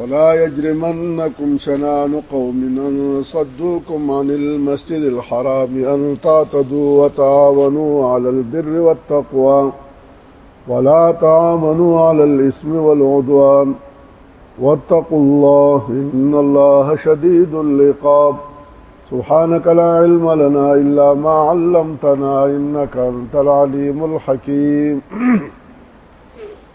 ولا يجرمنكم شنان قوم أن صدوكم عن المسجد الحرام أن تعتدوا وتعاونوا على البر والتقوى ولا تعامنوا على الإسم والعدوان واتقوا الله إن الله شديد العقاب سبحانك لا علم لنا إلا ما علمتنا إنك أنت العليم الحكيم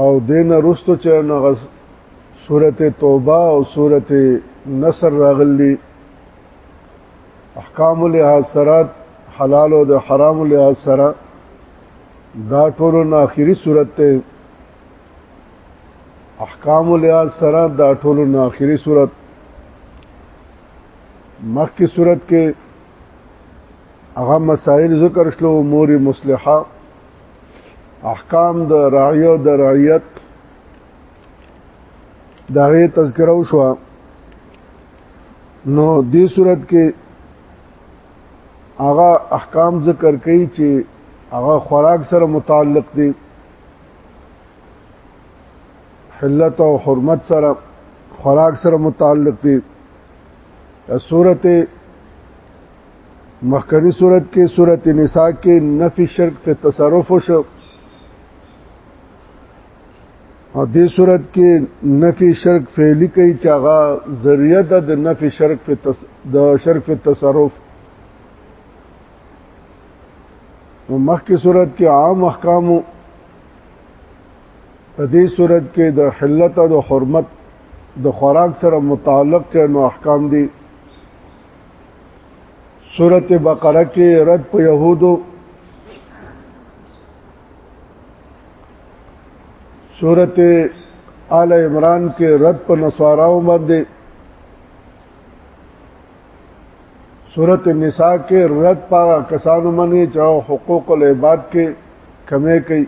او دین رستو چې نغه سورته توبه او سورته نصر راغلي احکام له سرات حلال او د حرام له سره دا ټول نه اخیری سورته احکام له سره دا ټول نه اخیری سورته مخکې صورت کې هغه مسائل ذکر شلو امور مصلحه احکام د راعی او د رعیت دا غي تذکره وشو نو دې صورت کې هغه احکام ذکر کوي چې هغه خوراک سره متعلق دي حلت او حرمت سره خوراک سره متعلق دي سورته مخکنی صورت کې صورت نساء کې نفي شرک په تصرف شو او دې صورت کې نفي شرک فعلی کوي چې هغه ذریعہ ده د نفي شرک په تص... د شرک په تصرف نو مخکې صورت کې عام احکامو په دې صورت کې د حلت او د حرمت د خوراک سره متعلق چې نو احکام دي سورته بقره کې رد په يهودو سورته آل عمران کې رد په نصاراو باندې سورته نساء کې رد په کسانو باندې چې حقوق العباد کې کمې کوي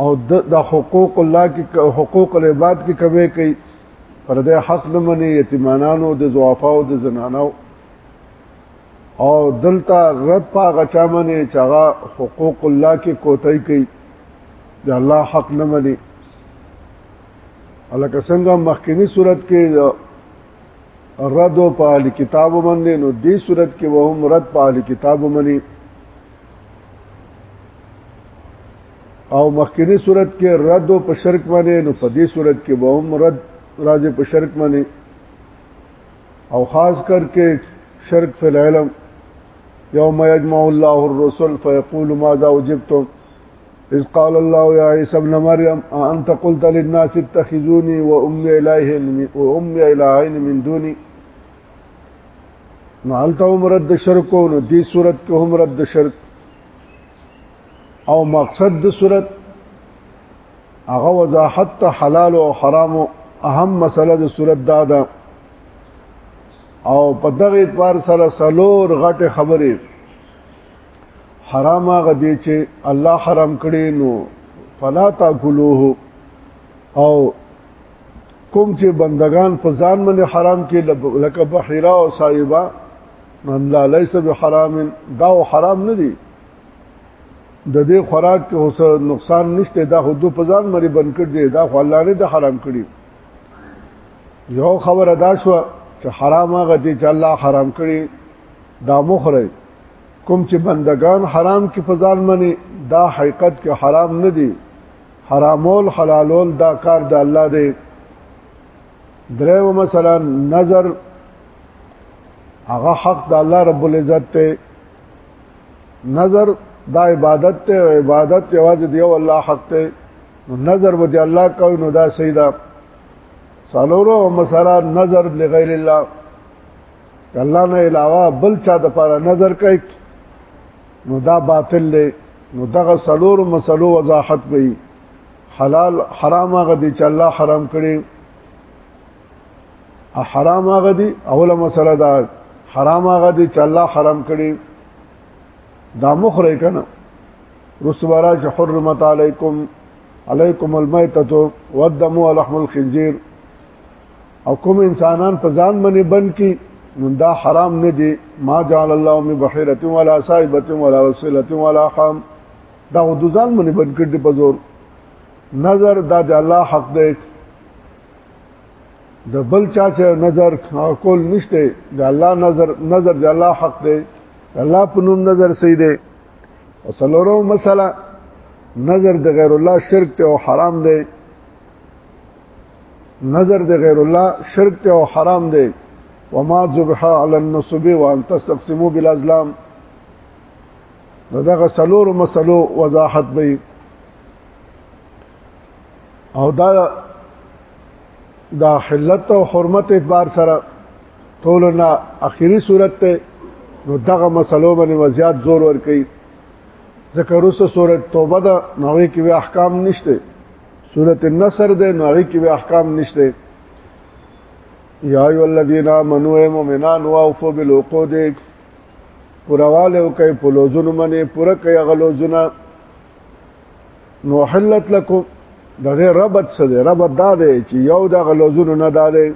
او د حقوق الله کې حقوق العباد کې کمې کوي پر دې حق نه مني یتیمانانو د ضعفاو د زنانو او دلته رد پا غچا مني چې هغه حقوق الله کې کوتای کوي د الله حق نه مني الکه څنګه مخکنی صورت کې رد او په کتاب باندې نو دې صورت کې وهم رد په کتاب باندې او مخکنی صورت کې رد او په شرک باندې نو په دې صورت کې به هم رد راځي په شرک باندې او خاص کر کې شرک فی العلم یوم یجمع الله الرسل فیقول ماذا وجبتم اذ قال الله يا عيسى ابن مريم انت قلت للناس اتخذوني وامي الهين وامي الهين من دوني نو الته هم رد شرک نو دې صورت کې هم رد شرک او مقصد د صورت هغه وضاحت حلال او حرام اهم مسله د صورت دا ده او په دغه اعتبار سره سلور غټه خبره حرام هغه دی چې الله حرام کړی نو فلا تاکلوه او کوم چې بندگان په ځان باندې حرام کې لکه بحیرا او صایبا من لا ليس بحرام دا حرام نه دي د دې خوراک کې اوس نقصان نشته دا خو دو په ځان باندې بند کړ دي دا خو الله نه د حرام کړی یو خبر ادا شو چې حرام هغه دي چې الله حرام کړی دا مخره کوم چې بندگان حرام کې په ځان باندې دا حقیقت کې حرام نه دي حرامول حلالول دا کار د الله دی درو مثلا نظر هغه حق د الله رب العزت ته نظر دا عبادت ته او عبادت یوازې دی او الله حق ته نو نظر به دی الله کوي نو دا سیدا سالورو مثلا نظر لغیر الله الله نه علاوه بل چا د پاره نظر کوي نو دا باطل دی نو دغه سلور مسلو وضاحت کوي حلال حرام هغه دي چې الله حرام کړي حرام هغه دي اوله مسله دا حرام هغه دي چې الله حرام کړي دا مخره کنه رسوارا چې حرمت علیکم علیکم المیتۃ والدم ولحم الخنزیر او کوم انسانان په ځان باندې بند کی نو دا حرام نه دی ما جعل الله من بحيره ولا صائبه ولا وسيله ولا حام دا د ځان باندې بند کړ په زور نظر دا د الله حق دی د بل چا چې نظر کول نشته د الله نظر نظر د الله حق دی الله په نوم نظر صحیح دی او څلورو مسله نظر د غیر الله شرک ته او حرام دی نظر د غیر الله شرک ته او حرام دی وما ذبح علی النصب وان تستقسموا بالازلام دغه سلور مسلو وضاحت به او دا دا حلت او حرمت اعتبار سره ټولنا اخیری صورت ته نو دغه مسلو باندې وزیات زور ور کوي ذکر اوس سورۃ توبه دا نوې کې احکام نشته سورت النصر ده نو هغه کې به احکام نشته یا ایو الذین آمنوا مؤمنان واوفوا بالعقود پرواله او کوي په لوزونو باندې پوره کوي غلوزونه نو حلت لكم دغه ربط څه دی ربط دا دی چې یو د غلوزونو نه دا دی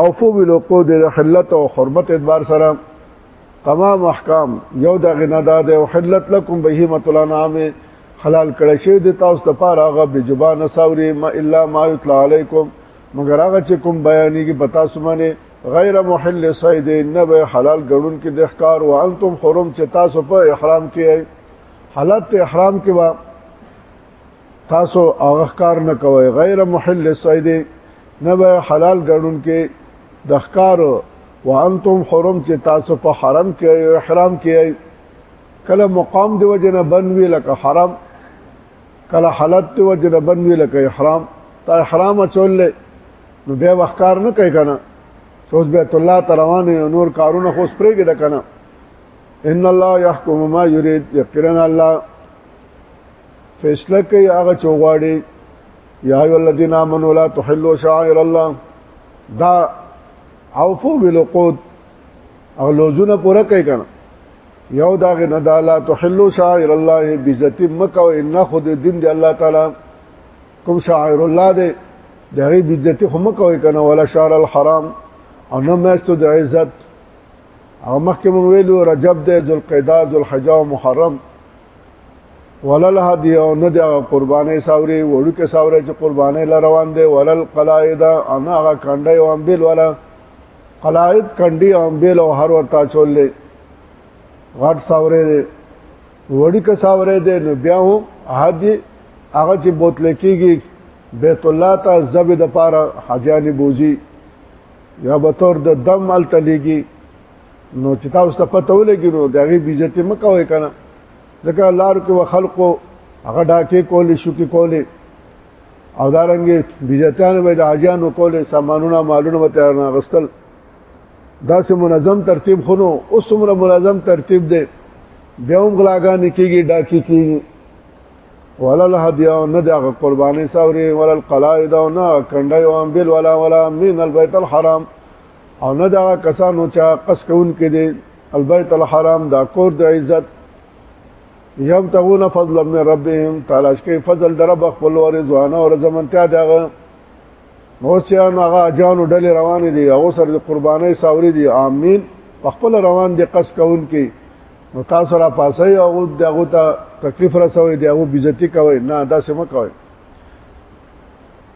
اوفو بالعقود د حلت او حرمت اعتبار سره تمام احکام یو د غنا ده او حلت لكم بهیمه الانعام حلال کړی شی د تاسو ته پاره هغه به جبان ساوري ما الا ما یتلا علیکم مگر هغه چې کوم بیانېږي پتا سمانه غیر محل صید نه به حلال ګړون کې د احکار او انتم حرم چې تاسو په احرام کې حالت احرام کې وا تاسو هغه ښکار نه کوئ غیر محل الصید نه به حلال ګڼون کې د ښکار وانتم حرم چې تاسو په حرم کې احرام کې کله مقام دی وجنه بنوي لکه حرم کله حالت دی وجنه بنوي لکه احرام تا احرام چول نو بیا وښکار نه کوي کنه سوز بیت الله تروان نور کارونه خو سپریږي د کنه ان الله يحكم ما يريد يقرن الله فیصله کوي هغه چوغاړي یا ای الذین آمنوا لا تحلوا شعائر الله دا عوفو بالعقود او لوزونه پوره کوي کنه یو دا غنه دا لا تحلوا شعائر الله بذات مکه او ان خود دین دی الله تعالی کوم شعائر الله دی دغه بذات خو مکه وي کنه ولا شعر الحرام او نه مستو د عزت او مخکې مونږ ویلو رجب دی ذوالقعده ذوالحجه او محرم ولل هدی او نه د قربانې ساوري وړو کې ساوري چې قربانې ل روان دي ولل قلائد انا هغه کنده او امبل ولا قلائد کندي او امبل او هر ورتا چولې غټ ساوري دي وړو کې ساوري دي نو بیا هو هدی هغه چې بوتل کېږي بیت الله ته زب د پاره حاجانی بوزي یا به تور د دم مل تلیږي نو چې تاسو ته پته ولګي نو دغه بیزته مکوې کنه ځکه لار کې وخلقو هغه ډاکې کولې شو کې کولې او دارنګې بیزتان به د حاجانو کولې سامانونه مالونه به تیار نه غستل دا سه منظم ترتیب خونو اوس عمر منظم ترتیب دی بیا هم غلاګانې کېږي ډاکې کېږي ولل هدیو نه د قرباني سوري ولل قلائد نه کنده یو امبل ولا ولا من البيت الحرام او نه دا کسانو چې قص کون کې دي البيت الحرام دا کور د عزت یبتغون فضلا من ربهم تلاش کوي فضل در رب خپل او رضوان او زمنتیا دغه نو چې هغه اجانو ډلې روان دي هغه سره د قرباني ساوري دي امين خپل روان دي قص کون کې نو تاسو را پاسه او دغه ته تکلیف رسوي دغه بیزتی کوي نه دا سم کوي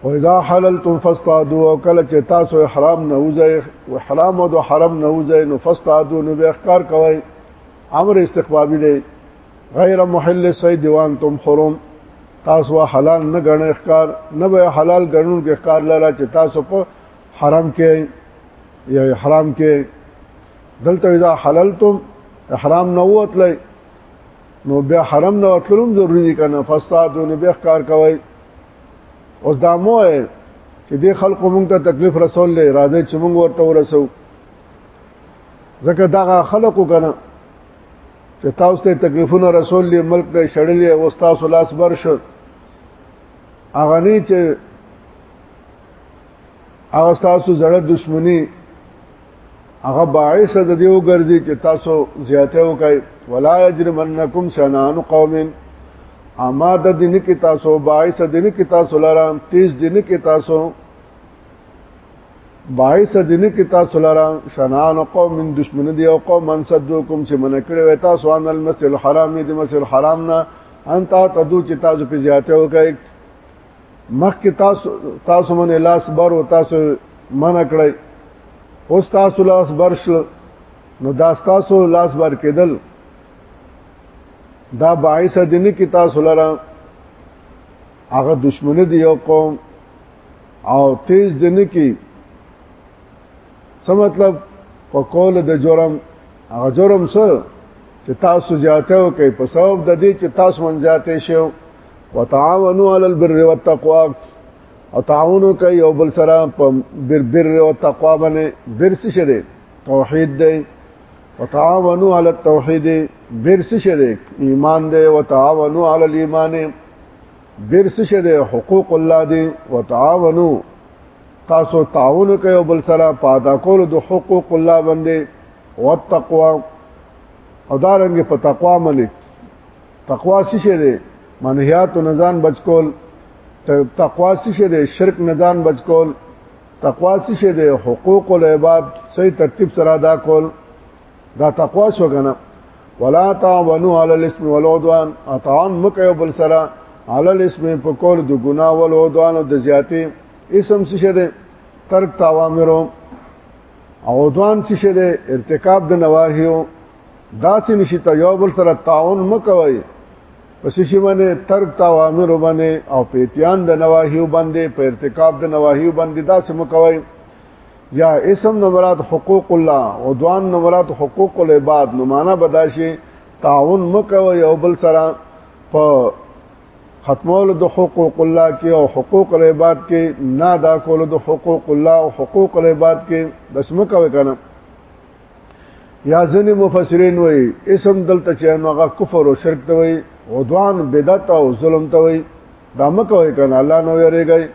او اذا حللتم فاستعدوا کله چې تاسو احرام نه وځي او احرام او حرم نه وځي نو فاستعدوا نو به اخکار کوي امر استقبابي دی غیر محل سید وانتم حرم تاسو حلال نه غنئ اخکار نه به حلال غنون کې اخکار لاره چې تاسو په حرم کې یا احرام کې دلته اذا حللتم احرام نه وتلی نو بیا حرم نه وتلم ضروری کنه فاستعدوا نو به اخکار کوي اوس دا مو چې د خلکو مونږ ته تکلیف رسول لې راځي چې مونږ ورته ورسو ځکه دا خلکو کنه چې تاسو ته تکلیفونه رسول لې ملک ته شړلې او تاسو لاس بر شو هغه نه چې هغه تاسو زړه دښمنی هغه باعث د دیو ګرځي چې تاسو زیاته وکړي ولا یجرمنکم شنان قوم اما د دین کې تاسو باعث د دین کې تاسو لرام تیز دین کې تاسو باعث د دین کې تاسو لرام شنان قوم من دشمن دی او قوم من صدوکم چې من کړي وي تاسو ان المسجد الحرام دې مسجد الحرام نه انت تدو چې تاسو په زیاته وکړي مخکې تاسو تاسو باندې لاس بر او تاسو منع کړی اوس تاسو لاس بر شل نو دا تاسو لاس بر کېدل دا باعث دي نه کې تاسو لره هغه دشمن دی یو قوم او تیز دي نه کې څه مطلب په کول د جرم هغه جرم څه چې تاسو جاته او کې په سبب د دې چې تاسو من جاته شئ وتعاونوا علی البر والتقوا او تعاون کوي او بل سره په بر بر او تقوا باندې بر څه شه دي توحید دی وتعاونوا علی التوحید بر څه شه دي ایمان دی وتعاونوا علی الايمان بر څه شه دي حقوق الله دی وتعاونوا تاسو تعاون کوي او بل سره پادا کول د حقوق الله باندې وتقوا او دارنګ په تقوا باندې تقوا څه شی دی منهیات او نزان بچ کول تقوا څه شی دی شرک نزان بچ کول تقوا څه شی دی حقوق العباد صحیح ترتیب سره ادا کول دا تقوا شو کنه ولا تعاونوا على الاسم والعدوان اطعام مکه یو بل سره على الاسم په کول د ګنا او عدوان او د زیاتې اسم څه شی دی ترک تاوامرو عدوان څه شی دی ارتکاب د نواهیو داسې نشي ته یو بل سره تعاون مکوي پس شي باندې ترک توامر باندې او پیتیان د نواهیو باندې په ارتکاب د نواهیو باندې داسې مکوي یا اسم نو مراد حقوق الله او دوان نو مراد حقوق العباد نو معنا بداشي تعاون مکوي یو بل سره په ختمول د حقوق الله کې او حقوق العباد کې نه دا کول د حقوق الله او حقوق العباد کې دسمه کوي کنه یا ځنې مفسرین وایي اسم دلته چې هغه کفر او شرک ته وایي عدوان بدعت او ظلم ته وایي دا مکه وایي کنه الله نو یریږي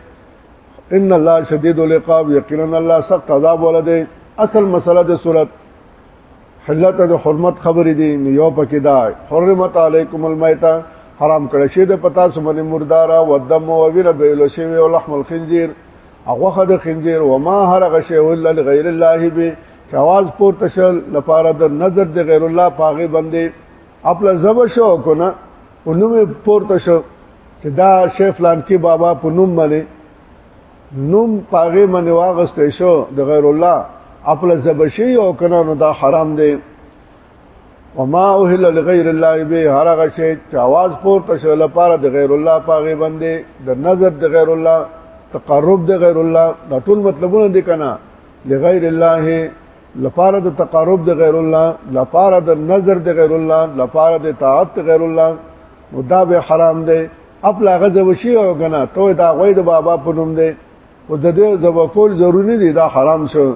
ان الله شدید العقاب یقینا الله سخت عذاب ولده اصل مسله د صورت حلت د حرمت خبرې دي یو پکې دا حرمت علیکم المیتہ حرام کړی شی د پتا سمنه مردارا و دم او ویره بیل شی او لحم الخنزیر هغه د خنزیر و ما هر غشی ول لغیر الله به شواز پور تشل لپاره د نظر د غیر الله پاغه باندې خپل زب شو کو نه انو می پور تشو چې دا شیخ فلان کې بابا په نوم باندې نوم پاغه باندې واغسته شو د غیر الله خپل زب شي او کنه نو دا حرام دی وما اوهل لغیر الله به هر هغه شی چې आवाज پور تشو لپاره د غیر الله پاغه باندې د نظر د غیر الله تقرب د غیر الله دا ټول مطلبونه دي کنه لغیر الله لپاره د تقرب د غیر الله لپاره د نظر د غیر الله لپاره د طاعت د غیر الله نو دا به حرام دی خپل غزه وشي او کنه ته دا غوي د بابا په نوم دی او د دې زبکول ضروری دی دا حرام شو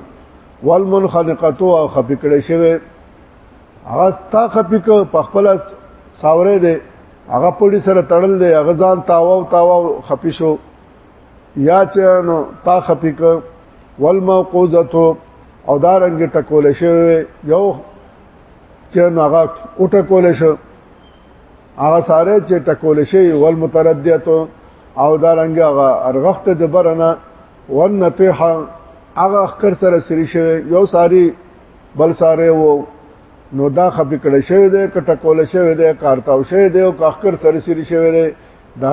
والمنخنقتو او خپکړې شوی هغه تا خپک په خپل ساوره دی هغه پوری سره تړل دی هغه ځان تاو تاو خپیشو یا چې نو تا خپې ک والموقوزتو او دا رنګ ټکول شي یو چې نو هغه او ټکول شي هغه ساره چې ټکول شي والمتردیتو او دا رنګ هغه ارغخت د برنه ونطیحه هغه اخر سره سری شوی یو ساری بل ساره وو نو دا خپې کړه شوی دی کټه کول شوی دی کارتاو شوی دی او اخر سره سری شوی دی دا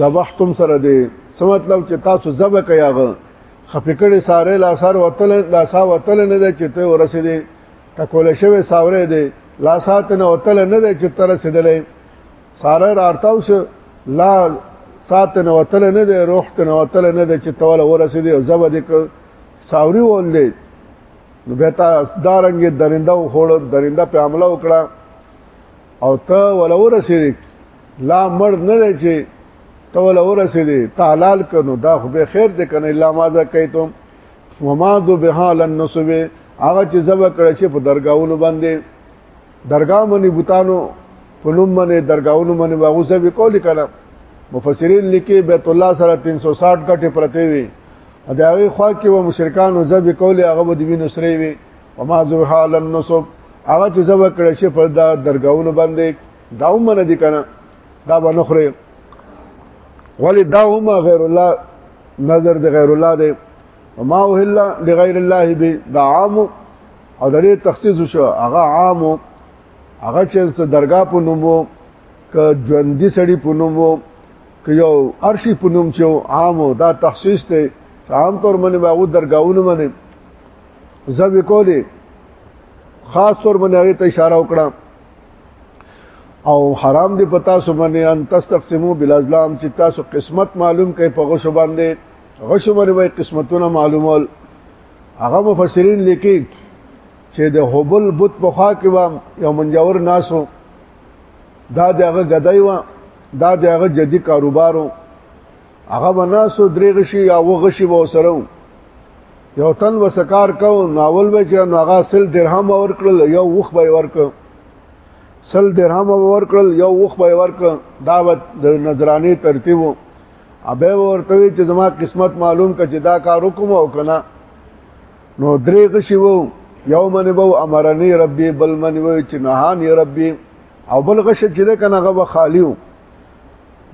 زبحتم سره دی څه مطلب چې تاسو زبه کویغه خفکړې ساره لا سار وتل لا سا وتل نه دی چې ته ورسې دی تکول شوی ساوره دی لا سات نه وتل نه دی چې تر رسیدلې ساره رارتاو سه لا سات نه وتل نه دی روح ته نه وتل نه دی چې تول ورسې دی زبه دی ساوري ول دی نو به تا دارنګ درنده وخوړ درنده په عمله وکړه او ته ولا ورسېدې لا مړ نه دی چې ته ولا ورسېدې تعالال کنو دا خو به خیر دې کنه الا ما زکیتم وما ذو بها لن نسبه هغه چې زبا کړی چې په درگاہونو باندې درگاه منی بوتانو په نوم باندې درگاہونو باندې واغوسه به کول کړه مفسرین لیکي بیت الله سره 360 کټه پرته وي دا هغه خوا کې و مشرکان او زبې کول هغه د وینو سره وي وما ذو حال النصب هغه چې زو کړی شي پر دا درگاہونو باندې دا ومنه دي کنه دا بنخره ولی دا هم غیر الله نظر د غیر الله دی ما وهل لغیر الله به دا عام او د دې تخصیص شو هغه عام هغه چې درگاه په نوم وو ک ژوندۍ سړی په نوم وو ک یو ارشی په نوم چې عام دا تخصیص ته عام طور باندې باغو درگاہونه باندې زه وکولې خاص طور باندې هغه ته اشاره وکړه او حرام دی پتا سو باندې ان تستقسمو بالازلام چې تاسو قسمت معلوم کړي په غشو باندې غشو باندې وای قسمتونه معلومول هغه مفسرین لیکي چې د هوبل بت په خوا کې و یو منجور ناسو دا دغه غدای و دا دغه جدي کاروبارو هغه بناسو درې غشي یا و غشي به سره یو تن وسکار کو ناول به چې ناغا سل درهم اور کړل یو وخ به ورک سل درهم اور کړل یو وخ به ورک دا د نظرانه ترتیب ابه ورته چې زما قسمت معلوم ک چې دا کار وکم او کنه نو درې غشي وو یو من بو امرنی ربی بل من وی چې نهانی ربی او بل غش چې ده کنه غو خالیو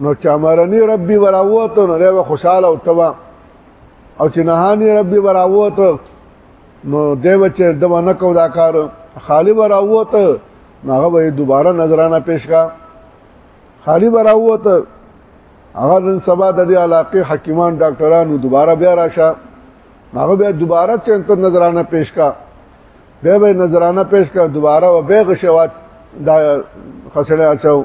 نو چامرنی ربي وراوت نو له خوشاله او تبا او چې نهانی ربي وراوت نو دیو چې د ونه کو دا کار خالی وراوت نو هغه به دوباره نظرانه پیش کا خالی وراوت هغه نن سبا د دې علاقې حکیمان ډاکټرانو دوباره بیا راشه هغه بیا دوباره چنته نظرانه پیش کا به به نظرانه پیش کا دوباره و به غشوات دا خسړې اچو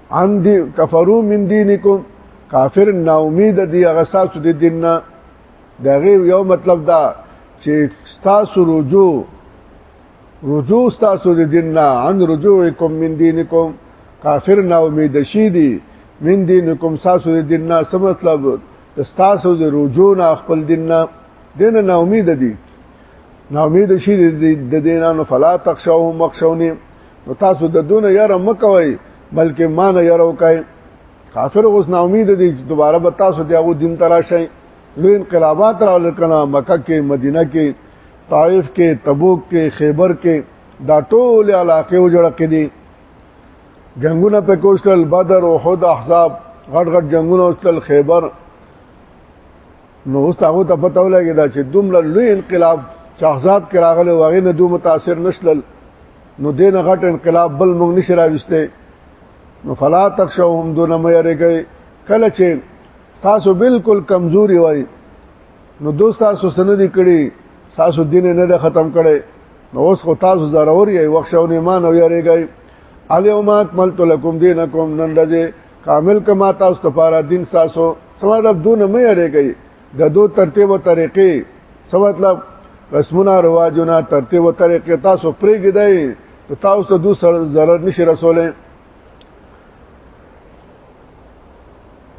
ان دی کفرو من دینکم کافر نا امید دی هغه ساسو دی دین نه دغه یو مطلب دا چې تاسو رجوع رجوع تاسو دی دین نه ان رجوعکم من دینکم کافر نا امید شي دی من دینکم تاسو دی دین نه څه مطلب تاسو دی رجوع نه خپل دین نه دین نه امید دی نا امید شي د دینانو فلا تخشوهم مخشونی نو تاسو د دون یاره مکوي بلکې مان یاره وکای کافر اوس نا امید دي چې دوباره به تاسو دیغه دین تراشي لوی انقلابات راول کنا مکه کې مدینه کې طائف کې تبوک کې خیبر کې دا ټول علاقې وجړ کې دي جنگونه په کوشل بدر او حد احزاب غټ غټ جنگونه وشتل خیبر نو اوس هغه ته پته ولګی دا چې دومره لوی انقلاب چې احزاب کې راغله واغې نه دوه متاثر نشلل نو دین غټ انقلاب بل موږ نشي راوسته نو فلا تخشوهم دون مې یریږي کله چې تاسو بالکل کمزوري وای نو دوست تاسو سن دي کړي تاسو دین نه ده ختم کړي نو اوس خو تاسو ضروري یې وښونه ایمان او یریږي الیوم اکملت لکم دینکم نن دې کامل کما تاسو لپاره دین تاسو سماده دون مې یریږي د دو ترتیب او طریقې څه مطلب رسمونه رواجونه ترتیب او طریقې تاسو پرې کېدای ته تاسو ته دوه سره ضرر نشي رسولې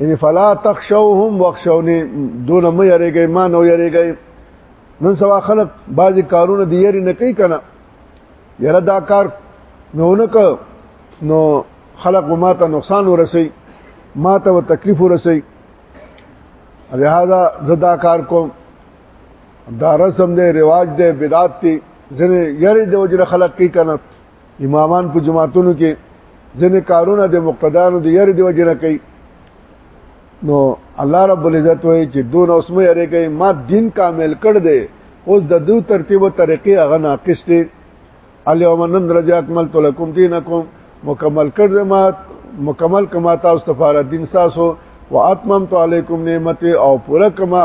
ان فلا تخشوهم واخشوني دون مې یریږي ما نو یریږي نن سوا خلک بعضی کارونه دی یری نه کوي کنه یره دا کار نو نه کو نو خلق ما ته نقصان ورسي ما ته تکلیف ورسي لہذا زدا کار کوم دا رسم دی رواج دی بدعت دی ځنه یری د وجره خلق کی کنه امامان په جماعتونو کې ځنه کارونه د مقتدانو د یری د وجره کوي نو الله رب العزت وایي چې دون اوس مې یری کوي ما دین کامل کړ دی اوس د دو ترتیب او طریقې هغه ناقص دی الیوم نن درځه اکمل تو لکم دینکم مکمل کړ ما مکمل کما تاسو لپاره دین ساسو واتممت علیکم نعمتي او پوره کما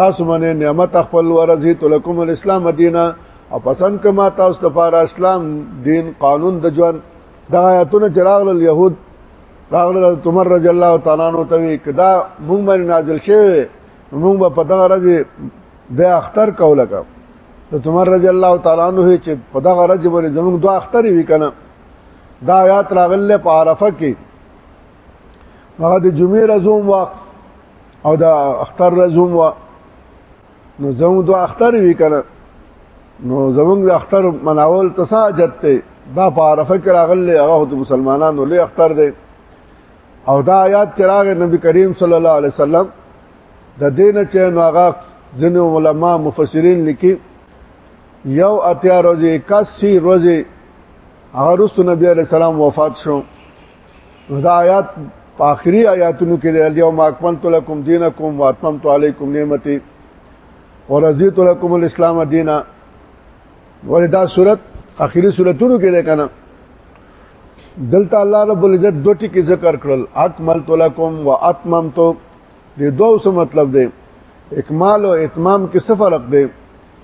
تاسو باندې نعمت خپل ورزي تو لکم الاسلام دینه او پسند کما تاسو لپاره اسلام دین قانون د ژوند دا آیاتونه چراغ له يهود راغله عمر رضی الله تعالی عنہ ته کدا مونږ باندې نازل شوه مونږ په دغه ورځ به اختر کوله کا نو تمر رضی الله تعالی عنہ چې په دغه ورځ باندې زموږ دوه اختر وی کنه دا آیات راغله په عرفه کې هغه د جمعې رزوم وا او دا اختر رزوم وا نو زموږ دوه اختر وی کنه نو زموږ د اختر مناول تساجت ته دا په عرفه کې راغله هغه د مسلمانانو له اختر دی او دا آیات چې راغې نبی کریم صلی الله علیه وسلم د دین چې نوغه ځینې علما مفسرین لیکي یو اتیا ورځې 81 ورځې هغه رسول نبی علیہ السلام وفات شو دا آیات په آخري آیاتونو کې دی یوم اکملت لکم دینکم واتممت علیکم نعمتي ورضیت لکم الاسلام دینا ولې دا صورت اخیری صورتونو کې ده کنه دلته الله رب العزت دوه ټکي ذکر کړل اکملت لکم واتممت دې دوه څه مطلب دی اکمال او اتمام کې څه فرق دی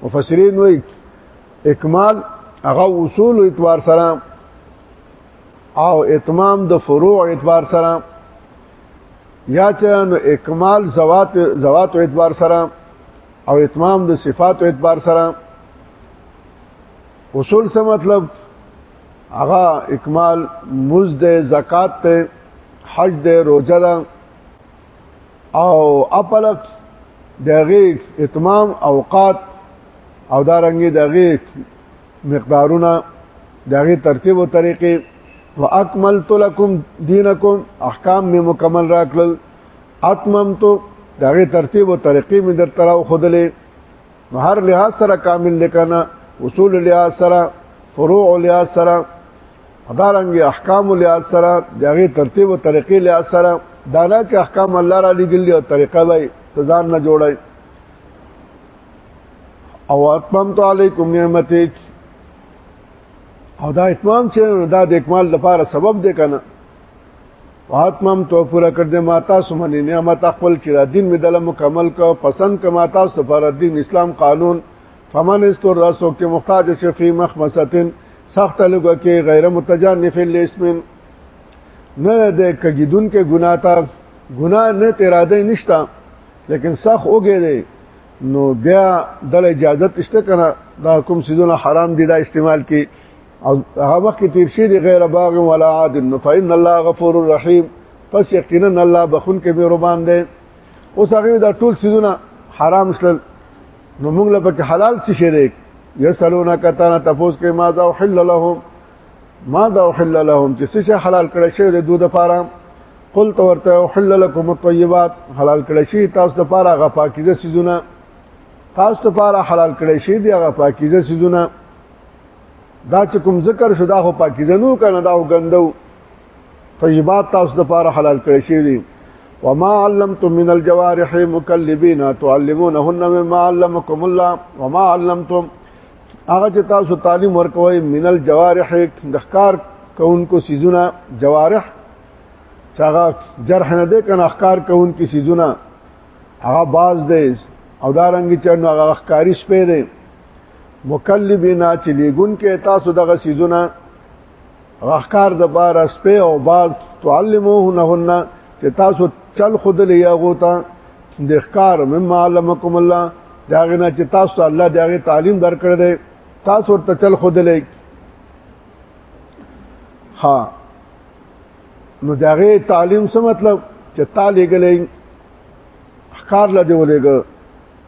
مفسرین وایي اکمال هغه اصول او اعتبار سره او اتمام د فروع او اعتبار سره یا چې نو اکمال زوات زوات او اعتبار سره او اتمام د صفات او اعتبار سره اصول څه مطلب هغه اکمال مز ده زکات ته حج ده روزه ده او اپلک دغه اتمام اوقات او دارنګي دغه مقدارونه دغه ترتیب او طریقې واکملت لكم دينكم احکام می مکمل راکل اتممت دغه ترتیب او طریقې می در تراو خودلې نو هر لحاظ سره کامل دی کنه اصول لحاظ سره فروع لحاظ سره ادارنګ احکام لحاظ سره دغه ترتیب او طریقې لحاظ سره دانا چې احکام الله را لګل دي او طریقه به تزان نه جوړای او اتمم تو علیکم نعمتک او دا اتمام چې دا د اکمال لپاره سبب دی کنه واتمم تو پورا کړ دې ما تاسو باندې نعمت خپل چې دا دین می دله مکمل کو پسند کما تاسو پر دین اسلام قانون فمن استر رسو کې محتاج شفی مخمستن سخت لګه کې غیر متجانف الاسم نه دې کګیدون کې ګنا تا ګنا نه تیراده نشتا لیکن سخ اوګې دې نو بیا دل اجازه تشته کنه دا کوم سيزونه حرام دي دا استعمال کې او هغه وخت کې تیر شي دی غیر باغ ولا عاد نو فإن الله غفور رحیم پس یقینا الله بخون کې مهربان دی اوس هغه دا ټول سيزونه حرام شل نو موږ له پک حلال څه شي دی یسلونا کتانا تفوس کې ما ذا حل لهم ما ذا حل لهم چې څه حلال کړی شي د دوه لپاره قل تو ورته حل لكم الطيبات حلال کړی شي تاسو لپاره غ پاکیزه سيزونه تاسو لپاره حلال کړی شي دی غ پاکیزه سيزونه دا چې کوم ذکر شو دا خو پاکیزه نو کنه دا غندو طیبات تاسو د پاره حلال کړی شي دي وما علمتم من الجوارح مكلبين تعلمونهن مما علمكم الله وما علمتم هغه چې تاسو تعلیم ورکوي من الجوارح د ښکار کوونکو سيزونه جوارح چې هغه جرح نه دي کنه ښکار کوونکو سيزونه هغه باز دی او دارنګ چې هغه ښکاری شپې دی مکلبینا چې لګون کې تاسو دغه سيزونه غخکار د بار اسپه او باز تعلموهنهن چې تاسو چل خود لیا غوتا د ښکار مما علمکم الله داغه نه چې تاسو الله داغه تعلیم درکړ دی تاسو ورته چل خود لې ها نو داغه تعلیم څه مطلب چې تعالی ګلې ښکار لدی ولېګو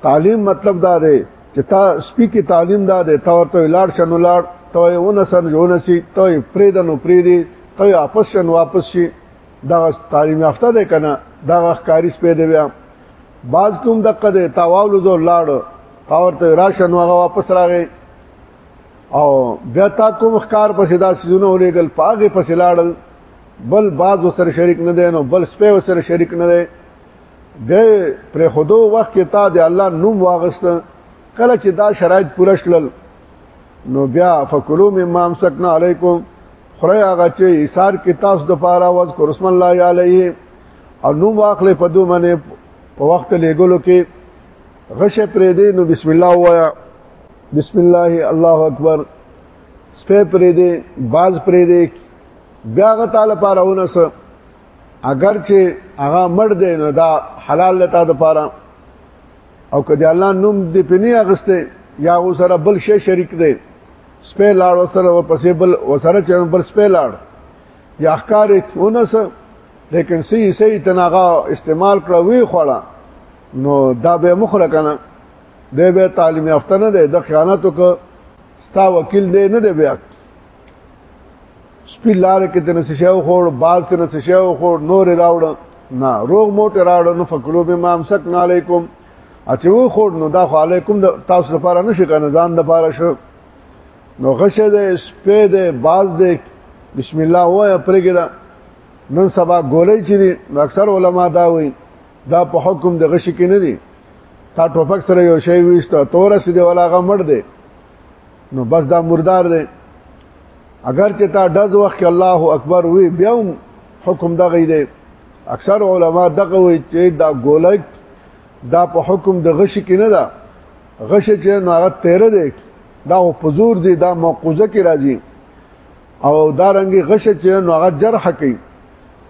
تعلیم مطلب دا دی چې تا سپی کې تعلیم دا دی تا ورته لاړ شنو لاړ ته یې ونسن جونسي ته یې پریدنو پریدي ته یې واپس شن واپس شي دا تعلیم یافته ده کنه دا ښکاری سپی دی بیا باز کوم دقه دی تا واولو زو لاړ تا ورته راشن هغه واپس راغی او بیا تا کوم ښکار پسې دا سيزونه ولېګل پاګه پسې لاړل بل باز وسره شریک نه دی نو بل سپی وسره شریک نه دی ګئے پر خودو وخت کې تا د الله نوم واغست کله چې دا شرایط پوره شلل نو بیا فکلوا مما امسکنا علیکم خره هغه چې ایثار کې تاسو د پاره واز کو رسول الله علیه او نوم واخلې په دوه منه په وخت لګولو کې غشه پرې دې نو بسم الله وایا بسم الله الله اکبر سپه پرې دې باز پرې دې بیا غ تعالی پاره ونس اگر چې هغه مړ دی نو دا حلال لته د پاره او کدی الله نوم دې پنی اغسته یا و سره بل شی شریک دی سپه لاړ وسره او پسې بل وسره چې بل سپه لاړ یا احکار اونس لیکن سی سی تناغا استعمال کړه وی خوړه نو دا به مخره کنه دی به تعلیم یافته نه دی د خیانت وک ستا وکیل دی نه دی بیا سپی لار کې تنه سشاو خور باز تنه سشاو خور نور راوړ نه روغ موټ راوړ نو فکلو به ما امسک علیکم اته و خور نو دا علیکم تاسو لپاره نشي کنه ځان لپاره شو نو غشه ده سپې ده باز ده بسم الله وای پرګه ده نن سبا ګولې چې دي اکثر علما دا وایي دا په حکم د غشي کې نه دي تا ټوپک سره یو شی ویسته تور سي دی ولا غمړ دی نو بس دا مردار دی اگر چې تا دز وخت الله اکبر وی بیا حکم دغه دی اکثر علما دغه وی چې دا ګولک دا په حکم د غش کې نه ده غش چې نو هغه 13 دی دا په زور دی دا موقوزه کې راځي او دا رنګي غش چې نو هغه جرح کوي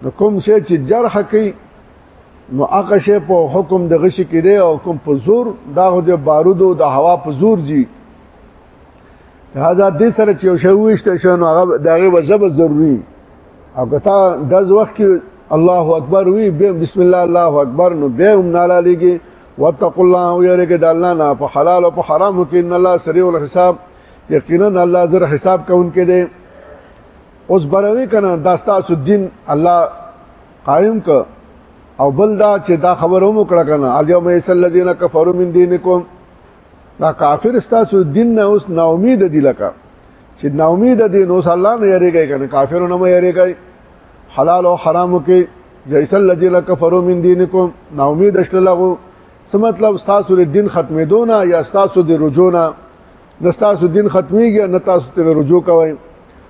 نو کوم شی چې جرح کوي نو هغه شی په حکم د غشي کې دی او کوم په زور دا خو د بارودو د هوا په زور جی هدا دې سره چې شی وښته شنو هغه دغه وجب ضروری او کته د وخت کې الله اکبر وی به بسم الله الله اکبر نو به هم ناله لګي واتقوا الله ويرګه د الله نه په حلال او په حرام کې ان الله سریع الحساب یقینا الله زر حساب کوونکې دی اوس بروي کنه داستا سو دین الله قائم ک او بل دا چې دا خبره مو کړه کنه الیوم یسل الذین کفروا من دینکم دا کافر استاسو دین نه اوس نا امید دي لکه چې نا امید دي نو صلی الله نه یریږي کنه کافرونه مې یریږي حلال او حرام کې جیسل الذین کفروا من دینکم نا امید اشلغو څه مطلب استاسو دین ختمېدونه یا استاسو د رجونه نستاسو دین ختميږي نه تاسو ته رجوع کوئ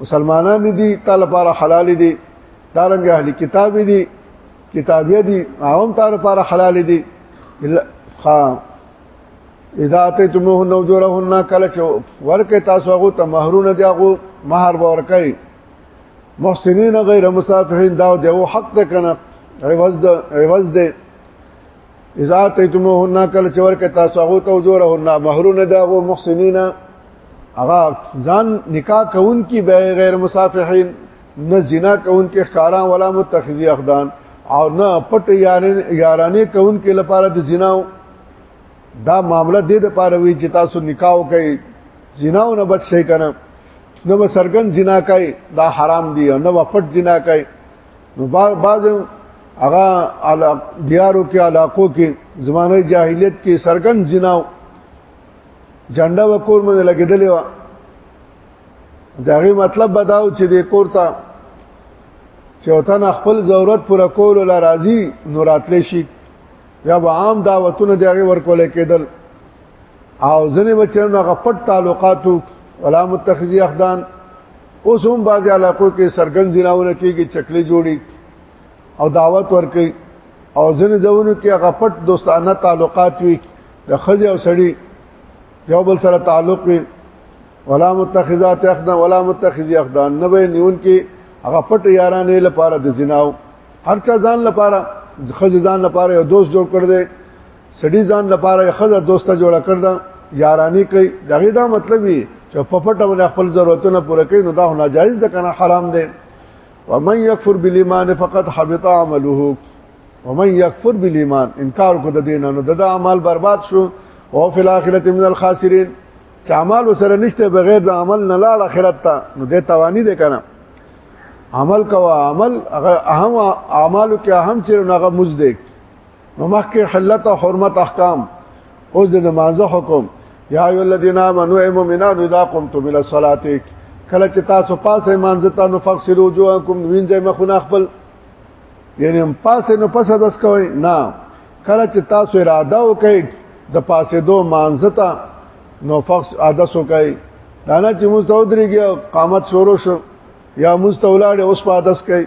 مسلمانان دي تعالی لپاره حلال دي دارنګ اهل کتاب دي کتابیه دي هم تعالی لپاره حلال دي ها اذا اتيتموه نوجرهن کله چې ورکه تاسو هغه ته مہرونه دی هغه مہر ورکه محسنین غیر مسافرین دا دیو حق ده کنه عوض ده عوض ده اذا تیتموهن کل چور کې تاسو هغه ته وجورهن مہرون دغه محسنینا هغه ځان نکاح کون کی غیر مصافحین نه زنا کون کې ښکارا ولا متخذی اخدان او نه پټ یارانه کون کې لپاره د زناو دا معاملہ دې د پاره وی چې تاسو نکاح کوي زناو نه بچ شي کنه نو به سرګن جنا کوي دا حرام دی نو به پټ جنا کوي نو بعض هغه علا دیارو کې علاقو کې زمانه جاهلیت کې سرګن جناو جنډه وکور مې لګیدلې و داغه مطلب بداو چې د کور ته چوتن خپل ضرورت پر کول لا راضي نو راتلې شي یا به عام دعوتونه دغه ورکول کېدل او ځنې بچنه هغه پټ تعلقاتو ولا متخذي اخدان اوس هم بعض علاقو کې سرګن جناونه کېږي چکلې جوړي او دعوت ورکي او ځنه ځونو کې هغه پټ دوستانه تعلقات وي د خځه او سړي یو بل سره تعلق وي ولا متخذات اخدا ولا متخذي اخدان نه به نیون کې هغه پټ یارانې لپاره د جناو هر چا ځان لپاره خځه ځان لپاره یو دوست جوړ کړ دې سړي ځان لپاره یو خځه دوسته جوړ کړ دا یارانی کوي دغه دا مطلب یې چې په پټه خپل ضرورتونه پوره کوي نو دا ناجایز ده کنه حرام ده ومن يكفر بالایمان فقد حبط عمله ومن يكفر بالایمان انکار کو د دین نو د عمل برباد شو او فی الاخرته من الخاسرین چې عمل سره نشته بغیر د عمل نه لاړ اخرت ته نو د توانی ده کنه عمل کوا عمل هغه اهم اعمالو کې اهم چې هغه مزدک نو مخکې حلت او حرمت احکام اوس د نمازه حکم یا ایو الذین آمنو ای مومنان اذا قمتم الى الصلاه کله چې تاسو پاسه مانځه تا نو فقسرو جو کوم وینځه مخونه خپل یعنی هم پاسه نو پسه داس کوي نه کله چې تاسو اراده وکړئ د پاسه دو مانځه تا نو فقس عادت وکړئ دا نه چې مستودريږي قامت شروع شو یا مستولاړ اوس په عادت کوي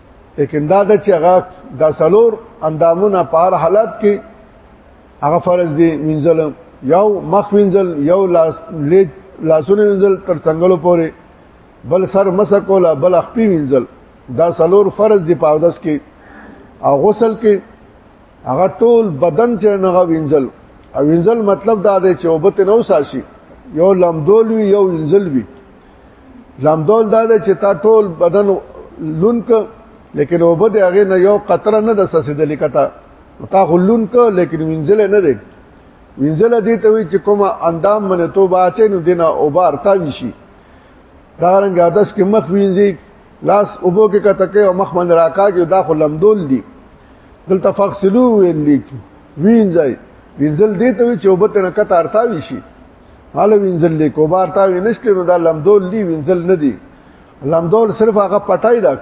لیکن دا د چې هغه د سلور اندامونه په هر حالت کې هغه فرض دي منزل یو مخ وینځل یو لاس لید لاسونه وینځل تر څنګهلو پورې بل سر مسه کولا بل خپې وینځل دا سلور فرض دی پاودس کې او غسل کې هغه ټول بدن چې نغه وینځل او وینځل مطلب دا دی چې وبته نو ساشي یو لمدول یو وینځل وی لامدول دا ده چې تا ټول بدن لونک لیکن وبد هغه نه یو قطره نه د سسیدلې کته تا غلون کو لیکن وینځل نه دی وینځل دي ته وی چې کومه اندام منه تو باچې نو دینه او بار تا ویشي دا رنګ عادت کې مخ وینځي لاس اوبو کې کته کې او مخ من راکا کې دا خلم دول دي دلته فغسلو ویل دي وینځي وینځل دي ته وی چې وبته نه کته ارتا ویشي حالا وینځل دی کوبار تا وی نشته نو دا لمدول دی وینځل نه دی لمدول صرف هغه پټای دا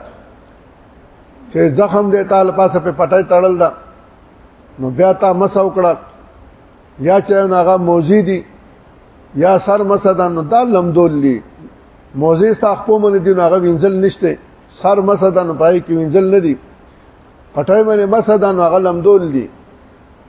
چې زخم دی تال پاسه په پټای تړل دا نو بیا تا مسا وکړه یا چې هغه موزی دی یا سر مسا دا نو دا لمدول دی موزی ستا خپل من دی نو هغه وینځل نشته سر مسا دا نو پای کې وینځل نه دی پټای باندې مسا دا نو هغه لمدول دی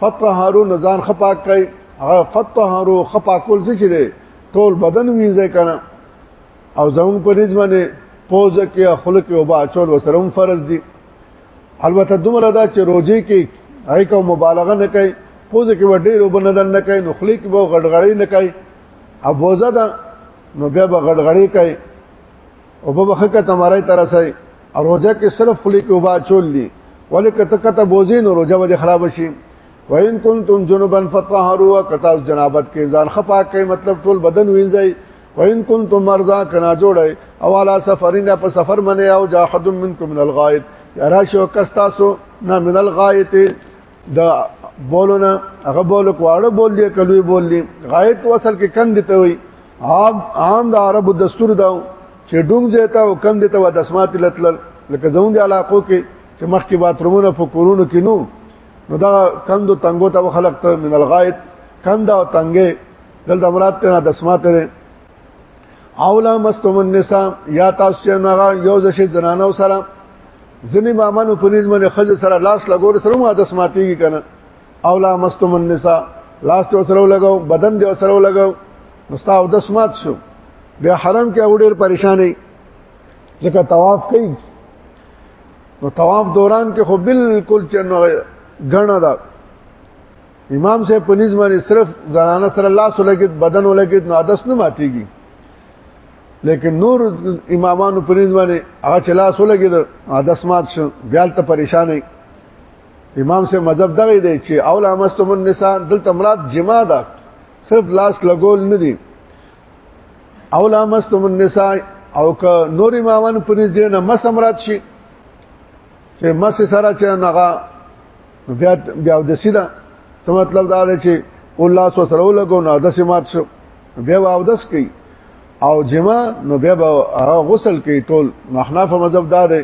فطهرو نزان خپاک کړي هغه فطهرو خپاکول څه چي دي ټول بدن وینځي کنه او زمون په دې ځمنه پوز کې خلق او با چول وسرم فرض دي البته دومره دا چې روزي کې هاي کو مبالغه نه کوي پوز کې وډې روب نه دن نه کوي نو خلې کې به غړغړې نه کوي او بوزه ده نو بیا به غړغړې کوي او په وخت کې تمارای تر سره روزه کې صرف خلی کې وبا چول دي ولې کته کته بوزین روزه به خراب شي وین کنتم جنبا فطهروا کتا جنابت کې ځان خپا کې مطلب ټول بدن وینځي وین کنتم مرضا کنا جوړي او علا سفرین په سفر منه او جاحد منکم من الغائط یا راشو کستاسو نه من الغائط دا بولونه هغه بول کواړه بول دی کلوې بول دی غایت وصل کې کند ته وي عام عام د عربو دستور دا چې ډونګ زیتا او کند ته و دسمات لتل لکه زموږ د علاقو کې چې مخکې باترومونه په کورونو کې نو نو دا کند او تنګو ته خلق ته من الغایت کند او تنګې دلته مراد ته دسمات لري اولا مستم النساء یا تاسو نه یو ځشي زنانو سره ځنی مامنو په نظم نه خځه سره لاس لګور سره مو عادت ماتيږي کنه او لا مستم النساء لاس ته سره لګاو بدن دې سره لګاو مستا او دس مات شو بیا حرم کې او ډېر پریشانې ځکه طواف کوي نو طواف دوران کې خو بالکل چنه غنه ده امام صاحب په نظم باندې صرف زنانه سره لاس ولګید بدن ولګید نو عادت نه ماتيږي لیکن نور امامانو پرېز باندې هغه چلاس ولګید حدث مات شو بیا ته پریشان نه امام سے مذهب دغه دی چې اولا مستم النساء دلته مراد جما ده صرف لاس لګول نه دي اولا مستم النساء او که نور امامان پرېز دې نه مس مراد شي چې مس سره چې نغه نو بیا بیا د سیدا څه مطلب دا دی چې الله سو سره ولګو نو د سمات شو بیا او دس کوي او جما نو بیا غسل کوي ټول محناف مذهب دا دی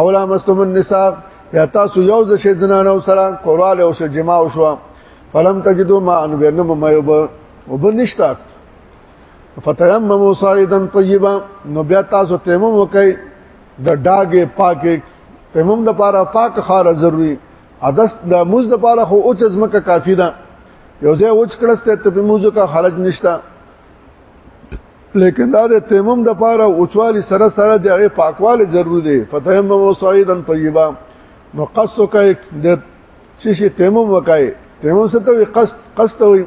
اولا مستم النساء یا تاسو یو ځ شې زنانه او سره کوراله او شې جما او شو فلم تجدو ما ان بینم ما یوب وبنشتا فتیمموا صعیدا طیبا نو بیا تاسو تیمم وکئ د داګه پاکه تیمم د پاره پاک خاره ضروری عدس د موز د پاره خو اوچ ځمکه کافی ده یو ځای اوچ کړسته ته په موزو کا خرج نشتا لیکن دا د تیمم د پاره اوچوالی سره سره د هغه پاکواله ضروری دی فتیمم صعیدا طیبا نو قصو کوي د چې شي تیمم وکای تیمم څه ته قصد قصد وي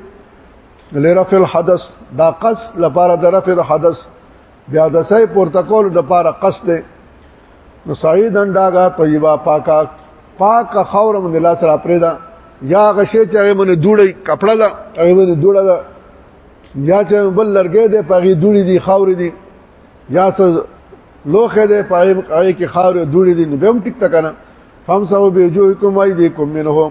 لرفع الحدث دا قصد لپاره د رفع الحدث بیا د سې پورتکول د پاره قصد دی نو سعید انډاګه طیبه پاکا پاک خورم د لاس را پرېدا یا غشې چې هغه باندې دوړې کپړه ده هغه باندې دوړه ده یا چې بل لرګې ده پغې دوړې دي خاورې دي یا څه لوخه ده پای هغه کې خاورې دوړې دي نو به هم ټیک تکنه فهم سو به جو کوم اي دي کوم نه هو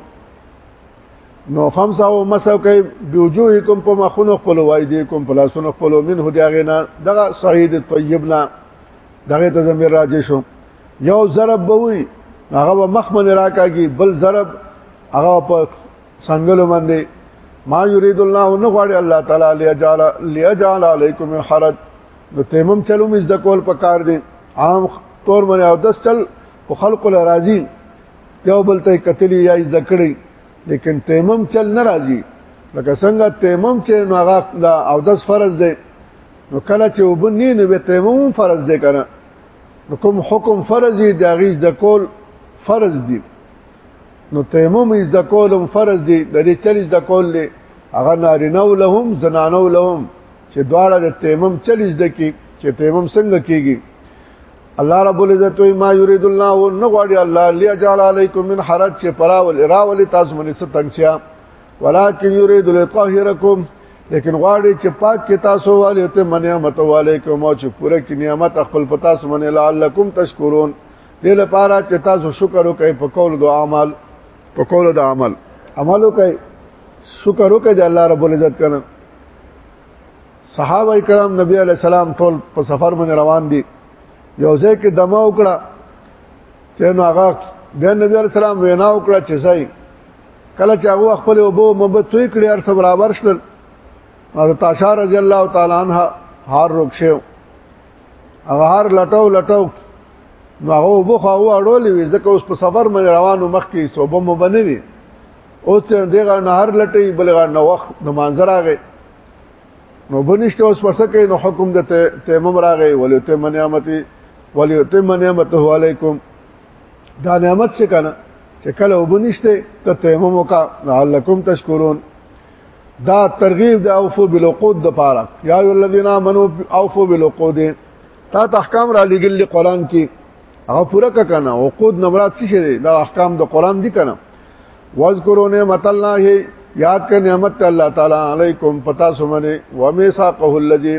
نو فمسا او مسو کوي بوجوهکم په مخونو خپل وای دي کوم په لاسونو خپل من هدي هغه نه دغه سعید طیب نه دغه ته زمير راځي شو یو ضرب بوي هغه مخ من راکاږي بل ضرب هغه په سنگلو باندې ما یرید الله نو غواړي الله تعالی لیجعل لیجعل علیکم الحرج نو تیمم چلو مز د کول پکار دي عام طور باندې او دس چل خلق الراضی یو بل ته کتلی یا زده کړی لیکن تیمم چل نه راځي لکه څنګه تیمم چې نو هغه د او داس فرض دی نو کله چې وبنی نو به تیمم فرض دی کنه نو کوم حکم فرض دی د غیز د کول فرض دی نو تیمم از د کولم فرض دی د دې چل از د کول له هغه نارینه لهم زنانه لهم چې دواړه د تیمم چل از د کی چې تیمم څنګه کیږي الله رب العزت وی ما یرید الله نو غواړي الله لیجعل علیکم من حرج چې پراول راول تاسو باندې څه تنگچیا ولکن یرید لطهرکم لیکن غواړي چې پاک کې تاسو والي ته نعمت علیکم او چې پوره کې نعمت خپل پتا سو من لعلکم تشکرون دې لپاره چې تاسو شکر وکړئ په قول دو عمل په قول د عمل عمل وکړئ شکر وکړئ د الله رب العزت کنه صحابه کرام نبی علی السلام ټول په سفر باندې روان دي یو ځای کې دمه وکړه چې نو هغه بیا نبی علی السلام وینا وکړه چې ځای کله چې هغه خپل وبو محبت توې کړی هر څه برابر شول حضرت عائشہ رضی الله تعالی عنها هار روک شو هغه هار لټاو لټاو نو هغه وبو خو هغه اړولې وي ځکه اوس په سفر باندې روانو مخ کې صوبه مو بنوي اوس دغه نهر لټي بلغه نو وخت د منظر راغی نو بنشته اوس پسکه نو حکم د تیمم راغی ولی تم نعمتي ولی تم نعمته علیکم دا نعمت څه کنه چې کله وبنشته ته تیمم وکا لعلکم تشکرون دا ترغیب د اوفو بالعقود د پاره یا ای الذین آمنو اوفو بالعقود تا احکام را لګل قرآن کې هغه پوره کنه عقود نمرات څه دي دا احکام د قرآن دي کنه واذکروا نعمت الله یاد کړئ نعمت الله تعالی علیکم پتا سمنه و میثاقه الذی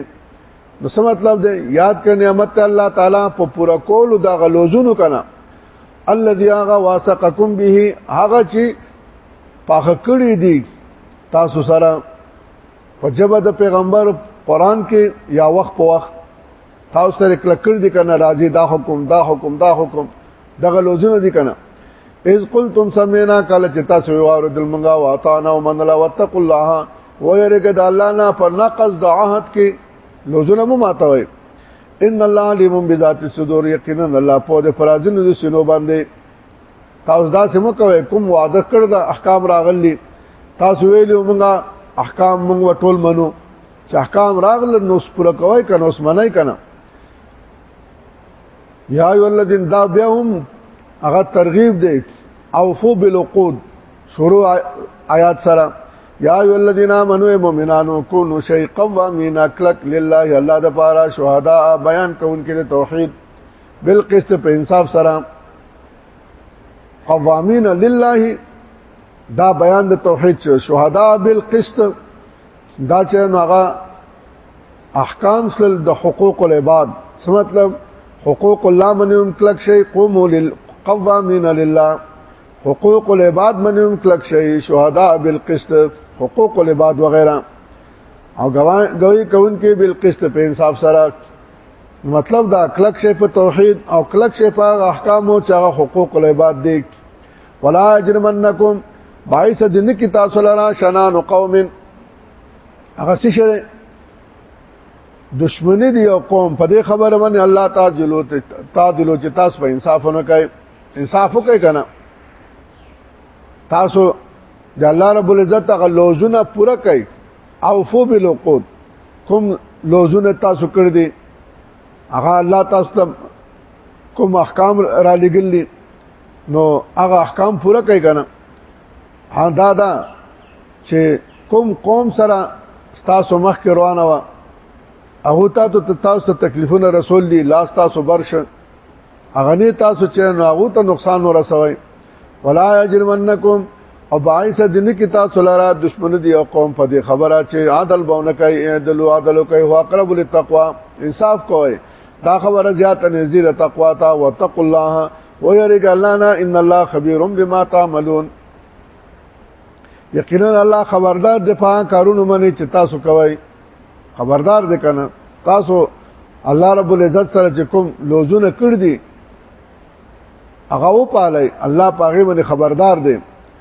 نو څه مطلب دی یاد کړئ نعمت الله تعالی په پورا کولو دا غلوزونو کنه الذی هغه واسقکم به هغه چې پاخه کړی دی تاسو سره په جبه د پیغمبر قران کې یا وخت په وخت تاسو سره کلکړ دي کنه راځي دا حکم دا حکم دا حکم دغه لوزونه دي کنه اذ قلتم سمعنا قال چې تاسو یو اور دل منغا واتانا ومنلا واتقوا الله ويرګه د الله نه پر نقض د عهد کې لوزونه مو ماتوي ان الله علیم بذات الصدور یقینا الله په دې فرازینو د سينو باندې تاسو دا سمو کوي کوم وعده کړ د احکام راغلي تاسو ویلو مونږه احکام مونږ ټول منو چې احکام راغله نو سپره کوي کنه اوس منای کنه یا ایو الذین دا بیا هم هغه ترغیب دی اوفو بالعقود شروع آیات سره یا ایو الذین آمنو مومنانو کونو شی قوامین اکلک لله الله د پاره شهدا بیان کوونکې د توحید بالقسط په انصاف سره قوامین لله دا بیان د توحید شهدا بالقسط دا چې هغه احکام سل د حقوق العباد څه مطلب حقوق الله منهم کلک شي قوم للقوامین لله حقوق العباد منهم کلک شي شهدا بالقسط حقوق العباد وغیرہ او گواہی کون کې بالقسط په انصاف سره مطلب دا کلک شي په توحید او کلک شي په احکام او چا حقوق العباد دي ولا اجرمنکم باعث دین کی تاسو لرا شنان قوم هغه څه شي دشمنی دی او قوم په دې خبره باندې الله تعالی جلو ته تعادل چې تاسو په انصاف نه کوي انصاف وکړئ کنه تاسو د الله رب العزت غ لوزونه پوره کوي او فو بالعقود کوم لوزونه تاسو کړ دي هغه الله تاسو ته کوم احکام را لګل نو هغه احکام پوره کوي کنه ها دا دا چې کوم قوم سره تاسو مخ کې روانه و هغه تاسو ته تاسو تکلیفونه رسول دي لاس تاسو برش هغه نه تاسو چې نو هغه ته نقصان ورسوي ولا یجرمنکم او باعث دین کی تاسو لرا دشمن دی او قوم په دې خبره چې عادل بونه کوي عدل او عادل کوي هو اقرب للتقوا انصاف کوي دا خبره زیات نږدې تقوا ته وتق الله و یریګ الله نه ان الله خبير بما تعملون یقینا الله خبردار د پاک کارونو باندې چې تاسو کوی خبردار دې کنه تاسو الله رب العزت سره چې کوم لوزونه کړ دي هغه و پاله الله پاغه باندې خبردار دی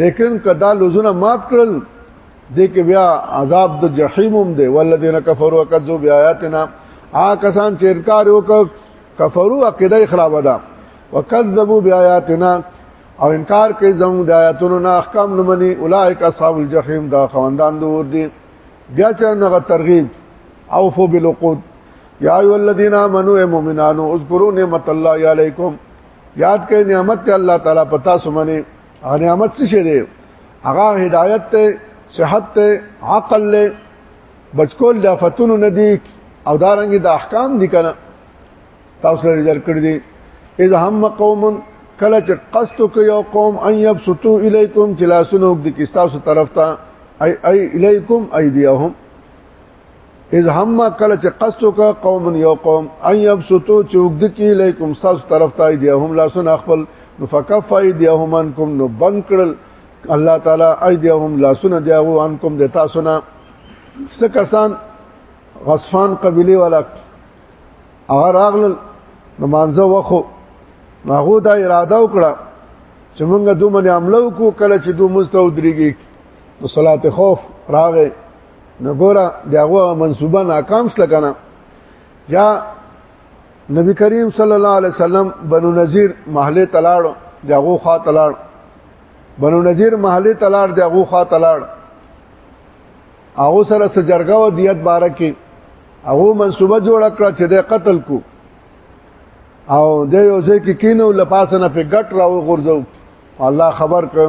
لیکن کدا لوزونه مات کړل دې کې بیا عذاب د جهنم هم دی ولذین کفروا وکذبوا بیااتنا آ کسان چې انکار وکړ کفروا عقیده خراب ده وکذبوا بیااتنا او انکار کوي زموږ د آیاتونو نه احکام نه مني اولئک اصحاب الجحیم دا خوندان دور دي بیا چې نغه ترغیب اوفو بالعقود یا ایو الذین آمنو ای مومنانو اذکروا نعمت الله علیکم یاد کړئ نعمت الله تعالی پتا سمنه او نعمت څه شي دی هغه هدایت ته صحت ته عقل له بچکول د فتونو نه دی او دا رنګ د احکام دي کنه تاسو لري در کړی دي اذ هم قوم کله چې قصد کوي یو قوم ان يبسطو الیکم چې لاسونه وګد کی تاسو طرف ته ای ای الیکم ایدیهم اذ هم کله چې قصد کا قوم یو قوم ان یبسطو چې وګد کی الیکم ساس طرف ته دی هم لاسونه خپل نو فکف ایدیهم انکم نو بند کړل الله تعالی ایدیهم لاسونه دی او انکم د تاسو نه څه کسان غصفان قبیله والا هغه راغلل نو مانزه وخو هغه دا اراده وکړه چې موږ دوی باندې عملو کو کله چې دوی مستو دريږي نو صلات خوف راغې نو ګوره داغه منسوبه ناکام شل کنه یا نبی کریم صلی الله علیه وسلم بنو نذیر محله تلاړ داغه خوا تلاړ بنو نذیر محله تلاړ داغه خوا تلاړ هغه سره سجرګه او دیت بارکه هغه منسوبه جوړ کړ چې د قتل کو او د یو ځای کې کینو لپاسنه په ګټ راو غورځو الله خبر کړ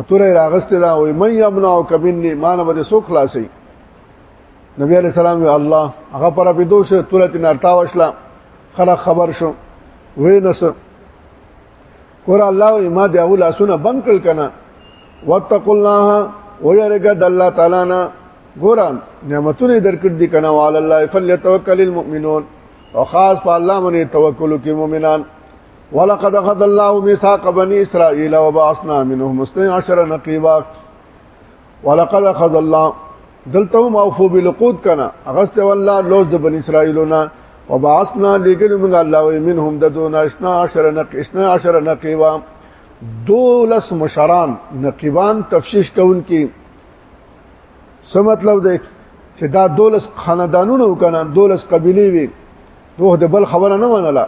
اتوره راغسته دا وای من یمنع کمنی ما نه به سو خلاصي نبی علیہ السلام وی الله هغه پر په دوه سره تورته نارتا وشلا خره خبر شو وې نس کور الله او ما دی اول اسونه بند کړ کنه واتقوا الله ويرګه د الله تعالی نه ګورم نعمتونه درکړ دي کنه وعلى الله فليتوکل المؤمنون او خاص په الله باندې توکل کوي مؤمنان ولقد اخذ الله ميثاق بني اسرائيل وبعثنا منهم 12 نقيبا ولقد اخذ الله دلته هم اوفو بالقود کنا اغست والله لوز د بني اسرائيلنا وبعثنا لګل موږ الله منهم د دون 12 نق 12 نقيبا دولس مشران نقيبان تفشیش کون کی څه مطلب دی چې دا دولس خاندانونه وکنه دولس قبيله وي دوه د بل خبره نه منله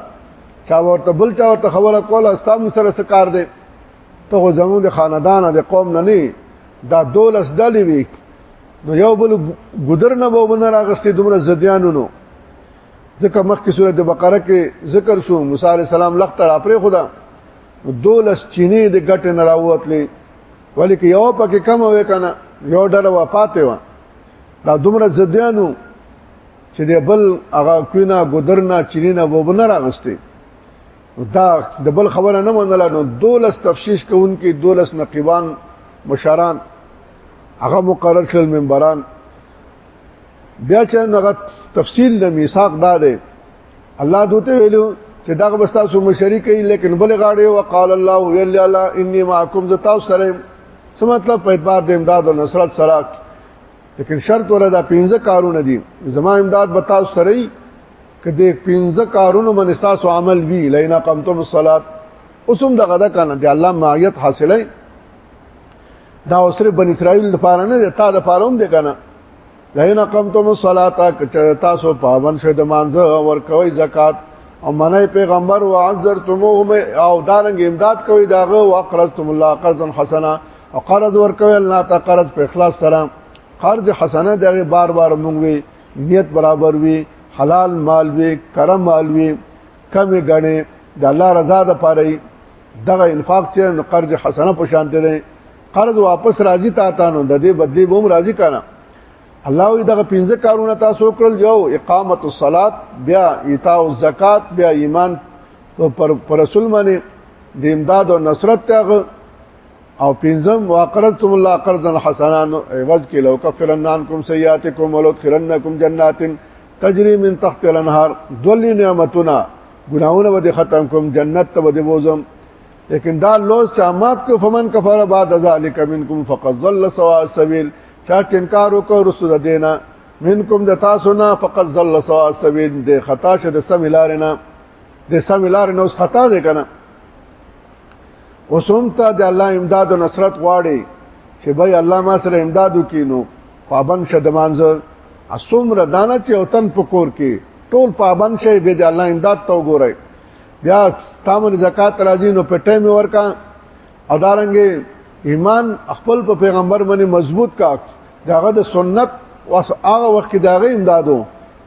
چا ورته بل چا ورته خبره کوله ستاسو سره څه کار دی ته خو زموږ د خاندان د قوم نه نه دا دولس دلی وی نو یو بل ګذر نه به ونه راغستې دومره زديانو نو ځکه مخکې سورې د بقره کې ذکر شو موسی عليه السلام لخت را پرې خدا دولس چینه د ګټ نه راوتلې ولی که یو پکې کم وې کنه یو ډله وفات و دا دومره زديانو چې د بل هغه کوینا ګدرنا چرینا وبنه راغسته دا د بل خبره نه منله نو دولس تفشیش کوونکې دولس نقیبان مشران هغه مقرر شول منبران بیا چې هغه تفصیل د میثاق دا دی الله دوته ویلو چې دا به تاسو مشري کوي لیکن بل غاړي وقال الله ویل الله اني معكم ذتا سره څه مطلب په اعتبار د امداد او نصرت سره لیکن شرط ولا دا پنځه کارونه دي زما امداد به تاسو سره وي کدی پنځه کارونه من تاسو عمل وی لینا قمتم الصلات اوسم دغه دا کنه دی الله معیت حاصله دا اوسره بن اسرائیل لپاره نه دی تا د لپاره هم دی کنه لینا قمتم الصلات تاسو پابند شه د مانزه ور کوي زکات او منای پیغمبر وعذرتموهم او دارنګ امداد کوي داغه واقرضتم الله قرضا حسنا او قرض ورکوي الله ته قرض په اخلاص سره قرض حسنه دغه بار بار مونږ وي نیت برابر وي حلال مال وي کرم مال وي کم غني د الله رضا د پاره دغه انفاق چې قرض حسنه په شان دي قرض واپس راځي تا ته نو د دې بدلی بوم راځي کنه الله وی دغه پنځه کارونه تاسو کړل یو اقامت الصلات بیا ایتاء الزکات بیا ایمان پر رسول باندې د امداد او نصرت ته او پنځم واقرضتم الله قرضا حسنا عوض کې لو کفرن عنکم سیئاتکم ولادخلنکم جنات تجری من تحت الانهار دولی نعمتونه ګناونه به ختم کوم جنت ته به وزم لیکن دا لوز چامات کو فمن کفر بعد ذلک منکم فقد ضل سواء السبيل چا چنکار وکړ رسول دینا منکم د تاسو نه فقط ظل سوا سبیل د خطا شه د سم لارنه د سم لار نه اوس خطا ده کنه اوسم ته د الله امداد او نصرت غواړي چې بای الله ما سره امدادو کینو پابند شه د مانځه اسوم ردانه چې وطن پکور کې ټول پابند شي به د الله امداد ته وګورئ بیا تامن زکات راځي نو په ټیم ورکا او دارنګې ایمان خپل په پیغمبر باندې مضبوط کا داغه د سنت واس هغه وخت کې داغه امدادو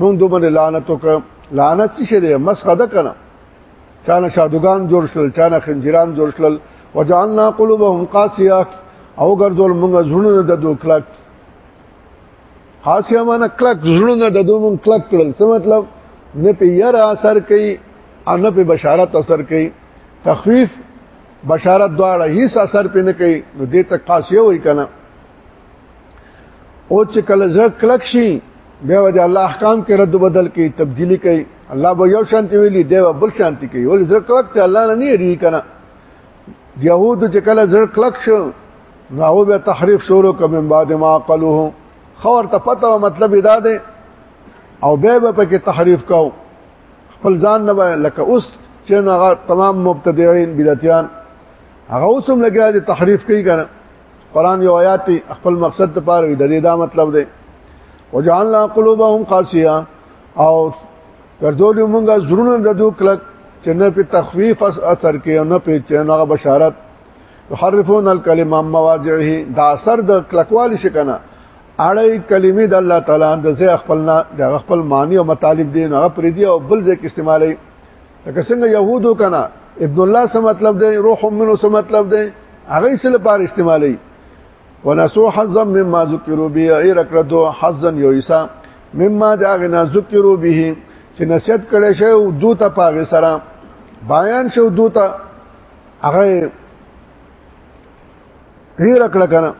مونږ دوی باندې لعنت وکړ لعنت څه شي دی مسخه ده کنه چانه شادوغان جوړ شول چانه خنجران جوړ شول وجعلنا قلوبهم قاسيه او ګرځول موږ زړونه د دوه کلک حاسیا معنا کلک زړونه د دوه موږ کلک کړل څه مطلب نه په ير اثر کوي او نه په بشارت اثر کوي تخفیف بشارت دواړه هیڅ اثر پې نه کوي نو دې ته قاسیه وای کنه او چې کله زړه کلک شي بیا د الله احکام کې رد بدل کوي تبدیلی کوي الله به یو شانتی ویلي دی بل شانتی کوي ول زړه کلک ته الله نه نه ری کنه يهود چې کله زړه کلک شو نو هغه به تحریف شروع کوي بعد ما قالوه خور ته پته مطلب ادا ده او به به پکې تحریف کاو خپل ځان نه لکه اوس چې هغه تمام مبتدعين بدعتيان هغه اوسم لګیا دي تحریف کوي کنه قران یو آیات خپل مقصد ته پاره د دې دا مطلب دی وجعلنا قلوبهم قاسیه او ګرځول موږ زړونه د دوه کلک چې نه په تخفیف اثر کې او نه په چنغه بشارت يحرفون الكلمه مواضعه دا اثر د کلکوالي شکنه اړې کلمې د الله تعالی د ځای خپلنا د خپل معنی او مطالب دین هغه پریدي او بل ځای کې استعمالي لکه څنګه يهودو کنه ابن الله څه مطلب دی روح منه څه مطلب دی هغه یې لپاره استعمالي ونسو حظا مما ذکروا به ای رکړدو حظا یو ایسا مما دا غنا ذکروا به چې نصیحت کړي شه او دوته پاغه سره بیان شو دوته هغه ای رکړه کنه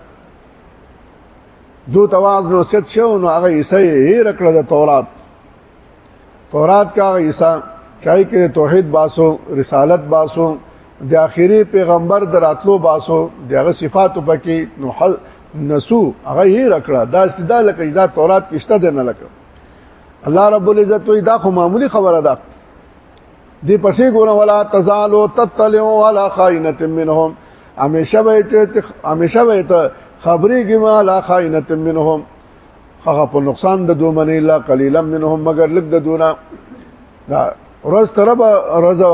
دوته واز نو ست شو نو هغه ایسا ای رکړه د تورات تورات کا عیسی چای کې توحید باسو رسالت باسو د اخیری پیغمبر دراتلو باسو دغه صفات پکې نو نسو هغه یې رکړه دا سیدا لکه دا تورات کې شته نه لکه الله رب العزت وی دا خو معمولی خبره ده دی پسې ګوره ولا تزالو تطلعو ولا خائنه منهم همیشه به همیشه به خبرې کې ما لا خائنه منهم هغه په نقصان د دوه منی لا قليلا منهم مگر لګ د دونه دا روز طرف رضا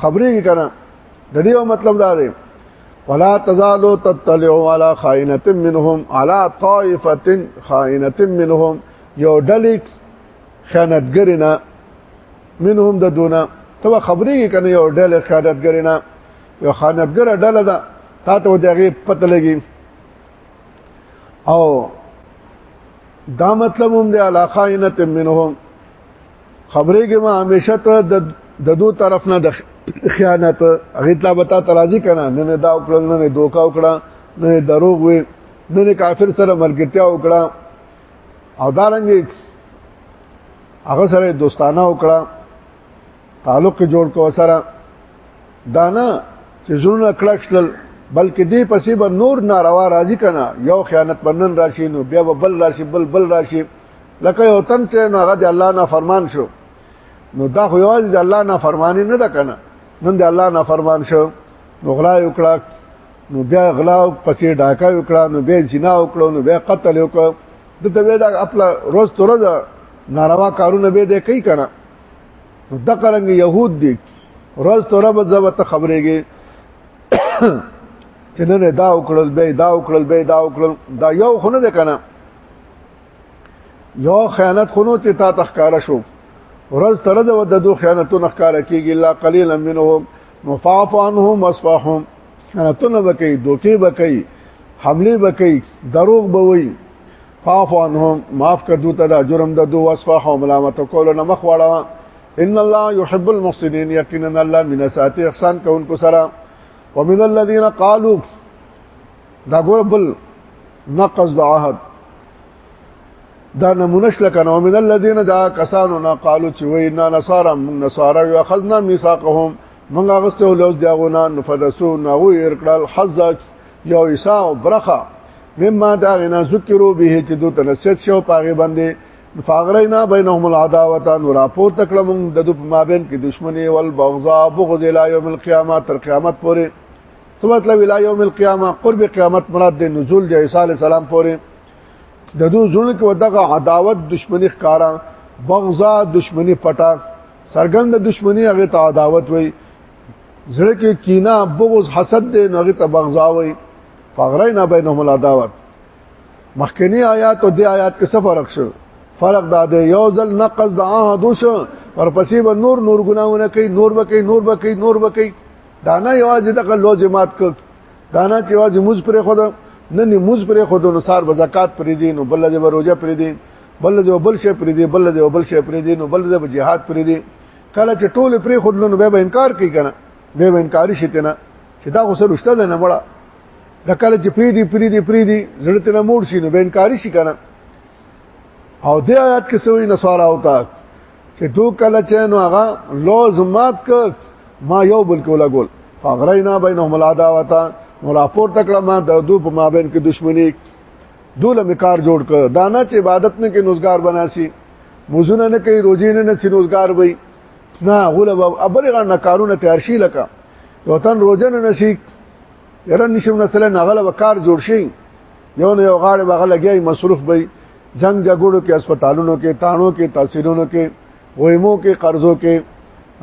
خبرې کنا د دې مطلب دا دی ولا تزالو تطلع على خائنه منهم على طائفه خائنه منهم یو ډلیک خیانتګرینا منهم د دونه ته خبرې کنا یو ډلیک خیانتګرینا یو خیانتګر ډله ده تا ته دغه پته لګي او دا مطلب هم د علاقه انت منهم خبرې کې ما همیشه ته د دو طرف نه د خیانت هغه ته بتا ترازی کنه نه دا وکړل نه دوکا وکړه نه دروغ وي نه کافر سره ملګرتیا وکړه او دارنګ هغه سره دوستانه وکړه تعلق جوړ کو سره دانا چې زړونه کلک شل بلکې دې پسې به نور ناروا راضی کنا یو خیانت بنن راشي نو بیا به بل راشي بل بل راشي لکه یو تن چې نو هغه د الله نه فرمان شو نو دا خو یوازې د الله نه فرمانی نه ده کنه نن د الله نه فرمان شو نو غلا وکړه نو بیا غلا پسې ډاکا وکړه نو بیا جنا وکړه نو بیا قتل وکړه د ته دا خپل روز تر روز ناروا کارونه به دې کوي کنه نو دغه رنګ يهود دي روز ته رب زبته خبرېږي چې نن دا وکړل به دا وکړل به دا وکړل دا یو خونه ده کنه یو خیانت خونو چې تا تخکاره شو ورځ تر د ود دوه خیانتو نخکاره کیږي الا قليلا منهم مفاف عنهم واصفهم خیانتونه بکې دوکي بکې حمله بکې دروغ بوي فاعف عنهم معاف کړ دوی ته دا جرم د دوه وصفه او ملامت کول نه مخ واړه ان الله يحب المحسنين یقینا الله من ساتي احسان کوونکو سره ومن الذين قالوا دا ګور بل نقض د عهد دا نمونه شل کنه ومن الذين دا کسانو نه قالو چې وای نه نصارا من نصارا یو اخذنا میثاقهم من غسته لوز دیغونه نفدسو نه ویر کړل حزج یو ایسا او برخه مما دا غنا ذکرو به چې دوی ته نصیحت شو پاغه باندې فاغرینا بینهم العداوه نو راپور تکړه مونږ د دوی په مابین کې دښمنی او البغضاء بغض الی یوم القیامه تر قیامت پورې څه مطلب الی یوم القیامه قرب قیامت مراد د نزول د عیسی علی السلام پورې د دوی زړه کې ودغه عداوت دښمنی ښکارا بغضاء دښمنی پټه سرګند دښمنی هغه ته عداوت وای زړه کې کینه بغض حسد دې نغه ته بغضاوي فغرینا بینهم العداوت مخکنی آیات او دې آیات کې څه فرق شو فرق دا دی یو ځل نقض د عهد وشو ورپسې به نور نور ګناونه کوي نور به کوي نور به کوي نور به کوي دا نه یوازې دغه لوزمات کوي دا نه چې یوازې موز پرې خود نه نه موز پرې خود نو سار به زکات پرې دي نو بل دې روزه پرې دي بل دې بل شي پرې دي بل دې بل شي پرې دي نو بل دې جهاد پرې دي کله چې ټول پرې خودلنو به انکار کوي کنه به انکاری شته نه چې دا غوسه رښتا ده نه مړه د کله چې پری دی پری دی پری دی زړه ته مور شي نو به انکاری شي کنه او د آیات کې سوې نسوارا وتا چې دو کله چې نو هغه لوزمات ک ما یو بل کولا ګول فغرینا بینهم العداوتا نو راپور تکړه ما د دو په مابین کې دښمنی دوله مکار جوړ ک دانا چې عبادت نه کې نوزګار بناسي موزونه نه کوي روزي نه نسی روزګار وي نه غول ابرغه نه کارونه تیار شي لکه یو تن روزه نه نسی یره نشم نسله نه غل وکار جوړ شي یو نه یو غاړه بغه لګي مصروف وي جنگ جګړو کې هسپتالونو کې تانو کې تحصیلونو کې ویمو کې قرضو کې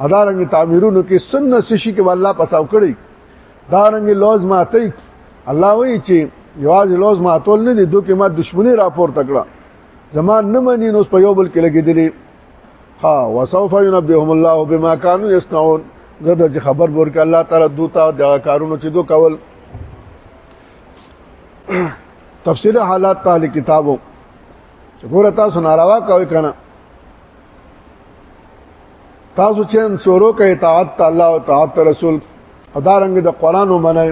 ادارنګ تعمیرونو کې سن سشي کې والله پساو کړی دارنګ لوز ماته الله وی چې یواز لوز ماتول نه دي دوی کې ما دښمنی راپور تکړه زمان نه مني نو په یو بل کې لګېدلې ها وسوف ينبئهم الله بما كانوا يصنعون زړه چې خبر ورکړي الله تعالی دوته دا کارونه چې دو کول تفسیر حالات تعالی کتابو چې ګوره تاسو ناروا کوي کنه تاسو چې سورو کې اطاعت الله او اطاعت رسول ادارنګ د قران ومنئ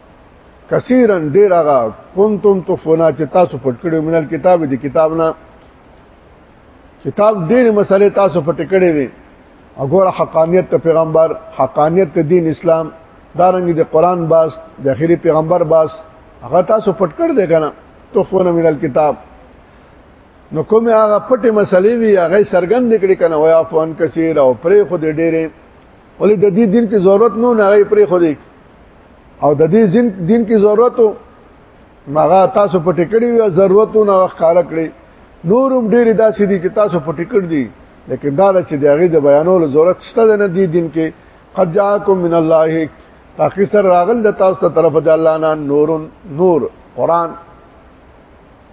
کثیرا ډیر هغه کنتم تخفونا چې تاسو پټ کړی من الكتاب دي کتاب نه کتاب ډیر مسلې تاسو پټ کړی وي وګوره حقانیت ته پیغمبر حقانیت ته دین اسلام دارنګ د قران باس د اخیری پیغمبر باس هغه تاسو پټ کړ دی کنه تخفونا من الكتاب نو کوم هغه پټې مسلې وي هغه سرګند کړي کنه وای افغان کثیر او پرې خو دې ډېرې ولې د دې دین کې ضرورت نو نه هغه پرې خو دې او د دې دین دین کې ضرورت مغه تاسو په ټکړی وی ضرورت نه وخت کار کړی نورم ډیر داسې دي چې تاسو په ټکړ دي لیکن دا چې د هغه د بیانولو ضرورت شته نه دی دین کې قد جاءکم من الله تاکي سر راغل د تاسو ته طرف د الله نه نور نور قران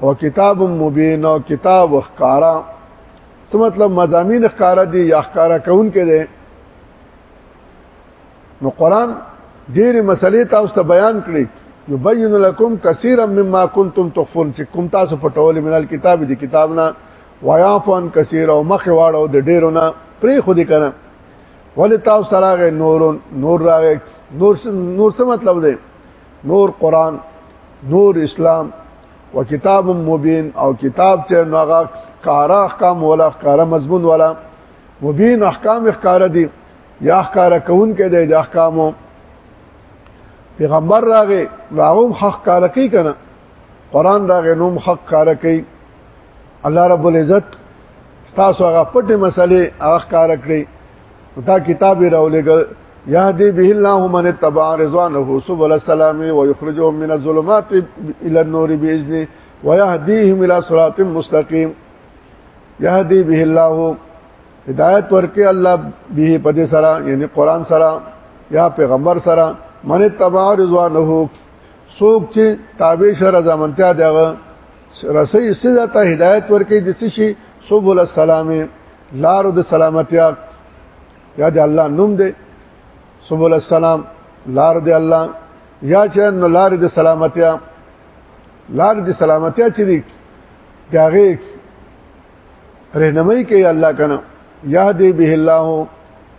او کتاب مبین او کتاب وخکارا څه مطلب مزامین ښکارا دي یا ښکارا کون کې دي نو قران ډېری مسلې تاسو ته بیان کړي یبین لکم کثیرا مما کنتم تخفون چې کوم تاسو پټول منال کتاب دي کتابنا ویافون کثیر او مخ واړو د ډیرو نه پری خو دي کنه ول تاسو سره نور نور راغې نور نور څه مطلب دی نور قران نور اسلام وکتاب مبین او کتاب چې نوغه کارا احکام ولا کارا مضمون ولا مبین احکام احکار دي یا ښکارا کون کې دی د احکامو پیغمبر راغې راغوم حق کار کوي کنه قران راغې نوم حق کار کوي الله رب العزت تاسو هغه پټه مسلې هغه کار کړی دا کتاب راولېګل يهدي به الله من اتبع رضوانه سبل السلام ويخرجهم من الظلمات الى النور باذنه ويهديهم الى صراط مستقيم يهدي به الله هدایت ورکه الله به په دې سره یعنی قران سره یا پیغمبر سره من تبع رضوانه سوک چې تابع شر زمنتیا دغه رسي سزا ته هدایت ورکه د څه شي سبول السلام لار د سلامتیا یا د الله نوم دی سبول السلام لار دی الله یا چې نو لار د سلامتیا لار د سلامتیا چې دی داغه رهنمای کوي الله کنه یهدی به الله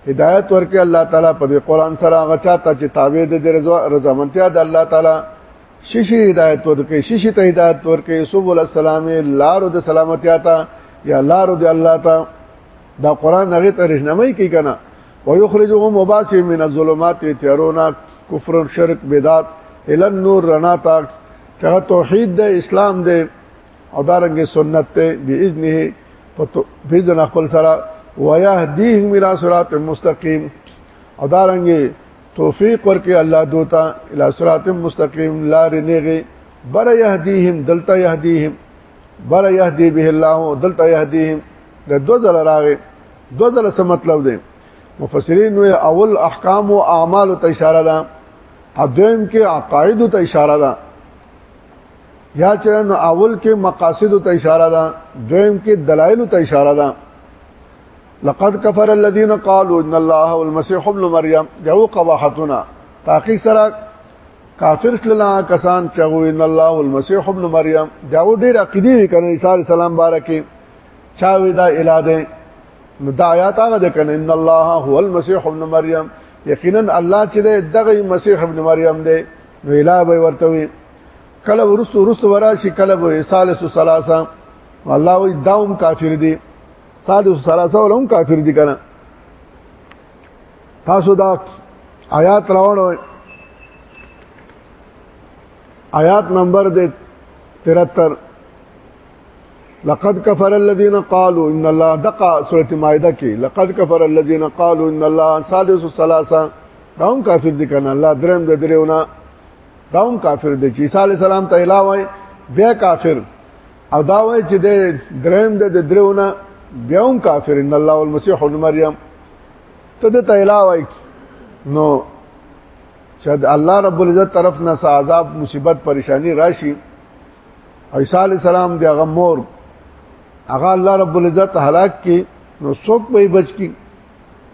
هدایت ورکه الله تعالی په قرآن سره هغه چاته چې تابع دي د رضامندیا د الله تعالی شیشي هدایت ورکه شیشي ته هدایت ورکه سبول السلام لارو د سلامتیا ته یا لارو د الله ته دا قرآن هغه ته رهنمای کوي کنه ويخرجهم مباسي من الظلمات تيرونا کفر شرک بدعت الى النور رنا تا چا توحید د اسلام د او دا رنګ سنت ته باذنه په باذن خپل سره ويهديهم الى صراط مستقيم او دا رنګ توفیق ورکړي الله دوتا الى صراط مستقيم لار نیغه بر يهديهم دلتا يهديهم بر يهدي به الله دلتا يهديهم د دوه ځل راغې دوه ځل څه مطلب دی مفسرین وی اول احکام او اعمال ته اشاره ده ادم کې عقاید ته اشاره ده یا چې نو اول کې مقاصد ته اشاره ده دویم کې دلایل ته اشاره ده لقد كفر الذين قالوا ان الله هو المسيح ابن مريم جو قباحتنا تحقیق سره کافر شلنا کسان چې ان الله هو المسيح ابن مريم دا ډېر عقيدي وکړي عيسى عليه السلام بارکه چا وی دا اله ده نو دا آیات هغه ده کنه ان الله هو المسيح ابن مريم یقینا الله چې دغه مسیح ابن مریم دی نو اله به ورته وي کله ورستو ورستو ورا شي کله به ثالث ثلاثه الله وی داوم کافر دي ثالث ثلاثه ولهم کافر دي کنه تاسو دا آیات راوړو آیات نمبر دې 73 لقد كفر الذين قالوا ان الله دقا سوره مائده کې لقد كفر الذين قالوا ان الله ثالث ثلاثه دا هم کافر دي کنه الله درم د دریونه دا هم کافر دی چې عیسی علی السلام ته اله وای بیا کافر او دا وای چې د دریم د درونه بیا هم کافر ان الله والمسيح ابن مریم ته د اله وای نو چې الله رب العزت طرف نه عذاب مصیبت پریشانی راشي عیسی علی السلام دی هغه مور هغه الله رب العزت هلاک کی نو څوک به بچ کی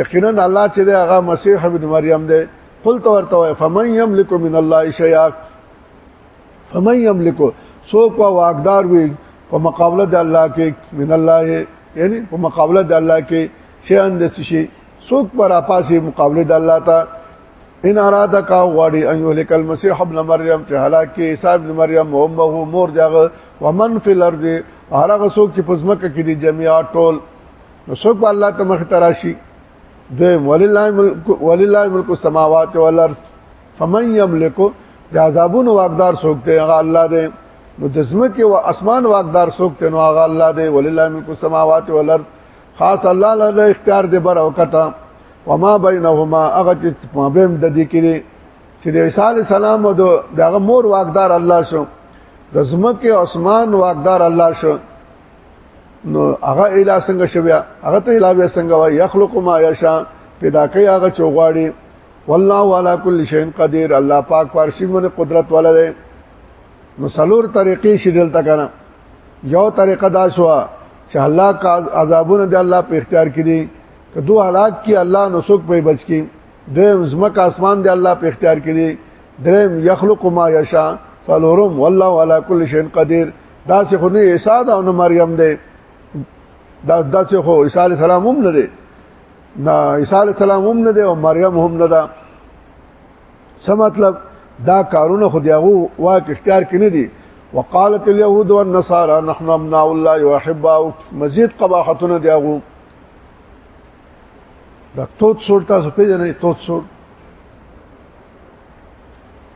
یقینا الله چې هغه مسیح ابن مریم دی قل تو ورته وای فمن یملک من الله شیئا فمن یملک سو کو واقدار وي په مقابله د الله کې من الله یعنی په مقابله د الله کې شي اند شي سوک پر اپاسي مقابله د الله ته ان اراده کا غواړي ان یهلک المسیح ابن مریم چې هلاک کې عیسی ابن مریم امه مور دغه ومن فی الارض هرغه سوک چې پزمکه کې دي جميعا ټول نو څوک به الله ته مخ تراشي دویم ولله ملک ولله ملک السماوات والارض فمن يملك د عذابونو واقدار څوک دی هغه الله دی نو د زمکه او اسمان واقدار څوک دی نو هغه الله دی ولله ملک السماوات والارض خاص الله له اختیار دی بر او کته وما بينهما هغه چې په بهم د دې کې چې د عیسی علی السلام او دغه مور واقدار الله شو د زمکه او اسمان واقدار الله شو نو هغه اله څنګه شوی هغه ته اله بیا څنګه وای یخلق ما یشا پیدا کوي هغه چوغاړي والله علی کل شیء قدیر الله پاک پارسی باندې قدرت والا دی نو سلور طریقې شیدل تا کنه یو طریقه دا شو چې الله کا عذابونه دی الله په اختیار کړي که دوه هلاک کی الله نو څوک په بچ کی دویم زمک اسمان دی الله په اختیار کړي دریم یخلق ما یشا سلورم والله علی کل شیء قدیر دا څه خو نه عیسی دا نو مریم دی دا دا څه خو عیسی علی السلام هم نه دی نه عیسی علی السلام هم نه دی او مریم هم نه ده څه مطلب دا کارونه خو دیغه واک اختیار کینې دي وقالت اليهود والنصارى نحن ابناء الله واحباؤه مزید قباحتونه دیغه دا توت سور تاسو پیژنې توت سور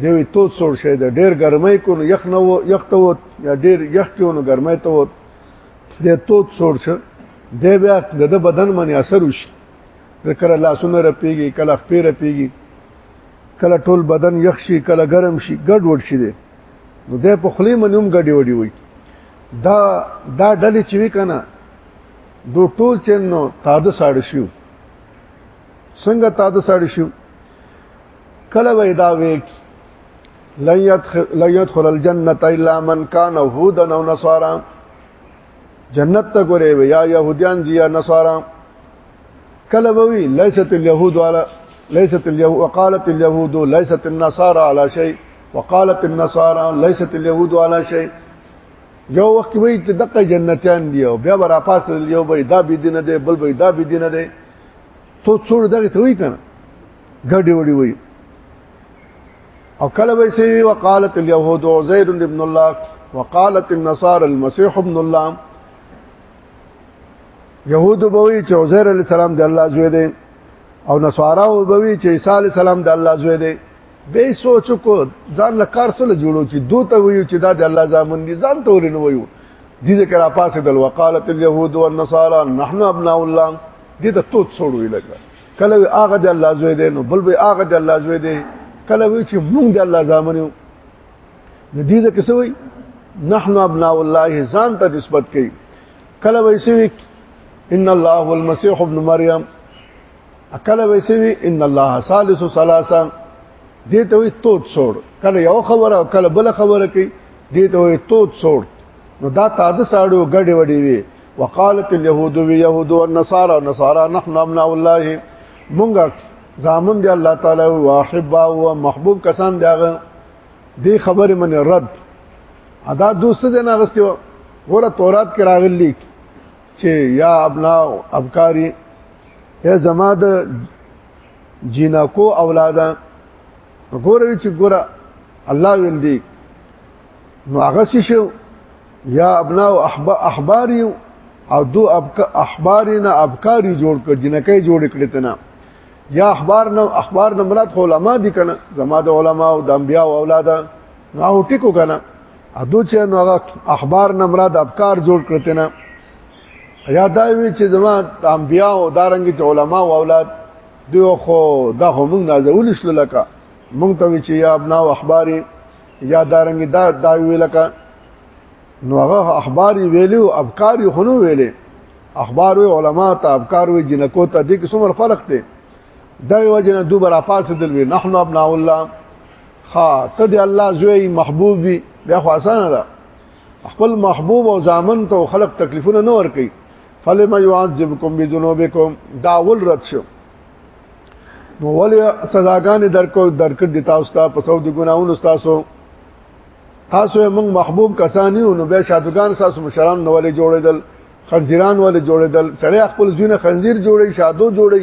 دی وی تو څور شه د ډیر ګرمۍ کو نو یخ نه وو یخ ته وو یا ډیر یخ کې نو ګرمۍ ته وو دی تو څور شه دی بیا د بدن باندې اثر وشي کله لاسونه رپیږي کله خپې رپیږي کله ټول بدن یخ شي کله ګرم شي ګډ وډ شي دی نو دی په خلی منوم ګډي وډي وي دا دا ډلې چې وی کنه دو ټول چنو تاده ساړ شو څنګه تا د سړی شو کله وې دا وې لن يدخل الجنه الا من كان هودا او نصارا جنت ته ګورې وې یا يهوديان دي یا نصارا کله وې ليست اليهود على ليست اليهود وقالت اليهود ليست النصارى على شيء وقالت النصارى ليست اليهود على شيء یو وخت وی چې دغه جنتیان دی او بیا ورا پاس یو به دا بی دینه دی بل به دا بی دینه دی تو څور دغه ته وی کنه ګډي وډي وی او کله به سي وقالت اليهود عزير ابن الله وقالت النصارى المسيح ابن الله يهود بوي چې عزير عليه السلام د الله زوی دی او نصارا بوي چې عيسى عليه السلام د الله زوی دی به سوچ کو ځان له کار سره جوړو چې دوی ته ویو چې دا د الله ځامن دي ځان ته ورنه ویو دې ذکر اپاسه د وقالت اليهود والنصارى نحن ابناء الله دې ته توت سوړو لګا کله هغه د الله زوی دی نو بل به هغه د الله زوی دی کله وی چې موږ د الله ځامن یو دې ذکر څه وی نحن ابناء الله ځان ته نسبت کوي کله وی سوي ان الله والمسيح ابن مريم اکل ویسې وی ان الله ثالث ثلاثه دې ته وی توت سوړ کله یو خبره او کله بل خبره کوي دې ته وی توت سوړ نو دا تازه ساړو غړي وړي وی وقالت اليهود واليهود والنصارى والنصارى نحن ابناء الله مونږه زامن دی الله تعالی او احبا او محبوب کسان دیغه دی خبره من رد ادا دوست دی نه غستیو ګوره تورات کې راغلی چې یا ابنا ابکاری یا زما د جینکو اولاده ګوره چې ګوره الله ویل دی نو هغه شو یا ابنا او احباری او دو ابک احبارنا ابکاری جوړ کړ جنکه جوړ کړی تنه یا اخبار نه اخبار نه مراد علماء دي کنه زما د علماء او د انبیا او اولاده نو ټیکو کنه ادو چې نو هغه اخبار نه مراد افکار جوړ کړته نه یا دا وی چې زما انبیا او دارنګ چې علما او اولاد دیو خو دا هم نازول شل لکه مونږ ته چې یا ابنا او اخباري یا دارنګ دا دا وی لکه نو هغه اخباري ویلو افکاري خنو ویلې اخبار او علما ته افکار او جنکو ته د کومر فرق دی دا وجنه دوبر افاس دل وی نحنو ابنا الله ها ته دی الله زوی محبوب وي بیا خو اسانه ده خپل محبوب او ځامن ته خلق تکلیفونه نه ور کوي فلم يعذبكم بذنوبكم داول رد شو نو ولې سزاګانې درکو درکړ دي تاسو ته په سود ګناونو تاسو تاسو موږ محبوب کسانی نو به شادوګان تاسو مشران نو ولې جوړېدل خنزیران ولې جوړېدل سړی خپل ځینې خنزیر جوړي شادو جوړي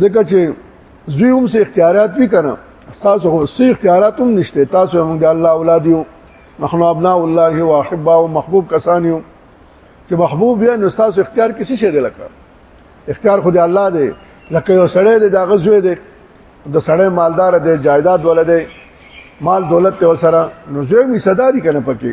ځکه چې زوی هم سه اختیارات وی کنه تاسو خو سه اختیارات هم نشته تاسو هم د الله اولاد یو نحنو ابناء الله و احباء و محبوب کسان یو چې محبوب یا نو تاسو اختیار کسی شه دی لکه اختیار خو د الله دی لکه یو سړی دی دا غزوی دی د سړی مالدار دی جایداد ولده مال دولت ته وسره نو زوی می صداري کنه پکې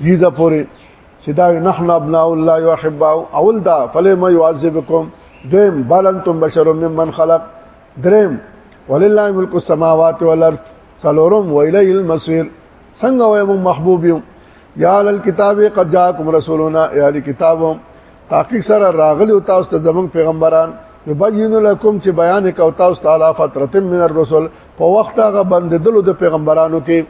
یزه پوری چې دا نحن ابناء الله واحباء اول دا فلما يعذبكم دیم بل انتم بشر ممن خلق دریم ولله ملک السماوات والارض سلورم ویلی المصير څنګه وای مو محبوب یو یا ال کتاب قد جاءکم رسولنا یا ال کتاب تحقیق سره راغلی او تاسو ته زمون پیغمبران یبین لکم چې بیان کو تاسو تعالی فترتم من الرسل په وخت هغه بندیدلو د پیغمبرانو کې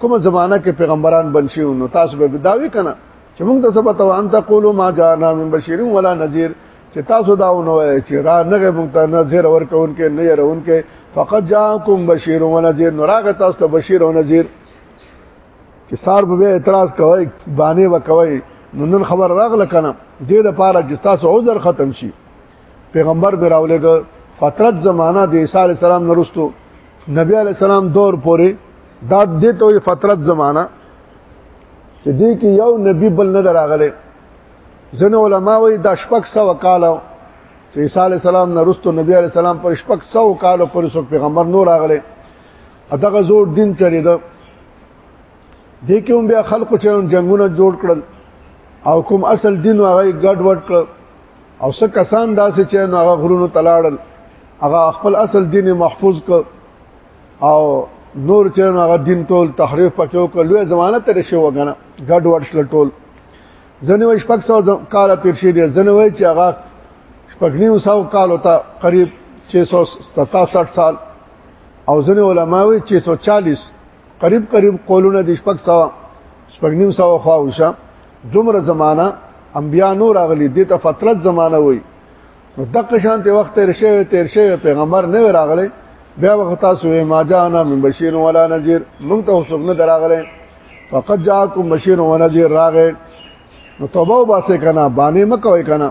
کومه زمانہ کې پیغمبران بنشي نو تاسو به داوی کنه چې موږ ته سبا ته ان تقولوا ما جاءنا من بشير ولا نذير چې تاسو دا ونه وای چې را نه موږ ته نذير ورکون کې نه يرون کې فقط جاءكم بشير ونذير نو راغ تاسو ته بشير او نذير چې سار به اعتراض کوي باندې وکوي نو نن خبر راغله کنه دې لپاره چې تاسو عذر ختم شي پیغمبر به راولې د فترت زمانہ د عیسی علی السلام نرستو نبی علی السلام دور پورې دا د ته فترت زمانہ چې دې کې یو نبی بل نه دراغله ځنه علما وایي دا شپږ سو کالو چې عیسی علی السلام نه رستو نبی علی السلام پر شپږ سو کالو پر څو پیغمبر نور راغله دغه زور دین چری دا دې کې هم بیا خلکو چې جنگونه جوړ کړل او کوم اصل دین هغه ګډ وډ کړل او څه کسان داسې چې نو هغه غرونو تلاړل هغه خپل اصل دین محفوظ ک او نور چې نو هغه دین ټول تحریف پکې وکړ لوی زمانہ تر شي وګنه ګډ وډ شل ټول ځنه وای شپږ سو کال تیر شي دي ځنه وای چې هغه شپږ نیو سو کال وتا قریب 667 سال او ځنه علما وای 640 قریب قریب قولونه د شپږ سو شپږ نیو سو خواوشه دومره زمانہ انبیا نور اغلی دي ته فترت زمانہ وای نو دغه شان ته وخت تیر شوی تیر شوی پیغمبر نه راغلی بیا وخت تاسو ما جانا من بشیر ولا نذیر موږ ته اوسوګ نه دراغلی فقط جاءکم بشیر و نذیر راغی نو توبه وباسه کنه باندې مکوې کنه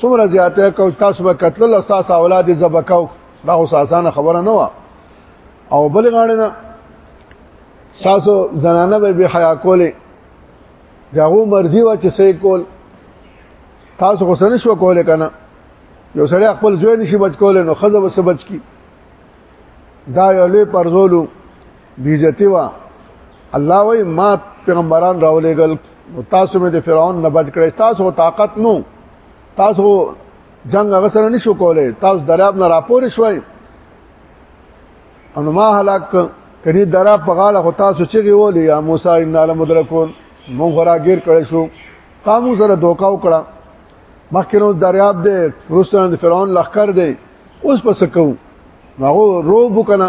څومره زیاته کو تاسو به قتل استاد اولاد زبکاو دا اوس اسانه خبره نه و او بل غاړه نه تاسو زنانه به به حیا کولې داغو مرزي و چې سې کول تاسو خو سن شو کولې کنه یو سړی خپل ځوی نشي بچ کولې نو خزه وسه بچ کی دا یو لوی پرزولو بیزتی وا الله وای ما پیغمبران راولېګل تاسو مې د فرعون نه بچ کړی تاسو طاقت نو تاسو جنگ هغه سره نشو کولای تاسو دریاب نه راپور شوي انو ما هلاک کړي درا په غاله خو تاسو چیږي ولې یا موسی ان علی مدرکون مونږ راګیر کړی شو قامو سره دوکاو کړه مخکینو دریاب دی روسان د فرعون لخر دی اوس پس کو هغه روب کنه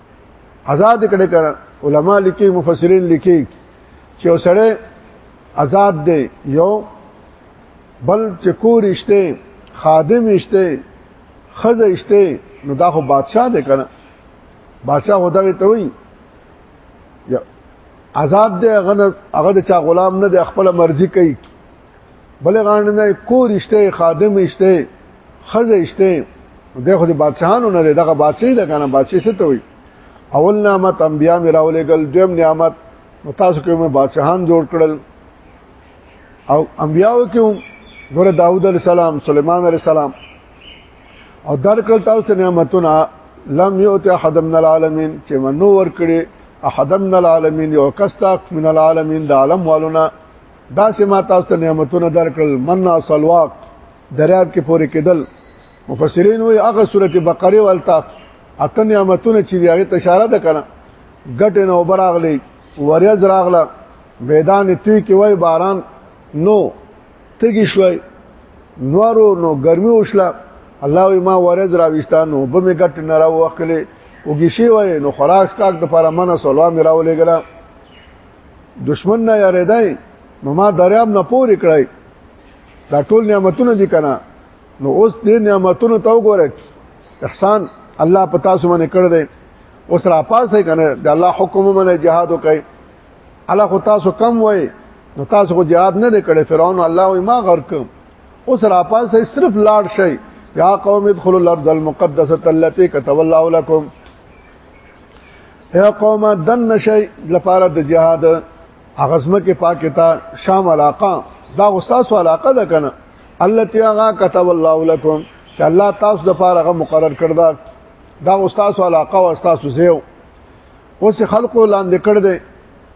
آزاد کړي کړه علما لیکي مفسرین لیکي چې وسړی آزاد دی یو بل چې کور اشته خادم اشته خزه اشته نو دا خو بادشاہ دی کنه بادشاہ هدا وي ته وي آزاد دی هغه هغه د چا غلام نه دی خپل مرزي کوي بل غاڼه نه کور اشته خادم اشته خزه اشته دغه د بادشاہانو نه دغه بادشاہي د کنه بادشاہي څه ته وي اول نعمت انبیا میراولې ګل دویم نعمت متاسو کې مې بادشاہان جوړ کړل او انبیاو کې ګوره داوود علی السلام سليمان علی السلام او درکړ تاسو نعمتونه لم یؤت احد من العالمین چې منو ور کړی احد من العالمین یو کس تاک من العالمین د عالم والونه دا سه ما تاسو ته نعمتونه درکړل من اصلواق دریاب کې پورې کېدل مفسرین وی هغه سورته بقره ولتا اته نعمتونه چې هغه تشاره ده کنه ګټ نه وبراغلی وریاز راغله میدان توی کې وای باران نو تګی شوي نورو نو ګرمي وشله الله وی ما وریاز راويستانو به می ګټ نه راوخلې وګی شي وای نو خراس کاک د پاره منه سلام راولې ګلا دشمن نه یریدای نو ما دریاب نه پورې کړای دا ټول نعمتونه دي کنه نو اوس دې نعمتونو ته وګوره احسان الله پتا سو باندې کړ دې اوس را پاسه کنه د الله حکم باندې جهاد وکړي الله خو تاسو کم وای نو تاسو خو jihad نه کړي فرعون الله او ما غرق اوس را پاسه صرف لاړ شي یا قوم ادخلوا الارض المقدسه التي كتب الله لكم یا قوم دن نشي لپاره د جهاد اغزمه کې پاکتا شام علاقه دا استاد علاقه ده کنه الله تعالی كتب الله لكم چې الله تاسو د پاره غو مقرر کړ دا دا استاد علاقه او استاد زیو اوس خلقو لاندې کړ دې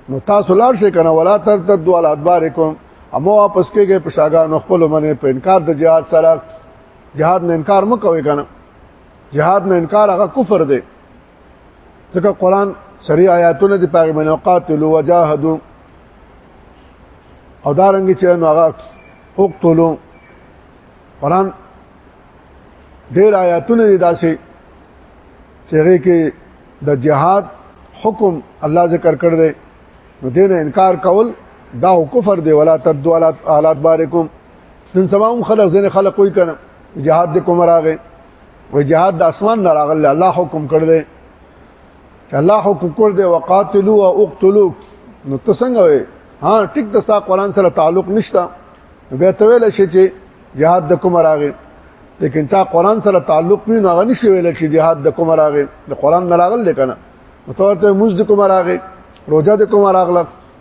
نو تاسو لاړ شئ کنه ولا تر تد ول ادبارکم امو واپس کېږي پښاګان خپل منه په انکار د جهاد سره جهاد نه انکار مکوئ کنه جهاد نه انکار هغه کفر دی ځکه قران سری آیاتونه دی پاغي منو قاتلوا وجاهدوا او دارنګ چې نو هغه اقتلوا قران ډیر آیاتونه دي داسې چې هغه کې د جهاد حکم الله ذکر کړ دی نو دین انکار کول دا کفر دی ولا تدوا علات بارکم نن سبا هم خلک ځنه خلک کوئی کنه جهاد د کوم راغې و جهاد د اسمان نه راغله الله حکم کړ دې چې الله حکم کړ دې وقاتلوا او اقتلوا نو ته څنګه وې ها ټیک د ستا قران سره تعلق نشته به ته ویل شي چې جهاد د کوم راغې لیکن تا قران سره تعلق نه نه غني شي ویل چې جهاد د کوم راغې د قران نه راغل لیکنه متورته موږ د کوم راغې روزه د کوم راغله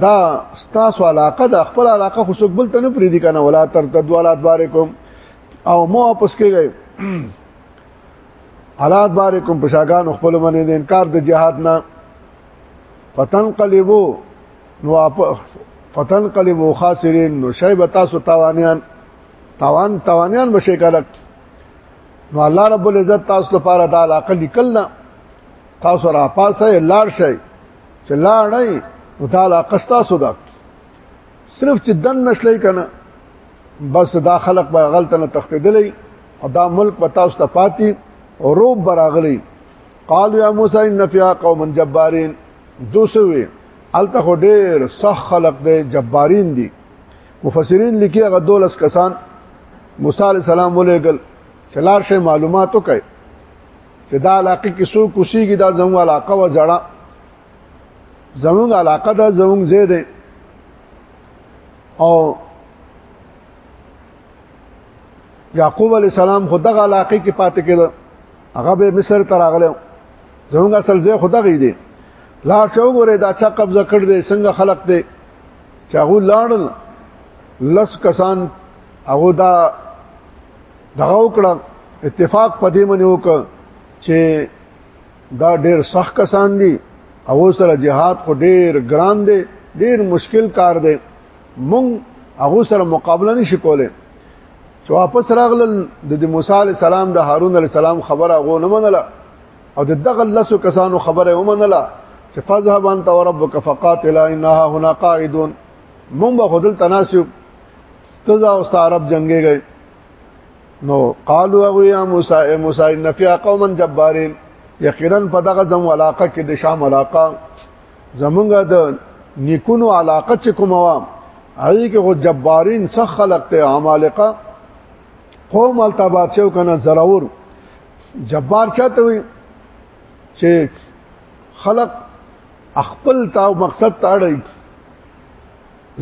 دا ستاسو علاقه د خپل علاقه خو څوک بل ته نه پریدي کنه ولا تر تدوالات بارکم او مو واپس کېږي حالات بارکم پشاګان خپل باندې د انکار د جهاد نه فتنقلبو نو اپ فتنقلبو خاسرین نو شیب تاسو تاوانیان تاوان تاوانیان بشي کلک نو الله رب العزت تاسو لپاره د علاقه لیکل نه تاسو را پاسه لار شئ چې لاړی نو تعالی قستا سودا صرف چې دن نشلې کنه بس دا خلق به غلط نه تختیدلې او دا ملک په تاسو ته پاتې او روب براغلی قالوا يا موسى ان فيها قوما جبارين دوسوي الته خو ډېر صح خلق دي جبارين دي مفسرین لیکي هغه دولس کسان موسی عليه السلام ولېګل چلار شي معلوماتو کوي چې دا علاقه کې څوک اوسېږي دا زموږ علاقه و زړه زموږ علاقه دا زموږ ځای دی او یعقوب علی السلام خو دغه علاقه کې پاتې کېده هغه به مصر ته راغله زموږ اصل ځای خو دغه دی لا شو غره دا چا قبضه کړ دې څنګه خلق دې چاغو لاړل لس کسان هغه دا دغه وکړه اتفاق په دې منو وک چې دا ډېر سخت کسان دي او سره جهاد خو ډېر ګران دی ډېر مشکل کار دی مونږ هغه سره مقابله نشو کولای چې واپس راغل د موسی علی السلام د هارون علی السلام خبره غو نه منله او د دغه لسو کسانو خبره ومنله چې فذهب انت وربك فقاتلا انها هنا قاعدون مونږ به خدل تناسب تزا او عرب جنگي گئے نو قالوا او یا موسی اے موسی ان فی قوما جبارین یقینا په دغه زم علاقه کې د شام علاقه زمونږه د نیکونو علاقه چې کومه وا هغه کې غو جبارین څخه خلق ته عمالقه قوم التبات شو کنه زراور جبار چاته وي چې خلق خپل تا مقصد تاړي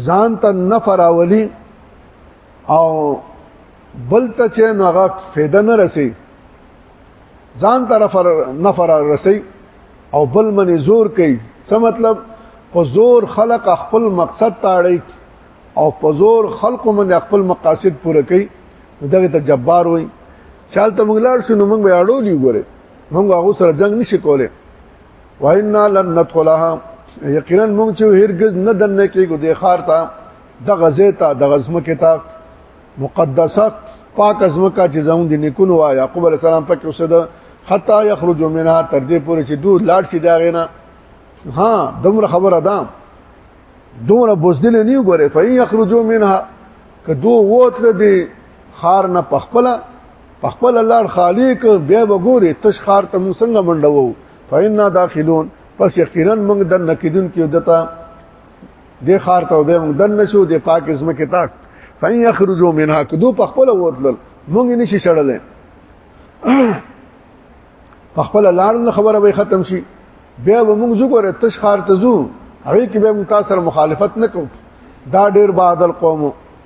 ځان ته نفر اولی او بل ته چې نغه فایده نه رسی ځان ته نفر نفر رسی او بل منی زور کوي څه مطلب په زور خلق خپل مقصد تاړي او په زور خلق من خپل مقاصد پوره کوي دغه ته جبار وای چالت مغلار شنو موږ به اړو لیو ګره موږ هغه سره جنگ نشي کولای وإنا لن ندخلها یقینا موږ چې هرگز نه دنه کېږو د خار ته د غزې ته د غزمه کې ته مقدسه پاک ازمه کا چې زموږ د نیکونو وا یعقوب علی السلام پکې اوسه ده حتا یخرج منها تر دې پورې چې دوه لاړ شي دا غینا ها دومره خبره ده دومره بوزدل نه وګوره فین یخرجو منها که دوه ووتل دي خار نه پخپله په خپل لار خالق بیا وګوري تشخار ته موږ څنګه منډوو فإنا داخلون پس یقینا موږ د نکیدون کې دتا د خار ته به موږ دن شو د پاک اسم کې تاک فإن يخرجوا منها کدو په خپل ووتل موږ نشي شړل په خپل لار نه خبره به ختم شي بیا به موږ زګوره تشخار ته زو هغه کې به موږ تاسو مخالفت نکوو دا ډیر بادل قومو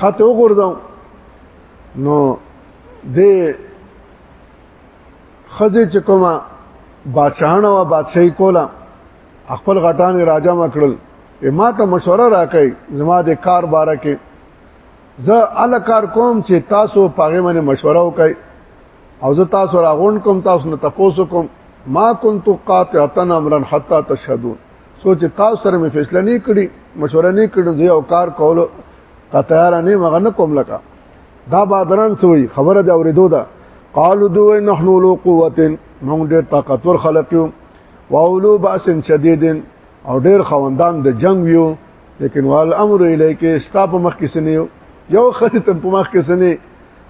خاطه وګورځم نو د خزه چې کومه بادشاہانه او بادشاہي کوله خپل غټان راجا مکړل ما ته مشوره راکړي زما د کار باره کې زه ال کار کوم چې تاسو پاغه منه مشوره وکړي او زه تاسو راغون کوم تاسو نه تاسو کوم ما كنت قاطعتن امرا حتا تشهدون سوچ تاسو سره مې فیصله نه کړی مشوره نه کړی زه او کار کولو تا تیار نه مغه نه کوم لکه دا بادران سوی خبره د اوریدو ده قالو دو نحنو لو قوت مونږ ډېر طاقتور خلک یو واولو باس شدید او ډېر خوندان د جنگ یو لیکن وال امر الیک استا په مخ کې سنیو یو خصه تم په مخ کې سنی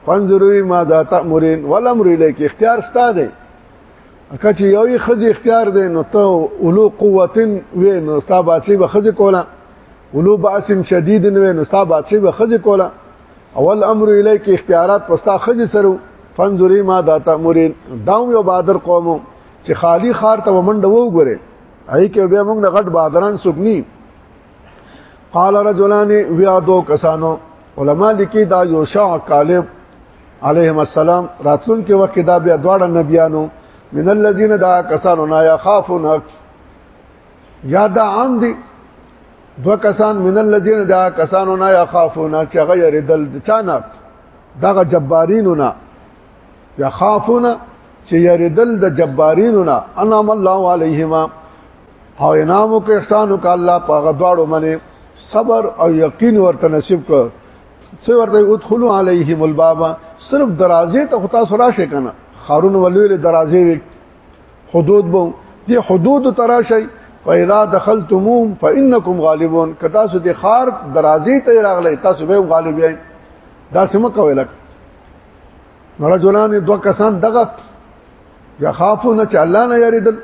فنظروی ما ذات امرین والامر الیک اختیار ستا دی اکه چې یو خزي اختیار دی نو ته اولو قوتن وې نو ستا باسي به خزي کولا اولو باسن شدیدن وې نو ستا باسي به خزي کولا اول امر الیک اختیارات پستا خزي سره فنذری ما دا تامرین داو یو بادر قوم چې خالی خار ته ومنډه وګوره ای کې بیا موږ نه غټ بادران سګنی قال رجلان ویا دو کسانو علما لیکي دا یوشع کالب علیهم السلام راتلون کې وخت دا بیا دواړه نبیانو من الذين دا کسانو نه يخافون یا دا عام دي دو کسان من الذين دا کسانو نه يخافون چې غیر دل چانه دغه جبارینو نه يخافون چې یریدل د جبارینو نه انعام الله علیهما او انعام او احسان وک الله په غدواړو منی صبر او یقین ورته نصیب کړ څه ورته ادخلوا علیهم الباب صرف درازه ته خطا سره شي کنه خارون ولویل درازه وی حدود بو دی حدود تراشی فاذا دخلتموم فانکم غالبون کدا سو دی خار درازه ته راغلی تاسو به غالب یې دا سم کوي لکه رجلان دو کسان دغه یخافون چې الله نه یریدل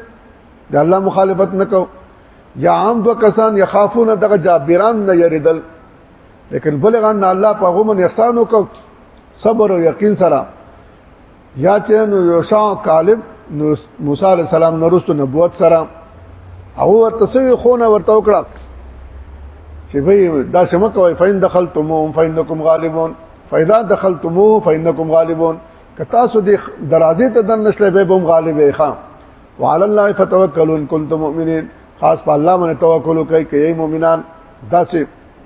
د الله مخالفت نکو یا عام دو کسان یخافون دغه جابران نه یریدل لیکن بلغان نه الله په غومن احسان وکړ صبر او یقین سره یا چې نو یوشا طالب نو موسی علی السلام نورست نبوت سره او ورته سوي خونه ورته وکړه چې وای دا سم کوي فین دخلتموهم فینکم غالبون فاذا دخلتموه فینکم غالبون که تاسو د درازې ته دن نشله به بم غالبې ښا وعلى الله فتوکلون کنتم مؤمنین خاص په الله باندې توکل کوي کوي مؤمنان داسې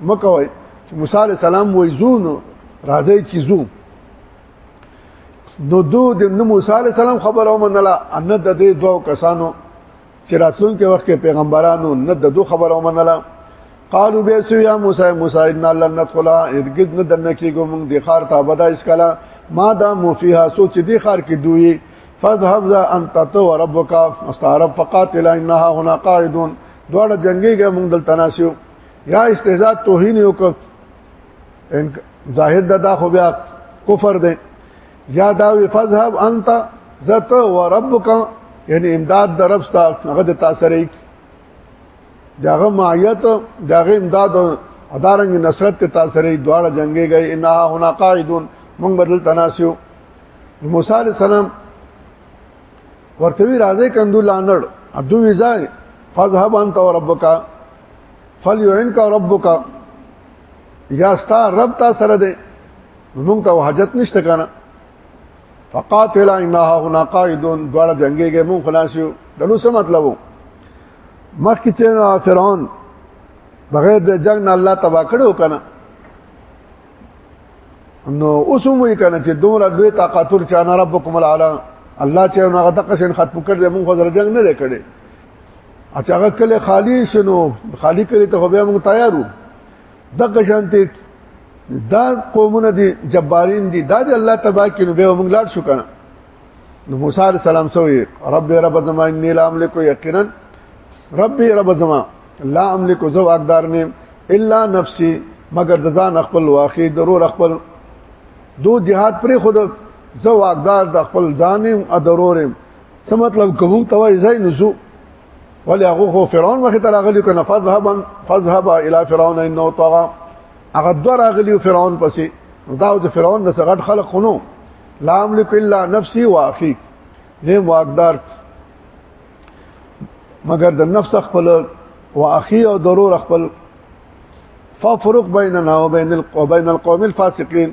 مکوي چې موسی عليه السلام وای زون راځي چې زو نو دو د موسی عليه السلام خبره ومنله ان د دې دوه کسانو چې راتلونکي وخت کې پیغمبرانو نه د دوه خبره ومنله قالو به سو یا موسی موسی ان الله ندخلا ارګد نه دنه کېګو موږ د خار ته بدا اس کلا ما دا مو فيها سوچ دي خار کې دوی فذهب ذا انت تو ربك مستعرب فقاتل انها هنا قائدون دوړه جنگيږي موږ دلته ناسیو یا استهزاء توهین یو کو ان ظاهر دا خو بیا کفر دی یا دا وی فذهب انت ذت و ربک یعنی امداد د رب ستا هغه د تاثیرې داغه معیت داغه امداد ادارنګ نصرت ته تاثیرې دواړه جنگي گئے ان هنا قائدون موږ بدل تناسیو موسی علی السلام ورته وی راځي کندو لانړ عبدو ویزا فذهب انت وربک فلیعنک ربک یا ستا رب تا سره دی موږ ته حاجت نشته کنه فقاتل انها هنا قائدون دواړه جنگيږي مون خلاصيو دلو څه مطلب مخکې چې فرعون بغیر د جنگ نه الله تبا کړو کنه نو اوس هم وی کنه چې دومره دوی طاقتور چا نه ربکم العالی الله چې هغه دقه شین ختم کړ دې مونږ خو جنگ نه کړي اچھا هغه کله خالی شنو خالی کله ته بیا موږ تیارو دغه شانته دا قومونه دي جبارین دي دا دی الله تبا کې نو به موږ لاړ شو کنه نو موسی علی السلام سوې رب رب زما انی لا املک یقینا رب رب زما لا املک زو اقدار نه الا نفسي مگر د ځان خپل واخی ضرور خپل دو جهاد پر خود زو اقدار د خپل ځان او ضرورم څه مطلب کوم ته وای زای نزو ولی هغه خو فرعون مخ ته راغلی کنه فذهب فذهب الى فرعون انه طغى هغه دوه راغلی فرعون پسې دا د فرعون نه څنګه خلق خونو لا املك الا نفسي واخي نه واقدار مگر د نفس خپل واخي او ضرور خپل ففرق بيننا وبين وبين القوم الفاسقين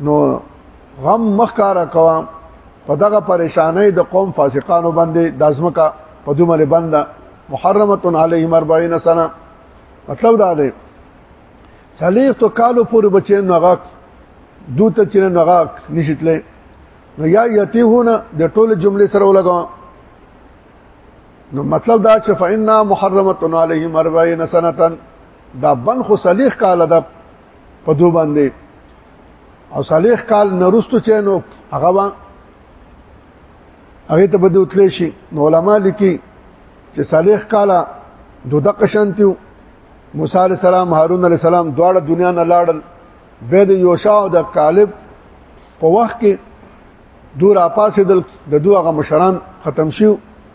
نو غم مخکاره کوا په دغه پریشانې د قوم فاسقانو باندې د ازمکا په دومره بنده محرمه علیهم 40 سنه مطلب دا دی صلیخ تو کالو پورې بچی نو هغه دوت چې نو هغه نشیتلې نو یا یتیهونه د ټول جملې سره ولګو نو مطلب دا چې فإنا محرمه علیهم 40 سنه دا بن خو صلیخ کاله د په دو باندې او صالح کال نرستو چینو هغه وا هغه ته بده وتلی شي نو علما لیکي چې صالح کال دو دقه شانتیو موسی علی السلام هارون علی السلام دواړه دنیا نه لاړل به د یوشا او د کالب په وخت کې دور اپاسې د دوه مشران ختم شیو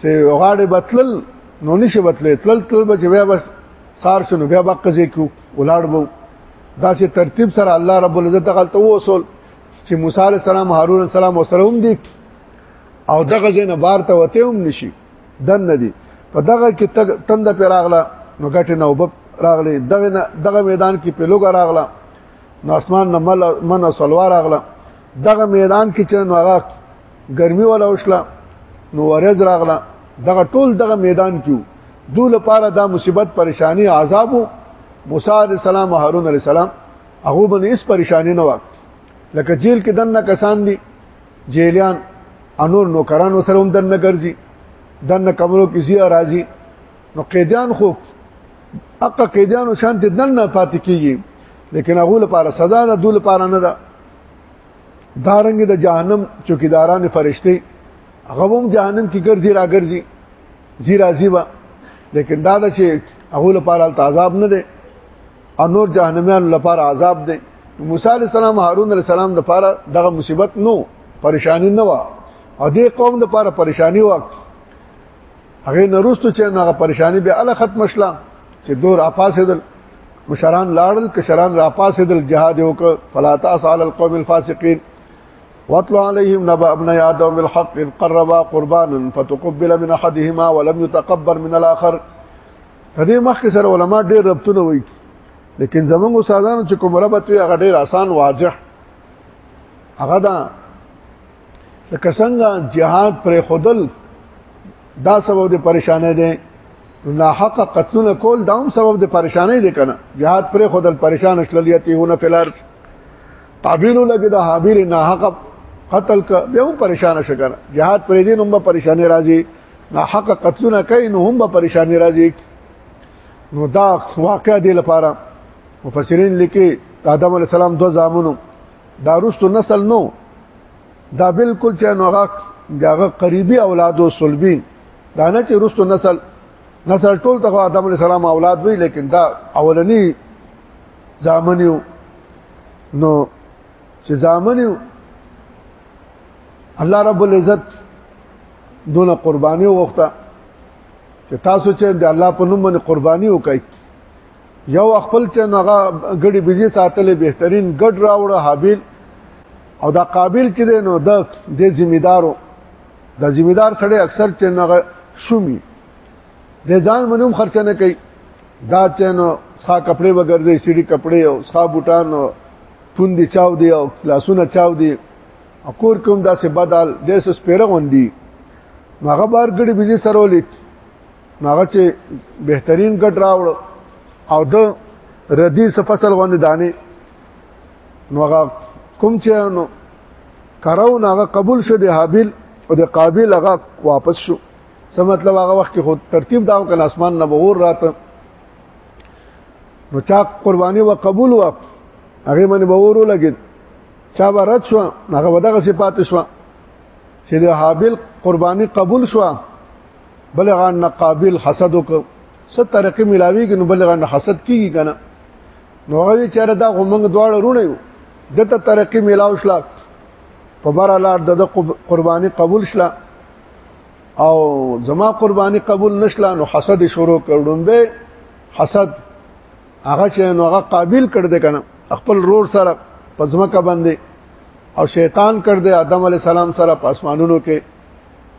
چې غاړې بتلل نو نشي بتلې تل تل به بیا بس سار شنو بیا بقزه کو ولاړ وو دا سه ترتیب سره الله رب العزت غلط وصول چې موسی عليه السلام هارون السلام وسره هم دي او دغه جن بار ته وته هم نشي دن ندي په دغه کې تند پر راغله نو ګټه نه وب راغله دغه دغه میدان کې په لوګ راغله نو اسمان نه من سلوار راغله دغه میدان کې چې نو هغه ګرمي ولا وشله نو ورځ راغله دغه ټول دغه میدان کیو دو لپاره دا مصیبت پریشانی عذاب موسی علی السلام او هارون علی السلام هغه باندې اس پریشانی نه وخت لکه جیل کې دنه کسان دي جیلیان انور نوکران سره هم دنه ګرځي دنه کمرو کې زی راځي نو قیدیان خو اقا قیدیانو شان دي دنه پاتې کیږي لیکن هغه لپاره سزا ده دول لپاره نه ده دارنګ د جهنم چوکیداران فرشتي هغه هم جهنم کې ګرځي را ګرځي زی راځي وا لیکن دا چې هغه لپاره عذاب نه دی او نور جهنميان لپاره عذاب دی موسی عليه السلام هارون عليه السلام لپاره دغه مصیبت نو پریشانی نه و او دې قوم لپاره پریشانی و هغه نروستو چې هغه پریشانی به ال ختم شله چې دور افاسدل مشران لاړل کشران را پاسدل جهاد وک فلا تاس علی القوم الفاسقین واتل عليهم نبأ ابن آدم بالحق إذ قربا قربانا فتقبل من أحدهما ولم يتقبل من الآخر دې مخکې سره علما ډېر ربطونه وایي لیکن زمونږ استادانو چې کوم ربط وي هغه ډېر آسان واضح هغه دا لکه څنګه جهاد پر خودل دا سبب د پریشانې ده نه حق قتلونه کول دا هم سبب د پریشانې ده کنه جهاد پر خودل پریشان شللیتی هونه فلر قابل لګي دا حابیل نه حق قتل ک به هم پریشان شګر جهاد پر دین هم پریشانې راځي نه حق قتلونه کوي نو هم پریشانې راځي نو دا واقع دی لپاره مفسرین لیکي آدم علی السلام دو زامنو دا رستو نسل نو دا بالکل چې نو هغه داغه قریبي اولاد او صلبین دا نه چې رستو نسل نسل ټول ته آدم علی السلام اولاد وی لیکن دا اولنی زامنیو نو چې زامنیو الله رب العزت دونه قرباني وغوښته چې تاسو چې د الله په نوم باندې قرباني وکړئ یو خپل چې نغه ګډي بيزي ساتلې بهترین ګډ راوړه حابیل او دا قابل چې دی نو د د ذمہدارو د ذمہدار سره اکثر چې نغه شومي د ځان منوم خرچ نه کوي دا چې نو ښا کپڑے وګرځي سړي کپڑے او ښا بوټان او توندې چاو دی او لاسونه چاو دی اکور کوم داسې بدل داسې سپیره غوندي هغه بار ګړي بيزي سره ولیک هغه چې بهترین ګټ راوړ او د ردی صفصل غوند دانه نو هغه کوم چې نو کراو نو هغه قبول شو د حابیل او د قابیل هغه واپس شو څه مطلب هغه وخت کې خود ترتیب داو کنه اسمان نه بغور راته نو چا قرباني و قبول و هغه باندې بغورو لګید چا ورت شو هغه ودغه صفات شو چې د حابیل قرباني قبول شو بلغان نه قابل حسد وک څه طریقې ملاويږي نو بلغان نه حسد کیږي کنه نو هغه چیرې دا غومنګ دواړه رونه یو دته طریقې ملاو شلا په بار لار د قرباني قبول شلا او زما قرباني قبول نشلا نو حسد شروع کړم به حسد هغه چې نو هغه قابل کړ دې کنه خپل رور سره پزما کا باندې او شیطان کړ دې آدم علی السلام سره په اسمانونو کې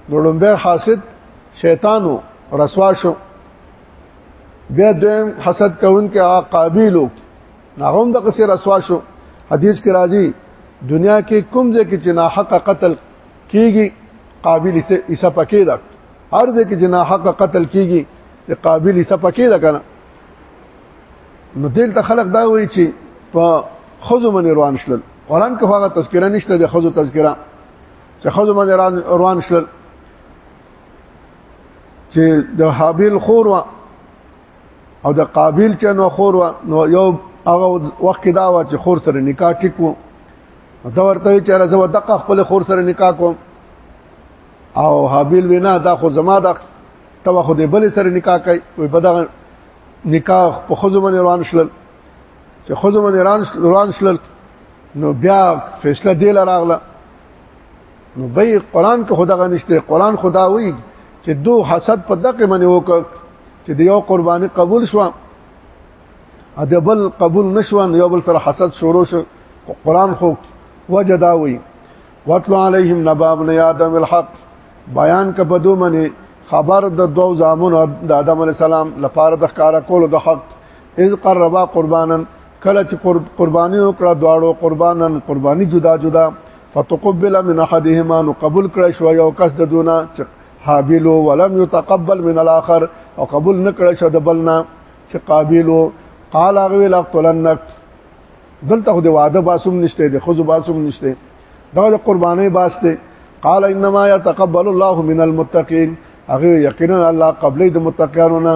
نو لومبه حاسد شیطانو رسوا شو بیا دویم حسد کون کې قابلو ناغوم د قصې رسوا شو حدیث کې راځي دنیا کې کوم ځای کې چې ناحق قتل کیږي قابل ایسه پکې ده هر ځای کې چې ناحق قتل کیږي قابل ایسه پکې ده کنه نو دلته خلک دا وایي چې په خزو من روان شلل قران کې هغه تذکرہ نشته د خزو تذکرہ چې خزو باندې روان شل چې د حابیل خور وا او د قابیل چې نو خور وا نو یو هغه وخت کې دا وا چې خور سره نکاح ټیک وو دا ورته چې راځه ودقه خپل خور سره نکاح کوم او حابیل وینا دا خو زما د تو خو دې بل سره نکاح کوي وي په دغه نکاح په خزو باندې روان شل چې خزو باندې روان شل نو بیا فیصله دی لراغله نو به قران کې خدا غنښته قران خدا وی چې دو حسد په دقه منی وکړ چې د یو قرباني قبول شو ا د بل قبول نشو نو یو بل سره حسد شروع شو قران خو وجدا وی واتلو علیهم نبا ابن آدم الحق بیان ک په دوه منی خبر د دوو زامن د آدم علی السلام لپاره د ښکارا کولو د حق اذ قربا قربانا کله چې قرباني وکړه دواړو قربانا قرباني جدا جدا فتقبل من احدهما نو قبول کړی شو یو کس د دونه چې حابل ولم يتقبل من الاخر او قبول نکړی شو د بلنا چې قابل قال اغوی لقتلنک دلته خو د وعده باسم نشته د خود باسم نشته دا د قرباني باسته قال انما يتقبل الله من المتقين هغه یقینا الله قبلې د متقینو نه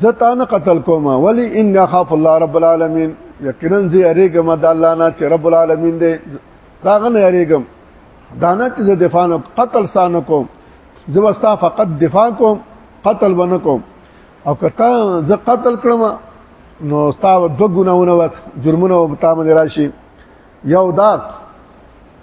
زتا نه قتل کوم ولی ان خاف الله رب العالمین یقینا زه اریګم د الله نه چې رب العالمین دې داغه نه اریګم دانه چې زه دفاع نه قتل سان کوم زه واستا فقط دفاع کوم قتل ونه کوم او کته زه قتل کړم نو ستا دو ګناونه وخت جرمونه او تامل راشي یو دا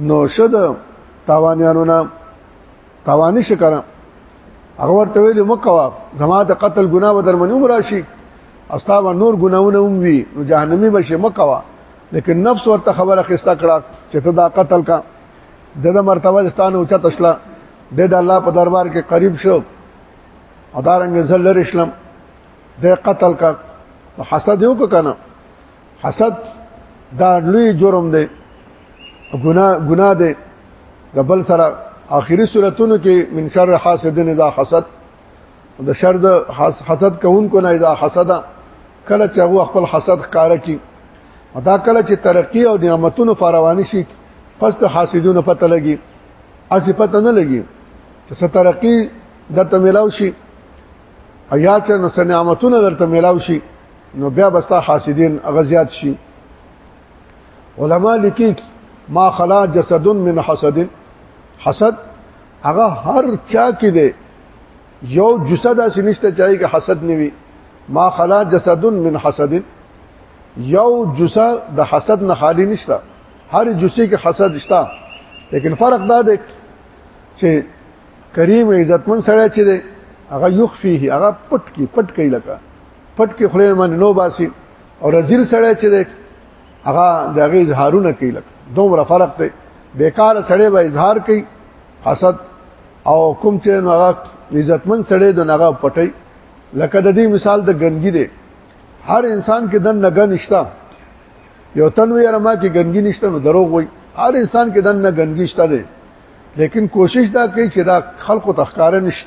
نو شد تاوانیانو نه تاوانی شکره هغه ورته ویل مکوا زما د قتل ګناه و در منو راشي استاو نور ګناونه هم وي نو جهنمی بشه مکوا لیکن نفس ورته خبره خستا کړه چې ته دا قتل کا دغه مرتبه ستانه اوچا تشلا د الله په دربار کې قریب شو ادارنګ زلر اسلام د قتل کا حسد یو کو کنه حسد دا لوی جرم دی ګناه ګناه دی د بل سره اخیری صورتونو کې من شر حاسد اذا حسد د شر د حسد کوونکو نه اذا حسد کله چې هغه خپل حسد ښکارا کی دا کله چې ترقی او نعمتونو فراوانی شي پس د حاسدونو پته لګي اسی پته نه لګي چې سترقی د تملاو شي ایا چې نو سنعمتونه درته ملاو شي نو بیا بستا حاسدین غزيات شي علما لیکي ما خلا جسد من حسد حسد هغه هر چا کې دی یو جسد اسی نشته چاهي کې حسد نیوي ما خلا جسد من حسد یو جسه د حسد نه خالی نشته هر جسه کې حسد شته لیکن فرق دا دی چې کریم عزتمن سره چې دی هغه یخفیه هغه پټ کی پټ کی لکه پټ کې خلې باندې نو باسي او رزیل سړی چې دی هغه دغه اظهارونه کوي لکه دومره فرق دی بیکار سړی به اظهار کوي حسد او کوم چې نو هغه عزتمن سړی د نغه پټي لکه د دې مثال د ګنګي دی هر انسان کې دن نګه نشتا یو تن وی رما کې ګنګي نشته نو دروغ وي هر انسان کې دن نه ګنګي شته دی لیکن کوشش دا کوي چې دا خلکو تخکار نشي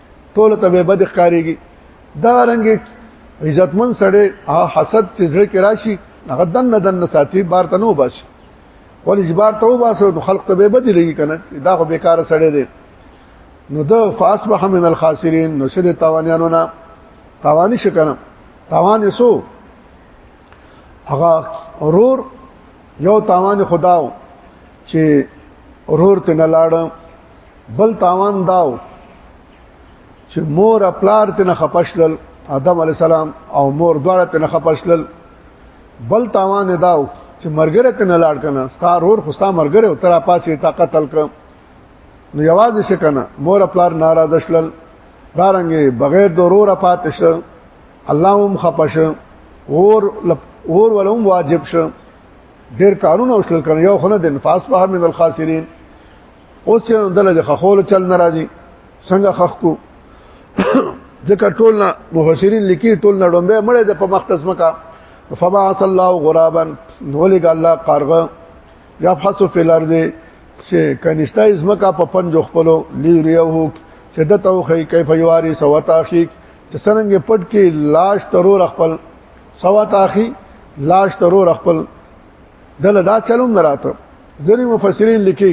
ټول ته به بد ښکاریږي دا رنګ عزتمن سړی حسد چې زړه کې راشي هغه دن دن ساتي بار ته نو باسي ول اجبار ته وباسو نو خلق ته به بد لګي کنه دا خو بیکار سړی دی نو د فاصبح من الخاسرین نو شد تاوانیانو نه تاوانی شکنه تاوان یې سو هغه رور یو تاوان خداو چې رور ته نه لاړ بل تاوان داو چې مور خپلار ته نه خپشل آدم علی السلام او مور دواړه ته نه خپشل بل تاوان داو چې مرګره ته نه لاړ کنه ستا رور خو ستا مرګره تر پاسه تا قتل ک نو یوازې شکنه مور خپلار ناراض شلل دارنګ بغیر د رور پاتشل الله هم خپش اور اور ولهم واجب شو ډیر کارونه وشل کړي یو خنه د نفاس په من الخاسرین اوس چې دله د خخول چل ناراضي څنګه خخ کو ځکه ټول نه مفسرین لیکي ټول نه ډومبه مړې د په مختص مکا فما صلی الله غرابا ولګ الله قارغه یفحص فی الارض چې کنيستا ازمکا په پنځو خپلو لیریو چې دته خو کیف یواری سوتا شیک چې څنګه پټ کې لاش ترور خپل سوا تاخي لاش ترور خپل دله دا چلوم نه راته ځینې مفسرین لیکي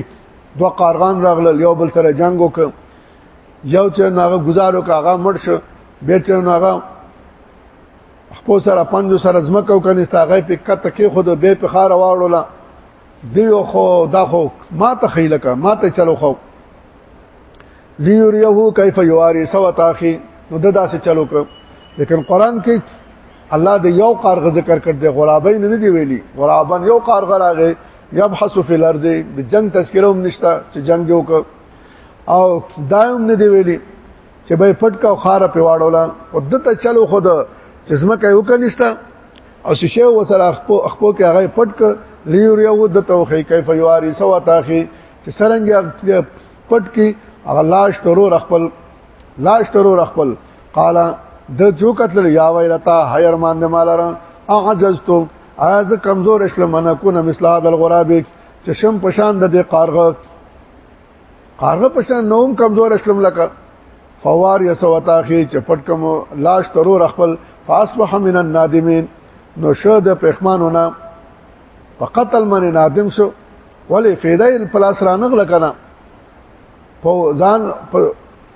دوه قارغان راغلل یو بل سره جنگ وکړ یو چې ناغه گزارو کاغه مړ شو به چې ناغه خپل سره پنځو سره زمکو کنيستا غي په کته کې خود به په خار واړولا دیو خو دا خو ما ته خیلکه ما ته چلو خو لیوریه کیف یواری سو تاخی نو د داسې چلو ک لیکن قران کې الله د یو کارغه ذکر کړ دی غرابې نه دی ویلي غرابن یو کارغه راغی یبحث فی الارض د جنگ تذکره هم نشتا چې جنگ یو ک او دایم نه دی ویلي چې به پټ کا خار په واړولا او دته چلو خود چې زما کوي وکنيستا او شیشه و سره خپو خپو کې هغه پټ ک لیو ریو د توخی کیف یواری سوا تاخی چې سرنګ پټ کی هغه لاش ترور خپل لاش ترور خپل قال د جو قتل یا ویلتا هیر مان د مالر اعجزت از کمزور اسلام نه کو نه مثله د الغراب چې شم پشان د قارغه هغه په شان نوم کمزور شلم لکه فوار یسو تاخی چپټ کوم لاش ترور خپل فاصبح من النادمین نو شو د پښمانونه په قتل باندې نادم شو ولی فیدای پلاس را نغله کنه په ځان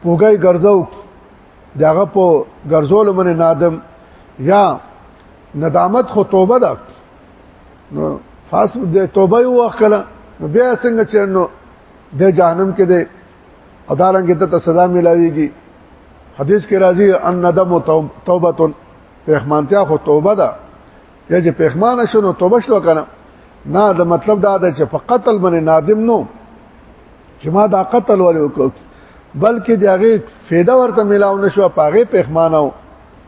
پوګای ګرځاو داغه په ګرځول باندې نادم یا ندامت خو توبه ده نو فاس د توبه یو وکړه نو بیا څنګه چې نو د جهنم کې دی او دارنګ ته سزا ملاويږي حدیث کې راځي ان ندم توبه پهمانتیا خو توبه ده یا چې پهمانه شنو توبه شو کنه نه د مطلب دا ده چې په قتل باندې نادم نو چې ما دا قتل ولې وکړ بلکې د هغه فایده ورته ملاو نشو په هغه پهمانه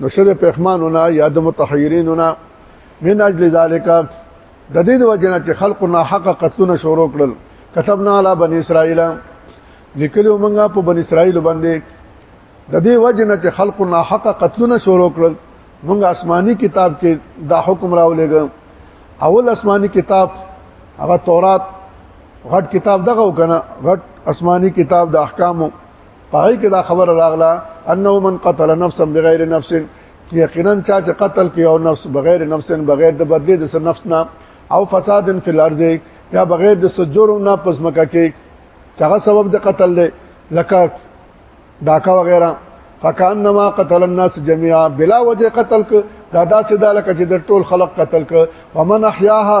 نو شد پخمانونه یا د متحیرینونه من اجل ذالک د دې وجنه چې خلقنا حق قتلونه شروع کړل كتبنا علی بنی اسرائیل لیکلو مونږه په بنی اسرائیل باندې د دې وجنه چې خلقنا حق قتلونه شروع کړل مونږ آسماني کتاب کې دا حکم راولېګ اول آسماني کتاب هغه تورات غټ کتاب دغه وکنه غټ آسماني کتاب د احکامو پای کې دا خبر راغله انه من قتل نفسا بغیر نفس یقینا چا چې قتل کې او نفس بغیر نفس بغیر د بدلی د نفس نه او فساد فی الارض یا بغیر د سجور نه پسمکه کې هغه سبب د قتل دی لکه داکا وغیرہ فکانما قتل الناس جميعا بلا وجه قتل ک دا داسې دا لکه چې د ټول خلق قتل ک ومن احیاها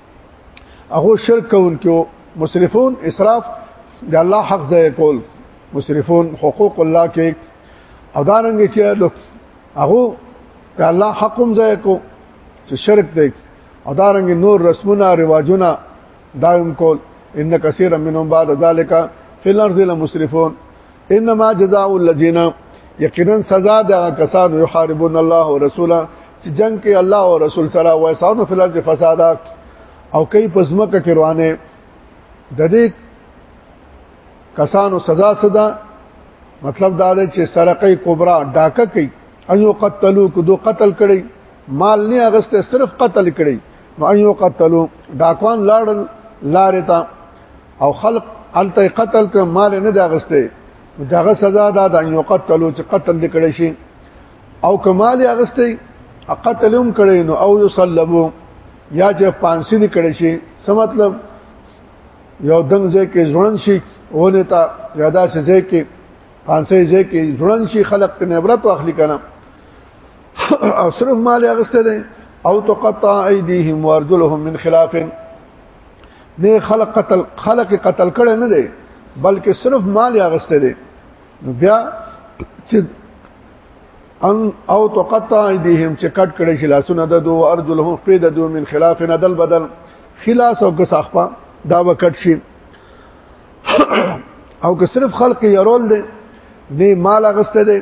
هغه شرک کوونکو مسرفون اسراف د الله حق ځای کول مسرفون حقوق الله کې او دارنګ چې هغه د الله حق هم ځای کو چې شرک دی او دارنګ نور رسمونه رواجونه دایم کول ان کثیر منهم بعد ذلک فی الارض لمسرفون انما جزاء الذين یقینا سزا د کسانو یحاربون الله ورسوله چې جنگ کې الله او رسول سره وای سانو فل ارض فسادات او کوي پزمکه کې روانه د دې کسانو سزا صدا مطلب دا دی چې سرقې کبرا ډاکه کوي ايو قتلوا کو دو قتل کړي مال نه اغسته صرف قتل کړي نو ايو قتلوا ډاکوان لاړل لارې ته او خلق الته قتل ک مال نه دا غسته داغه سزا دا د یو قتل چې قتل دکړي شي او کمال اغسته قتل هم کړي نو او یصلبو یا چې پانسی دکړي شي څه مطلب یو دنګ ځای کې ځوړن شي ونه تا یادا شي ځای کې پانسی ځای کې ځوړن شي خلق ته عبرت واخلي کنه او صرف مال اغسته دي او تقطع ايديهم وارجلهم من خلاف نه خلق قتل خلق قتل کړي نه دي بلکې صرف مال یا غسته دي نو بیا چې ان او تقطع ايديهم چې کټ کړي شي لاسونه د دو ارجلهم فيد دو من خلاف ندل بدل خلاص او غسخپا دا وکټ شي او که صرف خلق يرول دي نه مال غسته دي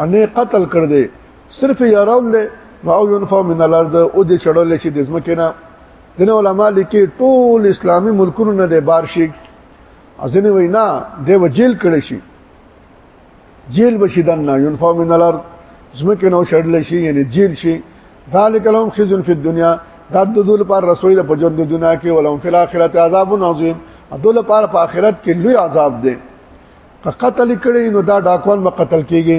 نه قتل کړ دي صرف يرول دي او ينفو من الارض او دي چړول شي د زمکه نه دنه علما لیکي ټول اسلامي ملکونو نه د بار شي ازنه وینا د وجیل کړي شي جیل بشي دنه ينفع من الارض زمکه نو شړل شي یعنی جیل شي ذالک لهم خزي فی الدنيا دا د دول پر رسوي د پجن د دنیا کې ولهم فی الاخرت عذاب عظیم دول پر په آخرت کې لوی عذاب دی که قتل کړي نو دا ډاکوان به قتل کیږي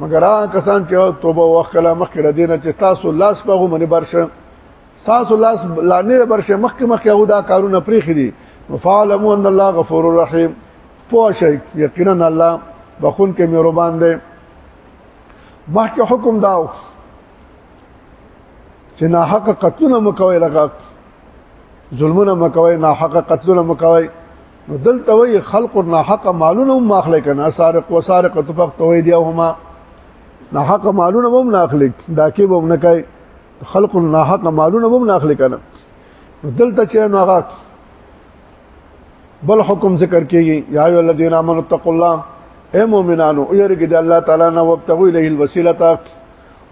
مګر هغه کسان چې توبه وکړه مخکې را دینه چې تاسو لاس په غومنه برشه تاسو لاس لانه برشه مخکې مخکې هغه دا کارونه پریخي دي فعلموا ان الله غفور رحیم پوه شئ یقینا الله بخون کې مهربان دی مخکې حکم داو چې نه حق قتلونه مکوي لګا ظلمونه مکوي نه حق قتلونه مکوي نو دلته وی خلق ناحق مالونه هم اخلي کنه سارق وسارقه تفقتوي دی هما ناحق مالونه هم نه اخلي دا کې به نه کوي خلق ناحق مالونه هم نه اخلي کنه دلته چې ناغه بل حکم ذکر کیږي یا ای الذین آمنوا اتقوا الله اے مومنانو یریګ د الله تعالی نه وبتغوا الیه الوسیلۃ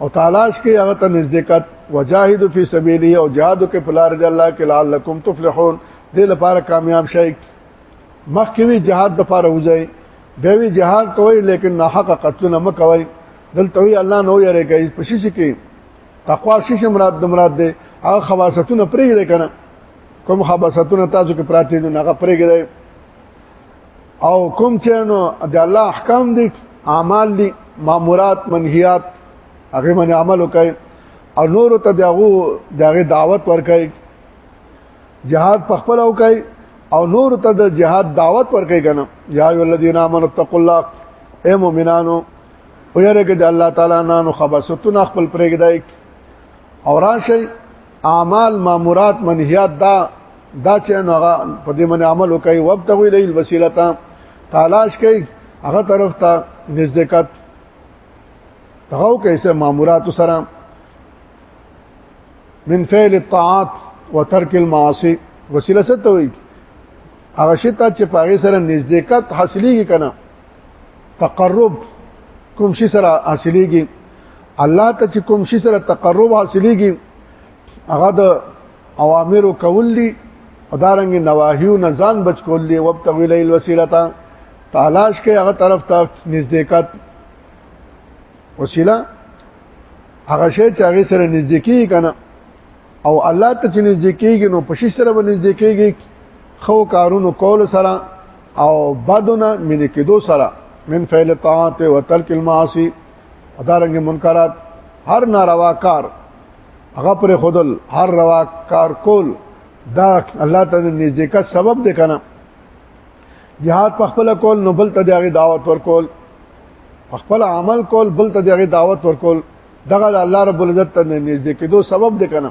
او تلاش کې هغه ته نزدېکت وجاهد فی سبیله او جهاد کې پلار دی الله کې لعلکم تفلحون دې لپاره کامیاب شئ مخکې وی جهاد د لپاره وځي به وی جهاد کوي لیکن نه حق قتل نه مکوي دلته وی الله نو یې کوي پښې شي کې تقوا شي مراد د مراد دی هغه خواصتونه پرېږدي کنه کوم خواصتونه تاسو کې پراته دي هغه پرېږدي او کوم چې نو د الله احکام دي اعمال دي مامورات منهیات هغه باندې عمل وکړي او نور ته دغه دغه دعوت ورکړي جهاد په خپل وکړي او نور ته د جهاد دعوت ورکړي کنه یا ای الذین آمنوا اتقوا الله اے مؤمنانو او یره کې د الله تعالی نه نو خبرستون خپل پرېږدای او راشي اعمال مامورات منهیات دا دا چې نو هغه په دې باندې عمل وکړي وبتغوا الیه الوسیله تلاش کوي هغه طرف ته نزدېکت تغو کیسه مامورات سره من فعل الطاعات وترك المعاصي وسیله څه ته وایي هغه شی ته چې پاغه سره نزدېکت حاصلېږي کنه تقرب کوم شي سره حاصلېږي الله ته چې کوم شي سره تقرب حاصلېږي هغه د اوامرو کول دي او دارنګ نواهیو نه ځان بچ کول دي وبتغوا الیه الوسیله تلاش کې هغه طرف ته نزدېکت وسیله هغه شی چې هغه سره نږدې کیږي کنه او الله ته چې نږدې کیږي نو په شي سره به نږدې کیږي خو کارونو کول سره او بدونه من کېدو سره من فعل طاعت و ترک المعاصی ادارنګ منکرات هر ناروا کار هغه پر خودل هر روا کار کول دا الله تعالی نزدېکت سبب دی کنه jihad په خپل کول نو بل ته دغه دعوت ورکول خپل عمل کول بل ته دغه دعوت ورکول دغه الله رب العزت ته نږدې کېدو سبب دی کنه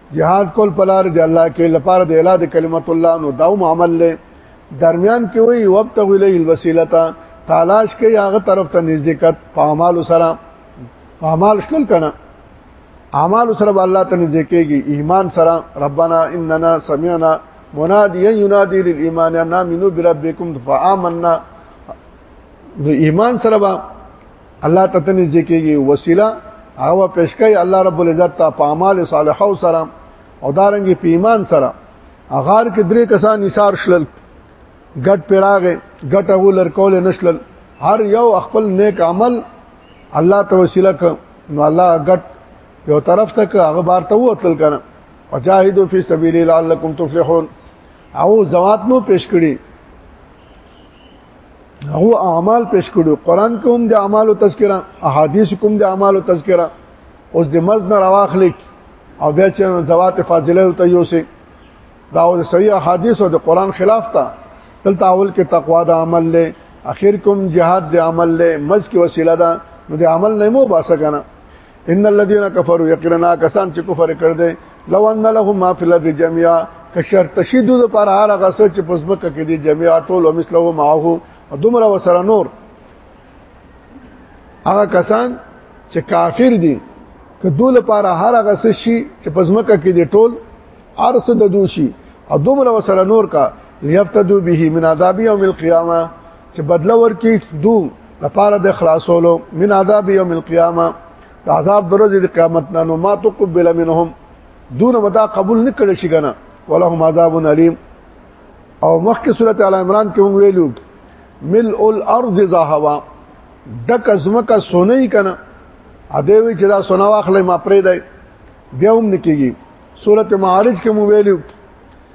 جهاد کول پلار دی الله کې لپاره د اعلی د کلمت الله نو داو عمل له درمیان کې وی وقت ویلې الوسیله تلاش کوي هغه طرف ته نزدېکت په اعمال سره په اعمال شل کنه اعمال سره الله ته نزدې کېږي ایمان سره ربنا اننا سمعنا مناديا ينادي للايمان ان امنوا بربكم فآمنا د ایمان سره الله ته ته نږدې کېږي وسیله هغه پیش کوي الله رب العزت ته په اعمال صالحه او سره او دارنګي په ایمان سره اغار کې درې کسان نثار شلل ګټ پیراغه ګټ هغه لرکول نشلل هر یو خپل نیک عمل الله ته وسیله ک نو الله ګټ یو طرف ته هغه بار ته وتل کنه وجاهدوا فی سبیل لعلکم تفلحون او زوات نو پیش کړي هغه اعمال پیش کړو قران کې هم د اعمالو تذکرہ احادیث کوم د اعمالو تذکرہ اوس د مزن راواخلې او بیا چې ذوات فاضله او تیوسه دا او صحیح احادیث او د قران خلاف تا دلته اول کې تقوا د عمل له اخر کوم جهاد د عمل له مز کې وسیله ده نو د عمل نه مو باسه کنه ان الذين كفروا يقرنا کسان چې کفر کړ دې لو ان لهم ما في الارض جميعا کشر تشید د پر هر هغه څه چې پسبک کې دي جميعا ټول مثله معه دومره وسره نور هغه کسان چې کافر دي که دوله پر هر هغه څه شي چې پسمک کې دي ټول ارس د دوشي او دومره وسره نور کا ليفتدو به من عذاب يوم القيامه چې بدل ورکی دو لپاره د خلاصولو من عذاب يوم القيامه د عذاب درځي د قیامت نه نو ما تقبل منهم دون مدا قبول نکړي شي کنه ولهم عذاب الیم او مخکې سورته ال عمران کې هم ویلو مل الارض ذهوا دک ازمکه سونه کنه ا دې وی چې دا سونه واخلې ما پرې دی بیا هم نکېږي سورته معارج کې مو ویلو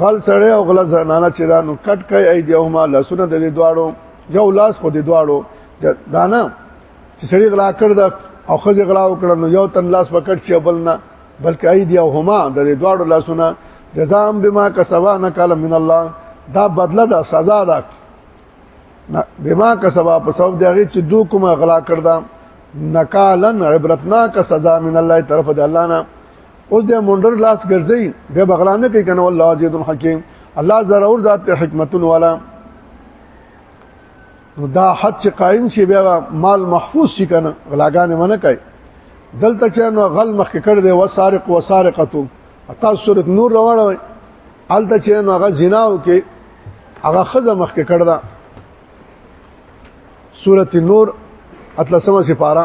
غل سړی او غل زنانه چې دا نو کټ کوي اې دیوما لاسونه د دې دواړو یو لاس خو دې دواړو دانا چې سړی غلا کړ دا او خځه غلا وکړ نو یو تن لاس وکړ چې بل نه بلکې اې دیوما د دې دواړو لاسونه جزام بما کسبا نکاله من الله دا بدله ده سزا ده بما کسبا په سبب دغه چې دوی کوم غلا کړ دا نکالن عبرتناک سزا من الله طرف د الله نه اوس د مونډر لاس ګرځي به بغلا نه کوي کنه والله عزیز حکیم الله ضرور ذات ته حکمتون والا دا حد چې قائم شي بیا مال محفوظ شي کنه غلاګانې منه کوي دلته چې نو غل مخ کړ دی وسارق وسارقتو تاسو سورۃ نور راوړل الته چې نو هغه زناو کې هغه خزه مخ کې کړ دا سورۃ نور اتلسمه سپاره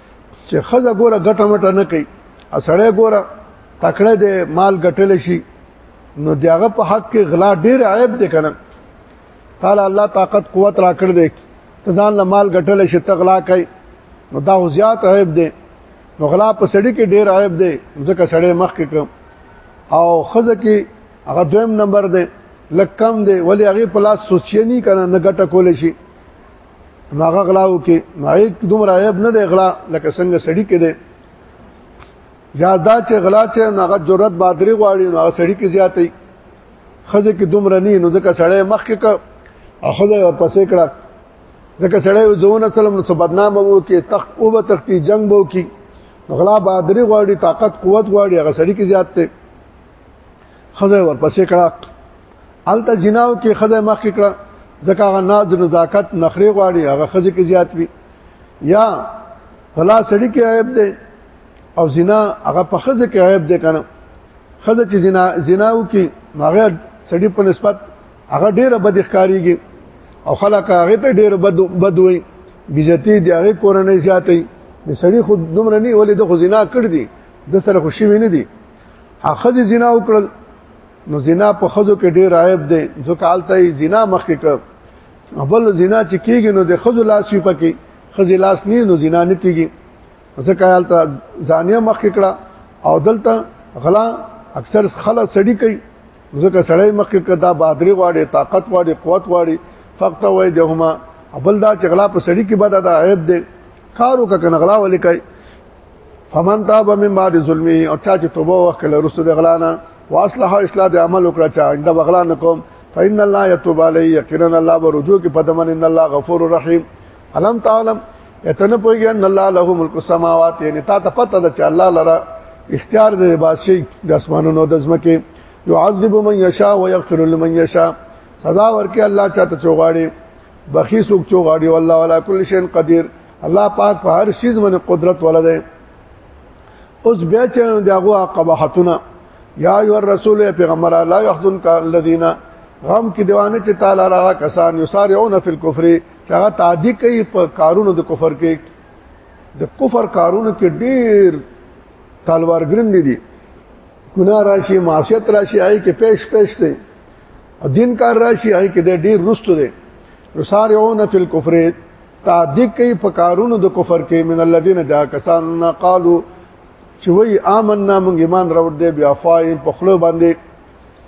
چې خزه ګوره ګټه مټه نه کوي اسړې ګوره تکړه دې مال ګټل شي نو داغه په حق کې غلا ډیر عیب دې کنه تعالی الله طاقت قوت را کړ دې ځان له مال ګټل شي تغلا کوي نو دا زیات عیب دې نو غلا په سړی کې ډیر عیب دې ځکه سړی مخ کې کړ او خزه کې هغه دویم نمبر دې لکم دې ولی هغه پلاس سوچې نه کنه نه ګټه کول شي نو هغه غلاو کې نو عیب دومره عیب نه دی غلا لکه څنګه سړی کې دی یا دا چې غلا چې هغه جرأت بادری غواړي نو هغه سړی کې زیاتې خزه کې دومره نه نو ځکه سړی مخ کې کا اخذ پسې کړه ځکه سړی ځونه سلام نو بدنام وو کې تخت او به تختی جنگ وو کې غلا بادری غواړي طاقت قوت غواړي هغه سړی کې زیات دی خزه ورپسې کړه الته جناو کې خزه مخ کې کړه ځکه هغه ناز نزاکت نخري غواړي هغه خزه کې زیات وي یا فلا سړی کې عیب دی او زنا هغه په خزه کې عیب دی کنه خزه چې زنا زناو کې هغه سړی په نسبت هغه ډیره بد ښکاریږي او خلک هغه ته ډیره بد بد وي بیزتی دی هغه کورنۍ زیاتې د سړی خود دومره نه ولې د خزینا کړ دي د سره خوشي ویني دي خزه زنا وکړل نو زنا په خزو کې ډیر عیب دی ځکه حالت یې زنا مخکې کړ بل زنا چې کیږي نو د خزو لاس یې پکې خزه لاس نه نو زنا نه کیږي ځکه حالت زانیه مخکې کړه او دلته غلا اکثر خلا سړی کوي ځکه سړی مخکې کدا بادری غواړي طاقت غواړي قوت غواړي فقط وای دهما بل دا چې غلا په سړی کې بد دا عیب دی کارو کا کنه غلا ولې کوي فمن تاب من بعد ظلمه او چا چې توبه وکړه رسول غلانا واصلح اصلاح د عمل وکړه چې انده بغلا نکوم فإن الله يتوب عليه يقينا الله برجو کې پدمن ان الله غفور رحيم علم تعلم اتنه پوهیږي ان الله له ملک السماوات یعنی تا ته پته ده چې الله لره اختیار دی بادشاہ د اسمانونو د زمکه يعذب من يشاء ويغفر لمن يشاء سزا ورکي الله چاته چوغاړي بخي سوک چو غاړي والله ولا کل شي قدير الله پاک په هر شي باندې قدرت ولده اوس بیا چې دغه قباحتونه یا ایو الرسول پیغمبر لا يحزن الذين غم کې دیوانه چې تعالی را کسان یسارعون فی الكفر چې هغه تعدی کوي په کارونو د کفر کې د کفر کارونو کې ډیر تلوارګرن دي ګناه راشي معصیت راشي آی کې پېښ پېښ دي دین کار راشي هي کې د ډیر رستو دي رسارعون فی الكفر تعدیق کوي په کارونو د کفر کې من الذين جاء کسان قالو چې وای آمنا موږ ایمان راوړ دې بیا فاین په خلو باندې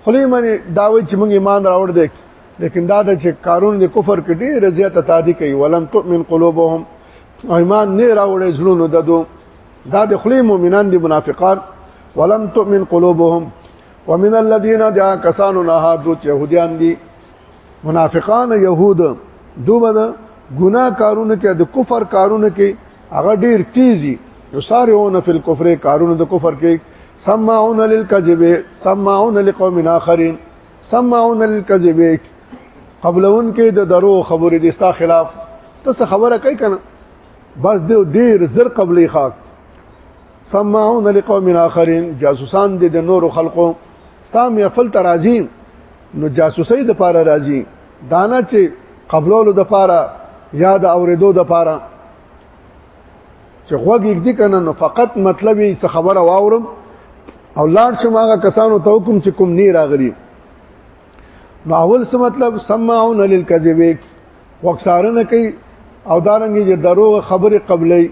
خلی منی دا وای چې موږ ایمان راوړ دې لیکن دا د چې کارون د کفر کې ډېر زیاته تعدی کوي ولم تؤمن قلوبهم ایمان نه راوړې زړونو ددو دا د خلی مؤمنان دي منافقان ولم تؤمن قلوبهم ومن الذين جاء كسانو نه هادو يهوديان دي منافقان يهود دوبه ده ګناه کارونه کې د کفر کارونه کې هغه ډیر تیزی یسارعون فی الكفر کارونه د کفر کې سمعون للكذب سمعون لقوم اخرين سمعون للكذب قبلون کې د درو خبرې د استا خلاف ته خبره کوي کنه بس دې ډیر زر قبلې خاک سمعون لقوم اخرین جاسوسان دي د نور خلقو سام یفل ترازی نو جاسوسي د پاره راځي دانا چې قبلولو د پاره یا د اوریدو د پاره چې خوګ یک دي کنه نو فقط مطلب یې څه خبره واورم او لاړ شم هغه کسانو ته حکم چې کوم نه راغلي نو اول څه مطلب سمعون للکذب وقصارنه کوي او دارنګي چې دروغ خبره قبلې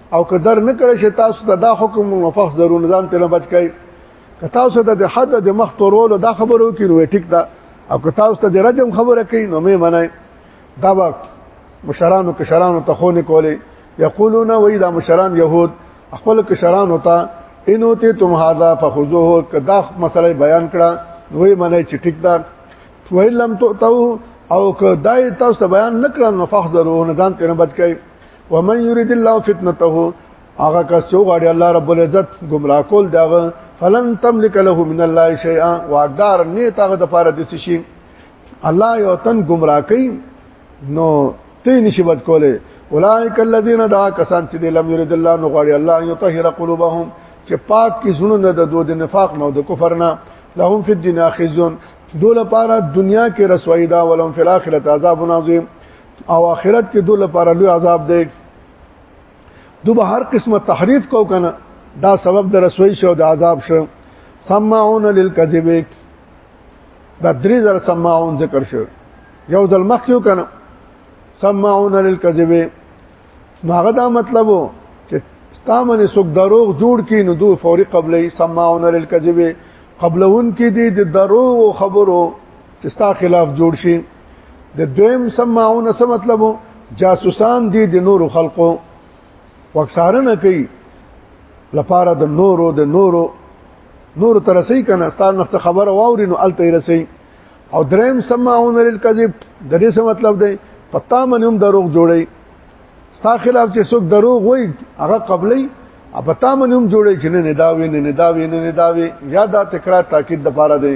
او که در نه کړی چې تاسو ته دا حکم مفخ ضرور نظام ته نه بچ کای که تاسو ته د حد د مخ تورولو دا خبرو کې نو ټیک دا او که تاسو ته د رجم خبره کوي نو مې منای دا وخت مشرانو کشرانو ته خونه کولې یقولون وای دا مشران يهود خپل کشرانو ته انو ته تم هاذا فخذوه کدا مسله بیان کړه نوې منای چې ټیک دا ویلم تو او که دای تاسو بیان نکړه نو فخذرو نه ځان ته نه بچ کای ومن يريد الله فتنته هغه کس چې غواړي الله رب العزت گمراه کول داغه فلن تملك له من الله شيئا وعدار نه تاغه د پاره د شي الله یو تن گمراه کوي نو تی نشي بچ کوله اولائک الذین دا کسان چې لم یرید الله نو غواړي الله یطهر قلوبهم چې پاک کی زونه نه د دوه د نفاق نه او د کفر نه لهم فی الدنیا خزون دوله پارا دنیا کې رسوایی دا ولهم فی الاخرته عذاب عظیم او آخرت کې دوی لپاره لوی عذاب دی دوی به هر قسمه تحریف کو کنه دا سبب د رسوي شو د عذاب شو سمعون للكذب دا درې زر سمعون ذکر شو یو ځل مخ یو کنه سمعون للكذب نو هغه دا مطلب وو چې ستامنه څوک دروغ جوړ کین نو دوی فوري قبلې سمعون للكذب قبلون کې دي د درو خبرو چې ستا خلاف جوړ شي د دویم سماعون څه مطلب جاسوسان دي د نورو خلقو وکسارنه کوي لپاره د نورو د نورو نور ترسي کنه ستاسو نفس خبره واوري نو الته رسي او دریم سماعون للکذب د دې څه مطلب دی پتا منوم دروغ جوړي ستا خلاف چې څوک دروغ وای هغه قبلې پتا منوم جوړي چې نه نداوي نه نداوي نه نداوي یا دا تکرار تاکید د پاره دی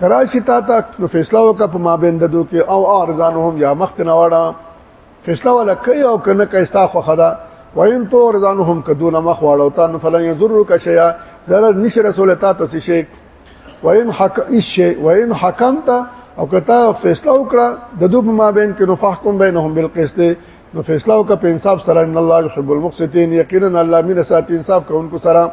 کراشی تا تا نو فیصله وکړه په مابین د دوی کې او ارزانهم یا مخت نه وړه فیصله ولا کوي او کنه کوي ستا خو خدا وین تو ارزانهم کدون مخ وړه تا نو فلن یضرک شیا ضرر نش رسول تا تاسو شي وین حق شی وین حکم تا او کتا فیصله وکړه د دوی په مابین کې نو فحکم بینهم بالقسط نو فیصله وکړه په انصاف سره ان الله يحب المقسطين یقینا الله مين ساتي انصاف کوونکو سره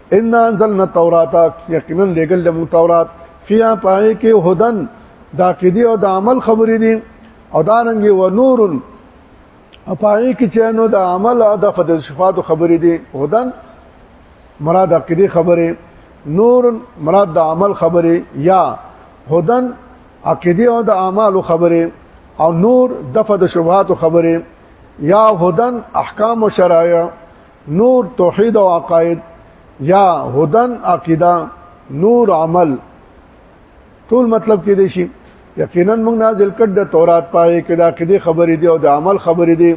ان انزلنا التوراۃ یقینا لګل د تورات فیا پای کې هدن دا کې دی او د عمل خبرې دي او دا رنګ و نور پای کې چې نو د عمل او د فضل صفات خبرې دي هدن مراد عقیده خبره نور مراد د عمل خبره یا هدن عقیده او د اعمال خبره او نور دفع د شبهات خبره یا هدن احکام او شرایع نور توحید او عقاید یا هدن عقیده نور عمل ټول مطلب کې دی شي یقینا موږ نازل کړ د تورات پای کې دا کې خبرې دی او د عمل خبرې دی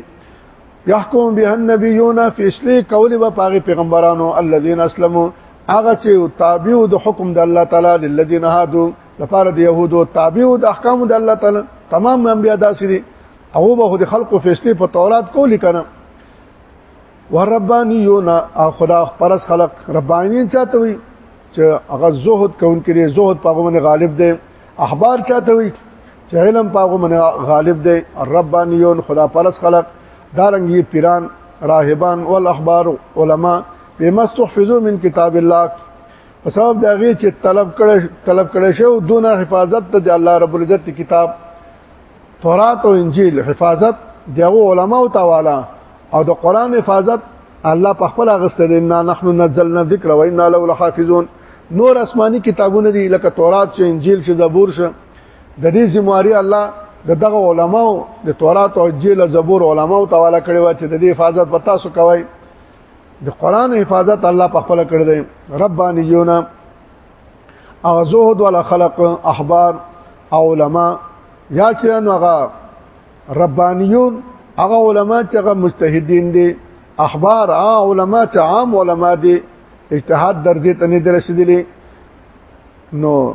يحكم به النبيون في اسلي قول به پاغي پیغمبرانو الذين اسلموا هغه چې تابع د حکم د الله تعالی للذین هادو لپاره د يهودو تابع د احکام د الله تعالی تمام انبیا داسې دي هغه به د خلقو فیصله په تورات کولی کنه وربانیون او خدا پرس خلق ربانیین چاته وي چې هغه زهد کوونکي لري زهد په هغه باندې غالب دی احبار چاته وي چې علم په هغه باندې غالب دی ربانیون خدا پرس خلق دارنګي پیران راهبان والاحبار علما بما استحفظوا من کتاب الله په سبب دا غي چې طلب کړي طلب کړي شو دونه حفاظت د الله رب العزت کتاب تورات او انجیل حفاظت دغه علما او تعالی او د قران حفاظت الله په خپل غسل انا نحنو نزلنا الذکر و انا له لحافظون نور آسماني کتابونه دي لکه تورات چې انجیل چې زبور شه د دې ذمہواری الله د دغه علماو د تورات او انجیل زبور علماو تعالی کړي و چې د دې حفاظت په تاسو کوي د قران حفاظت الله په خپل کړی دی ربانیونه او زهد ولا خلق احبار علماء یا چې نو هغه ربانیون هغه علما چې هغه مجتهدین دي احبار علما چې عام علما دي اجتهاد درجه ته نه درسېدلي نو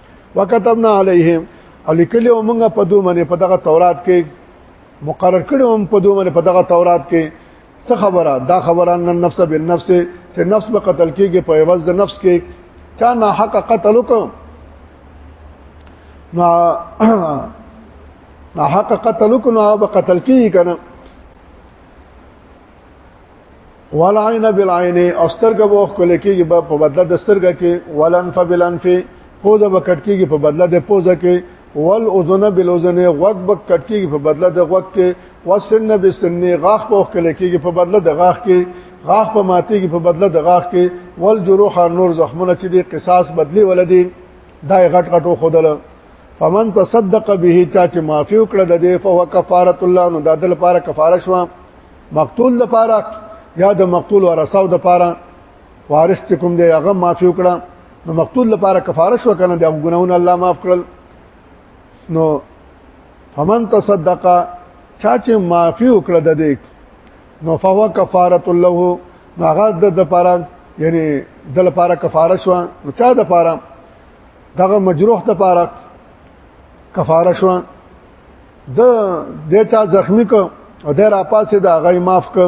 وکتبنا علیهم الیکلی ومنګه په دوه باندې په دغه تورات کې مقرر کړی وم په دوه باندې په دغه تورات کې څه خبره دا خبره ان النفس بالنفس چې نفس به قتل کیږي په عوض د نفس کې چا نه حق قتل وکړ نو نو حق قتل کو نو به قتل کی کنه والعين بالعين او سترګه به خپل کېږي په بدله د سترګه کې ولنف بالانف پوزه به کټ کېږي په بدله د پوزه کې ول اذن بالاذن غوږ به کټ کېږي په بدله د غوږ کې وسن بسن غاخ په خپل کېږي په بدله د غاخ کې غاخ په ماتېږي په بدله د غاخ کې ول جروح نور زخمونه چې دي قصاص بدلی ولدي دای غټ غټو خودل فمن تصدق به چا چې معافي وکړه د دې فهو کفاره الله نو د دل لپاره کفاره شوه مقتول لپاره یا د مقتول ورثاو لپاره وارث چې کوم دی هغه معافي وکړه نو مقتول لپاره کفاره شو کنه د ګناونه الله معاف کړل نو فمن تصدق چا چې معافي وکړه د دې نو فهو کفاره له هغه د لپاره یعنی د لپاره کفاره شو نو چا د لپاره دغه مجروح د لپاره کفاره شو د د چا زخمی کو او د را پاسې د غي معاف کو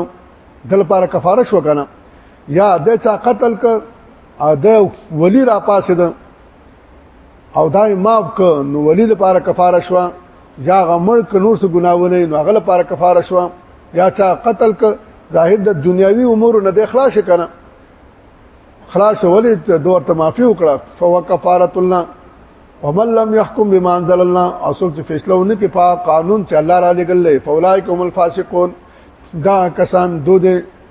د لپاره کفاره شو کنه یا د چا قتل کو او د ولی را پاسې د او دای معاف کو نو ولی لپاره کفاره شو یا غمړ ک نور څه ګناونه نو غل لپاره کفاره شو یا چا قتل ک زاهد د دنیوي امور نه د اخلاص کنه خلاص ولې دوه ته معافي وکړه فوا کفاره الله ومن لم يحكم بما انزل الله اصل چې فیصله ونه کې په قانون چې الله را لګل لې فولای کوم الفاسقون دا کسان دود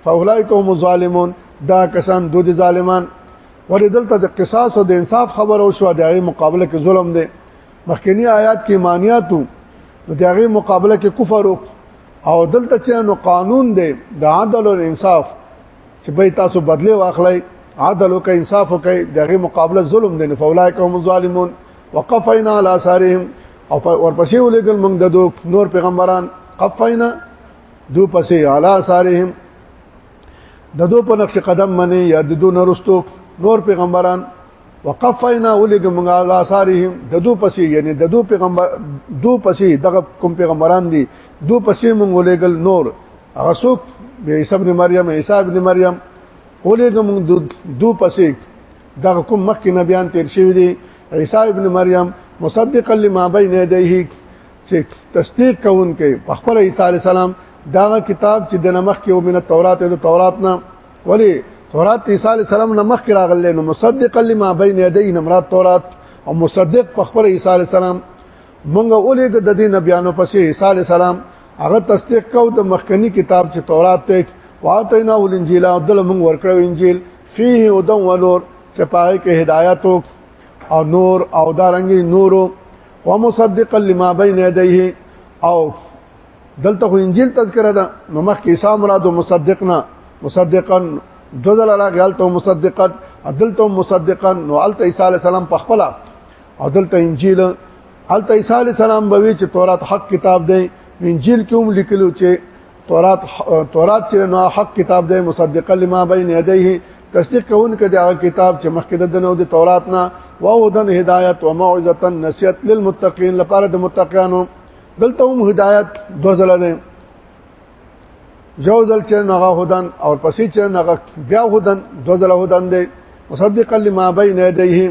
فولای کوم الظالمون دا کسان دود ظالمان ولې دلته د قصاص او د انصاف خبر او شو د هغه مقابله کې ظلم دی مخکنی آیات کې مانیاتو د هغه مقابله کې کفر او دلته چې نو قانون دی د عدل او انصاف چې به تاسو بدله واخلئ عدل او انصاف او دغه مقابله ظلم دي فولای کوم ظالمون وقفینا علی سارهم او ورپسې ولېګل موږ د دوه نور پیغمبران قفینا دو پسې علی سارهم د دو په نقش قدم منی یا د دو نرستو نور پیغمبران وقفینا ولېګل موږ علی سارهم د دو پسې یعنی د دو پیغمبر دو پسې دغه کوم پیغمبران دي دو پسې موږ ولېګل نور هغه څوک عیسی ابن مریم عیسی ابن مریم اولې د موږ دو پسې دغه کوم مخکې نبیان تیر شوی دی عیسی ابن مریم مصدقا لما بین یدیه چې تصدیق کوونکې په خپل عیسی علی السلام دا کتاب چې د نمخ کې او من التورات او تورات نه ولی تورات عیسی علی السلام نه مخ کې راغلی نو مصدقا لما بین یدیه مراد تورات او مصدق په خپل عیسی علی السلام مونږ اولې د دې نبيانو پسې عيسى عليه السلام هغه تصدیق کو د مخکنی کتاب چې تورات ته واعطینا الانجیل او دل مونږ ورکړو انجیل فيه هدى ونور چې پاره کې هدایت او نور او دارنګي نورو ومصدقا لما بين يديه او دلته خو انجیل تذکرہ ده نو مخ کې عیسی مراد مصدقنا مصدقا دزل را غلط مصدقا دلته مصدقا نو الته عیسی علی السلام په خپل او دلته انجیل هلته عیسی علی السلام به چې تورات حق کتاب دی انجیل کې هم لیکلو چې تورات تورات چې نو حق کتاب دی مصدقا لما بین یدیه تصدیق کوونکې د هغه کتاب چې مخکې د نو د تورات نه وعدن هدایت و موعظه نصیحت للمتقین لپاره د متقینو دلته هم هدایت دوزل نه یو ځل چې نغه هدن او پسې چې نغه بیا هدن دوزل هدن دی مصدقا لما بین یدیه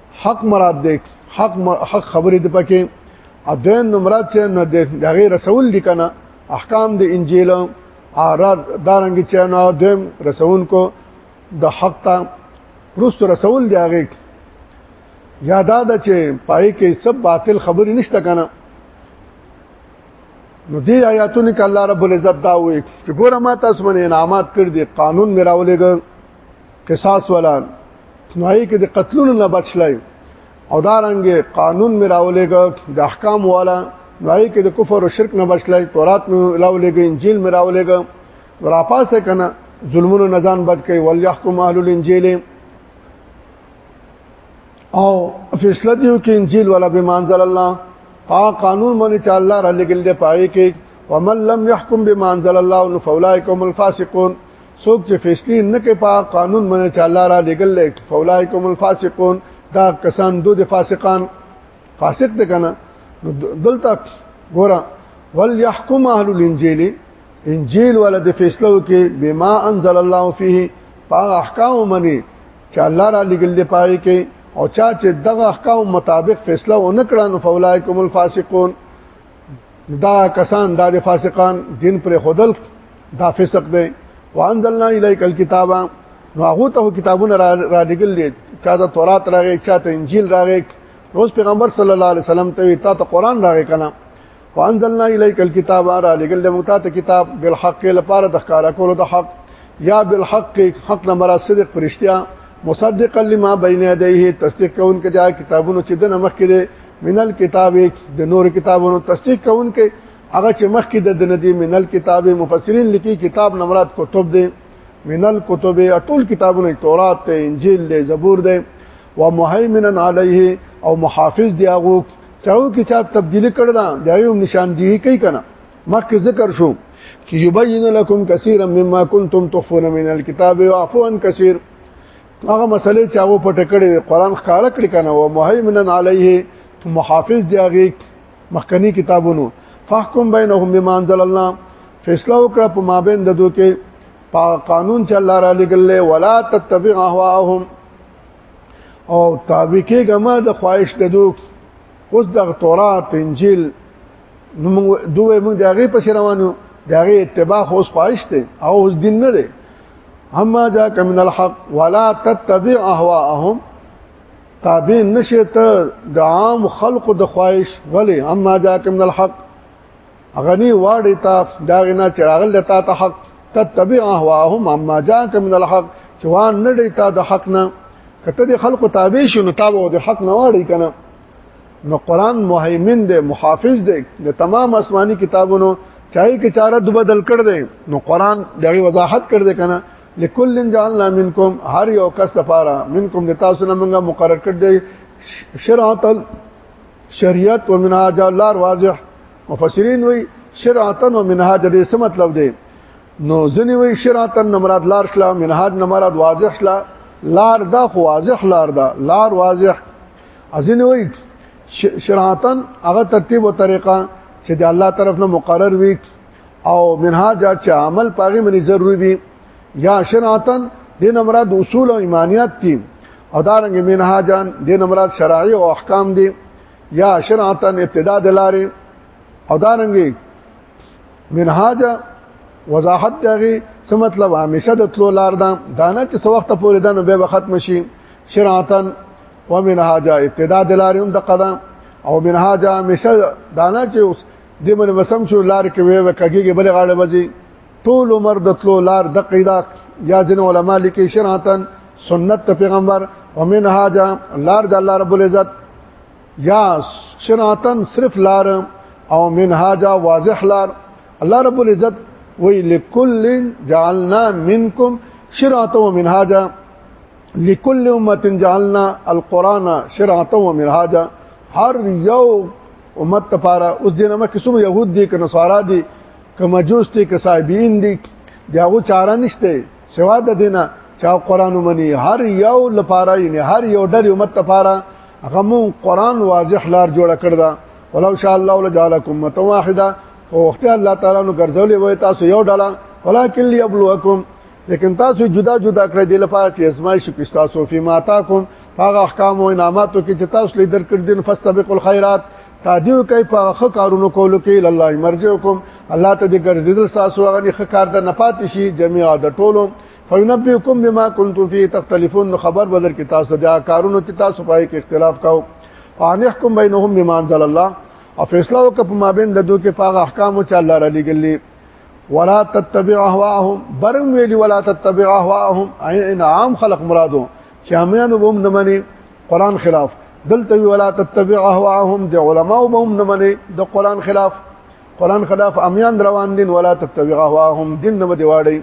حق مراد دی حق حق خبرې د پکې اذن نو مراد چې نه د هغه رسول دي کنه احکام د انجیل ارار دارنګ چې نه د رسول کو د حق ته پرست رسول دی هغه یادا د چې پای کې سب باطل خبرې نشته کنه نو دې آیاتونه کې الله رب العزت دا وایي چې ګوره ما تاسو باندې انعامات کړ دي قانون میراولېګ قصاص ولا نوای کې د قتلونو نه بچلای او دا رنګ قانون مې راولېګ د احکام والا نوای کې د کفر او شرک نه بچلای تورات مې راولېګ انجیل مې راولېګ راپاسه کنه ظلمونو نزان بچ کوي وليحكم اهل الانجيل او فیصله دیو کې انجیل ولا به منزل الله ها قانون باندې چې الله را لګل دی پاره کې ومن لم يحكم بما انزل الله فاولئك هم الفاسقون څوک چې فیصله نه کوي په قانون باندې چې الله را لګل فولایکم الفاسقون دا کسان دو د فاسقان فاسق دي کنه دلته ګوره وليحكم اهل الانجيل انجیل ولا د فیصله کې بما انزل الله فيه په احکام منی چې الله را لګل دی پاره کې او چا چې دغه احکام مطابق فیصله و نه کړنو فولایکم الفاسقون دا کسان دا د فاسقان دین پر خودل دا فسق دی وانزلنا الیک الكتاب نو هغه ته کتابونه را لګل دي چا د تورات راغی چا ته انجیل راغی روز پیغمبر صلی الله علیه وسلم ته تا ته قران راغی کنه وانزلنا الیک الكتاب را لګل موږ ته کتاب بالحق لپاره د ښکارا کولو د حق یا بالحق حق نمبر صدق پرشتیا مصدقا لما بین یدیه تصدیق کون کې دا کتابونو چې د نمخ کې منل کتابې د نور کتابونو تصدیق کون کې هغه چې مخ کې د ندی منل کتابې مفسرین لیکي کتاب نمرات کتب دي منل کتب ټول کتابونه تورات ته انجیل دی زبور دی و مهیمنن علیه او محافظ دی هغه چاو کې چا تبدیلی کړل دا یو نشاندهی کوي کنه مخکې ذکر شو چې یبین لکم کثیرا مما کنتم تخفون من الكتاب وعفو عن کثیر هغه مسلې چې هغه پټ کړي قرآن ښکارا کړی کنه او مهیمنن علیه ته محافظ دی هغه مخکنی کتابونو فاحکم بینهم بما انزل الله فیصله وکړه په مابین د دوی کې په قانون چې الله را لګل ولا تتبع اهواهم او تابع کېږه ما د خواهش د دوی اوس د تورات انجیل نو موږ دوه موږ دغه پس روانو دغه اتباع خو اوس پایشته او اوس دین نه دی اما جاءك من الحق ولا تتبع اهواهم تابع نشته د عام خلق د خواهش ولی اما جاءك من الحق غنی واړی تا داغه نه چراغل لتا ته حق تتبع اهواهم اما جاءك من الحق چوان نه دی تا د حق نه کته د خلق تابع شنو تابع د حق نه واړی کنه نو قران مهیمن دی محافظ دی د تمام آسماني کتابونو چاہے کې چاره د بدل کړ دی نو قران دغه وضاحت کړ دی کنه لکل جعلنا منکم هر یو کس لپاره منکم د تاسو نه موږ مقرر کړ دی شرعت شریعت او منهاج لار واضح مفسرین وی شرعت او منهاج دې څه مطلب دی نو ځنی وی شرعت نمراد لار شلا منهاج نمراد واضح شلا لار دا خو واضح لار دا لار واضح ازنه وای شرعتن هغه ترتیب او طریقه چې د الله طرف نه مقرر وي او منهاج چې عمل پاغي منی ضروری وي یا شرعتن د مراد اصول او ایمانیات دي او دارنګ منهاجان د مراد شرعي او احکام دي یا شرعتن ابتدا د لارې او دارنګ منهاج وضاحت دغه څه مطلب همیشه د تلو لار ده دانه چې څو وخت پورې دنه به ختم شي شرعتن ومنها جاء ابتداء دلاریوم د قدم او منها جاء مشه دانا چې اوس د من مسم شو لار کې وې وکږي بل غاړه وځي ټول عمر د تلو لار د قیدا یا جن علماء لیکي شرعتن سنت پیغمبر ومنها جاء لار د الله رب العزت یا شرعتن صرف لار او منها جاء واضح لار الله رب العزت وی لکل جعلنا منکم شرعه ومنهاجا لكل امه جعلنا القران شرعه ومنهاجا هر یو امت لپاره اوس دینه مکه سم يهود دي که نصارا دي که مجوس دي که صاحبین دي داغه چاره نشته سوا د دینه چا قران ومني هر یو لپاره یعنی هر یو ډېر امت لپاره هغه مو قران واضح لار جوړ کړ دا ولو شاء الله لجعلکم امه واحده او وخت الله تعالی نو ګرځولې وای تاسو یو ډله ولکن ليبلوکم لیکن تاسو جدا جدا کړی دی لپاره چې ازمایش په تاسو فی ما تاکم هغه احکام او انعاماتو کې چې تاسو لیدر کړ دین فاستبقوا الخيرات تادیو کوي په خه کارونو کولو کې الله مرجوکم الله ته دې ګرځیدل تاسو هغه نه خکار د نپات شي جميعا د ټولو فینبئکم بما کنتم فی تختلفون خبر بدر کې تاسو دا کارونو چې تاسو پای کې اختلاف کاو ان يحكم بينهم بما انزل الله او فیصله وکړه په مابین د دوه کې په احکام او چې الله را لګلې ولا تتبع اهواهم برم ویلی ولا تتبع اهواهم عین عام خلق مرادو چې همیان وبم نه مني قران خلاف دلته ولا تتبع اهواهم د علماء وبم نه مني د قران خلاف قران خلاف امیان روان دین ولا تتبع اهواهم دین نه دی واړی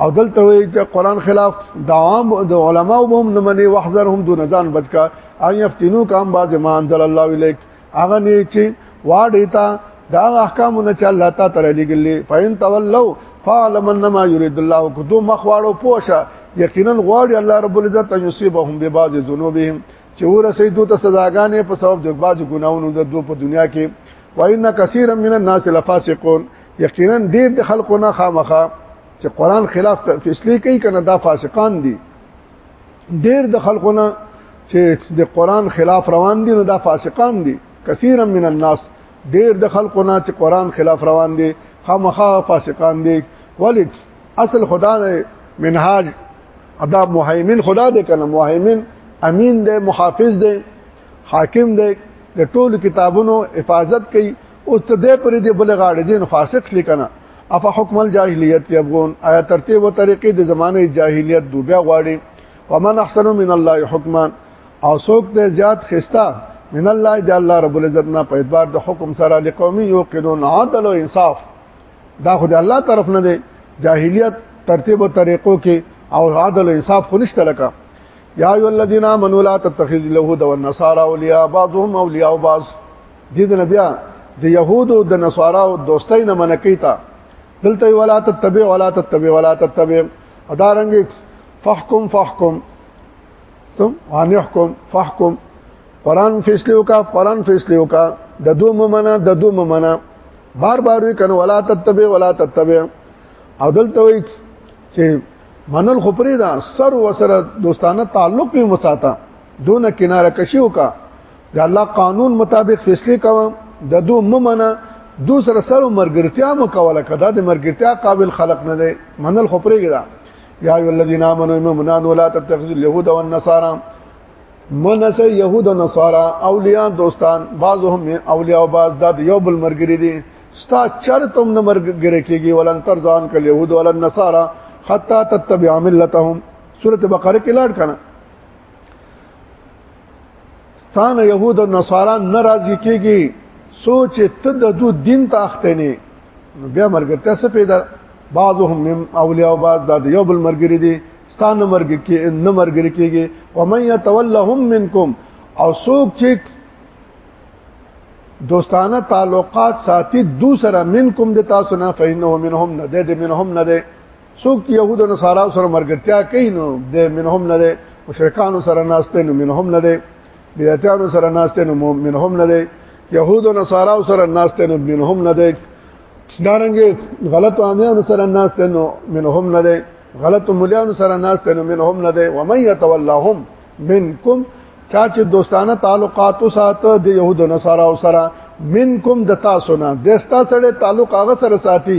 او دلته وی چې قران خلاف د عام د علماء وبم نه مني واحذرهم دون ځان بچکا اي يفتنو کام باز ما انزل الله اليك هغه نه چې واړې تا دا احکامونه چې الله تعالی تعالی لګلې پاین تولو فعلم انما يريد الله کدو مخواړو پوشه یقینا غواړي الله رب العزت ان يصيبهم ببعض ذنوبهم چې ورسې دوی ته سزاګانې په سبب د بعض ګناونو د دوی په دنیا کې وان كثيرا من الناس لفاسقون یقینا ډېر د خلکو نه خامخه چې قران خلاف فیصله کوي کنه دا فاسقان دي ډیر د خلقونه چې د قران خلاف روان دي نو دا فاسقان دي کثیر من الناس ډیر د خلقونه چې قران خلاف روان دي خامخا فاسقان دي ولی اصل خدا نه منهاج ادا مهیمن خدا دې کنه مهیمن امین دې محافظ دې حاکم دې د ټولو کتابونو حفاظت کوي او ته دې پرې دې بل غاړې دې فاسق لیکنه اف حکم الجاهلیت یبغون آیا ترتیب او طریقې د زمانه جاهلیت دو بیا غواړي ومن احسن من الله حکما او څوک ته زیات خستا من الله دی الله رب العزت نه په اعتبار د حکم سره لقومي یو قانون عدل او انصاف دا خو د الله طرف نه دی جاهلیت ترتیب او طریقو کې او عدل او انصاف خو نشته لکه یا ایو الذین آمنوا لا تتخذوا اليهود والنصارى اولیاء بعضهم اولیاء بعض دې د نبي د يهودو د نصاراو دوستۍ نه منکې تا دلته ولا تتبع ولا تتبع ولا تتبع ادارنګ فحکم فحکم ثم ان يحكم فحكم قران فیصله وکا قران فیصله وکا د دو ممنا د دو ممنا بار بار وی کنه ولا تتبع ولا تتبع او دلته وی چې منل خو پرې دا سر وسره دوستانه تعلق یې مساته دون کناره کشي وکا د الله قانون مطابق فیصله کوم د دو ممنه دو سره سره مرګرتیا مکوله کدا د مرګرتیا قابل خلق نه دی منل خو پرېګی دا یا ای الذین آمنوا مؤمنان ولا تتخذوا اليهود والنصارى منس يهود او نصارا اولیاء دوستان بعضهم اولیاء او بعض د یو بل مرګری دي ستا چرته هم نه مرګری کیږي ولن ترزان کل يهود ولن نصارا حتا تتبع ملتهم سوره بقره کې لاړ کنا ستانه يهود او نصارا ناراضي کیږي سوچ ته د دو دین ته اخته نه بیا مرګرته څه پیدا بعضهم من اولیاء بعض د یو بل مرګری دي ستانه مرګ کې نه مرګری کیږي ومن يتولهم منکم او سوک چې دوستانه تعلقات ساتي دو سره منکم د تاسو نه فینه منهم نه ده منهم نه ده څوک چې يهود او نصارا سره مرګتیا کوي نو د منهم نه ده مشرکان سره ناشته نو منهم نه ده بدعتانو سره ناشته نو منهم نه ده يهود او نصارا سره ناشته نو منهم نه ده دارنګ غلط عامیان سره ناشته نو منهم نه ده غلط مليان سره ناشته نو منهم نه ده ومن يتولهم منکم چا چې دوستانه تعلقات ساته د يهود او نصارا سره منکم د تاسو نه د تاسو سره تعلق هغه سره ساتي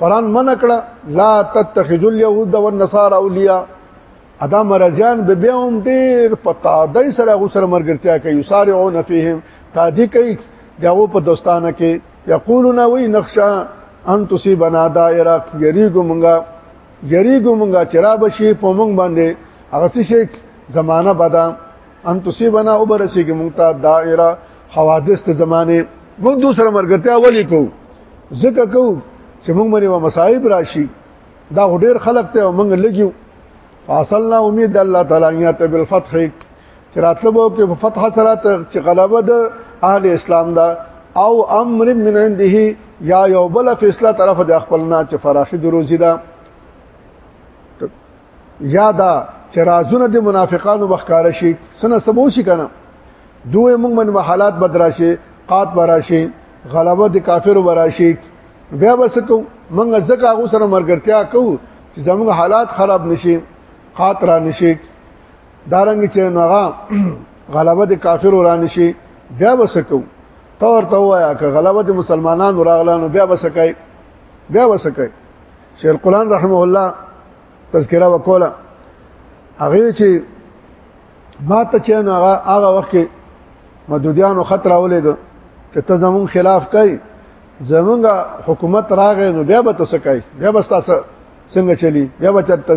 قران منع کړه لا تتخذوا اليهود والنصارى اولياء ادا مرجان به بیا هم ډیر په تعدی سره غو سره مرګرتیا کوي سارعون فیهم تعدی کوي دغه په دوستانه کې یقولون وی نخشا ان تصيبنا دائره یریګو مونږه یریګو مونږه چرا بشي په مونږ باندې هغه څه زمانہ بدا ان تصيبنا وبرسیږي مونږ ته دائره حوادث ته زمانه مونږ دوسر مرګرتیا ولي کوو ځکه کو چې موږ باندې و مصائب راشي دا ډېر خلک ته موږ لګیو اصلنا امید الله تعالی یا ته بالفتح چې راتلو به کې په فتح سره چې غلبه د اهل اسلام دا او امر من عنده یا یو بل فیصله طرف د خپلنا چې فراخي دروزی دا یا دا چې رازونه د منافقانو بخکاره شي سنه سبو شي کنه دوی موږ من حالات بدرا شي قات برا شي غلبه د کافر وراشي بیا بس کو منګه زکه هغه سره مرګرتیا کو چې زموږ حالات خراب نشي خاطر نشي دارنګ چې نوغه غلبه د کافر وران شي بیا بس کو تو ورته وایا ک غلبه د مسلمانانو راغلانو بیا بس کوي بیا بس کوي شیخ القران رحمه الله تذکرہ وکولا هغه چې ما ته چې نو هغه هغه وخت کې مدودیانو خطر اولې ده چې ته زمون خلاف کوي زمونږ حکومت راغې نو بیا به تاسو کوي بیا به تاسو څنګه چلی بیا به چرته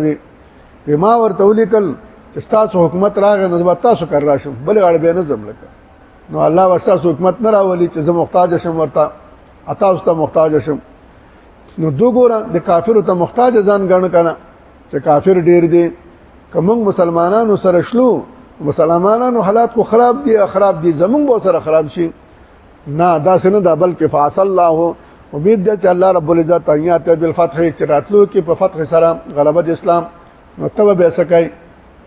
دي ما ورته ولیکل چې تاسو حکومت راغې نو به تاسو کار راشم بل غړ به نه زم لکه نو الله واساسو حکومت نه راولي چې زه محتاج شم ورته اتا اوس ته محتاج شم نو دوګورا د کافرو ته محتاج ځان ګڼ کنه چې کافر ډیر دي کوم مسلمانانو سره شلو مسلمانانو حالات کو خراب دي خراب دي زمونږ به سره خراب شي نه دا سن دا بلکې فاصل الله امید ده چې الله رب العزت تنیا ته بل فتح چې راتلو کې په فتح سره غلبه د اسلام نو ته به سکای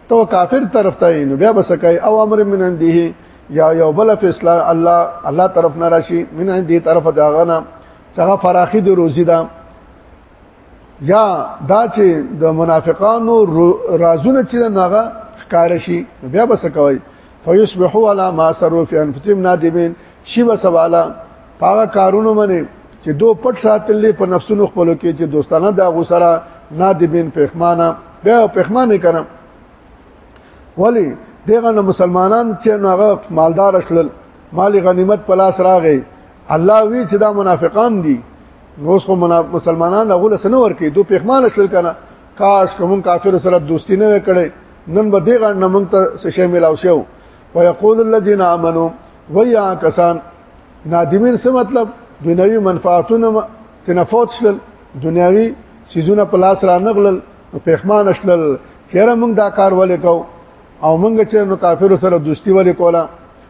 تو کافر طرف ته نو بیا به سکای او امر من انده یا یو بل فی اسلام الله الله طرف نه راشي من انده طرف دا غنه څنګه فراخي د روزي ده یا دا چې د منافقانو رازونه چې ناغه ښکار شي بیا بس کوي فیصبحوا علی ما سروا فی انفسهم نادمین شی وسوالا پاغه کارونو باندې چې دو پټ ساتلې په نفسونو خپلو کې چې دوستانه دا غوسره نادمین پښمانه بیا پښمانه کړم ولی دغه مسلمانان چې هغه مالدار شلل مال غنیمت پلاس راغی الله وی چې دا منافقان دي نو خو مسلمانان هغه له سنور کې دوه پیغمبر شول کنه کاش کوم کافر سره دوستی نه وکړي نن به دغه نمنګ ته سشې ملاو شو ويقول الذين امنوا ويا کسان نادمین څه مطلب دنیوي منفعتونه تنفوت شل دنیوي سيزونه په لاس را نغلل پیغمبر شل چیرې موږ دا کار ولې کو او موږ چې نو کافر سره دوستی ولې کوله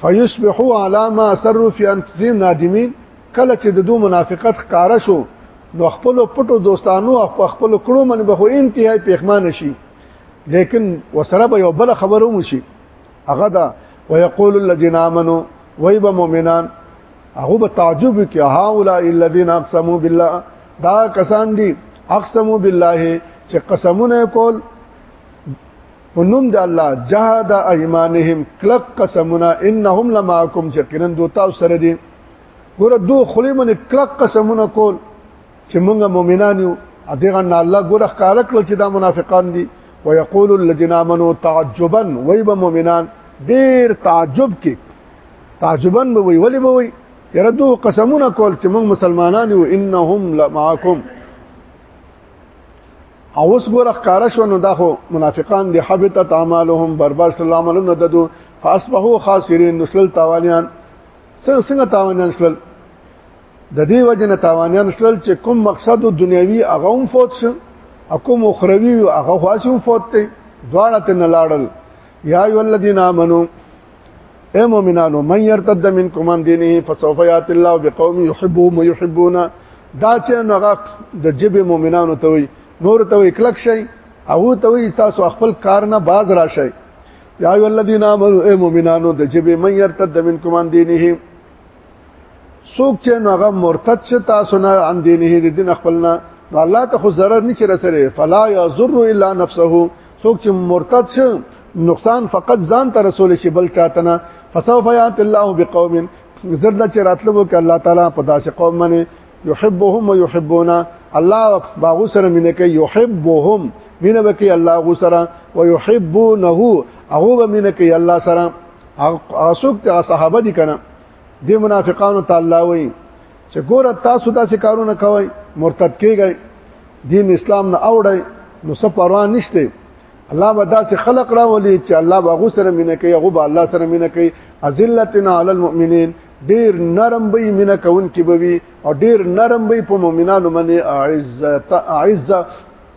فیصبحوا علی ما سروا فی انفسهم نادمین کله چې د دوه منافقت ښکارا شو نو خپل پټو دوستانو او خپل کړو من به انتهای پیغمان شي لیکن وسره به یو بل خبرو مشي هغه دا ويقول الذين امنوا ويب مؤمنان هغه به تعجب کې هاولا الذين اقسموا بالله دا کسان دي اقسموا بالله چې قسمونه کول په نوم د الله جهاد ايمانهم کلک قسمنا انهم لماکم یقینا دو تاسو سره دي ګوره دو خلی من کلک قسمونه کول چې موږ مؤمنان یو دغه نه الله ګوره ښکار کړل چې دا منافقان دي ويقول الذين امنوا تعجبا ويب مؤمنان ډیر تعجب کې تعجبا به وي ولې به وي یره دو قسمونه کول چې موږ مسلمانان یو انهم لماکم او اوس ګور ښکارا شو نو دا خو منافقان دي حبطت اعمالهم برباد سلام علیهم نددو فاصبحوا خاسرین نسل تاوانیان څنګه څنګه تاوانیان سلل د دې وجه نه تاوانیان سلل چې کوم مقصد دنیوي هغه هم فوت شو او کوم اخروی هغه خاص هم فوت دی دواړه تن لاړل یا ای الذین آمنو اے مؤمنانو من يرتد منكم عن دينه فسوف ياتي الله بقوم يحبهم ويحبون دا چې هغه د جبه مؤمنانو ته وي نور ته وي کلک شي او ته وي تاسو خپل کار نه باز راشي یا ای الذین آمنو اے مؤمنانو د جبه من يرتد منکم عن دینه څوک چې هغه مرتد چې تاسو نه ان دینه دي دین خپلنا نو الله ته خو ضرر نه چي رسره فلا یضر الا نفسه څوک چې مرتد شي نقصان فقط ځان ته رسول شي بل چاته نه فسوف یات الله بقوم زرد چې راتلو کې الله تعالی په داسې قوم باندې يحبهم ويحبونا الله باغو سره مینه کوي يحبهم مینه وکي الله غو سره ويحبونه هغه مینه کوي الله سره او اسوک ته صحابه دي کنه دې منافقانو تعالی وي چې ګور تاسو داسې کارونه کوي مرتد کیږئ دین اسلام نه اوړی نو څه پروا نشته الله به داسې خلق راولي چې الله به غو سره مینه کوي غو به الله سره مینه کوي ازلتنا علی المؤمنین ډیر نرم به مینه کوونکې به وي او ډیر نرم به په مؤمنانو باندې عزت عزت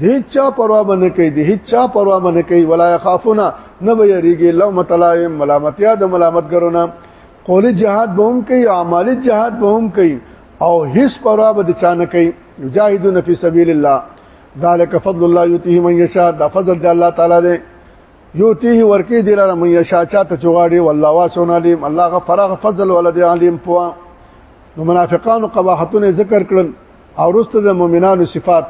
د هیچا پروا باندې کوي د هیچا پروا باندې کوي ولا يخافونا نه به یریږي لو متلایم ملامتیا د ملامتګرونه قولی جهاد به هم کوي عملی جهاد به هم کوي او هیڅ پروا به د چانه کوي یجاهدون فی سبیل الله ذالک فضل الله یتیه من یشاء دا فضل د الله تعالی دی یوتیه ورکی دی لره من یشاء چاته چغاړي والله واسون علیم الله غفر غفضل ولدی علیم پوا نو منافقانو قباحتونه ذکر کړل او رسته د مؤمنانو صفات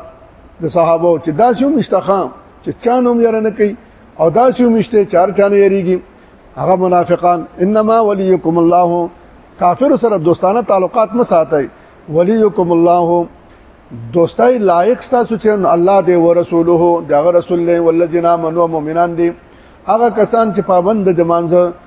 د صحابه چې داسې هم مشتخام چې چانو یې نه کوي او داسې هم مشته چار چانه یریږي هغه منافقان انما وليكم الله کافر سره دوستانه تعلقات نه ساتي وليكم الله دوستای لایق تاسو چې الله دې او رسوله دغه رسول له ولذین امنوا مؤمنان دي هغه کسان چې پابند د مانځه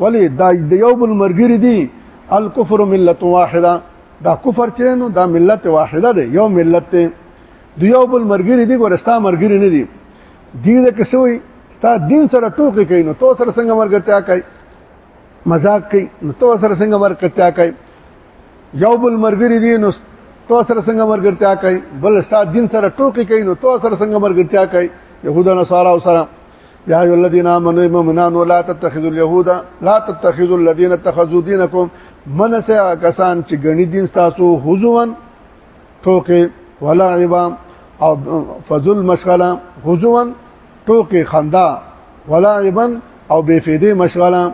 ولی دا د یو بل مرګری دي الکفر ملت واحده دا کفر چې نو دا ملت واحده ده یو ملت ته د یو بل مرګری دي ګورستا مرګری نه دي دي د کسوي ستا دین سره ټوکی کوي نو تو سره څنګه مرګتیا کوي مزاق کوي نو تو سره څنګه مرګتیا کوي یو بل مرګری دي نو تو سره څنګه مرګتیا کوي بل ستا دین سره ټوکی کوي نو تو سره څنګه مرګتیا کوي يهود نصارا او سره یا ایو الذین آمنوا مؤمنان ولا تتخذوا اليهود لا تتخذوا الذين اتخذوا دينكم من سیا کسان چې غنی دین تاسو حضوان ټوکې ولا عبا او فضل مشغله حضوان ټوکې خندا ولا عبا او بے فیدې مشغله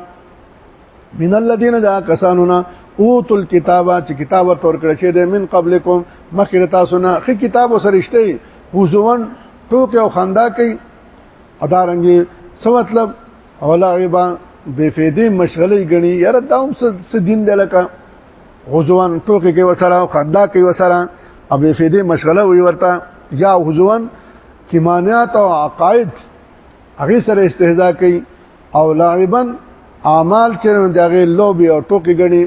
من الذين ذا کسانونا اوت الكتابه چې کتاب ورتور کړی شه د من قبلکم مخکې تاسو نه خې کتاب وسرشته حضوان ټوکې او خندا کوي ادارنګي څه مطلب اولا غیبا بے فیدې مشغلې غني یاره دا هم څه دین دی لکه غزوان ټوکې کې وسره خندا کې وسره او بے فیدې مشغله وي ورته یا غزوان کې مانعات او عقاید هغه سره استهزاء کوي او لاعبن اعمال چې دغه لوبي او ټوکې غني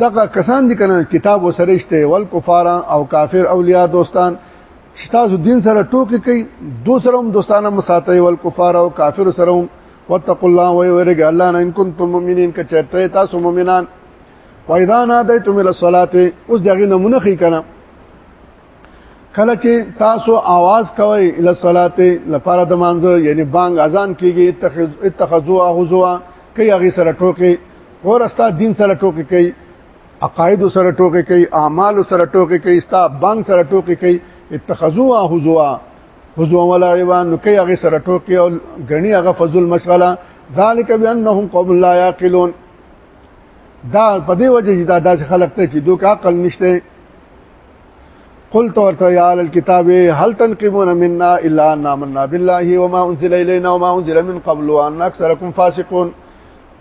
دغه کسان دي کنه کتاب وسرهشته ول کفار او کافر اولیاء دوستان شتاسو دین سره ټوکی کوي دو سره هم دوستانه مساتې ول کفار او کافر سره هم واتقوا الله ويرجع الله ان كنتم مؤمنين کچته تاسو مؤمنان واذا ناديتم الى الصلاه اوس دغه نمونه خې کنه کله چې تاسو आवाज کوئ له صلات لپاره د مانځه یعنی بانګ اذان کیږي اتخذوا حزوا کوي هغه سره ټوکی اور استا دین سره ټوکی کوي عقاید سره ټوکی کوي اعمال سره ټوکی کوي استا بانګ سره ټوکی کوي اتخذوا حزوا حزوا ولا ایوان نو کوي هغه سره ټوکی او غنی هغه فضل مشغله ذالک بانهم قوم لا یاقلون دا په دې وجه چې دا داسې خلک ته چې دوی عقل نشته قلت ورته یا علی الكتاب هل تنقمون منا الا ان آمنا بالله وما انزل الينا وما انزل من قبل وان اکثرکم فاسقون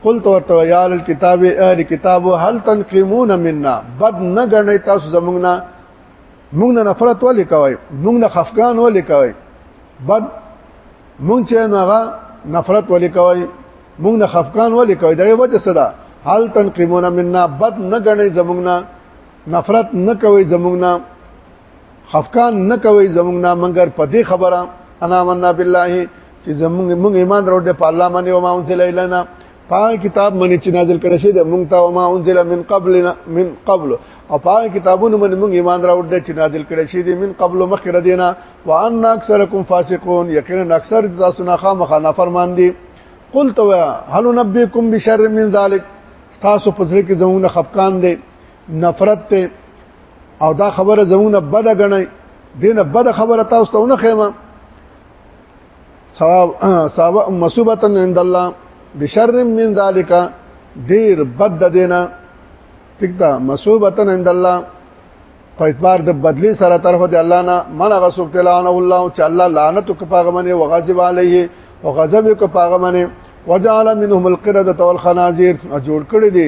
قلت ورته یا علی الكتاب اهل کتاب هل تنقمون منا بد نه غنی تاسو زمونږ نه مونږ نه نفرت ولې کوي مونږ نه خفقان ولې کوي بد مونږ چې نه نفرت ولې کوي مونږ نه خفقان ولې کوي دا یو وجه صدا هل تنقمون منا بد نه غنی زمونږ نه نفرت نه کوي زمونږ نه خفقان نه کوي زمونږ نه مګر په دې خبره انا منا بالله چې زمونږ موږ ایمان درو دې په الله باندې او ما انزل الینا پاک کتاب منی چې نازل کړی شه د مونږ ته او ما انزل من قبلنا من قبل او پاک کتابونه منی مونږ ایمان راوړ دې چې نازل کړی شه دې من قبل مخکې دینا وان اکثرکم فاسقون یقینا اکثر تاسو نه خامخا نافرمان دي قلت هل نبيكم بشر من ذلك تاسو په ځل کې زمونږ خفقان دي نفرت ته او دا خبره زمونه بده غنئ دینه بده خبره تاسو ته نه خېما ثواب ثواب مصوبه عند الله بشر من ذالک ډیر بد دینه ټیک دا مصوبه عند الله په اعتبار د بدلی سره طرف دی الله نه من غسوک تلانه الله چې الله لعنت کو پاغه منی او غضب علیه او غضب کو پاغه منی وجعل منهم القرده والخنازير جوړ کړی دي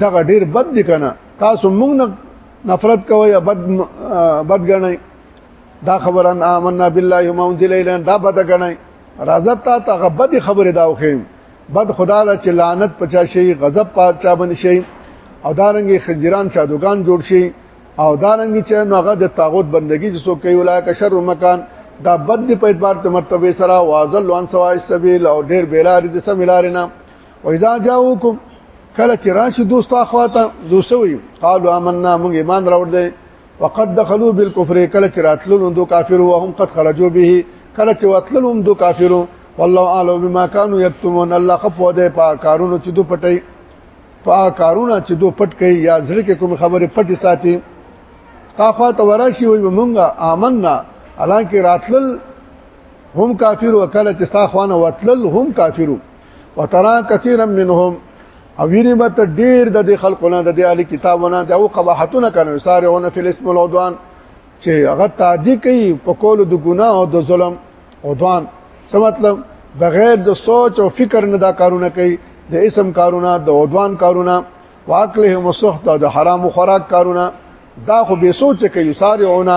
دغه ډیر بد دي کنه تاسو موږ نه نفرت کوي یا بد بد غنئ دا خبران آمنا بالله وما انزل الینا دا بد غنئ راځه تا ته هغه بد خبره دا وخیم بد خدا دا چې لعنت پچا شي غضب پچا بن شي او دارنګي خنجران شادوغان جوړ شي او دارنګي چې هغه د طاغوت بندگی چې څوک کوي ولایک شر مکان دا بد په اعتبار ته مرتبه سره واذل وان سوا السبيل او ډیر بیلار دي سم لارینه و اذا جاءوكم کله چې راشي دوست اخواته دوسوي قالوا آمنا موږ ایمان راوړ دې وقد دخلوا بالكفر کله چې راتللو دو کافر او هم قد خرجوا به کله چې وتللو هم دو کافر والله اعلم بما كانوا يكتمون الله خفو دې په کارونو چې دو پټي په کارونه چې دو پټ کوي یا زړه کې کوم خبره پټي ساتي صافات وراشي وي مونږه آمنا الان کې راتلل هم کافر وکاله چې صافوانه وتلل هم کافرو وترا کثیرا منهم او ویني به ته ډیر د دې خلقونه د دې اهل کتابونه د او قباحتونه کوي سارهونه فل اسم العدوان چې هغه تعدی کوي په کول د ګناه او د ظلم عدوان څه مطلب بغیر د سوچ او فکر نه دا کارونه کوي د اسم کارونه د عدوان کارونه واکلهم وسخت او د حرام خوراک کارونه دا خو به سوچ کوي سارهونه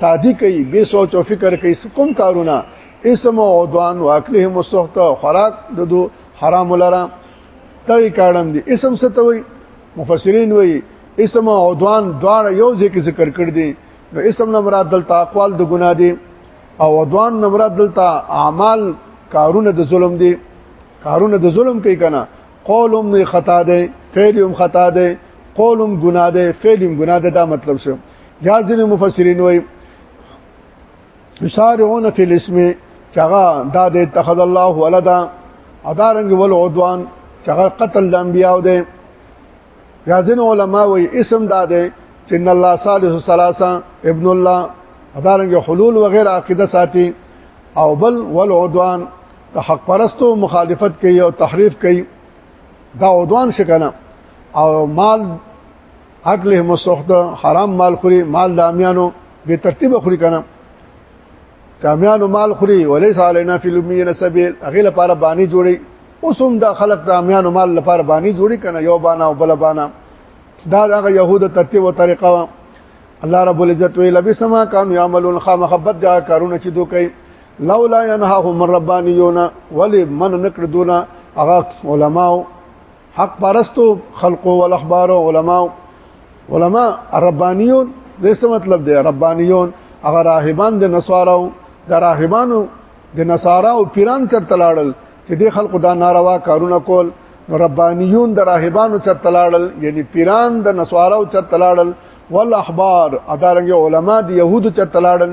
تعدی کوي به سوچ او فکر کوي کوم کارونه اسم او عدوان واکلهم السخط خوراک د دو حرام لره تغي کارم دي اسم ستوي مفسرین وي اسم او عدوان دواړه یو ځکه ذکر کړ دي نو اسم نه مراد دلته اقوال د ګنا دي او عدوان نه مراد دلته اعمال کارونه د ظلم دي کارونه د ظلم کوي کنه قولم نه خطا ده فعلم خطا ده قولم ګنا ده فعلم ګنا ده دا مطلب څه یا ځین مفسرین وایي یسارعون فی الاسم چغه دا د اتخذ الله ولدا ادارنګ ول عدوان چغه قتل د انبیاو ده یازن علماء وی اسم دا ده چې ان الله صالح ثلاثه ابن الله ادارنګ حلول وغیرہ عقیده ساتي او بل ول عدوان د حق پرستو مخالفت کوي او تحریف کوي دا عدوان شکنه او مال اکله مسخت حرام مال خوري مال د امیانو به ترتیب خوري کنه کامیانو مال خوري وليس علينا في لمين سبيل اغه لپاره باندې جوړي اوسم دا خلق د امیانو مال لپاره باندې جوړي کنه یو بانا او بل بانا دا دغه يهود ترتیب او طریقه وا الله رب العزت وی لبي سما کان يعملون خا محبت دا کارونه چې دوی کوي لولا ينهاهم الربانيون ولي من نکړه دونه هغه علماو حق پرستو خلقو والاخبار او علما علما ربانيون دې څه مطلب دی ربانيون هغه راهبان د نصاراو د راهبانو د نصاراو پیران چرته لاړل چې د خلکو دا ناروا کارونه کول نو ربانيون د راهبانو چرته لاړل یعنی پیران د نصاراو چرته لاړل والاحبار ادارنګ علما د يهودو چرته لاړل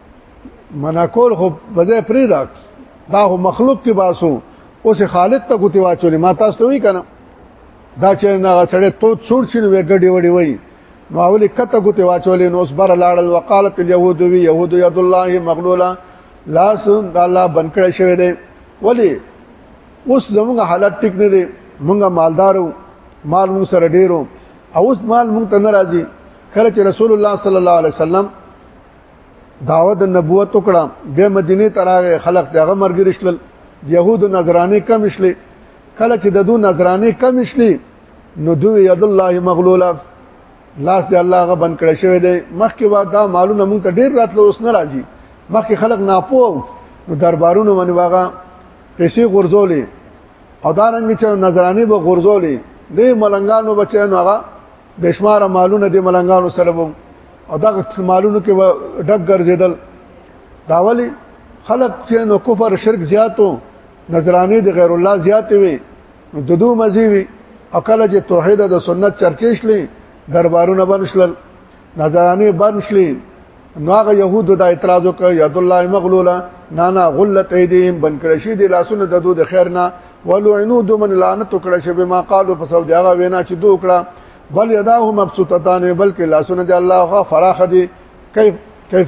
مناکول خو په ځای پرې دا دا خو مخلوق کې باسو اوس خالق ته کوتي واچولې ما تاسو ته وی کنه دا چې نه سړې تو څور شي نو ګډي وډي وای نو اولی کته کوتي واچولې نو اوس بر لاړل وقالت اليهود وی يهود يد الله مغلولا لاس د الله بنکړې شوی دی ولی اوس زموږ حالت ټیک نه دی موږ مالدارو مال موږ سره ډیرو او اوس مال موږ ته ناراضي کله چې رسول الله صلی الله علیه وسلم دعوت نبوت وکړه به مدینه تراغه خلق دغه مرګ رسل يهود نظرانه کم شلې کله چې د دوه نظرانه کم شلې نو دوی ید الله مغلوله لاس دی الله غ بن کړی شوی دی مخکې وا دا معلومه مونږ ته ډیر راتلو اوس نه راځي مخکې خلک ناپو نو دربارونو باندې واغه پیسې غرزولې او دا رنګ چې نظرانه به غرزولې دې ملنګانو بچنو هغه بشمار مالونه د ملنګانو سره وو او دا مالونو کې ډک ګرځیدل دا ولی خلق چې نو کفر شرک زیاتو نظرانه د غیر الله زیات وي د دوه مزي وي عقل چې توحید د سنت چرچې شلې دربارونه بنشل نظرانه بنشلې نو هغه يهود دا اعتراض وکړ يد الله مغلوله نه نه غلت ايديهم بن کړی شي د لاسونو د دود خیر نه ولعنو دمن لعنت کړی شي بما قالو په سبب هغه وینا چې دوه کړه بل يداه مبسوطتان بلکې لاسونه د الله فراخ دي کیف کیف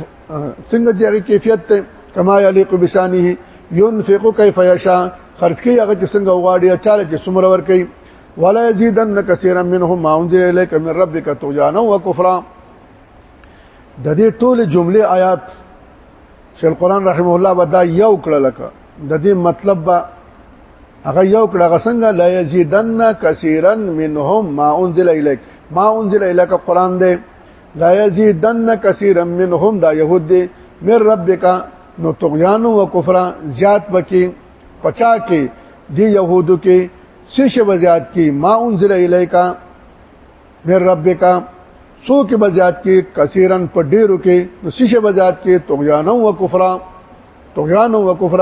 څنګه چې هغه کیفیت ته کما یلیق بشانه ينفق کیف یشاء خرج کوي هغه چې څنګه وغواړي چاله چې څومره ور کوي ولا يزيدن كثيرا منهم ما انزل اليك من ربك طغيانا وكفرا د دې ټوله جمله آیات چې القرآن رحمه الله به دا یو کړه لکه د دې مطلب به هغه یو کړه هغه څنګه لا یزیدن کثیرا منهم ما انزل الیک ما انزل الیک قرآن دی لا یزیدن کثیرا منهم دا یهود دی مر ربک نو طغیان او کفر زیات بکی پچا کې دی یهودو کې څه شی زیات کی ما انزل الیک من ربک سو کې بزیات کې کثیرن په ډیرو کې نو سشه بزیات کې طغیان او کفر طغیان او کفر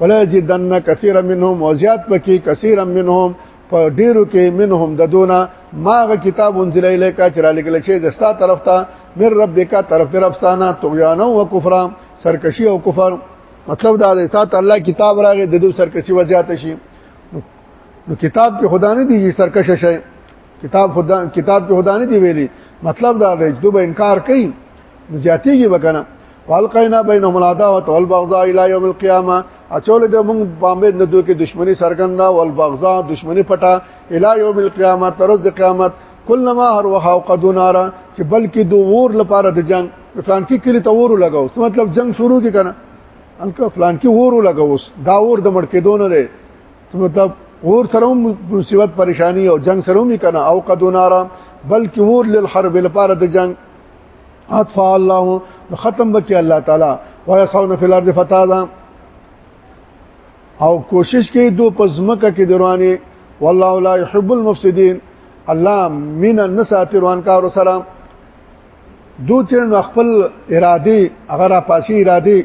ولا جدن کثیر منهم وزیات پکې کثیر منهم په ډیرو کې منهم د دونه ماغه کتاب انزل الیک چې را لګل شي د ستا طرف ته من ربک طرف در افسانه طغیان او کفر سرکشی او کفر مطلب دا دی تا ته الله کتاب راغی د دې سرکشی وزیات شي نو کتاب کې خدا نه دی سرکش شي کتاب خدا کتاب کې خدا نه دی ویلي مطلب دا دی چې دوی انکار کوي نو زیاتیږي وکنه والقینا بینهم العداوه والبغضاء الى يوم القيامه اچول د موږ باندې د دوی کې دشمنی سرګندا والبغضاء دشمنی پټه الى يوم القيامه تر د قیامت کلمہ هر وها او قد نار چې بلکې دو ور لپاره د جنگ فلان کې کلی تور لګاو څه مطلب جنگ شروع کی کنه الکه فلان کې ور لګاوس دا ور د مړ کېدون دی مطلب اور سره مصیبت پریشانی او جنگ سره می کنه او قد نارا بلکې اور للحرب لپاره د جنگ عطف الله ختم بکی الله تعالی ويصون في الارض فسادا او کوشش کوي دو پزمکه کې دروانه والله لا يحب المفسدين الله مين النسات روان کار سره دو تیر خپل اراده اگر پاسی اراده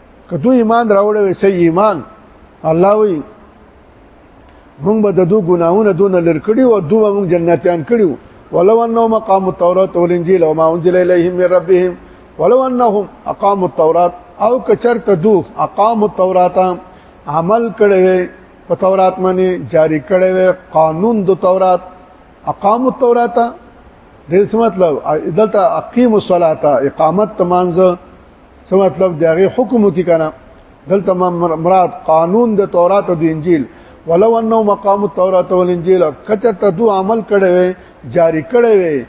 کته ایمان راوړې وي صحیح ایمان الله وی موږ به د دوه ګناونه دون لرکړي او دوه موږ جنتیان کړیو ولو انه مقام التوراۃ والانجیل وما انزل الیهم من ربهم ولو انهم اقاموا التوراۃ او کچر تدو اقاموا التوراۃ عمل کړي په تورات باندې جاری کړي وي قانون د تورات اقام التورات د څه مطلب دلته اقیم الصلاه اقامت تمانځ څه مطلب دی هغه حکم کی کنه دلته مراد قانون د تورات او د انجیل ولو انه مقام التوراۃ والانجیل کچته دو عمل کړي وي جاری کړي وي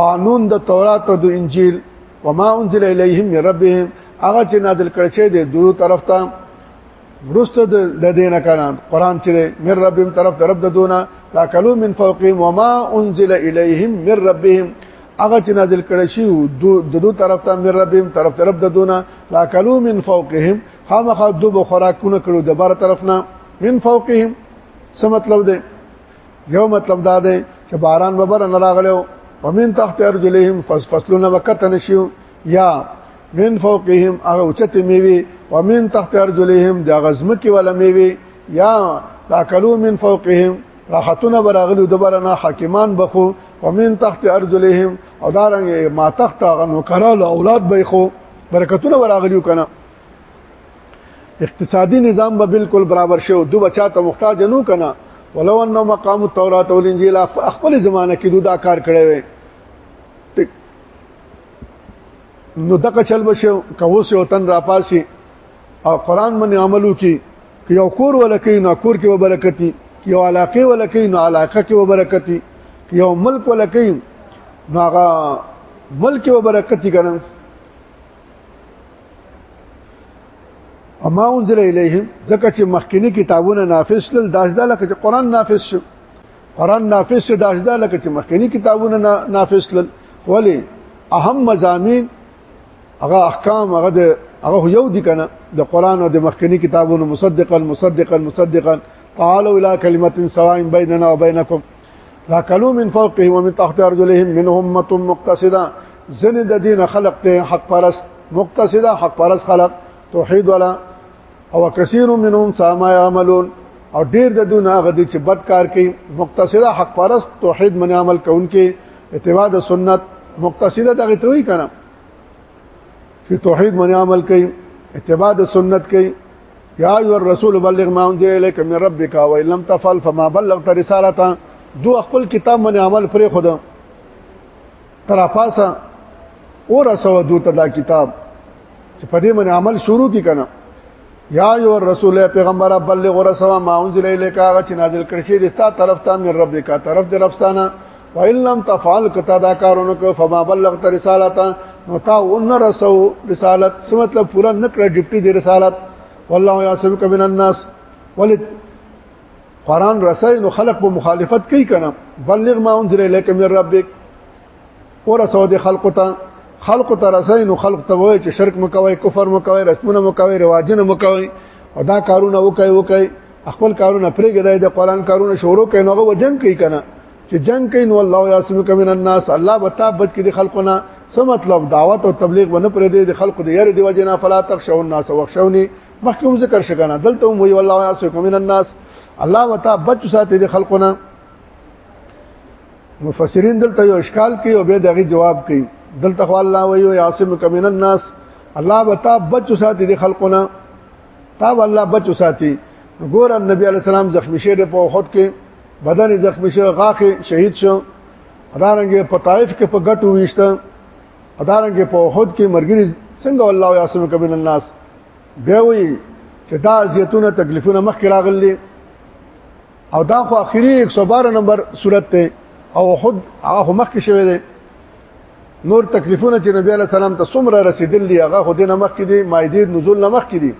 قانون د تورات او د انجیل وما انزل الیهم من ربهم هغه چې نازل کړي شه دي دوی طرف ته ورسته د دینه کنه قران چې من ربهم طرف طرف د دونه لا کلو من فوقهم وما انزل الیهم من ربهم هغه چې نازل کړي شي د دو طرف ته من ربهم طرف طرف د دونه لا کلو من فوقهم خامخ دو بخوراکونه کړو د بار طرف نه من فوقهم څه مطلب دی یو مطلب دا دی چې باران به بر نه راغلو ومن تحت ارجلهم فصلنا وقت نشيو یا من فوقهم هغه اوچته میوي ومن تحت ارجلهم د غزمکی ولا میوي یا تاکلو من فوقهم راحتونه براغلو دوباره نه حاکمان بخو ومن تحت ارجلهم او دارنګ ما تخت غنو کرال اولاد بخو برکتونه براغلو کنه اقتصادي نظام به بالکل برابر شو دو بچا ته محتاج نو کنه ولو انه مقام التوراۃ والانجیل خپل زمانہ کې دوی دا کار کړی وي نو دغه چل بشه کوس یو تن راپاسي او قران باندې عملو کې یو کور ولکې نو کور کې وبرکتی یو علاقه ولکې نو علاقه کې وبرکتی یو ملک ولکې نو هغه ملک وبرکتی ګرن اما انزل الیهم ځکه چې مخکینی کتابونه نافذ شول داس دلته چې قران نافذ شو قران نافذ شي داسې ده لکه چې مخکنی کتابونه نافذ کړل ولی اهم مزامین هغه احکام هغه د هغه یو دي کنه د قران او د مخکنی کتابونو مصدقا مصدقا مصدقا تعالوا الى كلمه سواء بيننا وبينكم لا كلوا من فوقه ومن تحت ارجلهم منهم امه مقتصده زن د دین خلق ته حق پرست مقتصده حق پرست خلق توحید ولا او کثیر منهم سما يعملون او ډیر د دون هغه دي چې بد کار کوي مقتصده حق پرست توحید من عمل کوونکې اتباع د سنت مقتصده دغه ته وی کنه چې توحید من عمل کوي اتباع د سنت کوي یا ایو الرسول بلغ ما انزل الیک من ربک و ان لم تفعل فما بلغت رسالته دو خپل کتاب من عمل پرې خدا ترافاسا اور اسو دوت دا کتاب چې په دې باندې عمل شروع کی کنه یا ایو رسول پیغمبر بلغ رسوا ما انزل الیک هغه چې نازل کړی شي د تا طرف ته من رب کا طرف د ربستانه وان لم تفعل کتا دا کارونه کو فما بلغت رسالتا نو تا ون رسو رسالت څه مطلب پورا نکړه ډیپټي د رسالت والله یاسبک من الناس ولید قران رسای نو خلق په مخالفت کوي کنه بلغ ما انزل الیک من ربک ورسو د خلق ته خلق ته رسای نو خلق ته وای چې شرک مکوي کفر مکوي رسمونه مکوي رواجونه مکوي او دا کارونه وکي وکي خپل کارونه پرېږدای د قران کارونه شروع کین هغه وجنګ کوي کنه چې جنگ کین نو الله یاسمک من الناس الله بتا بچ کې د خلقونه څه مطلب دعوت او تبلیغ ونه پرې د خلق د یاره دی وجنه فلا تخشوا الناس واخشوني مخکې هم ذکر شګنه دلته هم وی والله یا سکم من الناس الله وتا بچ ساتي د خلقونه مفسرین دلته یو اشکال کوي او به دغه جواب کوي دلته خو الله وی او یاسم کمن الناس الله وتا بچ ساتي د خلقونه تا والله بچ ساتي ګور نبی علی السلام زخمی شه د په خود کې بدن زخمی شه غاخه شهید شو دارنګ په طائف کې په ګټو ویشته ادارنګ په خود کې مرګري څنګه الله یاسم کبن الناس بیا وی چې دا زیتونه تکلیفونه مخکې راغلي او دا خو اخیری 112 نمبر صورت ته او خود هغه مخکې شوی دی نور تکلیفونه چې نبی علی سلام ته څومره رسیدل دي هغه خو دې نه مخکې دي مایدې نزول نه مخکې دي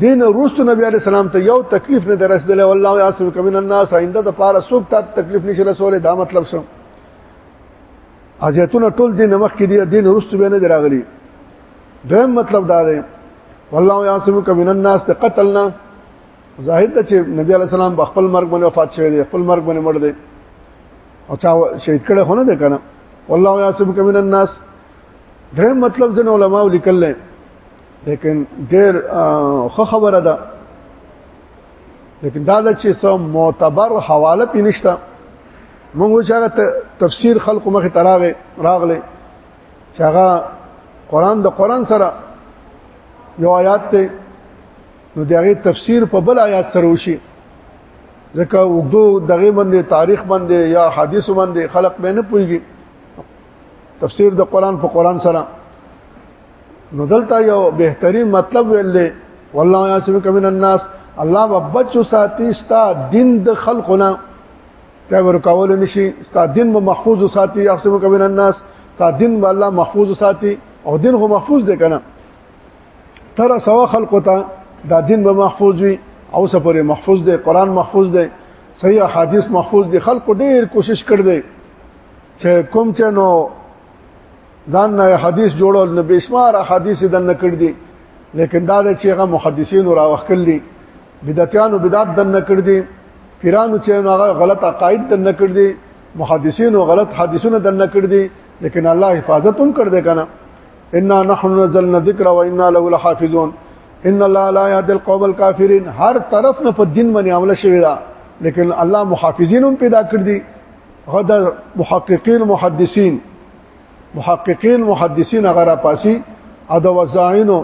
دین روست نبی علی سلام ته یو تکلیف نه درسدل والله یاسم کمن الناس آینده د پاره سوک ته تکلیف نشي رسول دا مطلب څه ازیتونه ټول دین مخ کې دي دین رستو به نه دراغلي دویم مطلب دا دی والله یعصمک من الناس قتلنا ظاهر ته چې نبی علی السلام خپل مرګ باندې وفات شوی دی خپل مرګ باندې مړ دی او چا شهید کړه خونه ده کنه والله یعصمک من الناس دریم مطلب ځنه علما ولیکل نه لیکن ډیر خو خبره ده لیکن دا چې سم معتبر حواله پینشته موږ چې هغه تفسیر خلق مخه تراغه راغله چې هغه قران د قران سره یو آیات ته نو دغه تفسیر په بل آیات سره وشي ځکه وګدو دغه باندې تاریخ باندې یا حدیث باندې خلق به نه پويږي تفسیر د قران په قران سره نو دلته یو بهترین مطلب ویل دی والله یاسمک من الناس الله وبچو ساتي ستا دین د خلقونه دا ورکول نشي ستا دین به محفوظ وساتي اقسم کبن الناس تا دین به الله محفوظ وساتي او دین خو محفوظ دی کنه تر سوا خلق ته دا دین به محفوظ وي او سپورې محفوظ دی قران محفوظ دی صحیح احادیث محفوظ دي خلکو ډیر کوشش کړ دی چې کوم چې نو ځان نه حدیث جوړول نه بشمار حدیث دن نکړ دي لیکن دا چې هغه محدثین را وکړل دي بدعتانو بدعت دن نکړ دي پیرانو چې هغه غلط عقاید دن نکړ دي محدثین او غلط حدیثونه دن نکړ دي لیکن الله حفاظت هم کړ دې کنه انا نحن نزلنا الذکر وانا له لحافظون ان الله لا يهدي القوم الكافرين هر طرف نه په دین باندې عمل شوی دا لیکن الله محافظین هم پیدا کړ دي غدا محققین محدثین محققین محدثین غره پاسی او د وزاینو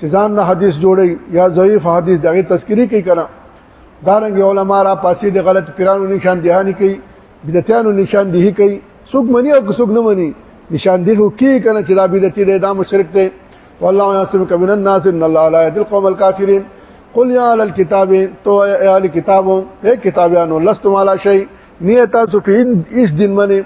چې ځان نه حدیث جوړي یا ضعیف حدیث دغه تذکری کوي کنه دارنګ علماء را پاسی د غلط پیرانو نشان دهانی کوي بدعتانو نشان دهی کوي څوک منی او څوک نه منی نشان دی هو کی کنه چې دا بدعت دی دا مشرک دی والله یعصمک من الناس ان الله لا یهدی القوم الکافرین قل یا اهل الكتاب تو اهل کتابو اے کتابیانو لستم علی شیء نیتا سو فی اس دین منی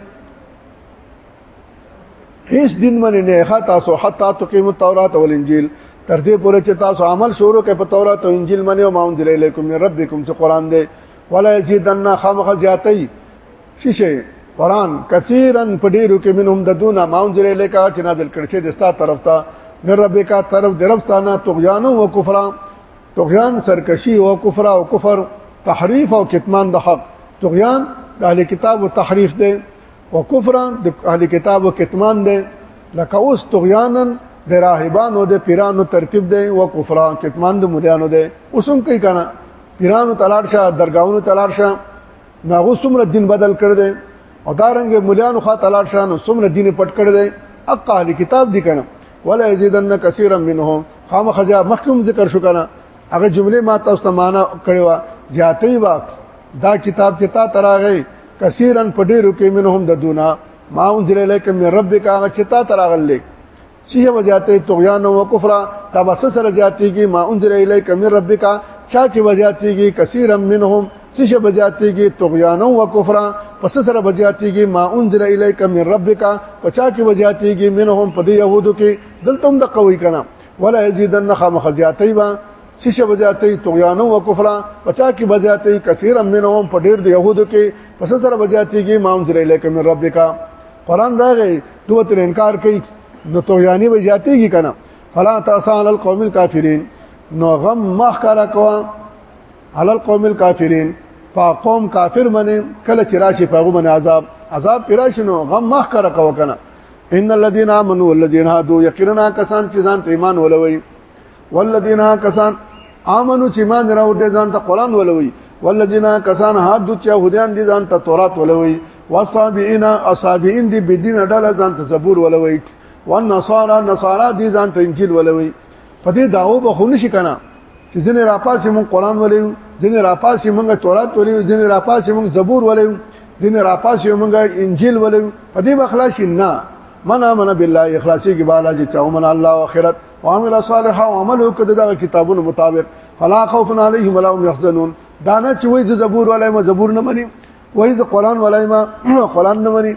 هیڅ دین باندې نه ښه تاسو حتی تقیمو التوراۃ والانجیل تر دې پورې چې تاسو عمل شروع کړئ په تورات او انجیل باندې او ما انزل الیکم من ربکم چې قران دی ولا یزیدن خامخ زیاتای شیشه قران کثیرا په ډیرو کې منهم د دون ما انزل الیک چې نازل کړي چې د ستا طرف ته من ربک طرف درفتانه طغیان او کفران طغیان سرکشی او کفر او کفر تحریف او کتمان د حق طغیان د اهل کتاب او تحریف دی او کفر د اهل کتاب او کتمان دی لکه اوس طغیانن د راهبانو د پیرانو ترتیب دی او کفر کتمان د مليانو دی اوسم کوي کنه پیرانو تلاړ شه درگاونو تلاړ شه ناغو څومره دین بدل کړ دی او دارنګ مليانو خوا تلاړ شه نو څومره دین پټ کړ دی اقا اهل کتاب دی کنه ولا یزیدن کثیرا منهم خامخ ځا مخکوم ذکر شو کنه هغه جمله ما تاسو ته معنا کړو زیاتې وا دا کتاب چې تا تراغې کثیرن پډېرو کې منهم د دونا ما انزل الیک من ربک هغه چې تا تراغلې چې هم زیاتې طغیان او کفر دا بس سره زیاتې کې ما انزل الیک من ربک چا چې وزیاتې کې کثیرن منهم چې شب زیاتې کې طغیان او کفر پس سره وزیاتې کې ما انزل الیک من ربک پچا چې وزیاتې کې منهم پدې يهودو کې دلته هم د قوي کنه ولا یزيدن خامخ زیاتې با شیشه بزیاتې طغیانو او کفر بچا کی بزیاتې کثیر منهم په ډیر د يهودو کې پس سره بزیاتې کې امام ذری الیک من ربک قران راغی دوه تر انکار کوي نو طغیانی بزیاتې کی کنه فلا تاسال القوم الكافرین نو غم مخ کرا کوا علی القوم الكافرین فقوم کافر منه کله چې راشي فغو من عذاب عذاب پراشنو غم مخ کرا کوا کنه ان الذين امنوا والذين هادوا يقينا کسان چې ځان ته ایمان ولوي والذین کسان امنو چې مان راو دې ځان ته قران ولوي والذین کسان حد چې يهوديان دي ځان ته تورات ولوي وصابئین اصابئین دي بدین ډله ځان ته زبور ولوي والنصارى نصارى دي ځان ته انجیل ولوي په دې داو به خو نشي کنه چې ځنه راپاسې مون قران ولې ځنه راپاسې مونږ تورات ولې ځنه راپاسې مونږ زبور ولې ځنه راپاسې مونږ انجیل ولې په دې بخلاص نه من امن بالله اخلاصي کې بالا چې چاو من الله او اخرت او عمل صالح او عمل وکړه دغه کتابونو مطابق فلا خوف عليهم ولا هم يحزنون دا نه چې وای زبور ولای ما زبور نه مني وای ز قران ولای ما قران نه مني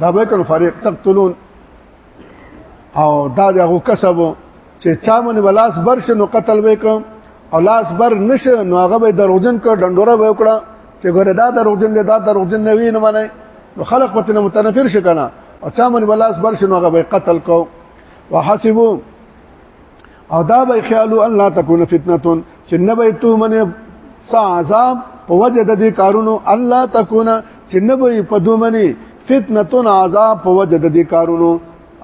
دا به کړو فريق تقتلون او دا دغه کسب چې چا مونږ ولاس بر شنو قتل وکم او لاس بر نش نو هغه به دروژن کړ ډنډوره به وکړه چې ګوره دا دروژن دی دا دروژن نه وی نه منه نو خلق پته متنفر شکنه او چا مونږ ولاس بر شنو هغه به قتل کو وحسبوا او دا به خیالو الله تکونه فتنتون چې نه به تو منه سا عذاب په وجه د دې کارونو الله تکونه چې نه به په دوه منی فتنتون عذاب په وجه د دې کارونو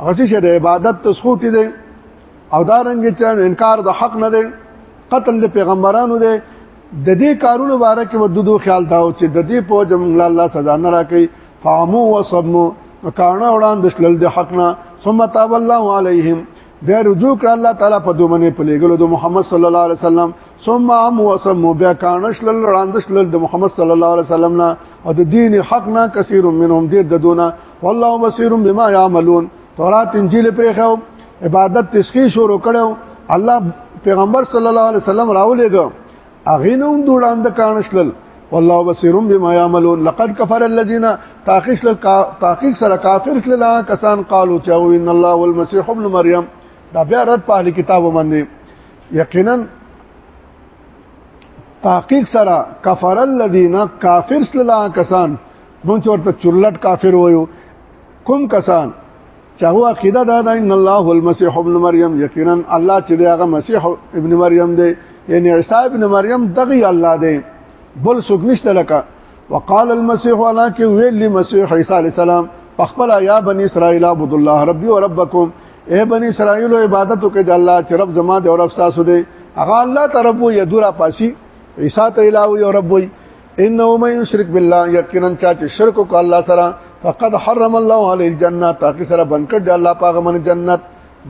غسی شه د عبادت تسخوت دي او دا رنګ چې انکار د حق نه دی قتل د پیغمبرانو دی د دې کارونو باره کې ودودو خیال دا او چې د دې په جمله الله سزا نه راکړي فامو وصمو کارنا وړاندې شلل د حق نه ثم تاب الله عليهم بیا رجوع کړ الله تعالی په دومنه په لګلو د محمد صلی الله علیه وسلم ثم هم وسم بیا کانش لل راندش لل د محمد صلی الله علیه وسلم نه او د دین حق نه کثیر منهم دې ددونه والله بصیر بما یعملون تورات انجیل پرې خو عبادت تسخی شروع کړو الله پیغمبر صلی الله علیه وسلم راولېګو اغه نوم دوړاند کانشل والله بصیر بما يعملون لقد كفر الذين تاخش تاخيق سره کافر شل کسان قالو چې او ان الله والمسيح ابن مريم دا بیا رد په اهل کتاب باندې یقینا تحقیق سره کفر الذين کافر سلا کسان مونږ ورته چورلټ کافر وایو کوم کسان چې هو عقیده دا ده ان الله المسيح ابن مریم یقینا الله چې دغه مسیح ابن مریم دی یعنی عیسی ابن مریم دغه الله دی بل څوک نشته لکه وقال المسيح انا کې ویل مسیح عیسی علی السلام پخپل یا بنی اسرائیل عبد الله ربي او ربکم اے بنی اسرائیل عبادت وکړه د الله چې رب زما دی او رب تاسو دی هغه الله ته رب یې دورا پاسي عیسی ته الهو یو رب وي انه من یشرک بالله یقینا چا چې شرک وکړ الله سره فقد حرم الله علی الجنه تاکي سره بنکټ دی الله پاغه من جنت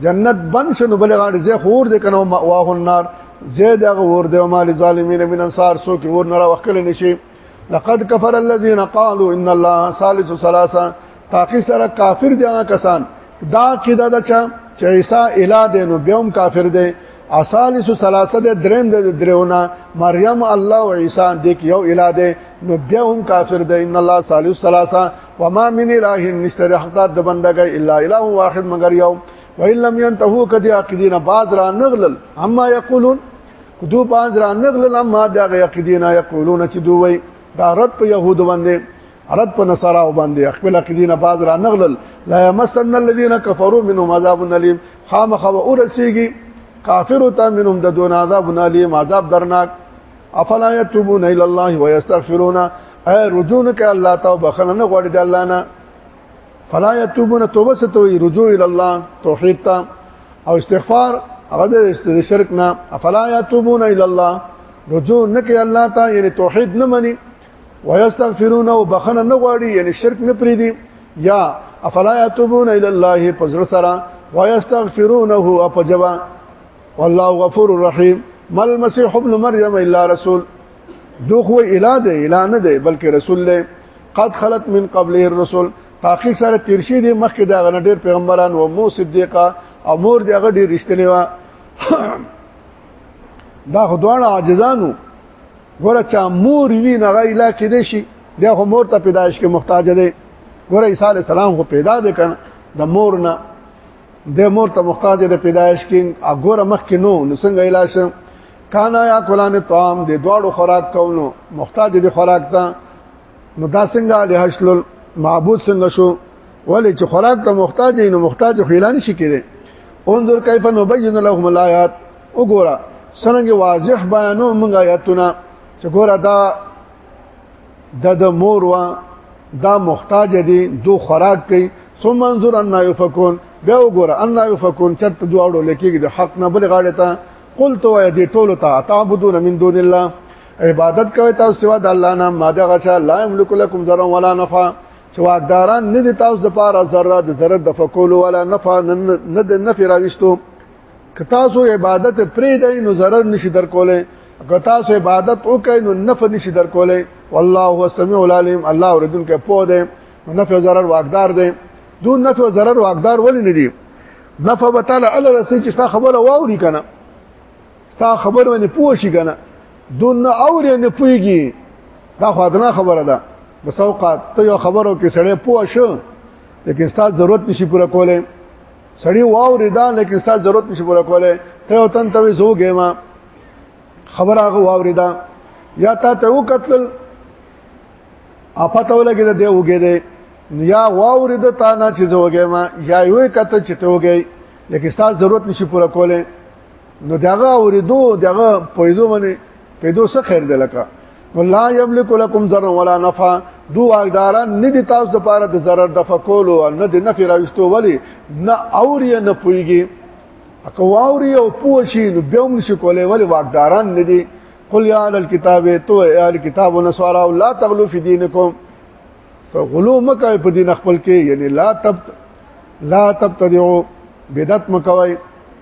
جنت بن شنو بل غاړي زه خور دې کنه ماواه النار زید هغه ور دی مال ظالمین من انصار سو کې ور نه راوخل نشي لقد كفر الذين قالوا ان الله ثالث ثلاثه پاکی سره کافر دي هغه کسان دا قیدا د چا چې عیسی اله دی نو بیا هم کافر دی اصالس ثلاثه د دریم د درونه مریم الله او عیسی د یو اله دی نو بیا هم کافر دی ان الله ثالث ثلاثه وما من اله نشتر حقدار د بندګي الا اله واحد مگر یو وان لم ينتهوا قد عقدين بعض را نغلل اما يقولون دو بعض را نغلل اما د عقدين يقولون چې دوی دا رد په يهود باندې رد په نصارا باندې خپل عقیدین باز را نغلل لا یمسن الذين كفروا منهم عذاب الیم خامخ و اورسیږي کافر ته منهم د دون عذاب الیم عذاب درناک افلا یتوبون الی الله ويستغفرون اي رجون ک الله توبه خلنه غوړي د الله نه فلا یتوبون توبه ستوي رجوع الی الله توحید ته او استغفار هغه د شرک نه افلا یتوبون الی الله رجوع نک الله ته یعنی توحید نه مني ويستغفرون او بخنه نه غواړي یعنی شرک نه پری دي یا افلا یتوبون الی الله فزر سرا ويستغفرونه او په جواب والله غفور رحیم مل مسیح ابن مریم الا رسول دو خو اله ده اله نه ده بلکې رسول له قد خلت من قبله الرسل تاخیر سره تیر شي دي مخکې دا غن ډیر پیغمبران او مو صدیقه او مور دی هغه ډیر رښتینی و دا خو دواړه عاجزانو ګوره چا مور وی نه غي لا کې دي شي بیا هم مور ته پیدائش کې محتاج دی ګوره عیسی علی السلام خو پیدا دی کنه د مور نه د مور ته محتاج دی پیدائش کې اګوره مخ کې نو نو څنګه علاج کانا یا کلان طعام د دواړو خوراک کولو محتاج دی خوراک ته نو دا څنګه له حشل معبود څنګه شو ولې چې خوراک ته محتاج نو محتاج خیلان شي کېږي انظر کیف نبین لهم الایات وګوره څنګه واضح بیانو موږ آیاتونه چې ګوره دا د د مور وا دا محتاج دي دو خوراک کوي ثم انظر ان يفكون بیا وګوره ان يفكون چې ته دواړو لکېږي د حق نه بل غاړه ته قلت وای دې ټول ته تعبدون من دون الله عبادت کوي تاسو سوا د الله نه ماده غچا لا یملک لكم ضرا ولا نفع چې واقداران نه دي تاسو د پاره ذره د ضرر د فکول ولا نفع نه د نفع راويستو که تاسو عبادت پرې دی نو ضرر نشي در کولای که تاسو عبادت وکړئ نو نفع نشي در کولای والله هو السميع العليم الله اوریدون کې پوه دی نو نفع ضرر واقدار دی دو نفع ضرر واقدار ولې نه دي نفع وتعالى الله رسول چې تاسو خبره واوري کنه تاسو خبر باندې پوه شي کنه دون نه اوري نه پويږي دا خو ادنا خبره ده بس اوقات ته یو خبرو کې سړی پوه شو لیکن ستاسو ضرورت نشي پوره کولای سړی واو ردا لیکن ستا ضرورت نشي پوره کوله ته او تن ته زوګې ما خبر هغه واو ردا یا تا ته وکتل اپته ولګې ده دی وګې ده یا واو ردا تا نه چې زوګې ما یا یو کته چې ته وګې لیکن ستا ضرورت نشي پوره کوله نو داغه اوریدو داغه پویدو باندې پیدو څه خیر دی لکه ولا یملک لكم ضرا ولا نفع دو واغداران نه دي تاسو د پاره د ضرر د فقول او نه د نفع راوستو ولی نه اوري نه پويږي اکو اوري او پوه شي نو به هم شي کولای ولی واغداران نه دي قل یا اهل الكتاب تو اهل کتاب ونسوارا لا تغلو فی دینکم فغلو مکه په دین خپل کې یعنی لا تب لا تبتدعو بدعت مکوئ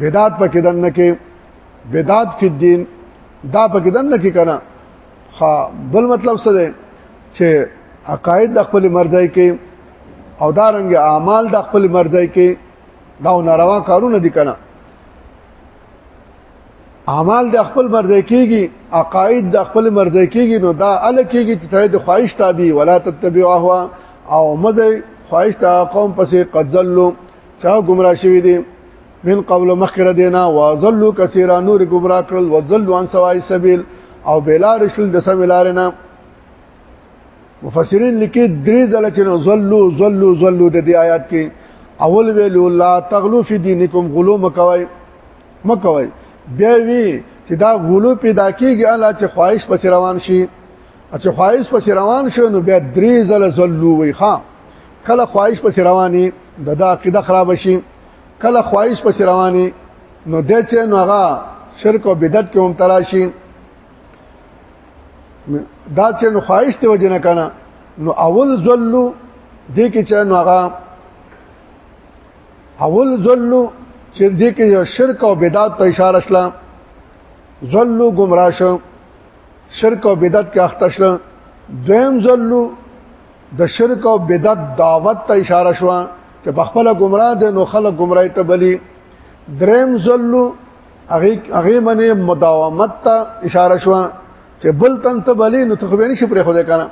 بدعت پکې دنه کې بدعت فی الدین دا پکې دنه کې کنه ها بل مطلب څه دی چې عقاید د خپل مرضی کې او دارنګ اعمال د خپل مرضی کې دا ناروا کارونه دي کنه اعمال د خپل مرضی کېږي عقاید د خپل مرضی کېږي نو دا ال کېږي چې تاسو د خواهش تابع ولا تتبعوا او مزه خواهش تا قوم پسې قد ذلوا چا گمراه شوی دي من قبل مخکر دینا وظلوا كثيرا نور گمراه کړل وظلوا عن سواء السبيل او بلا رسل د سم لارنا مفسرین لیکي درې ځله چې ظلوا ظلوا ظلوا د دې آیات کې اول ویلو لا تغلو فی دینکم غلو مکوي مکوي بیا وی چې دا غلو پیدا کیږي الله چې خواهش پس روان شي چې خواهش پس روان شو نو بیا درې ځله زلو وي ښا کله خواهش پس رواني د دا عقیده خراب شي کله خواهش پس رواني نو د چې نو هغه شرک او بدعت کې هم تلاشي دا چې نو خواهش ته وجنه کنه نو اول زلو دې کې چې نو هغه اول زلو چې دې کې شرک او بدعت ته اشاره اسلام زلو گمراه شو شرک او بدعت کې اخته شو دویم ځلو د شرک او بدعت دعوت ته اشاره شو چې په خپل گمراه دي نو خلک گمراهي ته بلی دریم ځلو هغه هغه منه مداومت ته اشاره شو چې بل تن ته بلی نو ته خو نه شي پرې خو دې کنه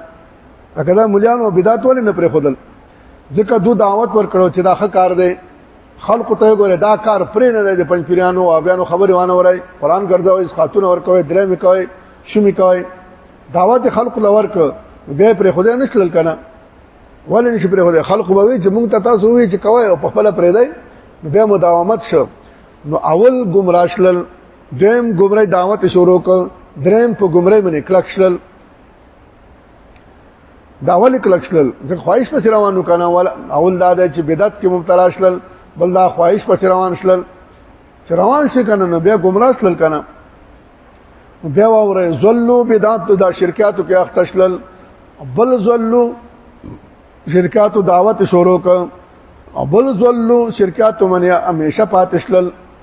اګه دا مليانو بدعت ولې نه پرې خودل ځکه دو دعوت ورکړو چې دا ښه کار دی خلق ته ګوره دا کار پرې نه دی پنځپیرانو او بیانو خبرې وانه ورای قران ګرځوي اس خاتون اور کوي درې می کوي شمی کوي دعوت خلق لور ک به پر خدای نشل کنه ولې نش پر خدای خلق به وي چې مونږ ته تاسو وي چې کوي او په خپل پرې دی به مداومت شو نو اول گمراه شلل دیم گمراه دعوت شروع ک دریم په گمراه باندې کلک شلل دا ول کلک شلل ځکه خواهش پس روانو کنه ول اول دا چې بدعت کې مبتلا شلل بل دا خواهش پس روان شلل چې روان شي کنه نو بیا گمراه شلل کنه بیا وره زلو بدعت دا شرکیاتو کې اخته شلل بل زلو شرکیاتو دعوت شروع ک بل زلو شرکیاتو منیا همیشه پاتشلل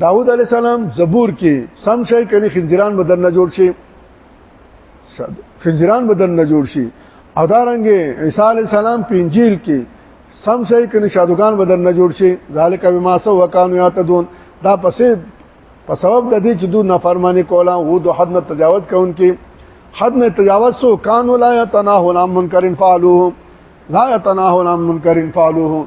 داود علی السلام زبور کې سم شي کړي خنجران بدن نه جوړ شي خنجران بدن نه جوړ شي او دارنګ عیسی علی السلام په انجیل کې سم شي کړي شادوغان بدن نه جوړ شي ذالک بما سو وکانو یاتدون دا پسې په سبب د دې چې دوی نافرمانی کوله وو د حد نه تجاوز کوونکي حد نه تجاوز سو کانو لا یتناهون عن منکر فعلوه لا یتناهون عن منکر فعلوه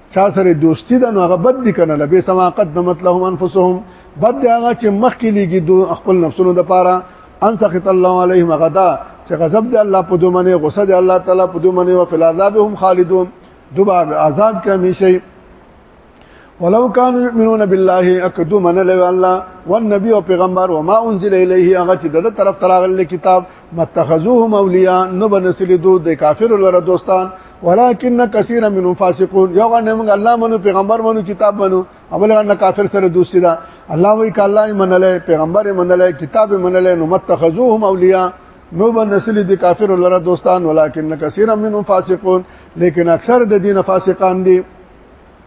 چا سره دوستی ده نو هغه بد دي کنه لبي سما قدمت لهم انفسهم بد دی هغه چې مخکې لګي دو خپل نفسونو د پاره ان سخط الله علیهم غدا چې غضب دی الله په دومنه غصه دی الله تعالی په دومنه او فل عذاب هم خالدون دوباره عذاب کې همیشه ولو كانوا يؤمنون بالله اكدوا من الله والنبي او پیغمبر وما انزل اليه هغه چې د طرف تراغل کتاب متخذوهم اولیاء نو بنسلی دو د کافر لره دوستان ولكن كثير منهم فاسقون یو غنه موږ الله منو پیغمبر منو کتاب منو اول غنه کافر سره دوستی دا الله وی ک الله منله پیغمبر منله کتاب منله نو متخذوهم اولیاء نو بنسل دي کافر لره دوستان ولكن كثير منهم فاسقون لیکن اکثر د دین فاسقان دي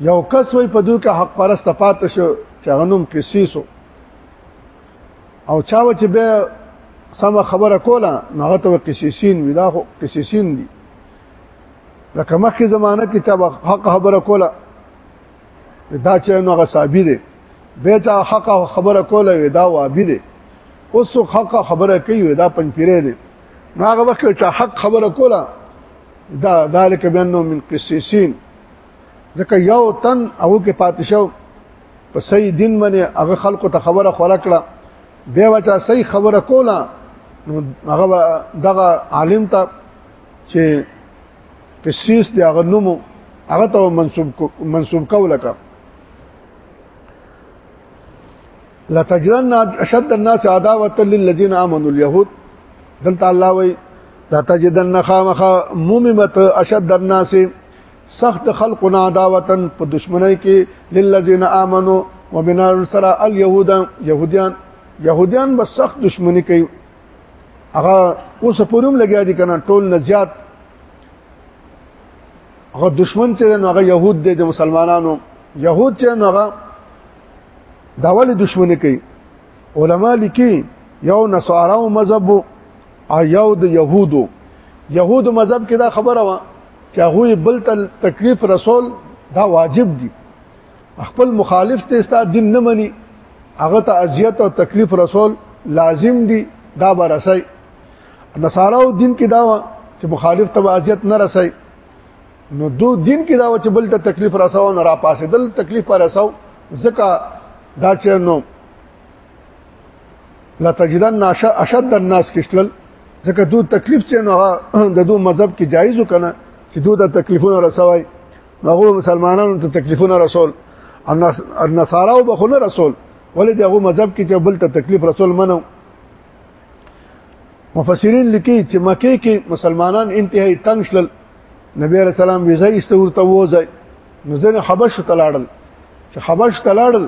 یو کس وای په دوی کې حق پرسته پات شو چې غنوم کسیسو او چاو چې به سم خبره کوله هغه ته کسیسین وی دا خو کسیسین دي لکه مخکې زمانہ کې چا حق خبره کوله دا چې نو هغه صابی دی به چا حق خبره کوله دا وابی دی اوس حق خبره کوي دا پنځپیره دی نو هغه وخت چې حق خبره کوله دا ذالک بانه من قسیسین ځکه یو تن او کې پاتشو په صحیح دین باندې هغه خلکو ته خبره خوره کړه به وچا صحیح خبره کوله نو هغه دغه عالم ته چې قسیس دی هغه نومو هغه ته منسوب منسوب کوله لتجدن اشد الناس عداوه للذین آمنوا اليهود دلته الله وی لتجدن خامخ موممت اشد الناس سخت خلقنا عداوتن په دشمنی کې للذین آمنوا ومن السرا اليهود يهوديان يهوديان بس سخت دشمنی کوي هغه اوس پوروم لګیا دي کنه ټول نه زیات هغه دشمن چې هغه يهود دي د مسلمانانو يهود چې هغه دا ولې دشمنی کوي علما لیکي یو نصاراو مذهب او یو د يهودو يهودو مذهب کې دا خبره وا چې هغه بل تکلیف رسول دا واجب دي خپل مخالف ته ستا دین نه مني هغه ته اذیت او تکلیف رسول لازم دي دا به رسي نصاراو دین کې دا وا چې مخالف ته اذیت نه رسي نو دو دین کې دا چې بل ته تکلیف رساو نه را پاسې دل تکلیف پر رساو ځکه دا چې نو لا تجدن ناشا اشد الناس کشلل ځکه دو تکلیف چې نو د دو مذهب کې جایز کنه چې دو د تکلیفونو رسوي هغه مسلمانانو ته تکلیفونه رسول النصارو به خو نه رسول ولې دغه مذهب کې چې بل ته تکلیف رسول منو مفسرین لیکي چې مکه کې مسلمانان انتهایی تنگ شلل نبی عليه السلام ویزه ایسته ورته وځي نو ځنه حبش ته لاړل چې حبش ته لاړل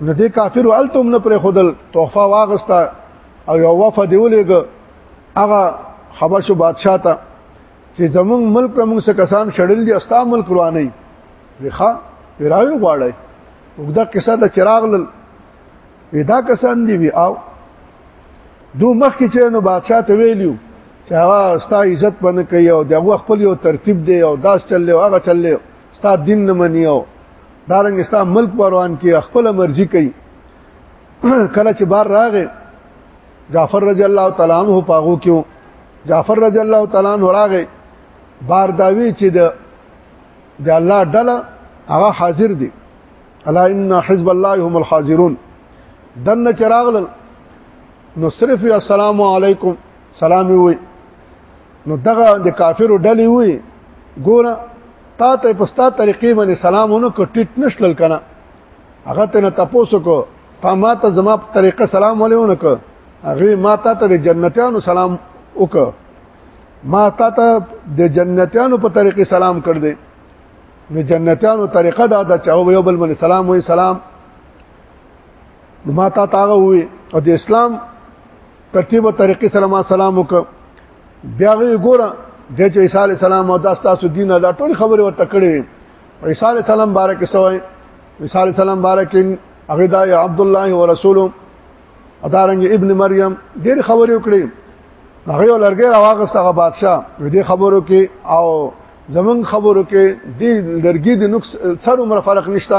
نو دې کافر والته هم نه پرې خودل تحفه واغستا او یو وفه دی ولېګ هغه حبشو بادشاہ ته چې زمونږ ملک ته موږ څه کسان شړل دي استا ملک رواني ویخه وراوی غواړي وګدا قصه د چراغ لل ودا کسان دی وی او دو مخ کې چې نو بادشاہ ته ویلیو چې هغه ستا عزت باندې کوي او دغه خپل یو ترتیب دی او داس چلې او هغه چلې ستا دین نه مني او دارنګ ستا ملک پروان کې خپل مرزي کوي کله چې بار راغې جعفر رضی الله تعالی عنہ پاغو کیو جعفر رضی الله تعالی عنہ راغې بار داوی چې د د الله ډله هغه حاضر دي الا ان حزب الله هم الحاضرون دنه چراغل نو صرف السلام علیکم سلام وي نو دغه د کافرو ډلې وي ګوره تا ته په ستا طریقې باندې سلامونه کو ټیټ نشل کنه هغه ته نه تاسو کو تا ما ته زما په طریقه سلام ولېونه کو هغه ما ته ته د جنتیانو سلام وک ما ته ته د جنتیانو په طریقې سلام کړ دې د جنتیانو طریقه دا د چاو یو بل باندې سلام وې سلام ما تا تاغه وې او د اسلام ترتیب او طریقې سره ما سلام وک بیا وی ګوره د چې عیسی علی السلام او د تاسو دین دا ټول خبره ورته کړې عیسی علی السلام بارک سوای عیسی علی السلام بارک هغه دا عبد الله ورسوله ادارنګ ابن مریم ډېر خبرې وکړې هغه لرګي راوغست هغه بادشاہ دې خبرو کې او زمون خبرو کې دې لرګي د نقص سر عمر فرق نشته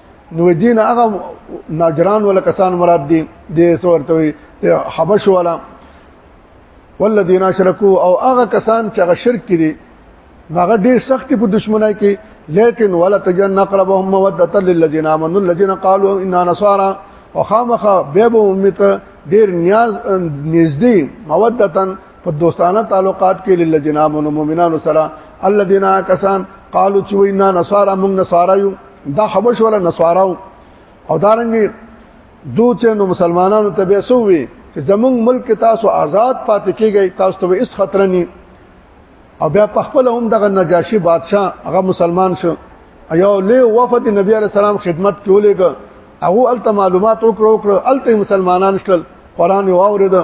نو دین هغه ناجران ولا کسان مراد دي د څورته وي حبش ولا والذین اشرکوا او هغه کسان چې هغه شرک کړي هغه ډیر سخت په دشمنای کې لیکن ولا تجن اقربهم موده للذین آمنوا الذين قالوا اننا نصارى وخامخ بيب امت ډیر نیاز نږدې مودتن په دوستانه تعلقات کې للذین آمنوا مؤمنانو سره الذين کسان قالوا چې وینا نصارى موږ نصارى یو دا حبش ولا نسواراو او دارنګي دو چې نو مسلمانانو ته به سووي چې زمونږ ملک تاسو آزاد پاتې کیږئ تاسو ته هیڅ خطر نه او بیا په خپل هم دغه نجاشي بادشاه هغه مسلمان شو یو له وفد نبی علی السلام خدمت کولېګ هغه الته معلومات وکړو کړو الته مسلمانان شل قران واورید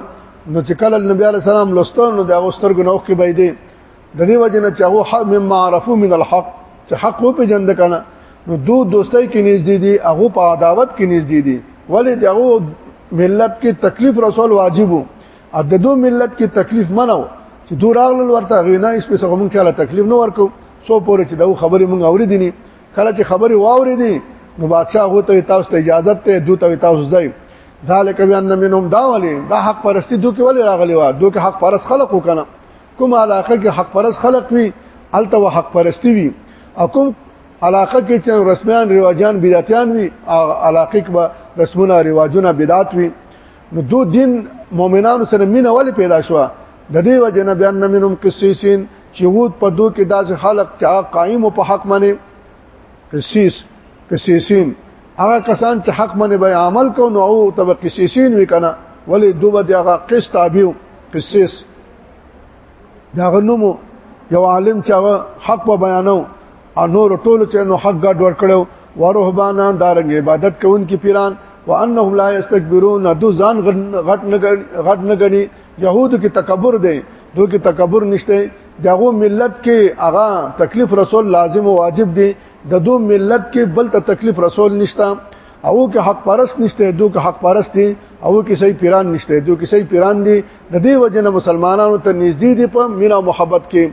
نو چې کله نبی علی السلام لوستل نو دغه سترګو نوخ کې بيدې د دې وجه نه چې هغه حق مما عرفو من الحق چې حق وو په جند کنه نو دو دوستۍ کې نږدې دي هغه په عداوت کې نږدې دي ولې دغه ملت کې تکلیف رسول واجب وو ا د دو ملت کې تکلیف منو چې دو راغلل ورته غینا اس په سغه مونږ کله تکلیف نه ورکو سو پورې چې دغه خبرې مونږ اوریدنی کله چې خبرې واوریدې نو بادشاہ هو ته تاسو ته اجازه ته دو ته تاسو ځای ذالک بیان منهم دا ولې دا حق پرستی دو کې ولې راغلی و دو کې حق پرس خلق وکنه کوم علاقه کې حق پرس خلق وي الته و حق پرستی وي او کوم علاقه کې چې رسمیان رواجان بدعتيان وي علاقه کې به رسمونه رواجونه بدعت وي نو دو دین مؤمنانو سره مینه ولې پیدا شو د دې وجه نه بیان نمنم قسیسین چې وود په دوه کې داسې خلق چې قائم او په حق باندې قسیس قسیسین هغه کسان چې حق باندې به عمل کو نو او تب قسیسین وکنه ولې دوه دغه قسط ابیو قسیس دا غنمو یو عالم چې حق په بیانو او نور ټول چې نو حق ګډ ور کړو ورهبانان دارنګ عبادت کوونکي پیران وانهم لا یستكبرون دو ځان غټ نه غټ نه غني يهود کې تکبر دی دو کې تکبر نشته دغه ملت کې هغه تکلیف رسول لازم او واجب دی د دو ملت کې بل ته تکلیف رسول نشته او که حق پرست نشته دو که حق پرست دي او که صحیح پیران نشته دو که صحیح پیران دي د دې وجنه مسلمانانو ته نږدې دي په مینا محبت کې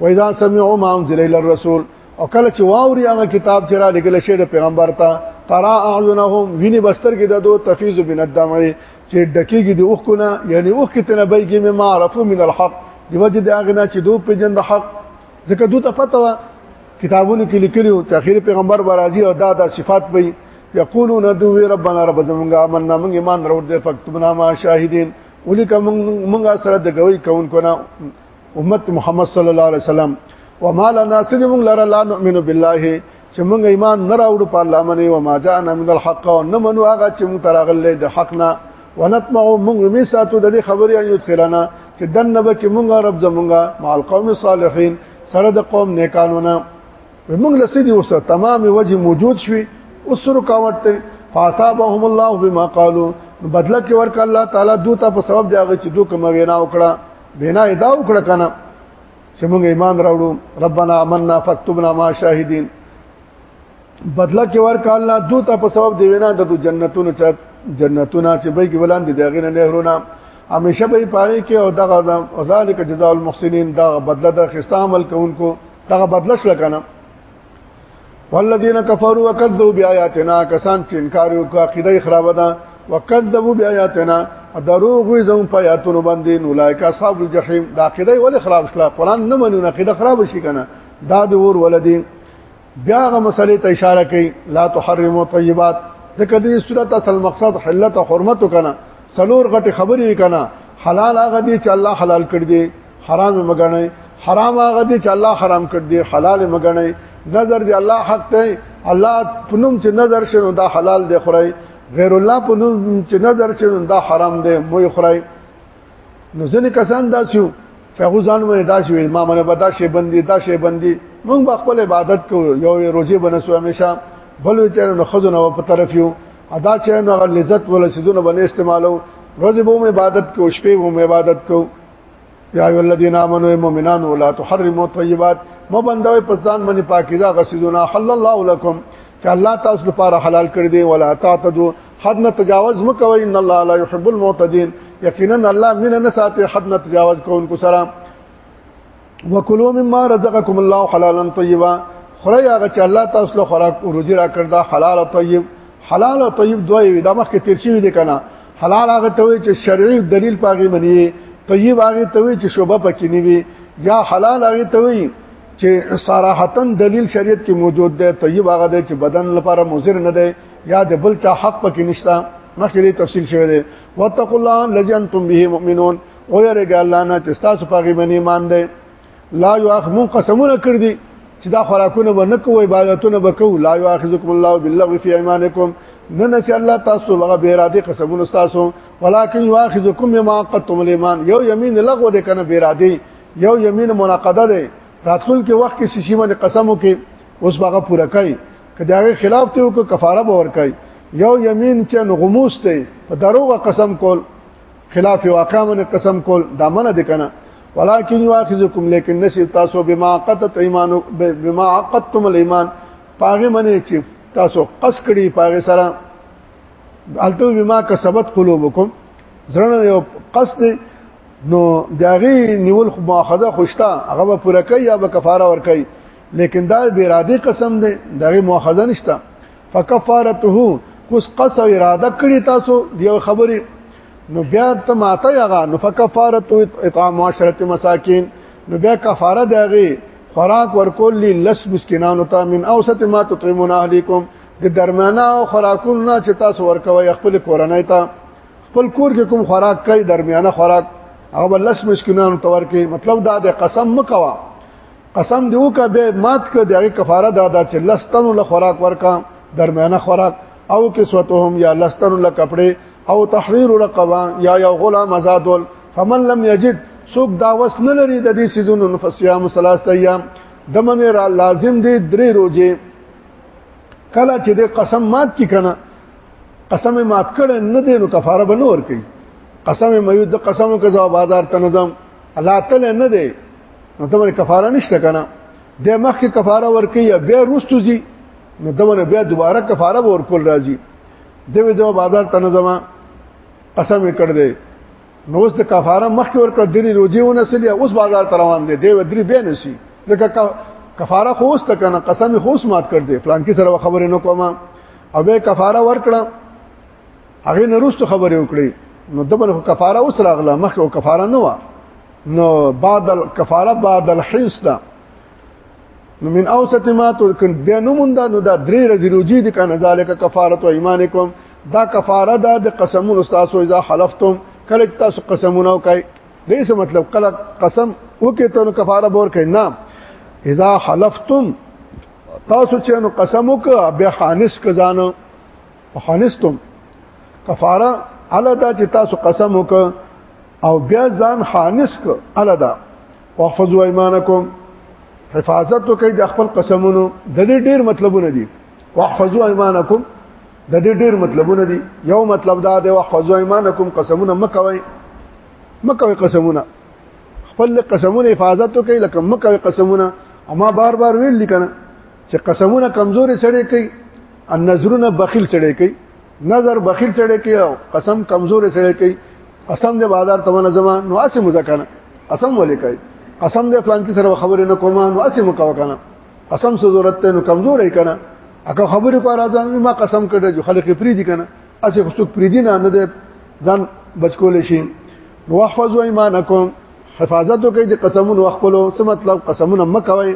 وایذا سمعوا ما انزل الى الرسول او کله چې واوري هغه کتاب چې را لګل شي د پیغمبر ته ترا اعینهم ویني بستر کې د دو تفیز بن الدمع چې ډکیږي د اوخ کنه یعنی اوخ کې تنبیږي مما عرفو من الحق دی وجه د هغه نه چې دو په جند حق ځکه دوی ته پته و کتابونو کې لیکلي او تاخير پیغمبر برازي او دا د صفات په یقولون دوی ربنا رب زمونږه آمنا موږ ایمان راوړ دې فكتبنا ما شاهدين ولیکه موږ سره د گوي کون کو نه امت محمد صلی الله علیه وسلم وما لنا سلم لرا لا نؤمن بالله چې موږ ایمان نه راوړو په الله باندې او ما جاءنا من الحق او نه منو هغه چې موږ تراغلې د حق نه ونطمع موږ می ساتو د دې خبرې ان یدخلنا چې دنه به کې موږ رب زمونږه مع القوم الصالحین سره د قوم نیکانو نه موږ لسې دي اوسه تمام وجه موجود شوي اوس سره کاوت ته فاصابهم الله بما قالوا بدله کې ورک الله تعالی دوته په سبب دی هغه چې دوی کوم وینا وکړه وینا ادا وکړه کنه چې موږ ایمان راوړو ربنا آمنا فاكتبنا مع شاهدين بدلا کې ورکا الله دوته په سبب دی وینا د جنتونو چت جنتونه چې به کې ولاندې دغه نه نهرونه همیشه به پاره کې او دغه ذالک جزاء المحسنین دا بدله د خسته عمل کوونکو دغه بدله شل کنه والذین کفروا وکذبوا بیااتنا کسان چې انکار وکړ عقیده خراب ده وکذبوا بیااتنا دروغ وي زمو په آیاتونو باندې نو لایک اصحاب الجحیم دا عقیده ول خراب شله قران نه منو عقیده خراب شي کنه دا د ور ولدي بیا غو مسلې ته اشاره کوي لا تحرموا طیبات ځکه دې صورت اصل مقصد حلت او حرمت کنه څلور غټي خبرې کنه حلال هغه دي چې الله حلال کړ دي حرام مګنئ حرام هغه دي چې الله حرام کړ دي حلال مګنئ نظر دی الله حق دی الله پنوم چې نظر شنو دا حلال دی خورای غیر الله پنوم چې نظر شنو دا حرام دی مو خورای نو ځنې کسان دا شو فغوزان مې دا شو ما منه بدا شی بندي دا شی بندي موږ په خپل عبادت کو یو روزي بنسو همیشه بل وچر نو خزونه په طرف یو ادا چې نو لذت ول سيزونه باندې استعمالو روزي به عبادت کو شپې به عبادت کو یا ایو الذین آمنوا مومنان ولا تحرموا طیبات مو بندوي پسدان باندې پاکیزه غسیزونه حل الله لكم چې الله تاسو لپاره حلال کړی دی ولا تعتدوا حد نه تجاوز مکوئ ان الله لا يحب المعتدين یقینا الله مين نه ساتي حد نه تجاوز کوونکو سره وکلوا مما رزقکم الله حلالا طیبا خړی هغه چې الله تاسو له خوراک او روزي را کړ دا حلال او طیب حلال او طیب دوی وي دا مخکې تیر شوی دی کنه حلال هغه ته وي چې شرعي دلیل پاغي مني طیب هغه ته وي چې شوبه پکې نیوي یا حلال هغه ته وي چې صراحتن دلیل شریعت کې موجود دی طیب هغه دی چې بدن لپاره مضر نه دی یا د بل چا حق پکې نشته مخکې تفصیل شوی دی واتقوا الله الذي انتم به مؤمنون او یریګ الله نه چې تاسو په غیبه نه ایمان دی لا یاخمون قسمونه کړ دي چې دا خوراکونه به نه کوو عبادتونه به کوو لا یاخذکم الله باللغو فی ایمانکم نه نه چې الله تاسو لغه به اراده قسمونه تاسو ولکن یاخذکم بما قدتم الايمان یو یمین لغو ده کنه به اراده یو یمین مناقضه ده راتلون کې وخت کې شیشې باندې قسمو کې اوس هغه پوره کوي کله هغه خلاف ته وکړه کفاره به ور کوي یو یمین چې غموس ته په دروغه قسم کول خلاف واقع من قسم کول دا منه دي کنه ولكن يواخذكم لكن نسي تاسو بما قطت ايمان بما عقدتم الايمان پاغه منه چې تاسو قص کړی پاغه سره التو بما کسبت قلوبكم زړه یو قصد نو داغي نیول خو مؤاخذه خوشتا هغه به پوره کوي یا به کفاره ور کوي لیکن دا به ارادي قسم دی داغي مؤاخذه نشته فکفارته کوس قص او اراده کړی تاسو دیو خبرې نو بیا ته ماته یغه نو فکفارته اطعام عشرت مساکین نو بیا کفاره دیغه خوراک ورکول لی لس مسکینانو ته من اوسط ما تطعمون اهلیکم د درمیانا او خوراکونه چې تاسو ورکوي خپل کورنۍ ته خپل کور کې کوم خوراک کوي درمیانا خوراک هغه لس مسکینانو ته ورکي مطلب دا د قسم مکوا قسم دی وکا به مات ک دغه کفاره دا دا چې لستنو له خوراک ورکا درمیانه خوراک او کسوتهم یا لستنو له کپڑے او تحریر رقبه یا یو غلام آزادول فمن لم یجد سوق دا وس نه لري د دې سيزونو نفسيام ثلاثه ايام دمن را لازم دي درې روزه کله چې د قسم مات کی کنه قسم مات کړه نه دې نو کفاره بنور کوي قسم مې د قسم کې ځواب بازار تنظیم الله تعالی نه دی نو ته باندې کفاره نشته کنه بیا مخکې کفاره ورکي یا بیا رستو زی نو دونه بیا دوباره کفاره ورکول راځي دوی دوه بازار ته نظم قسم کړ دی نو اوس د کفاره مخکې ورکړ درې روزي ونه سلی اوس بازار ته روان دی دی درې بیا نسی ځکه کفاره خو اوس تکنه قسم خو اوس مات کړ دی پلان کې سره خبرې نو کومه او به کفاره ورکړه هغه نرست خبرې وکړي نو دبل کفاره اوس راغله مخکې کفاره نه و نو بعد الكفاره بعد الحنس ده نو من اوسط ما تو کن بیا نومون دا نو دا درې ورځې روجي دي کنه ذالک کفاره ایمانکم دا کفاره ده د قسمونو تاسو اذا حلفتم کله تاسو قسمونه کوي دې څه مطلب کله قسم وکي ته نو کفاره بور کوي نه اذا حلفتم تاسو چې نو قسم وک بیا حانس کزانو فخنستم کفاره الدا چې تاسو قسم وک او بیا ځان خانس ک الدا واحفظوا ايمانكم حفاظت وکړئ د خپل قسمونو د دې ډیر مطلبونه دي واحفظوا ايمانكم د دې ډیر مطلبونه دي یو مطلب دا دی واحفظوا ايمانكم قسمونه مکوئ مکوئ قسمونه خپل قسمونه حفاظت وکړئ لکه مکوئ قسمونه اما بار بار ویل لیکنه چې قسمونه کمزوري سړی کوي ان نظرونه بخیل سړی کوي نظر بخیل سړی کوي او قسم کمزوري سړی کوي قسم دې بازار ته نه زما نو اسه مزکنه قسم ولې کوي قسم دې فلان کې سره خبرې نه کوم نو اسه مکو کنه قسم څه ضرورت ته نو کمزورې کنه اګه خبرې کو راځم ما قسم کړه جو خلک پری دي کنه اسه خو څوک پری دي نه نه ځان بچکول شي واحفظوا ایمانکم حفاظت کوي د قسمونو خپلو څه مطلب قسمونه مکوي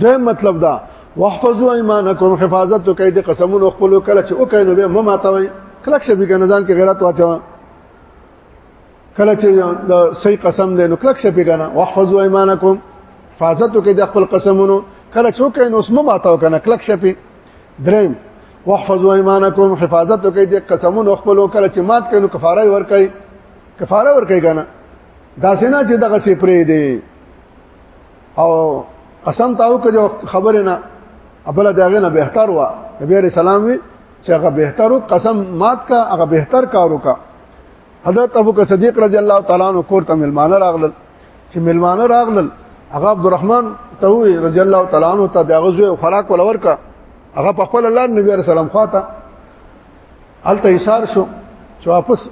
دوی مطلب دا واحفظوا ايمانكم حفاظت کوي د قسمونو خپل کله چې او کینو به مما توي کله چې به ګنزان کې غیرت واچو کله چې د صحیح قسم دی نو کله چې به ګنا واحفظوا ايمانكم حفاظت کوي د خپل قسمونو کله چې او کینو اسم ما تاو کنه کله چې به دریم واحفظوا ايمانكم حفاظت کوي د قسمونو خپل کله چې مات کینو کفاره ور کوي کفاره ور کوي کنه دا سینا چې دغه سي پرې دی او قسم تاو کړو خبره نه ابل داغه نه بهتر و نبی عليه السلام وی چې هغه بهتر قسم مات کا هغه بهتر کارو کا حضرت ابو بکر صدیق رضی الله تعالی عنہ کور ته ملمانه راغلل چې ملمانه راغلل هغه عبدالرحمن ته وی رضی الله تعالی عنہ ته دغه زوی خوراک ولور کا هغه په خپل الله نبی عليه السلام خواته الته ایثار شو چې واپس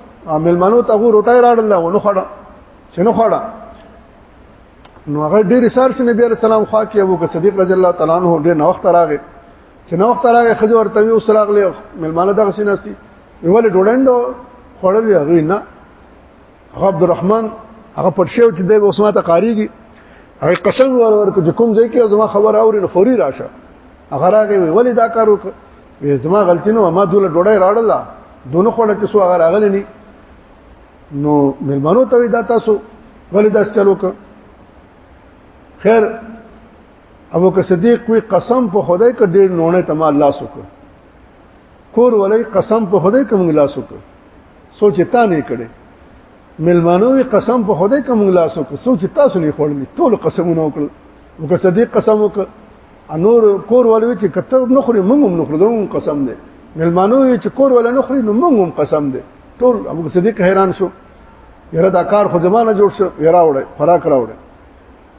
ملمنو ته غو روټای راړل نو خړه چې نه خړه نو هغه ډېر ریسرچ نبی عليه السلام خوا کې ابو بکر صدیق رضی الله تعالی عنہ ډېر نو وخت راغی چې نو وخت راغی خځه ورته یو سراغ له ملمانه دغه سیناستی ویول ډوډند خړل دی هغه نه عبد الرحمن هغه پټ شو چې د عثمان ته قاریږي هغه قسم ور ورکړ چې کوم ځای کې زما خبر اوري نو فوري راشه هغه راغی ویول دا کار وکړ زما غلطی نه ما دوله ډوډۍ راړله دونه خوړه چې سو هغه راغلی نه نو ملمنو ته دا تاسو ولې دا چلو ک خیر ابو که صدیق کوئی قسم په خدای ک ډیر نونه ته ما الله سو کور ولې قسم په خدای کوم الله سو سوچ تا نه کړي ملمانو وی قسم په خدای کوم لا سو سوچ تاسو نه خورلی ټول قسمونه وکړ وکړه صدیق قسم وکړه انور کور ولوي چې کته نه خوري موږ هم نه خورو قسم دی ملمانو وی چې کور ولا نه خوري نو موږ هم قسم دی ټول ابو صدیق حیران شو یره دا کار خو زمانه جوړ شو یرا وړه خوراک راوړه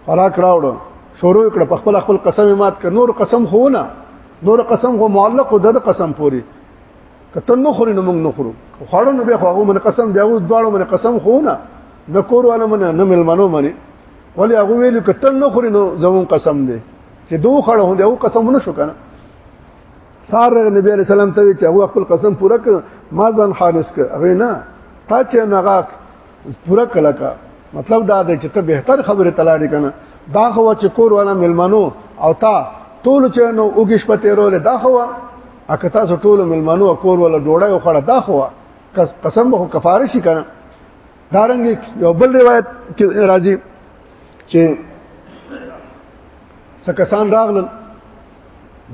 خوراک راوړه شروع کړ په خپل خپل قسم مات کړ نور قسم خو نه نور قسم خو معلق و د قسم پوری کته نو خوري نو موږ نو خورو خړو نو به خو هغه من قسم دی هغه دواړو من قسم خو نه د کور والا من نه ملمنو منی ولی هغه ویل کتل نه خوري نو زمون قسم دی چې دوه خړه هو دی او قسم نه شو کنه سار نبی علیہ السلام ته چې هغه خپل قسم پوره کړ ما ځان خالص کړ هغه نه تا چې نغا پوره کړه کا مطلب دا دی چې ته بهتر خبره تلاړی کنه دا خو چې کور والا ملمنو او تا ټول چې نو وګش پته رول دا خو اکه تاسو ټول ملمنو کور والا ډوړای او خړه دا خو قسم به کفاره شي کنه دارنګ یو بل روایت کې راځي چې سکسان راغلل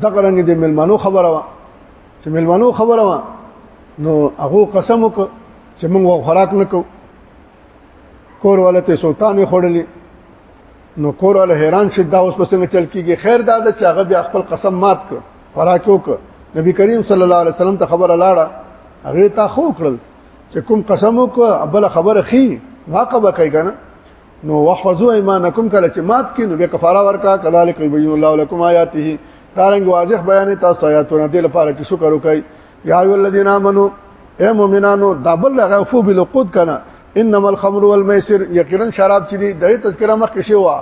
دغه رنګ د ملمنو خبره وا چې ملمنو خبره وا نو هغه قسم وک چې موږ خوراک نکو کور ولته سلطان خړلې نو کور ول حیران شي دا اوس پسې نه چل کیږي خیر دا چې هغه بیا خپل قسم مات کړ خوراک وک نبی کریم صلی الله علیه وسلم ته خبر لاړه هغه تا خو کړل چې کوم قسم وکړه بل خبره خي واقع به کوي کنه نو واحفظوا ايمانكم کله چې مات کې نو به کفاره ورکا کذالک یبین الله لكم آیاته دارنګ واضح بیان تاسو آیاتونه دې لپاره چې شکر وکړي یا ایو الذین آمنو اے مؤمنانو دبل غفو بالقود کنا انما الخمر والميسر یقینا شراب چې دې د تذکرہ مخ کې شوا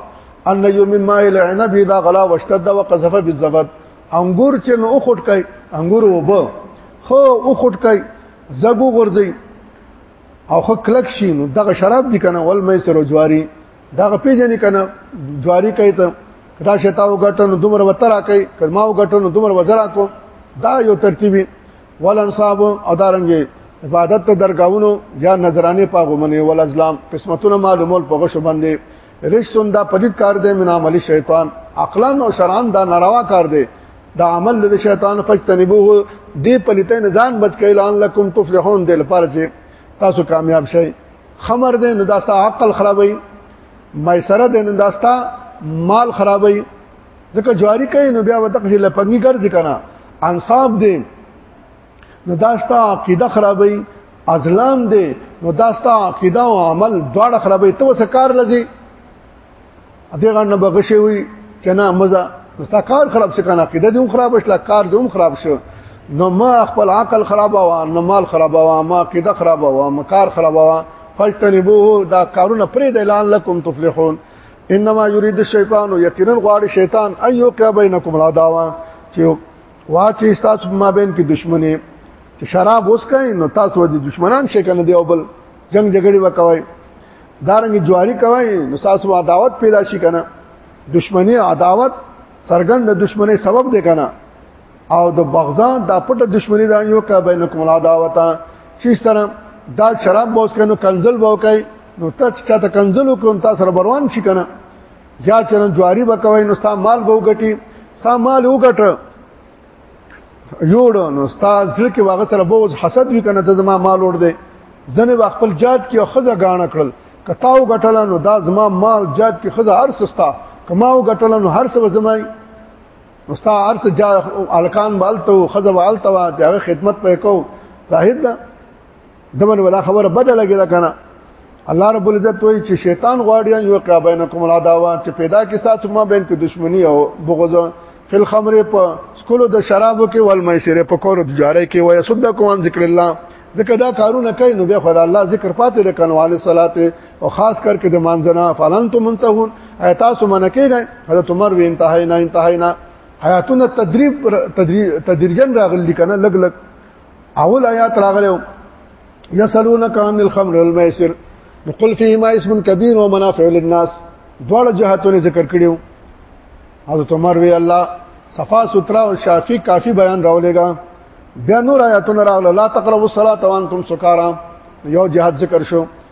ان یوم ما العنب اذا غلا واشتد وقذف بالزبد انګور چې نو خټ کوي انګور وبو خو او خټ کوي زګو غورځي او خو کلک شي نو دغه شراب دي کنه ول مې سره جواري دغه پیژنې کنه جواري کوي ته کدا شتا وګټنو دومره وترا کوي کما وګټنو دومره وزرا کو دا یو ترتیبي ول انصاب او دارنګي عبادت ته درگاونو یا نظرانه پاغو منی ول اسلام قسمتونه معلومول پغه شو باندې رشتون دا پدید کار دی من عمل شیطان عقلا او شرعا دا ناروا کار دی دا عمل د شیطان فجتنبوه دی پلیته نه ځان بچ کړئ لعن لکم تفلحون دل لپاره چې تاسو کامیاب شئ خمر دې نه داستا عقل خرابوي مایسره دې نه داستا مال خرابوي ځکه جواری کوي نو بیا وتقجل پنګي ګرځي کنه انصاف دې نو دا ستا عقیده خرابوي ازلام دی نو دا ستا عقیده او عمل دواړه خرابوي ته وسه کار لږي دغه نه بغشي وي چې نه مزه نو ستا کار خراب شي کنه عقیده دې خراب شله کار دې خراب شي نو ما خپل عقل خراب او نو مال خراب او ما عقیده خراب او ما کار خراب او فاجتنبوه دا کارونه پرې د اعلان لکم تفلحون انما يريد الشيطان يقينا غواړي شیطان ايو کا بينكم العداوه چې واچې تاسو ما بین کې دشمني چې شراب وسکای نو تاسو د دشمنان شي کنه دی او بل جنگ جګړې وکوي دارنګ جواری کوي نو تاسو عداوت پیدا شي کنه دشمنی عداوت سرګند د دشمنی سبب دی کنه او د بغضا د پټه دشمنی دا یو کا بینکم العداوت شي سره دا شراب بوس کنه کنزل بوکای نو تاسو چاته کنزل وکړو تاسو روان شي کنه یا چرن جواری وکوي نو ستا مال به وګټي ستا مال وګټ یوړ نو ستا ځل کې واغ سره بوز حسد وی کنه ته زما مال ور دي ځنه واخ خپل جات کې خزه غاڼه کړل کتاو غټل نو دا زما مال جات کې خزه هر سستا کماو غټل نو هر څه زمای نو ستا هر څه جا الکان بالته خزه والته وا دغه خدمت پې کو زاهد دمن ولا خبره بدل لګیدا کنه الله رب العزت وایي چې شیطان غواړي یو کا بینکم العداوه چې پیدا کې ساتو ما بین کې دښمنی او بغض فل خمر په سکولو د شرابو کې ول میسره په کور د جاره کې وای صدکم عن ذکر الله ځکه دا کارونه کوي نو بیا خدای الله ذکر پاتې د کنواله صلات او خاص کر کې د مانځنا فلن تم منتهون ایتاسو منکه نه حضرت عمر وی انتهای نه انتهای نه حیاتونه تدریب تدریجن راغلی کنه لګ لګ اول آیات راغلو یسلونک عن الخمر والمیسر نقل فیهما اسم کبیر و منافع للناس دواړه جهاتونه ذکر کړیو حضرت عمر وی الله صفا سترا او شافی کافی بیان راولېګا بیا نور آیاتونه راغله لا تقربوا الصلاة وانتم سکارا یو جهاد ذکر شو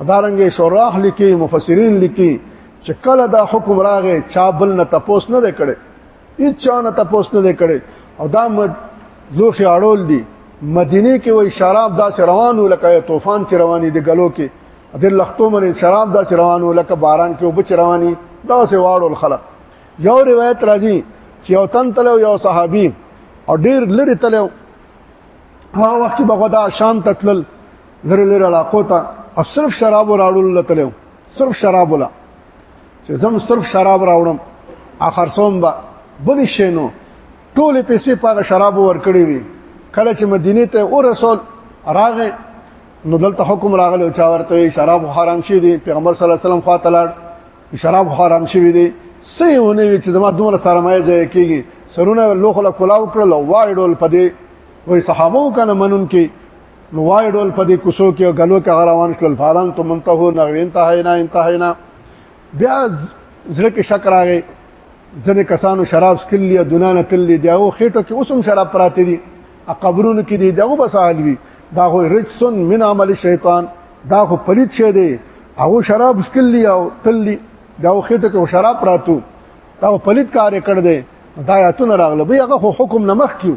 ادارنګ شراح لیکي مفسرین لیکي چې کله دا حکم راغی چا بل نه تپوس نه کړي هیڅ چا نه تپوس نه کړي او دا لوخي اړول دي مدینه کې وای شراب داسې روانو لکه طوفان چې رواني دي غلو کې د لختو منې شراب داسې روانو لکه باران کې وبچ رواني داسې واړول خلک یو روایت راځي چې یو تن تلو یو صحابي او ډیر لري تلو هغه وخت بغدا شام تتلل لري لري علاقو ته او صرف شراب راړول لته صرف شراب ولا چې زم صرف شراب راوړم اخر سوم با بل شینو ټول پیسې په شراب ورکړې وي کله چې مدینه ته او رسول راغې نو دلته حکم راغلی او چا ورته شراب حرام شي دي پیغمبر صلی الله علیه وسلم خواته لاړ شراب حرام شي دي سې ونه وي چې زما دومره سرمایه ځای کیږي سرونه لوخله کلاو کړل او وایډول پدې وای صحابه کنه منون کې نو وای ډول په دې کوسو کې غلو کې روان شول فاران ته منتهو نه انتهینا انتهینا بیا زړه کې شک راغی ځنې کسانو شراب سکلی دنیا نه تللی دی او خېټو کې اوسم شراب پراته دي قبرونو کې دي دغه بس حال وي دا خو رجسن من عمل شیطان دا خو پلیت شه دی هغه شراب سکلی او تللی دا خېټو کې شراب پراتو دا پلیت کار کړ دی دا یاتون راغله به هغه حکم نمخ کیو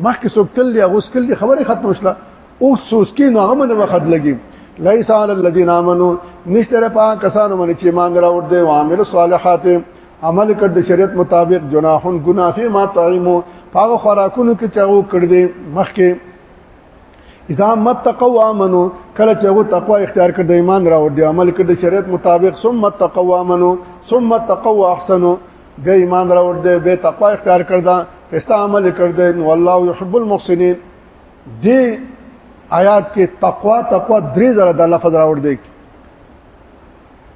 مخکې څوک تل دی اوس کلی خبره ختم شله او سوس کې نو هغه نه وخت لګي ليس على الذين امنوا نشتر پا کسانو باندې چې ایمان راوړ دي او عامل صالحات عمل کړ د شریعت مطابق جناحون گنافی ما تعیمو پاغه خوراکونو کې چاو کړ دي مخکې اذا متقوا امنو کله چې هغه تقوا اختیار کړ د ایمان را او د عمل کړ د شریعت مطابق ثم تقوا امنو ثم تقوا احسنو د ایمان را او د به تقوا اختیار کړ دا پستا عمل کړ د والله يحب المحسنين دی آیات کې تقوا تقوا درې زره د لفظ راوړ دی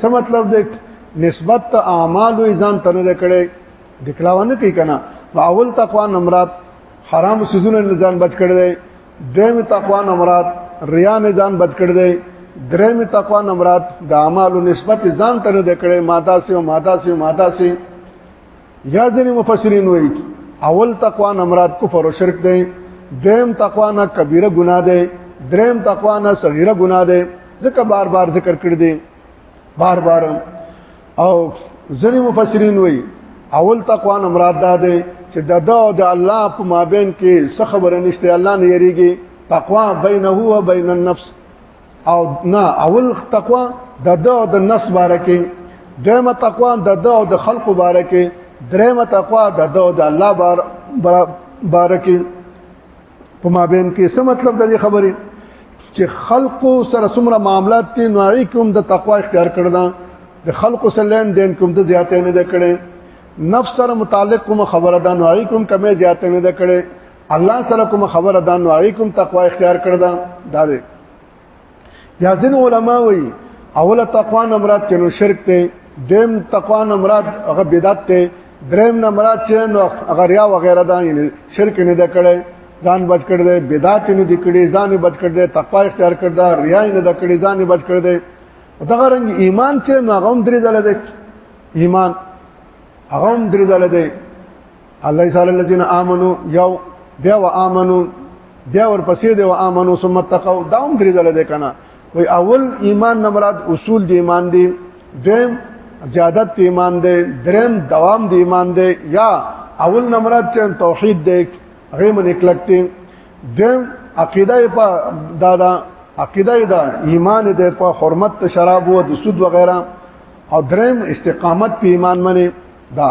څه مطلب دی نسبت ته اعمال او ځان ته نه کړي دکلاونه کوي کنه اول تقوا نمرات حرام سيزونه نه ځان بچ کړي دی دویم تقوا نمرات ریا نه ځان بچ کړي دی دریم تقوا نمرات د اعمال او نسبت ځان ته نه کړي ماده سي او ماده سي ماده سي یا ځنې مفسرین وایي اول تقوا نه مراد کفر او شرک دی دویم تقوا نه کبیره ګناه دی دریم تقوا نه صغیره ګناه دی ځکه بار بار ذکر کړی دی بار بار او ځنې مفسرین وایي اول تقوا نه مراد دا دی چې د دا او د الله په مابین کې څه خبره نشته الله نه یریږي تقوا بینه او بین النفس او نه اول تقوا د د او د نفس باره کې دویمه تقوا د د او د خلق باره کې دریمه تقوا د د او د الله باره کې په مابین کې څه مطلب د دې خبرې چې خلق سره څومره معاملات دي نو هغه کوم د تقوا اختیار کړل د خلق سره لین دین کوم د زیاتې نه ده کړې نفس سره متعلق کوم خبره ده نو هغه کوم کمې زیاتې نه ده کړې الله سره کوم خبره ده نو علیکم تقوا اختیار کړ دا دا دی یا ځین علما وایي اوله تقوا نه مراد چې نو شرک ته دیم تقوا نه مراد هغه بدعت ته دریم نه مراد چې نو هغه ریا وغیرہ ده یعنی شرک نه ده کړی ځان بچ کړ دې بدعت نه دي کړې ځان بچ کړ دې تقوا اختیار کړ دا ریا نه ده کړې ځان بچ کړ دې دغه رنګ ایمان چې نو هغه درې ځله ده ایمان هغه درې ځله ده الله تعالی الذين امنوا یو بیا و امنوا بیا ورپسې دی و امنوا ثم تقوا داوم درې ځله ده کنه وی اول ایمان نه مراد اصول دی ایمان دی دیم زیادت دی ایمان دی دریم دوام دی ایمان دی یا اول نه مراد چې توحید دی هغه من اکلکتی دیم عقیده په دادا عقیده دا ایمان دی په حرمت شراب او د سود وغیرہ او دریم استقامت په ایمان منی دا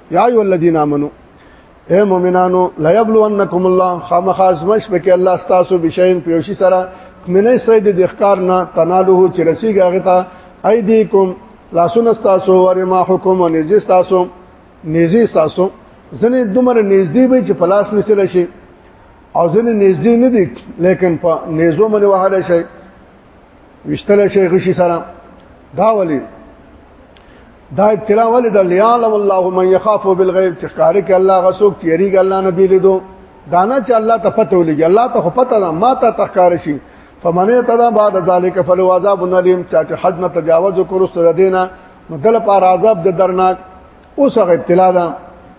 یا ایو الذین آمنو اے مؤمنانو لا یبلونکم الله خامخاز مش بک الله تاسو بشین پیوشی سره منه سید د اخکار نه تنالو چې رسیږي هغه ته ایدیکم لاسونه تاسو ورما حکم او نزی تاسو نزی تاسو ځنه دومره نږدې به چې پلاس نسل شي او ځنه نږدې نه دي لیکن په نيزو باندې وهاله شي وشتل شي غشي سره دا ولي دا ابتلا ولې د لیعلم الله من يخاف بالغیب چې ښکارې کې الله غسوک چې یریږي الله نبی لیدو دانا چې الله ته پته ولګي الله ته پته ده ما ته تخکار شي فمنه تدا بعد ذلك فلو عذاب الیم چې حد نه تجاوز وکړو ستر دینه نو دل پر عذاب د درناک اوس هغه ابتلا ده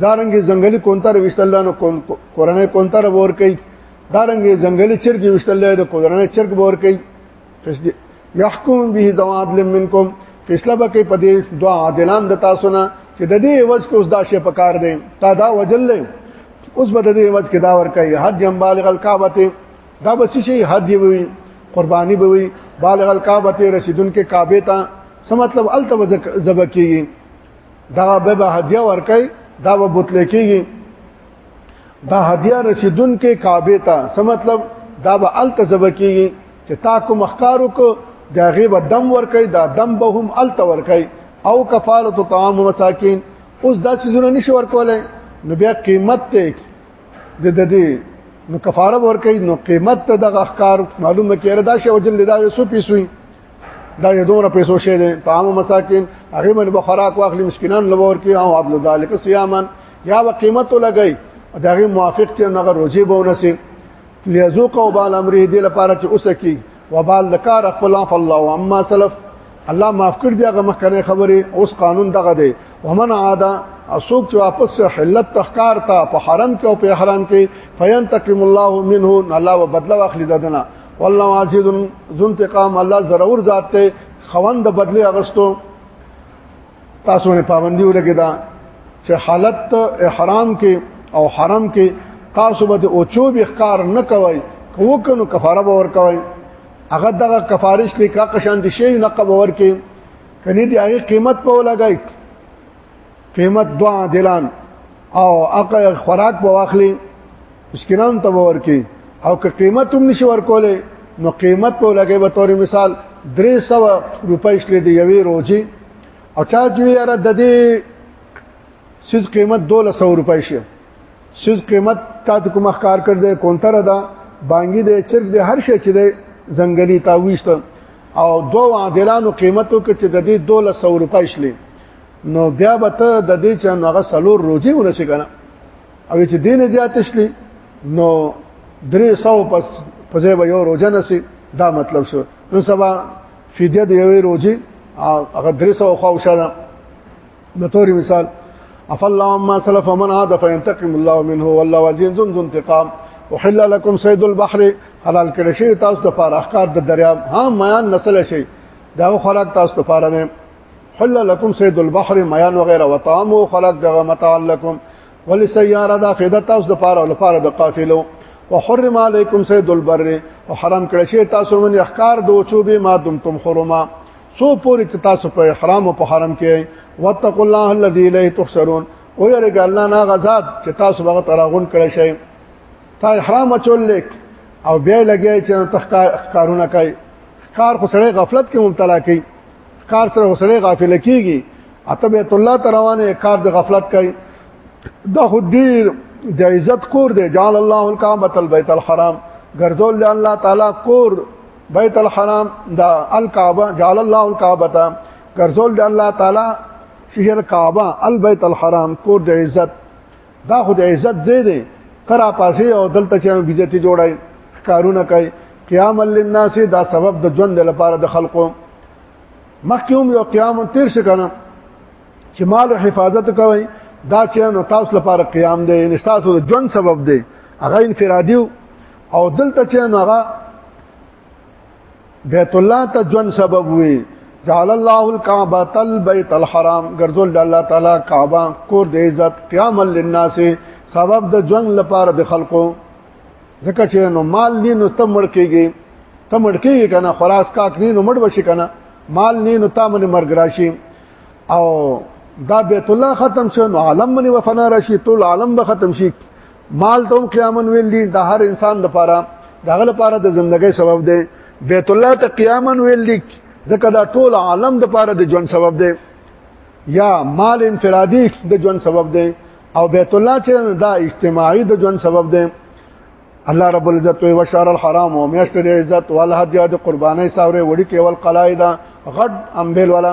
دارنګي ځنګلي کونتر وشتل نو کورنۍ کونتر ور کوي دارنګي ځنګلي چرګ وشتل د کورنۍ چرګ ور کوي يحكم به ذو عدل منكم فیصله بکې په دې دوا عادلان د تاسو نه چې د دې وځ کې اوس دا شی په کار دی تا دا وجل اوس به د دې وځ کې دا ور کوي حد يم بالغ الكعبه دا بس شي حد وي قرباني به وي بالغ الكعبه رسیدون کې کعبه ته څه مطلب الته زبکیږي دا به به هدیه ورکړي دا به بوتل کېږي دا هدیه رسیدون کې کعبه ته څه مطلب دا به التزب کېږي چې تا کوم اخکارو کو دا غیب دم ورکړي دا دم به هم الت ورکړي او کفاره طعام مساکین اوس دا چیزونه نشي ورکولای نو بیا قیمت ته د د دې نو کفاره ورکړي نو قیمت ته د اخکار معلومه کړه دا شی وجل دا 100 پیسوي دا یې دومره پیسو شه دي طعام مساکین هغه من به خوراک واخلي مسکینان لور کې او عبد ذالک صيامن یا و قیمت لګي دا غي موافق چې نغه روزي بونه سي ليذوق او بال امره دې لپاره چې اوسه کی وبال لکار خپل فالله اما سلف الله معاف کړ دی هغه مخکنه خبره اوس قانون دغه دی ومن عاده اسوک چې واپس سره حلت تخکار تا په حرم کې او په احرام کې فینتقم الله منه الله وبدلا واخلي ددنه والله عزیز ذو انتقام الله ضرور ذات ته خوند بدلی اغستو تاسو نه پابندی ولګی دا چې حالت احرام کې او حرم کې تاسو به او چوب اخکار نه کوي وکنو کفاره باور کوي هغه دغه کفارش کې کا قشان دي شی نه قبور کې کني دی هغه قیمت په لګای قیمت دو عادلان او اقا خوراک به واخلي مسکینان ته باور کی او که قیمت هم نشي ورکولې نو قیمت په لګي به تور مثال 300 روپۍ شلې دی یوې روزي او چا چې یاره د دې سیز قیمت 1200 روپۍ شي سیز قیمت تا ته کوم ښکار کړ دې کونتر ده بانګي دې چرګ دې هر شي چې دې زنګلی تاويشت او دوه عادلانو قیمتو کې چې د دې 1200 روپۍ شلې نو بیا به ته د دې چې هغه سلور روزي ونشي کنه او چې دین زیات شلی نو درې سو پس په ځای به یو روزه نسی دا مطلب شو نو سبا فدیه د یوې روزي هغه درې سو خو شاله نو توري مثال اف الله ما سلف من عاد فينتقم الله منه والله وزين ذو انتقام وحل لكم صيد البحر حلال کړی شي تاسو د فارحکار د دریاب ها میان نسل شي دا خوراک تاسو ته فارنه حل لكم سيد البحر ميان وغيره وطعام خلق دغه متاع لكم ولسياره دا فائدہ تاسو د پاره او لپاره د قافلو وحرم عليكم سيد البر وحرام کړی شي تاسو من احکار دو چوبه ما دمتم حرما سو پوری تاسو په احرام او په حرم کې واتقوا الله الذي لا تخسرون او یریګ الله نه غزاد چې تاسو هغه تراغون کړی شئ تا احرام چول لیک او بیا لګی چې تخکارونه کوي کار خو سره غفلت کې مبتلا کوي کار سره وسړي غافل کیږي اته بیت الله تروانه کار د غفلت کوي دا خو ډیر د عزت کور دی جعل الله الکعبه البیت الحرام ګرځول دی الله تعالی کور بیت الحرام دا الکعبه جعل الله الکعبه ګرځول دی الله تعالی شهر کعبه البیت الحرام کور د عزت دا خو د عزت دی دی ترا پاسې او دلته چې بیزتی جوړای کارونه کوي قیام للناس دا سبب د ژوند لپاره د خلقو مخکې هم یو قیام تیر شي کنه چې مال حفاظت کوي دا چې نو تاسو لپاره قیام دی ان تاسو د ژوند سبب دی هغه انفرادي او دلته چې نو هغه بیت الله ته جون سبب وي جعل الله الكعبه البيت الحرام ګرځول د الله تعالی کعبه کور د عزت قیام للناس سبب د جون لپاره د خلقو ځکه چې نو مال نه نو تم مړ کېږي تم مړ کېږي کنه خلاص کاک نه نو مړ بشي کنه مال نه نو تام نه مرګ راشي او دا بیت الله ختم شو نو عالم باندې وفنا راشي ټول عالم به ختم شي مال ته قیامن ویل دي د هر انسان لپاره دغه لپاره د ژوندۍ سبب دی بیت الله ته قیامن ویل دي ځکه دا ټول عالم د لپاره د ژوند سبب دی یا مال انفرادي د ژوند سبب دی او بیت الله چې دا اجتماعي د ژوند سبب دی الله رب العزت او شهر الحرام او میاشت عزت والهدیات قربانای ساوره وړي کې ول قلایدا غد امبل ولا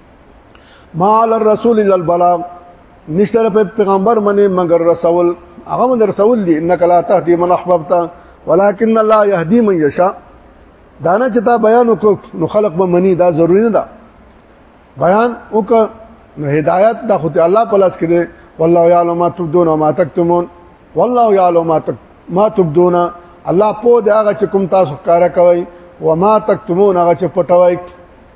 مال الرسول الا البلاغ نشتر په پیغمبر منه مگر رسول هغه من رسول دی انک لا تهدی من احببت ولكن الله يهدي من يشاء دانه چې تا بیان وکړ نو خلق به منی دا ضروری نه ده بیان وکړه نو هدایت د خدای الله په لاس کې دی والله يعلم ما تبدون وما تكتمون والله يعلم ما تك ما تبدون الله په دې هغه چې کوم تاسو کار کوي وما تكتمون هغه چې پټوي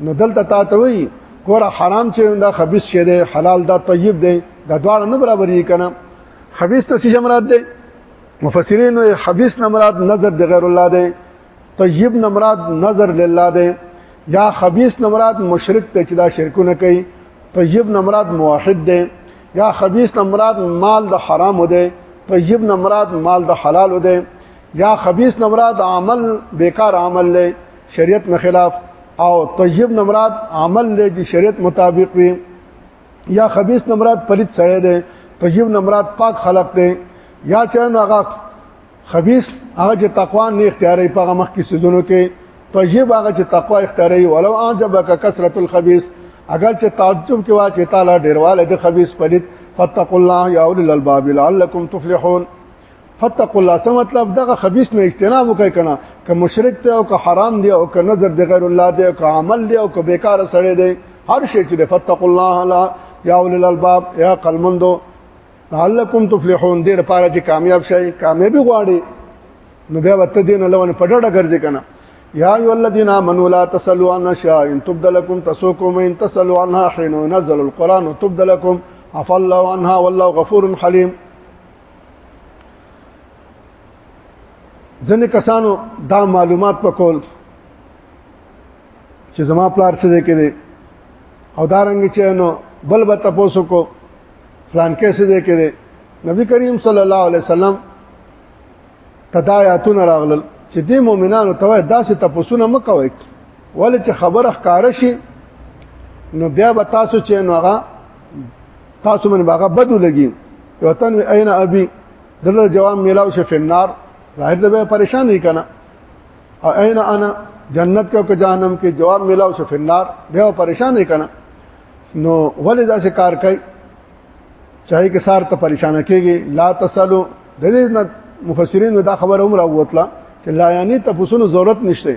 نو دلته تا ته وی ګوره حرام چې دا خبيث شه دی حلال دا طیب دی دا دواړه نه برابرې کنه خبيث ته څه مراد دی مفسرین وی خبيث نه مراد نظر د غیر الله دی طیب نه مراد نظر لله دی یا خبيث نه مراد مشرک ته چې دا شرکونه کوي طیب نه مراد موحد دی یا خبيث نه مراد مال د حرام دی طیب نه مراد مال د حلال دی یا خبيث نه مراد عمل بیکار عمل لې شریعت نه خلاف او طیب نه مراد عمل لې چې شریعت مطابق وي یا خبيث نه مراد پلیت سره دی طیب نه مراد پاک خلق دی یا چې هغه خبيث هغه چې تقوا نه اختیاري په مخ کې سيزونو کې طیب هغه چې تقوا اختیاري ولو اعجبک کثرت الخبيث اگر چې تعجب کې وا چې تعالی ډیرواله د خبيث پلیت فتقوا الله يا اولي الالباب لعلكم تفلحون فتق الله سم مطلب دغه خبيث نه اجتناب وکړي کنه که مشرک ته او که حرام دی او که نظر دی غیر الله دی او که عمل دی او که بیکار سره دی هر شي چې فتق الله لا یا اول الالباب یا قلمندو لعلکم تفلحون دې لپاره چې کامیاب شئ کامیابی غواړي نو بیا وته دین الله ونه پډړه ګرځي کنه یا ایو الذین آمنوا لا تسلوا عن شاء ان تبدلکم تسوکم ان تسلوا عنها حين ينزل القران تبدلکم عفى الله عنها والله غفور حليم ځنې کسانو دا معلومات پکول چې زما پلار څه دی کړي او دا رنګ چې نو بل به تاسو کو فلان کې څه دی کړي نبی کریم صلی الله علیه وسلم تدایاتون راغلل چې دې مؤمنانو ته داسې تاسو نه مکوئ ولې چې خبره ښکار شي نو بیا به تاسو چې نو هغه تاسو من باغه بدو لګي وطن اين ابي دغه جواب میلاو شي فنار ظاهر ده به پریشان نه کنا او اين انا جنت کو که جهنم کې جواب میلاو شي فنار به پریشان نه کنا نو ولې دا څه کار کوي چاہے کې سار ته پریشان کېږي لا تسلو د دې مفسرین دا خبره عمر اوتلا چې لا یعنی تفصیل ضرورت نشته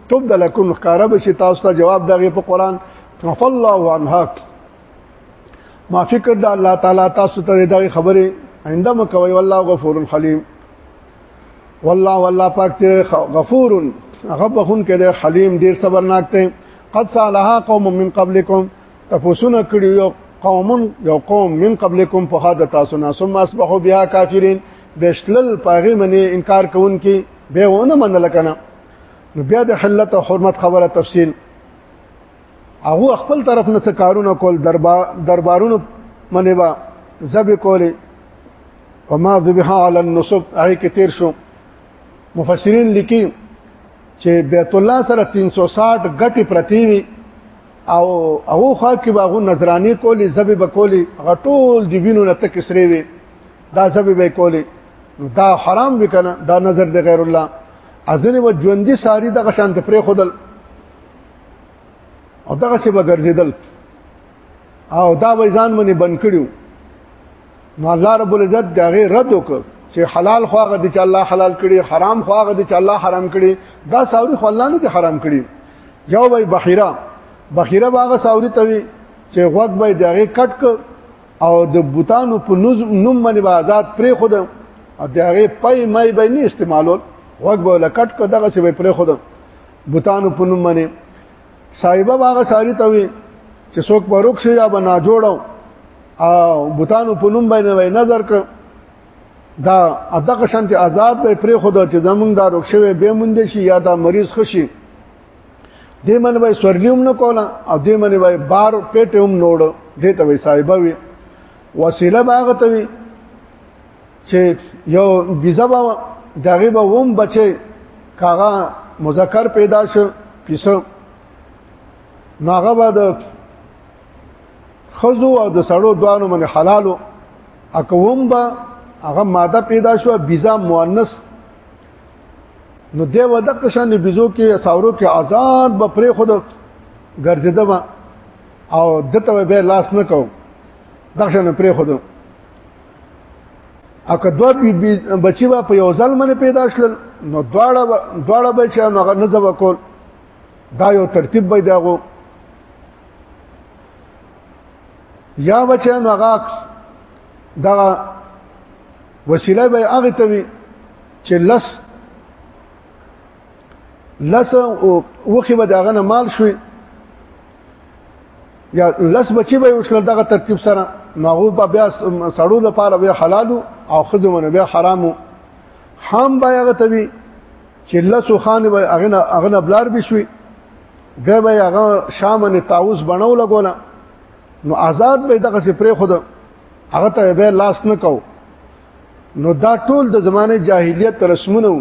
تبد لكم خکاره بشي تاسو ته جواب دغه په قران عفا الله عنها ما فکر د الله تعالی تاسو ته دغه خبره آینده مکوي والله غفور حلیم والله والله پاک ته غفور هغه بخون کې د حلیم ډیر صبرناک دی قد سالها قوم من قبلکم تفوسونه کړی یو قوم یو قوم من قبلکم په هدا تاسو نه ثم اصبحوا بها کافرین بشلل پاغي منی انکار کوونکی به ونه منل کنه نو بیا د حلت او حرمت خبره تفصیل هغه خپل طرف نه څه کارونه کول دربار دربارونو منې با زب کولې وما ذبح على النصب هغه کې تیر شو مفسرین لیکي چې بیت الله سره 360 غټي پرتی وي او او خوا کې باغو نظرانی کولې زب بکولې غټول دی وینو نه تک سری وي دا سبب به کولی دا حرام وکنه دا نظر د غیر الله ازنه و ژوندۍ ساری دغه شان ته پرې خودل او دغه څه بغرزیدل او دا وې ځان باندې بن کړیو نو الله رب العزت دا غي رد وکړ چې حلال خو هغه دي چې الله حلال کړي حرام خو هغه دي چې الله حرام کړي دا ساوري خو الله نه دي حرام کړي یو وای بحیره بحیره باغه ساوري ته وي چې غوږ به دغه کټ ک او د بوتانو په نوم باندې آزاد پرې خود او د هغه پي مې به نه استعمالول وګ به لکټ کو دغه څه به پرې خود بوتانو په نوم باندې صاحبہ هغه ساری ته وي چې څوک په روک شي یا بنا جوړو او بوتانو په نوم باندې نظر کړ دا ادغه شانتي عذاب به پرې خود چې زمونږ دا روک شوی به مونږ شي یا دا مریض خشي دې من وای سورلیوم نه کولا او دې من وای بار پیټوم نوړ دې ته وای صاحب وی وسیله باغ ته وی چې یو بيزه با دغه به ووم بچي کاغه مذکر پیدا شو کیسه ناغه به د خزو او د سړو دوانو من حلالو اکوم با هغه ماده پیدا شو بيزه مؤنث نو دی ودک شان بيزو کې ساورو کې آزاد به پرې خود ګرځیده ما او دته به لاس نه کو دښه نه پرې خود او که دوه بچی به په یو ځل باندې پیدا شل نو دواړه دواړه بچی نو هغه نزب کول دا یو ترتیب به داغو یا بچی نو هغه دا وسیله به هغه ته وي چې لس لس وخی به داغه نه مال شوي یا لس بچي به وشل دغه ترتیب سره ناغو په بیا سړو د پاره به حلالو او خدمونه به حرامو حام به هغه ته وي چې لس خان به هغه نه هغه نه بلار بشوي به به هغه شامن تاوس بنو لګولا نو آزاد به دغه سي پرې خود هغه ته به لاس نه کو نو دا ټول د زمانه جاهلیت رسمونه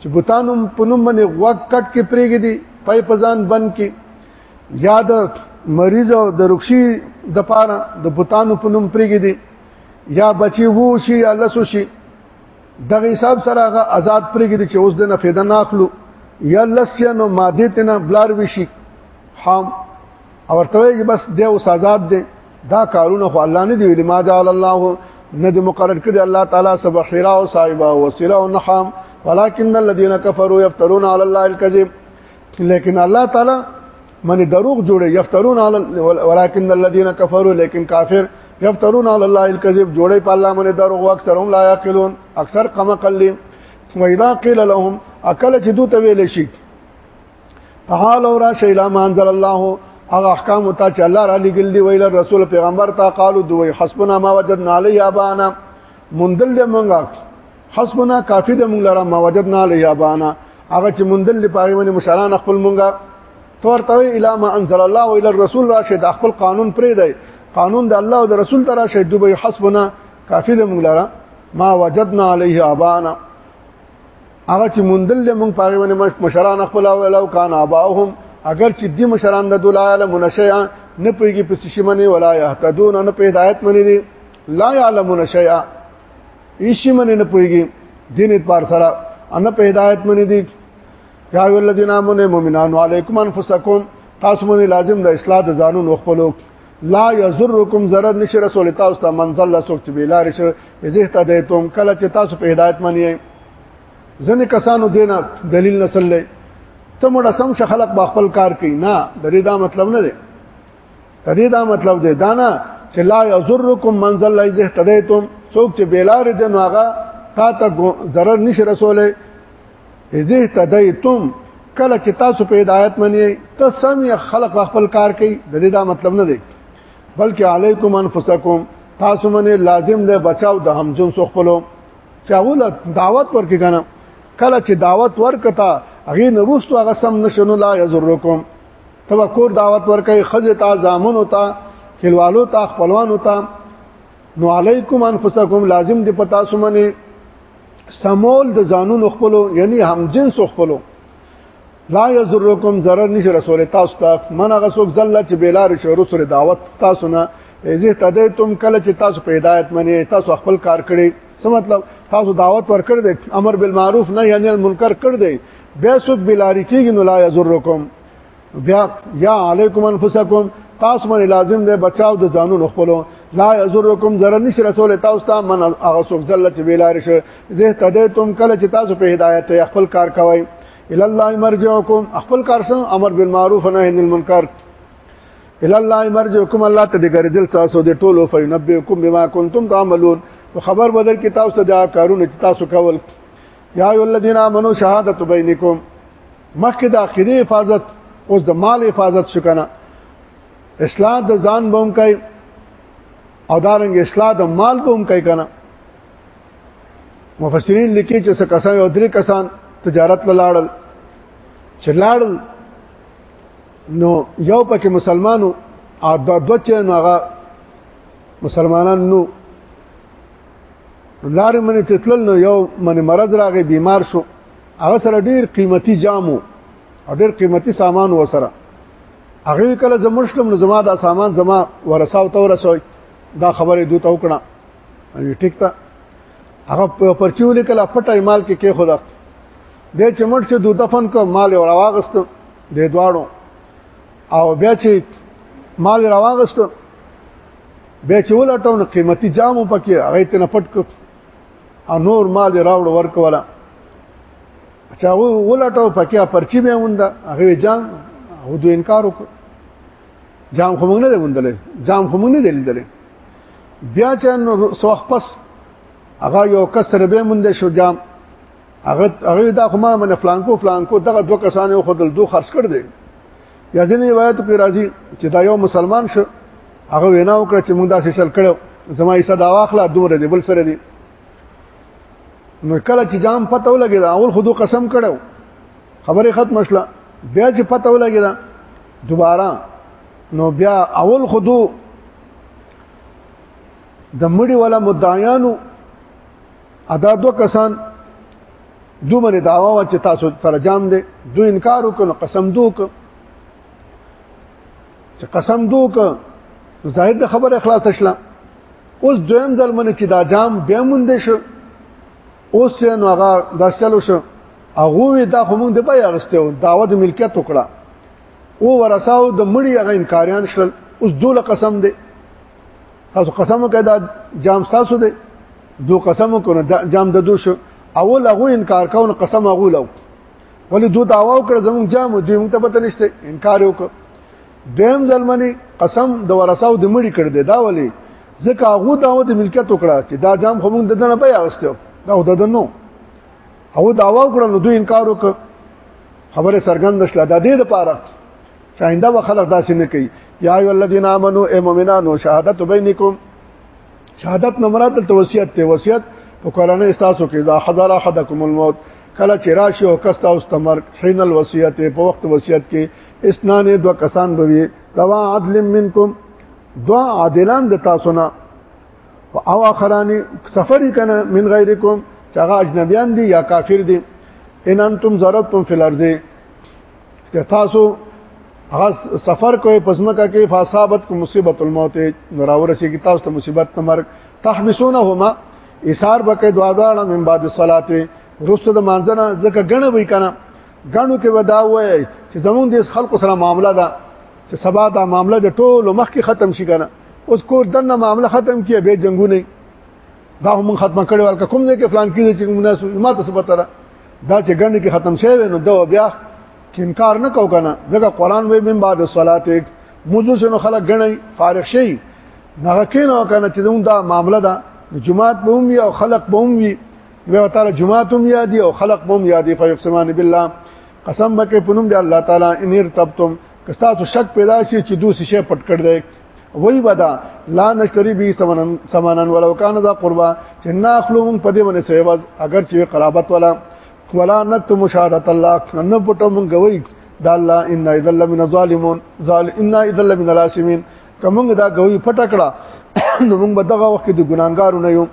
چې بوتانو په نوم باندې غوږ کټ کې پرېګې دي پای پزان بند کې یاد مریض او د رخصي د پاره د بوتانو په نوم پرېګې دي یا بچي وو شي یا لسو شي دغه حساب سره هغه آزاد پرېګې دي چې اوس دنه فایده نه اخلو یا لسیا نو ماده تنه بلار وشي حام او ورته چې بس دی اوس آزاد دی دا کارونه خو الله نه دی ویلي ما جعل الله نه دی مقرر کړی الله تعالی سبا خیرا او صاحبا او وسیلا او نحام ولكن الذين كفروا يفترون على الله الكذب لیکن الله تعالی من دروغ جوړي يفترون على ولكن الذين كفروا لیکن کافر يفترون على الله الكذب جوړي په الله من دروغ واکثرهم لا يعقلون اکثر قمقلين واذا قيل لهم اكل چې دوی ته ویل شي تعال اور شیلا مانزل الله هغه احکام ته چې الله را لګل دی ویل رسول پیغمبر ته قالو دوی حسبنا ما وجدنا علی ابانا مندل دې مونږه حسبنا کافی دې مونږ لره ما وجدنا علی ابانا هغه چې مندل دې پاره باندې مشران خپل مونږه تور ته اله ما انزل الله او اله رسول را شه د خپل قانون پرې دی قانون د الله او د رسول ترا شه دوی حسبنا کافی دې مونږ لره ما وجدنا علی ابانا هغه چې مندل له مونږ پاره ونه مشران خپل او کان اباهم اگر چې دې مشران د دولا علم نشیا نه پويږي په شي منی ولا يهتدون نه په هدایت منی دي لا يعلم نشیا ایشي منی نه پويږي دین اتبار سره ان په هدایت منی دي یا ولذین امنوا مؤمنان علیکم انفسکم تاسو منی لازم د اصلاح د ځانونو خپلو لا یزرکم ضرر نشي رسول تاسو ته منزل لا سوچ به لار شي زه ته دیتم کله چې تاسو په هدایت منی ځنې کسانو دینا دلیل نسل لې ته موږ سم ش خلق با خپل کار کوي نه د دې دا مطلب نه دی د دې دا مطلب دی دا نه چې لا یزرکم منزل لا زه ته دیتم څوک چې بیلار دین هغه تا ته ضرر نشي رسول اذه تدیتم کله چې تاسو په هدایت منی ته سم خلق خپل کار کوي د دې دا مطلب نه دی بلکې علیکم انفسکم تاسو منی لازم دی بچاو د همجنس خپلو چاول دعوت ورکې کنه کله چې دعوت ورکتا هغه نروستو هغه سم نشنو لا یزرکم تبا کور دعوت ورکې خزه تا زامن ہوتا کلوالو تا خپلوان ہوتا نو علیکم انفسکم لازم دی پتا سمنه سمول د ځانونو خپلو یعنی هم جنس خپلو لا یذرکم ضرر نشه رسول تاسو ته من هغه څوک زله چې بیلار شو رسول دعوت تاسو نه ایزه تدیتم کله چې تاسو په هدایت منی تاسو خپل کار کړی څه مطلب تاسو دعوت ورکړ دې امر بالمعروف نه یعنی المنکر کړ دې بیا څوک بیلاری کیږي نو لا یذرکم بیا یا علیکم انفسکم تاسو باندې لازم دی بچاو د ځانونو خپلو لا یزرکم ضرر نشي رسول تاسو ته من هغه څوک ځل چې ویلار شي زه تدیتم کله چې تاسو په هدایت خپل کار کوئ ال الله مرجعکم خپل کار سره امر بالمعروف نهی عن المنکر ال الله مرجعکم الله ته د ګرځل تاسو د ټولو فینبئکم بما کنتم تعملون خبر بدل کې تاسو ته دا کارونه چې تاسو کول یا ایو الذین آمنو شهادت بینکم مخکې د عقیده حفاظت اوس د مال حفاظت شو کنه اصلاح د ځان بوم کوي او دارنګ اصلاح د مال بوم کوي کنه مفسرین لیکي چې څه کسان یو درې کسان تجارت لاړل چې لاړل نو یو پکې مسلمانو او د دوچ نو هغه مسلمانان نو لارې منې ته تلل نو یو منې مرض راغی بیمار شو هغه سره ډیر قیمتي جامو او ډیر قیمتي سامان وسره هغه کله زموږ شلم نو زما دا سامان زما ورساو ته ورسوي دا خبره دوی ته وکړه وی ټیک تا هغه پرچیو لیکل پټه مال کې کې خدا به چمټ چې دوی دفن کو مال او راغست د دواړو او بیا چې مال راغست به چې ولټو نو قیمتي جام پکې هغه ته نه پټ کو او نور مال راوړ ورکولا چې هغه ولټو پکې پرچی به ونده هغه جام او دوی انکار وکړ جام خو موږ نه وندل جام خو موږ نه دلیدل بیا چې نو سوخ پس هغه یو کس تر به مونږ شو جام هغه هغه دا خو ما من فلانکو فلانکو دغه دوه کسانو خدل دوه خرڅ کړ دي یا ځینې روایت کې راځي چې دا یو مسلمان شو هغه وینا وکړه چې موږ داسې چل کړو زما یې صدا واخله دومره دی بل سره دی نو کله چې جام پته ولګی دا اول خودو قسم کړو خبره ختم شله بیا چې پته ولګی دا دوباره نو بیا اول خودو د مړي ولا مدعیانو ادا دو کسان دو منه داوا و چې تاسو سره جام دي دو انکار وکړو قسم دو وکړو چې قسم دو وکړو ظاهر د خبره اخلاص تشلا اوس دویم ځل منه چې دا جام بیا مونږ دي شو اوس نو هغه دا چلو شو هغه دا خو مونږ د بیا غستو داوود ملکیت وکړه او ورساو د مړی هغه انکاریان شل اوس دوله قسم دی تاسو قسم وکړه دا جام تاسو دی دو قسم وکړه جام د دو شو اول هغه انکار کاون قسم هغه لو ولی دو داوا وکړه زموږ جام دوی موږ ته پته نشته انکار وکړه دیم ځلمنی قسم د ورثاو د مړی کړ دی دا ولی ځکه هغه داو د ملکیت وکړه چې دا جام خو موږ ددنه بیا واستو دا وددنو او داوا وکړه نو دوی انکار وکړه خبره سرګند شله د دې لپاره چاینده و خلق داسې نه کوي یا ای الذین آمنو ای مؤمنانو شهادت بینکم شهادت نه مراد د وصیت ته وصیت په قرانه احساسو کې اذا حضر احدکم الموت کله چې راشي او کستا اوس تمر حين الوصیت په وخت وصیت کې اسنان دو کسان بوي دوا عدل منکم دوا عادلان د تاسو نه او اخرانی سفر کنه من غیرکم چې هغه اجنبیان دي یا کافر دي ان انتم ضربتم فی الارض که تاسو هغه سفر کوي پسمکه کې فاصابت کو مصیبت الموت نراور شي کې تاسو ته مصیبت تمر تحبسونهما ایثار بکې دعا داړه من بعد الصلاه رسته د مانځنه ځکه غنه وی کنه غنو کې ودا وای چې زمون د خلکو سره معاملہ ده چې سبا دا معاملہ د ټولو مخ کې ختم شي کنه اوس کور دنه معاملہ ختم کیه به جنگونه دا هم ختم کړي ولکه کوم ځای کې فلان کې چې موږ نه ما ته څه پته دا چې ګڼ کې ختم شوی نو دا بیا چې انکار نه کو کنه ځکه قران وې من بعد الصلات موږ سره خلک غني فارغ شي نه کینو کنه چې زموږ دا معاملې ده جمعات به هم او خلق به هم وي وی تعالی جمعات هم یادي او خلق به هم یادي فیقسمان بالله قسم بکې پونم دی الله تعالی ان ارتبتم کستا تو شک پیدا شي چې دوی شي پټ کړ دې وی ودا لا نشتری به سمنن سمنن ولو کان ذا قربا چې نه اخلو مونږ په دې باندې سیواز اگر چې قرابت ولا ولا نت مشاهدت الله نه پټو مونږ وی دا الله ان اذا لمن ظالمون ظال ان اذا لمن الاسمين کومه دا غوي پټکړه نو موږ به دغه وخت د ګناګارو نه یو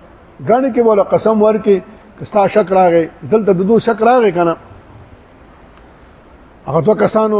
غاڼه کې بوله قسم ورکې کستا شک راغې دلته د دوه شک راغې کنه هغه دوه کسانو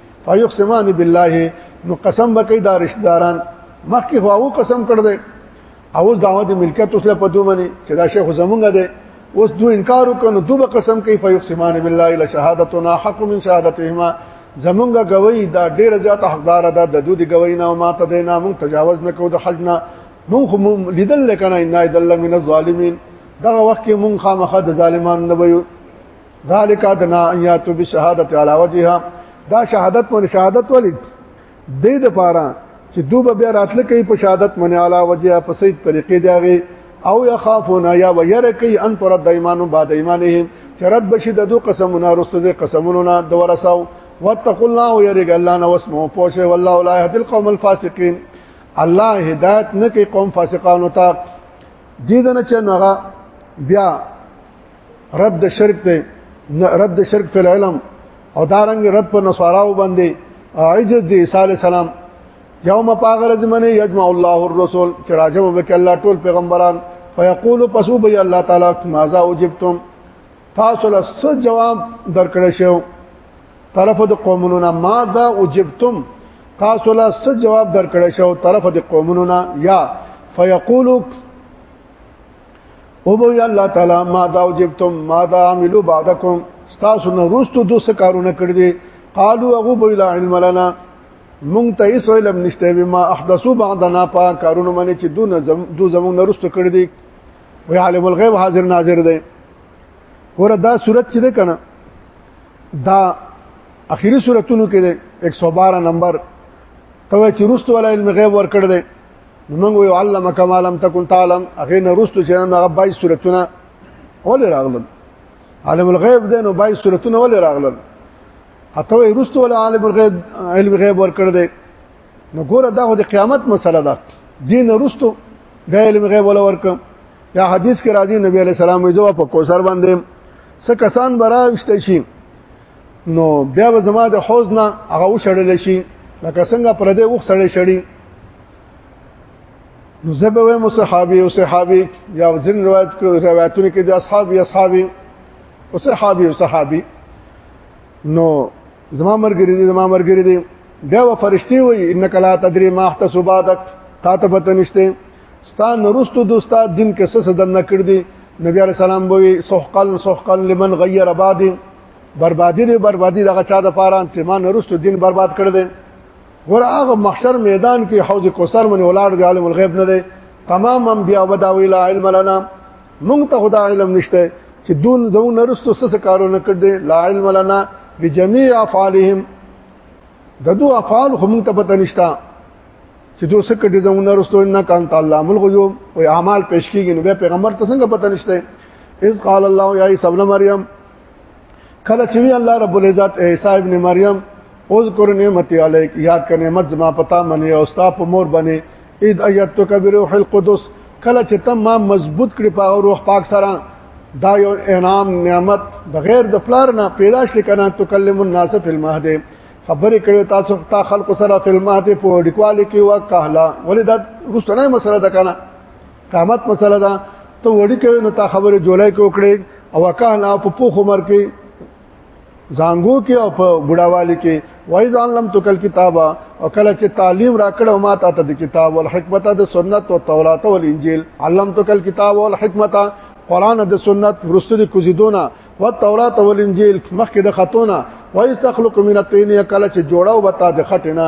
فیقسمان بالله نو قسم وکي دا رشتہ داران مخکې هواو قسم کړ دې او دعوت ملکیت اوس له پدو منی چې دا شیخ زمونږ دی اوس دو انکار وکړو دوه قسم کوي فیقسمان بالله الا شهادتنا حق من شهادتهما زمونږ گوي دا ډیره زیاته حقدار ده د دوی گوي نه ما ته دینا مون تجاوز نه کو د حج نه مون خو لیدل کنه ان ایدل من الظالمین دا وخت کې مون خامخه د ظالمانو نه ویو ذالک ادنا ان یاتو بشهادت علی وجهها دا شهادت مون شهادت ولید د دې لپاره چې دوی به بیا راتل کوي په شهادت مون علی وجهها په صحیح طریقې دیږي او یخافون یا وير کوي ان پر د ایمانو بعد ایمانهم چرد بشي د دوه قسمونو رسو د قسمونو نه د ورساو واتقوا الله ويرج الله نو اسمو پوشه والله لا يهدي القوم الفاسقين الله هدایت نه کوي قوم فاسقانو ته دې دنه چې نغه بیا رد د شرک دی رد د شرک په علم او دارنګ رد په نصاراو باندې عجز دی عیسی علی السلام یوم پاغل زمنه یجمع الله الرسول چې راجم وک الله ټول پیغمبران فیقول پسو بی الله تعالی ماذا وجبتم تاسو له څه جواب درکړی شو طرف د قومونو نه ماذا وجبتم تاسو له څه جواب درکړی شو طرف د قومونو نه یا فیقولوا او بو یا الله تعالی ما دا وجبتم ما دا عملو بعدکم تاسو نه روستو دوسه کارونه کړی دي قالو هغه بو لا علم لنا مونږ ته هیڅ علم نشته به ما احدثو بعدنا پا کارونه منی چې دون زم دو زمون نرست کړی دی وی عالم الغیب حاضر ناظر دی ګوره دا صورت چې ده کنه دا اخیری صورتونو کې ده 112 نمبر ته چې روست ولا علم غیب ور کړ دی موږ یو علم کما لم تکن تعلم هغه نه رستو چې نه هغه بای صورتونه ول راغلل عالم الغیب دی نو بای صورتونه ول راغلل اته وي رستو ول عالم الغیب علم غیب ور کړ دی نو ګوره دا د قیامت مسله ده دین رستو بیا علم غیب ول ورک یا حدیث کې راځي نبی علی السلام یې جواب په کوثر باندې څه کسان برا وشته شي نو بیا به زما د حوز نه هغه وشړل شي لکه څنګه پر دې وخت سره شړی نو زبه و مو صحابي او صحابي یا ځین روایت کو روایتونه کې د اصحاب یا اصحابي او صحابي او صحابي نو زما مرګري دي زما مرګري دي بیا و فرشتي وي انک لا تدري ما احتسباتک تا ته پته نشته ستا نرستو دوستا دین کې څه صدم نه کړ دي نبی عليه السلام وي سحقل سحقل لمن غير بعد بربادی دی بربادی دغه چا د پاره چې ما نرستو دین برباد کړ دې ور هغه محشر میدان کې حوض کوثر من ولاړ دی عالم الغیب نه دی تمام انبیاء وداوی لا علم لنا مونږ ته خدا علم نشته چې دون زمو نرستو څه کارونه کړ دې لا علم لنا بجميع افعالهم ددو افعال هم ته پته نشتا چې دوی څه کړي زمو نرستو ان کان تعالی مل غيوم او اعمال پیش کیږي نو پیغمبر ته څنګه پته نشته اذ قال الله يا عيسى ابن مريم کله چې الله رب العزت عیسی ابن مریم اذکر نعمتي علیک یاد کړه نعمت زما پتا منی او ستا په مور باندې اذ ایتک بروح القدس کله چې تم ما مضبوط کړی په روح پاک سره دا یو انعام نعمت بغیر د پلار نه پیدا شل کنه تکلم الناس فی المهد خبرې کړو تاسو تا خلق سره فی المهد په ډیکوالي کې وکهلا ولې دا رسنه مسله ده کنه قامت مسله ده ته وړي کوي نو تا خبره جولای کې وکړي او وکانه په پوخ عمر کې زانګو کې او په بډاوالي کې وای ځان لم تکل کتابا او کله چې تعلیم راکړو ما ته د کتاب او حکمت د سنت او تورات او انجیل علم تکل کتاب او حکمت قران د سنت ورستو د کوزیدونه او تورات او انجیل مخکې د خطونه وای تخلق من الطين کله چې جوړاو وتا د خټنه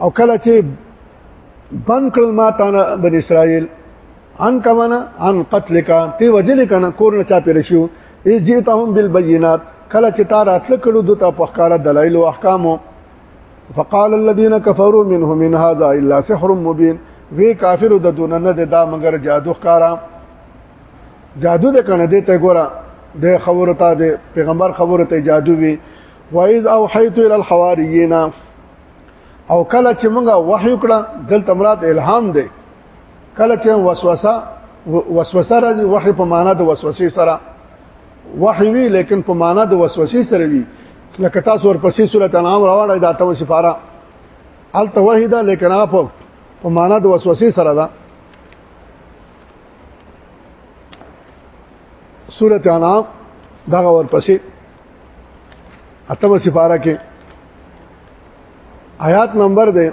او کله چې بند کړل ما تانا بن اسرائیل ان کمانا ان قتل کا تی وجل کنا کور نه چا پیر شو ای جیتهم بالبينات کله چې تا راتل کړو دوته په ښکارا دلایل او احکامو فقال الذين كفروا منهم من هذا الا سحر مبين وی کافر د دون نه د دا مگر جادو ښکارا جادو د کنه دې ته ګورا د خبرو ته د پیغمبر خبرو ته جادو وی وایز او حیت ال الحواریین او کله چې موږ وحی کړه دلته مراد الهام دی کله چې وسوسه وسوسه راځي وحی په معنا د وسوسې سره وحی وی لیکن په معنا د وسوسې سره وی لکه تاسو ورپسې سورته انعام راوړی دا ته سفاره الته وحی دا لیکن اپ په معنا د وسوسې سره ده سورته انعام دغه ورپسې اتمه سفاره کې آیات نمبر دی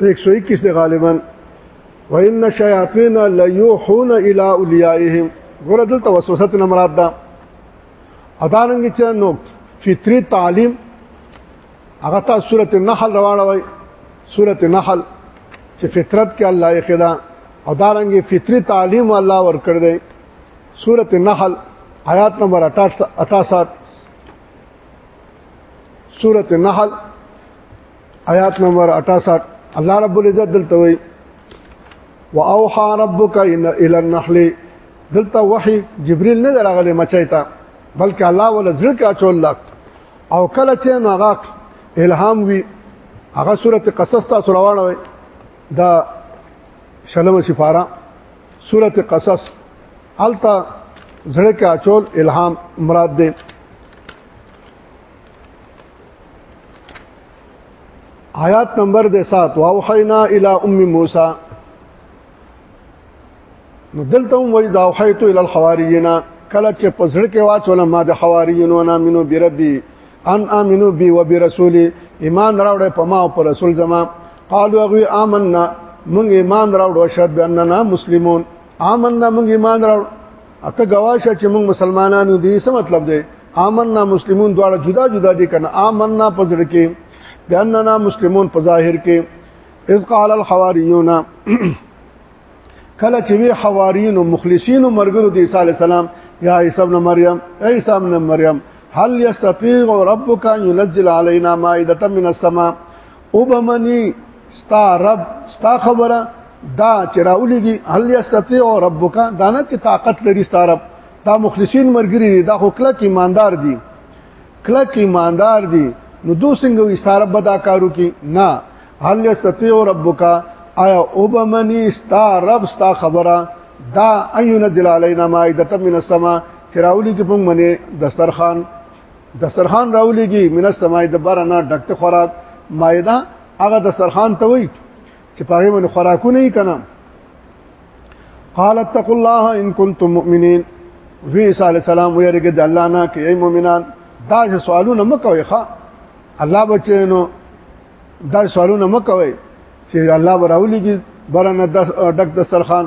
121 دی غالبا وان الشیاطین لیوحون الی اولیائهم ګوره دلته وسوسه نه مراد ده ادارنګ چې نو فطری تعلیم هغه ته سوره النحل روانه وای سوره النحل چې فطرت کې الله یې خدا ادارنګ فطری تعلیم الله ورکړ دی سورت النحل آیات نمبر 68 سورت النحل آیات نمبر 68 الله رب العزت دلته وی واوحى ربك الى النحل دلته وحي جبريل نه راغلی مچای ته بلکې الله ول زړه کا چول او کله چې ناغه الهام وی هغه سورته قصص تاسو روانه وي دا شلم سفاره سورت قصص حالتا زړه کې اچول الهام مراد دی آیات نمبر د 7 واوحینا الی ام موسی نو دلته هم وای دا وحیت الی الحواریین کله چې پزړه کې واچول ما د حواریینو نه مینو بربی ان امنو بی وبرسولی ایمان راوړې په ما او پر رسول زمان قالوا غوی آمنا مونږ ایمان راوړو شهادت باننا مسلمون آمنا مونږ ایمان راوړو اته گواشه چې مونږ مسلمانانو دي څه مطلب دی آمنا مسلمون دواړه جدا جدا دي کنه آمنا پزړ کې باننا مسلمون په ظاهر کې اذ قال الحواریون کله چې وی حواریون او مخلصین او مرګرو د عیسی علی السلام یا عیسی ابن مریم عیسی ابن مریم هل یستطيع ربک ان ينزل علينا مائده من السماء او بمنی ستا رب ستا خبره دا چراولی دی هل یستطيع ربک دا نه چې طاقت لري ستا رب دا مخلصین مرګری دي دا خو کلک ایماندار دي کلک ایماندار دي نو دو څنګه وي ستا رب دا کارو کی نه هل یستطيع ربک آیا او بمنی ستا رب ستا خبره دا اينزل علينا مائده من السما چراولی کې پنګ منی دسترخوان دسترخوان راولېږي من السماء د بار نه ډک خوراک مائده هغه دسترخوان ته وایي چې پاره باندې خوراکونه یې کنه قال اتقوا الله ان كنتم مؤمنين وی صلی الله علیه وسلم ویریګه د الله نه کې ای مؤمنان دا سوالونه مکوئ ښا الله بچینو دا سوالونه مکوئ چې الله براولېږي برنه ډک دسترخوان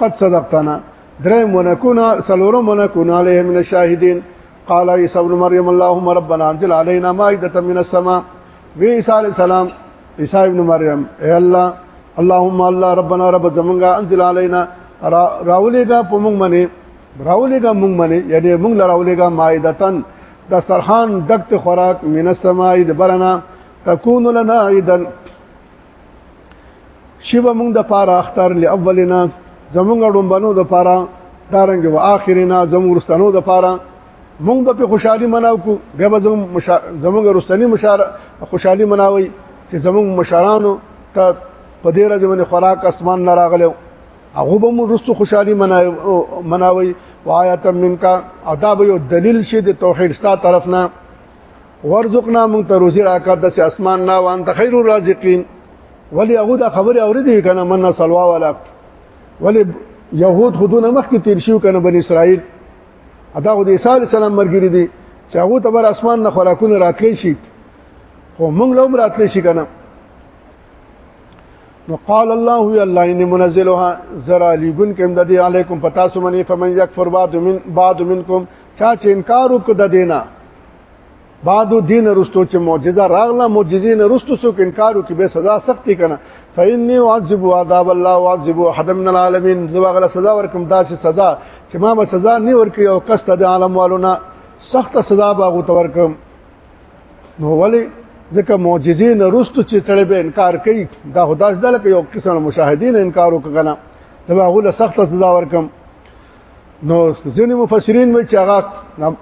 قد صدقتنا دریم ونکونا سلورم ونکونا علیه من الشاهدین قال عیسی ابن مریم اللهم ربنا انزل علينا مائده من السماء وی عیسی علیہ السلام عیسی ابن مریم اے الله اللهم الله ربنا رب زمونږه انزل علينا راولېګا په مونږ باندې راولېګا مونږ باندې یعنی مونږ لراولېګا مائدتن د سرحان دکت خوراک من السماء د برنا تكون لنا عيدا شیبه موږ د پاره اختر لاولنا زمونږ ډومبنو د پاره دارنګ و اخرنا زمونږ رستنو د پاره موږ به خوشحالي مناو کو بیا به زمونږ رستنی مشار خوشحالي مناوي چې زمونږ مشرانو ته په دې راځي باندې خوراک اسمان نه راغلو هغه به موږ رستو خوشحالي مناوي وایتم منکا او دا به یو دلیل شي د توحید ستا طرف نه ورزقنا مونږ ته روزي راکات د اسمان نه وان ته خیر الرازقین ولی هغه دا خبره اوریدې کنه من صلوا ولا ولی يهود خودونه مخ کې تیر شو کنه بن اسرائیل ادا خو د عیسی علی السلام مرګری دي چې هغه ته بر اسمان نه خوراکونه راتلی شي خو مونږ لوم راتلی شي کنه نو قال الله یا الله ان منزلها زرا لګن کوم د دې علیکم پتا سو منی فمن یکفر بعد من بعد منکم چا چې انکار وکړه د دینه بعد دین رستو چې معجزه راغله معجزې نه رستو څوک انکار وکي به سزا سختي کنه فإني أعذب عذاب الله وأعذب أحد من العالمين زواغله سزا ورکم داسې سزا چې ما به سزا نه ورکي او کس ته د عالم والونا سخت سزا باغو ته ورکم نو ولی ځکه معجزې نه رستو چې تړي به انکار کوي دا خداس دل کې یو قسم مشاهدین انکار وکړه دا غوله سخت سزا ورکم نو ځینې مفسرین وایي چې هغه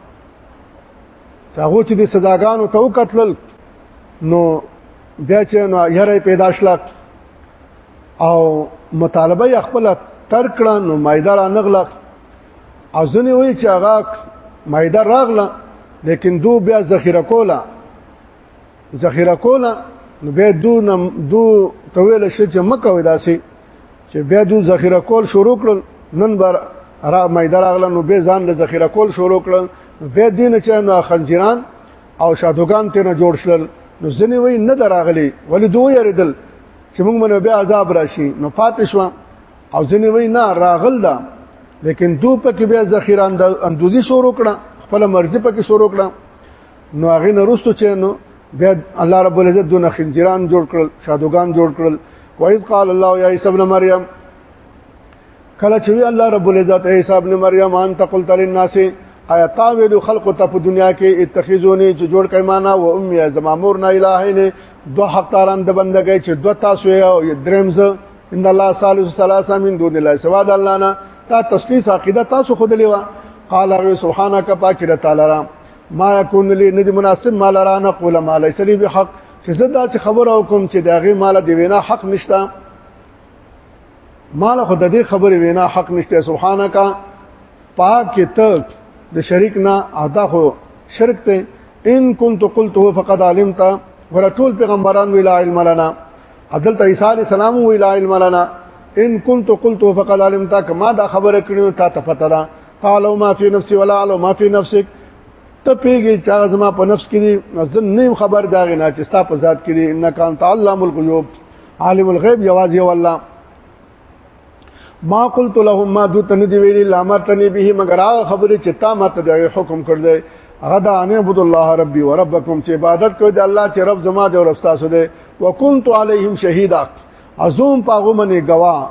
هغه چې د سزاګانو ته وکتل نو بیا چې نو یره پیدا شله او مطالبه یې خپل تر کړه نو مایده را نغله او ځنې وایي چې هغه مایده راغله لیکن دو بیا ذخیره کوله ذخیره کوله نو به دو نم دو تویل شي چې مکه وې داسي چې به دو ذخیره کول شروع کړل نن بار را مېدار اغله نو به ځان له ذخیره کول شروع کړل به دین چې نو خنجران او شادوغان تیرنه جوړ شل نو ځنی وای نه دراغلی ولی دوی یریدل چې موږ منو به عذاب راشي نو پاتې شو او ځنی وای نه راغل دا لیکن دو پکې بیا ذخیره اندوزی شروع کړه خپل مرزي پکې شروع کړه نو هغه نه رستو چې نو بیا الله رب العزت دون خنجران جوړ کړل شادوغان جوړ کړل وایذ قال الله یا عیسی ابن مریم کله چې وی الله رب العزت عیسی ابن مریم ان تقول تل الناس آیا تا ویلو خلق ته په دنیا کې اتخذونی چې جوړ کړي معنا و امي زما مور نه الهین دو حقداران د بندګۍ چې دو تاسو یو درمز ان الله ثالث ثلاثه من دون الله سوا د الله نه تا تسلیث عقیده تاسو خود لیوا قال سبحانك پاک تعالی ما يكون لي ندي مناسب ما لرا نقول ما ليس لي بحق چې زه داسې خبره وکم چې داغه مال دی وینا حق نشته مال خو د دې خبرې وینا حق نشته سبحانك پاک ته د شریک نه ادا خو شرک ته ان كنت قلته فقد علمت ور ټول پیغمبران ویلا علم لنا عدل ته عیسی علی السلام ویلا علم لنا ان كنت قلته فقد علمت کما دا خبره کړو تا ته پته ده قالو ما فی نفسی ولا علو ما فی نفسک ته پیږي چې هغه زما په نفس کې دي ځن نیم خبر دا غنا چې ستا په ذات کې دي ان کان تعلم الغیوب عالم الغیب یوازې والله ما قلت لهم ما دو تن دی ویلی لامرتنی به مگر هغه خبره چې تا ماته د حکم کړ دی هغه دا ان عبد الله ربي وربکم چې عبادت کوي د الله چې رب زما دی او رب تاسو دی وکنت علیهم شهیدا ازوم پاغه منی گواه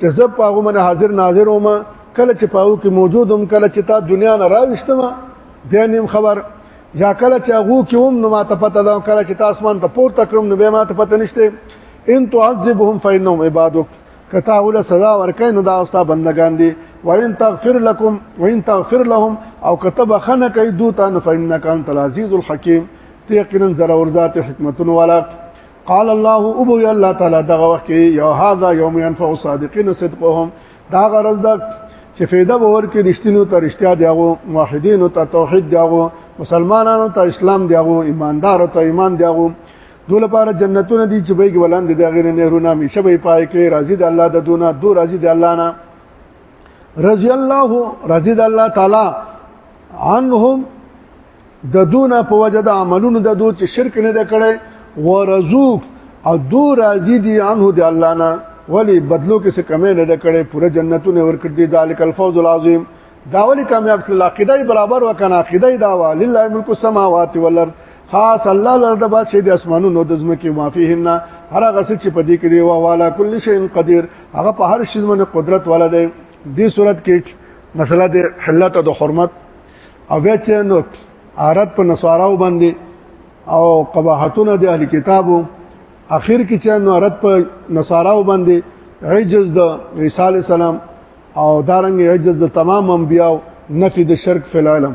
چې زه په هغه من حاضر ناظر وم کله چې پاو کې موجود هم کله چې تا دنیا نه راوښتم بیا نیم خبر یا کله چې هغه کې هم نو ما ته پته ده کله چې تاسو مان ته پورته کړم نو به ما ته پته نشته ان تعذبهم فانهم عبادك کته ول سزا ورکې نو دا اوستا بندگان دي وان تغفر لكم وان تغفر لهم او كتب خنه کوي دوته نو فانك انت العزيز الحكيم تيقنا زرور ذات حکمتون والا قال الله ابو الله تعالی دغه وخت یو هاذا یوم ينفع الصادقین صدقهم دا غرض ده چې فایده باور کې رښتینو ته رښتیا دیغو موحدینو ته توحید دیغو مسلمانانو ته اسلام دیغو ایماندار ته ایمان دیغو دول لپاره جنتونه دي چې به ګلان دي دغه نه نهرونه همیشه به پای کې راضي د الله د دونه دو راضي د الله نه رضی الله رضی د الله تعالی عنهم د دونه په وجه د عملونو د دو چې شرک نه د کړي ورزوق او دو راضي دي عنه د الله نه ولی بدلو کې څه کمی نه د کړي پوره جنتونه ورکړي دي ذالک الفوز العظیم دا ولی کامیاب شل عقیده برابر وکنه عقیده دا وا لله ملک السماوات والارض خاص الله لرد با شي د اسمانونو د زمکه مافیهن هر هغه څه چې په دې کې دی او والا کل شی قدیر هغه په هر شي باندې قدرت والا دی دې صورت کې مسله د حلت او د حرمت او بیا چې نو عارت په نصاراو باندې او قباحتونه د اهل کتابو اخر کې چې نو عارت په نصاراو باندې عجز د عیسی علی السلام او دارنګ عجز د تمام انبیاو نفي د شرک فی العالم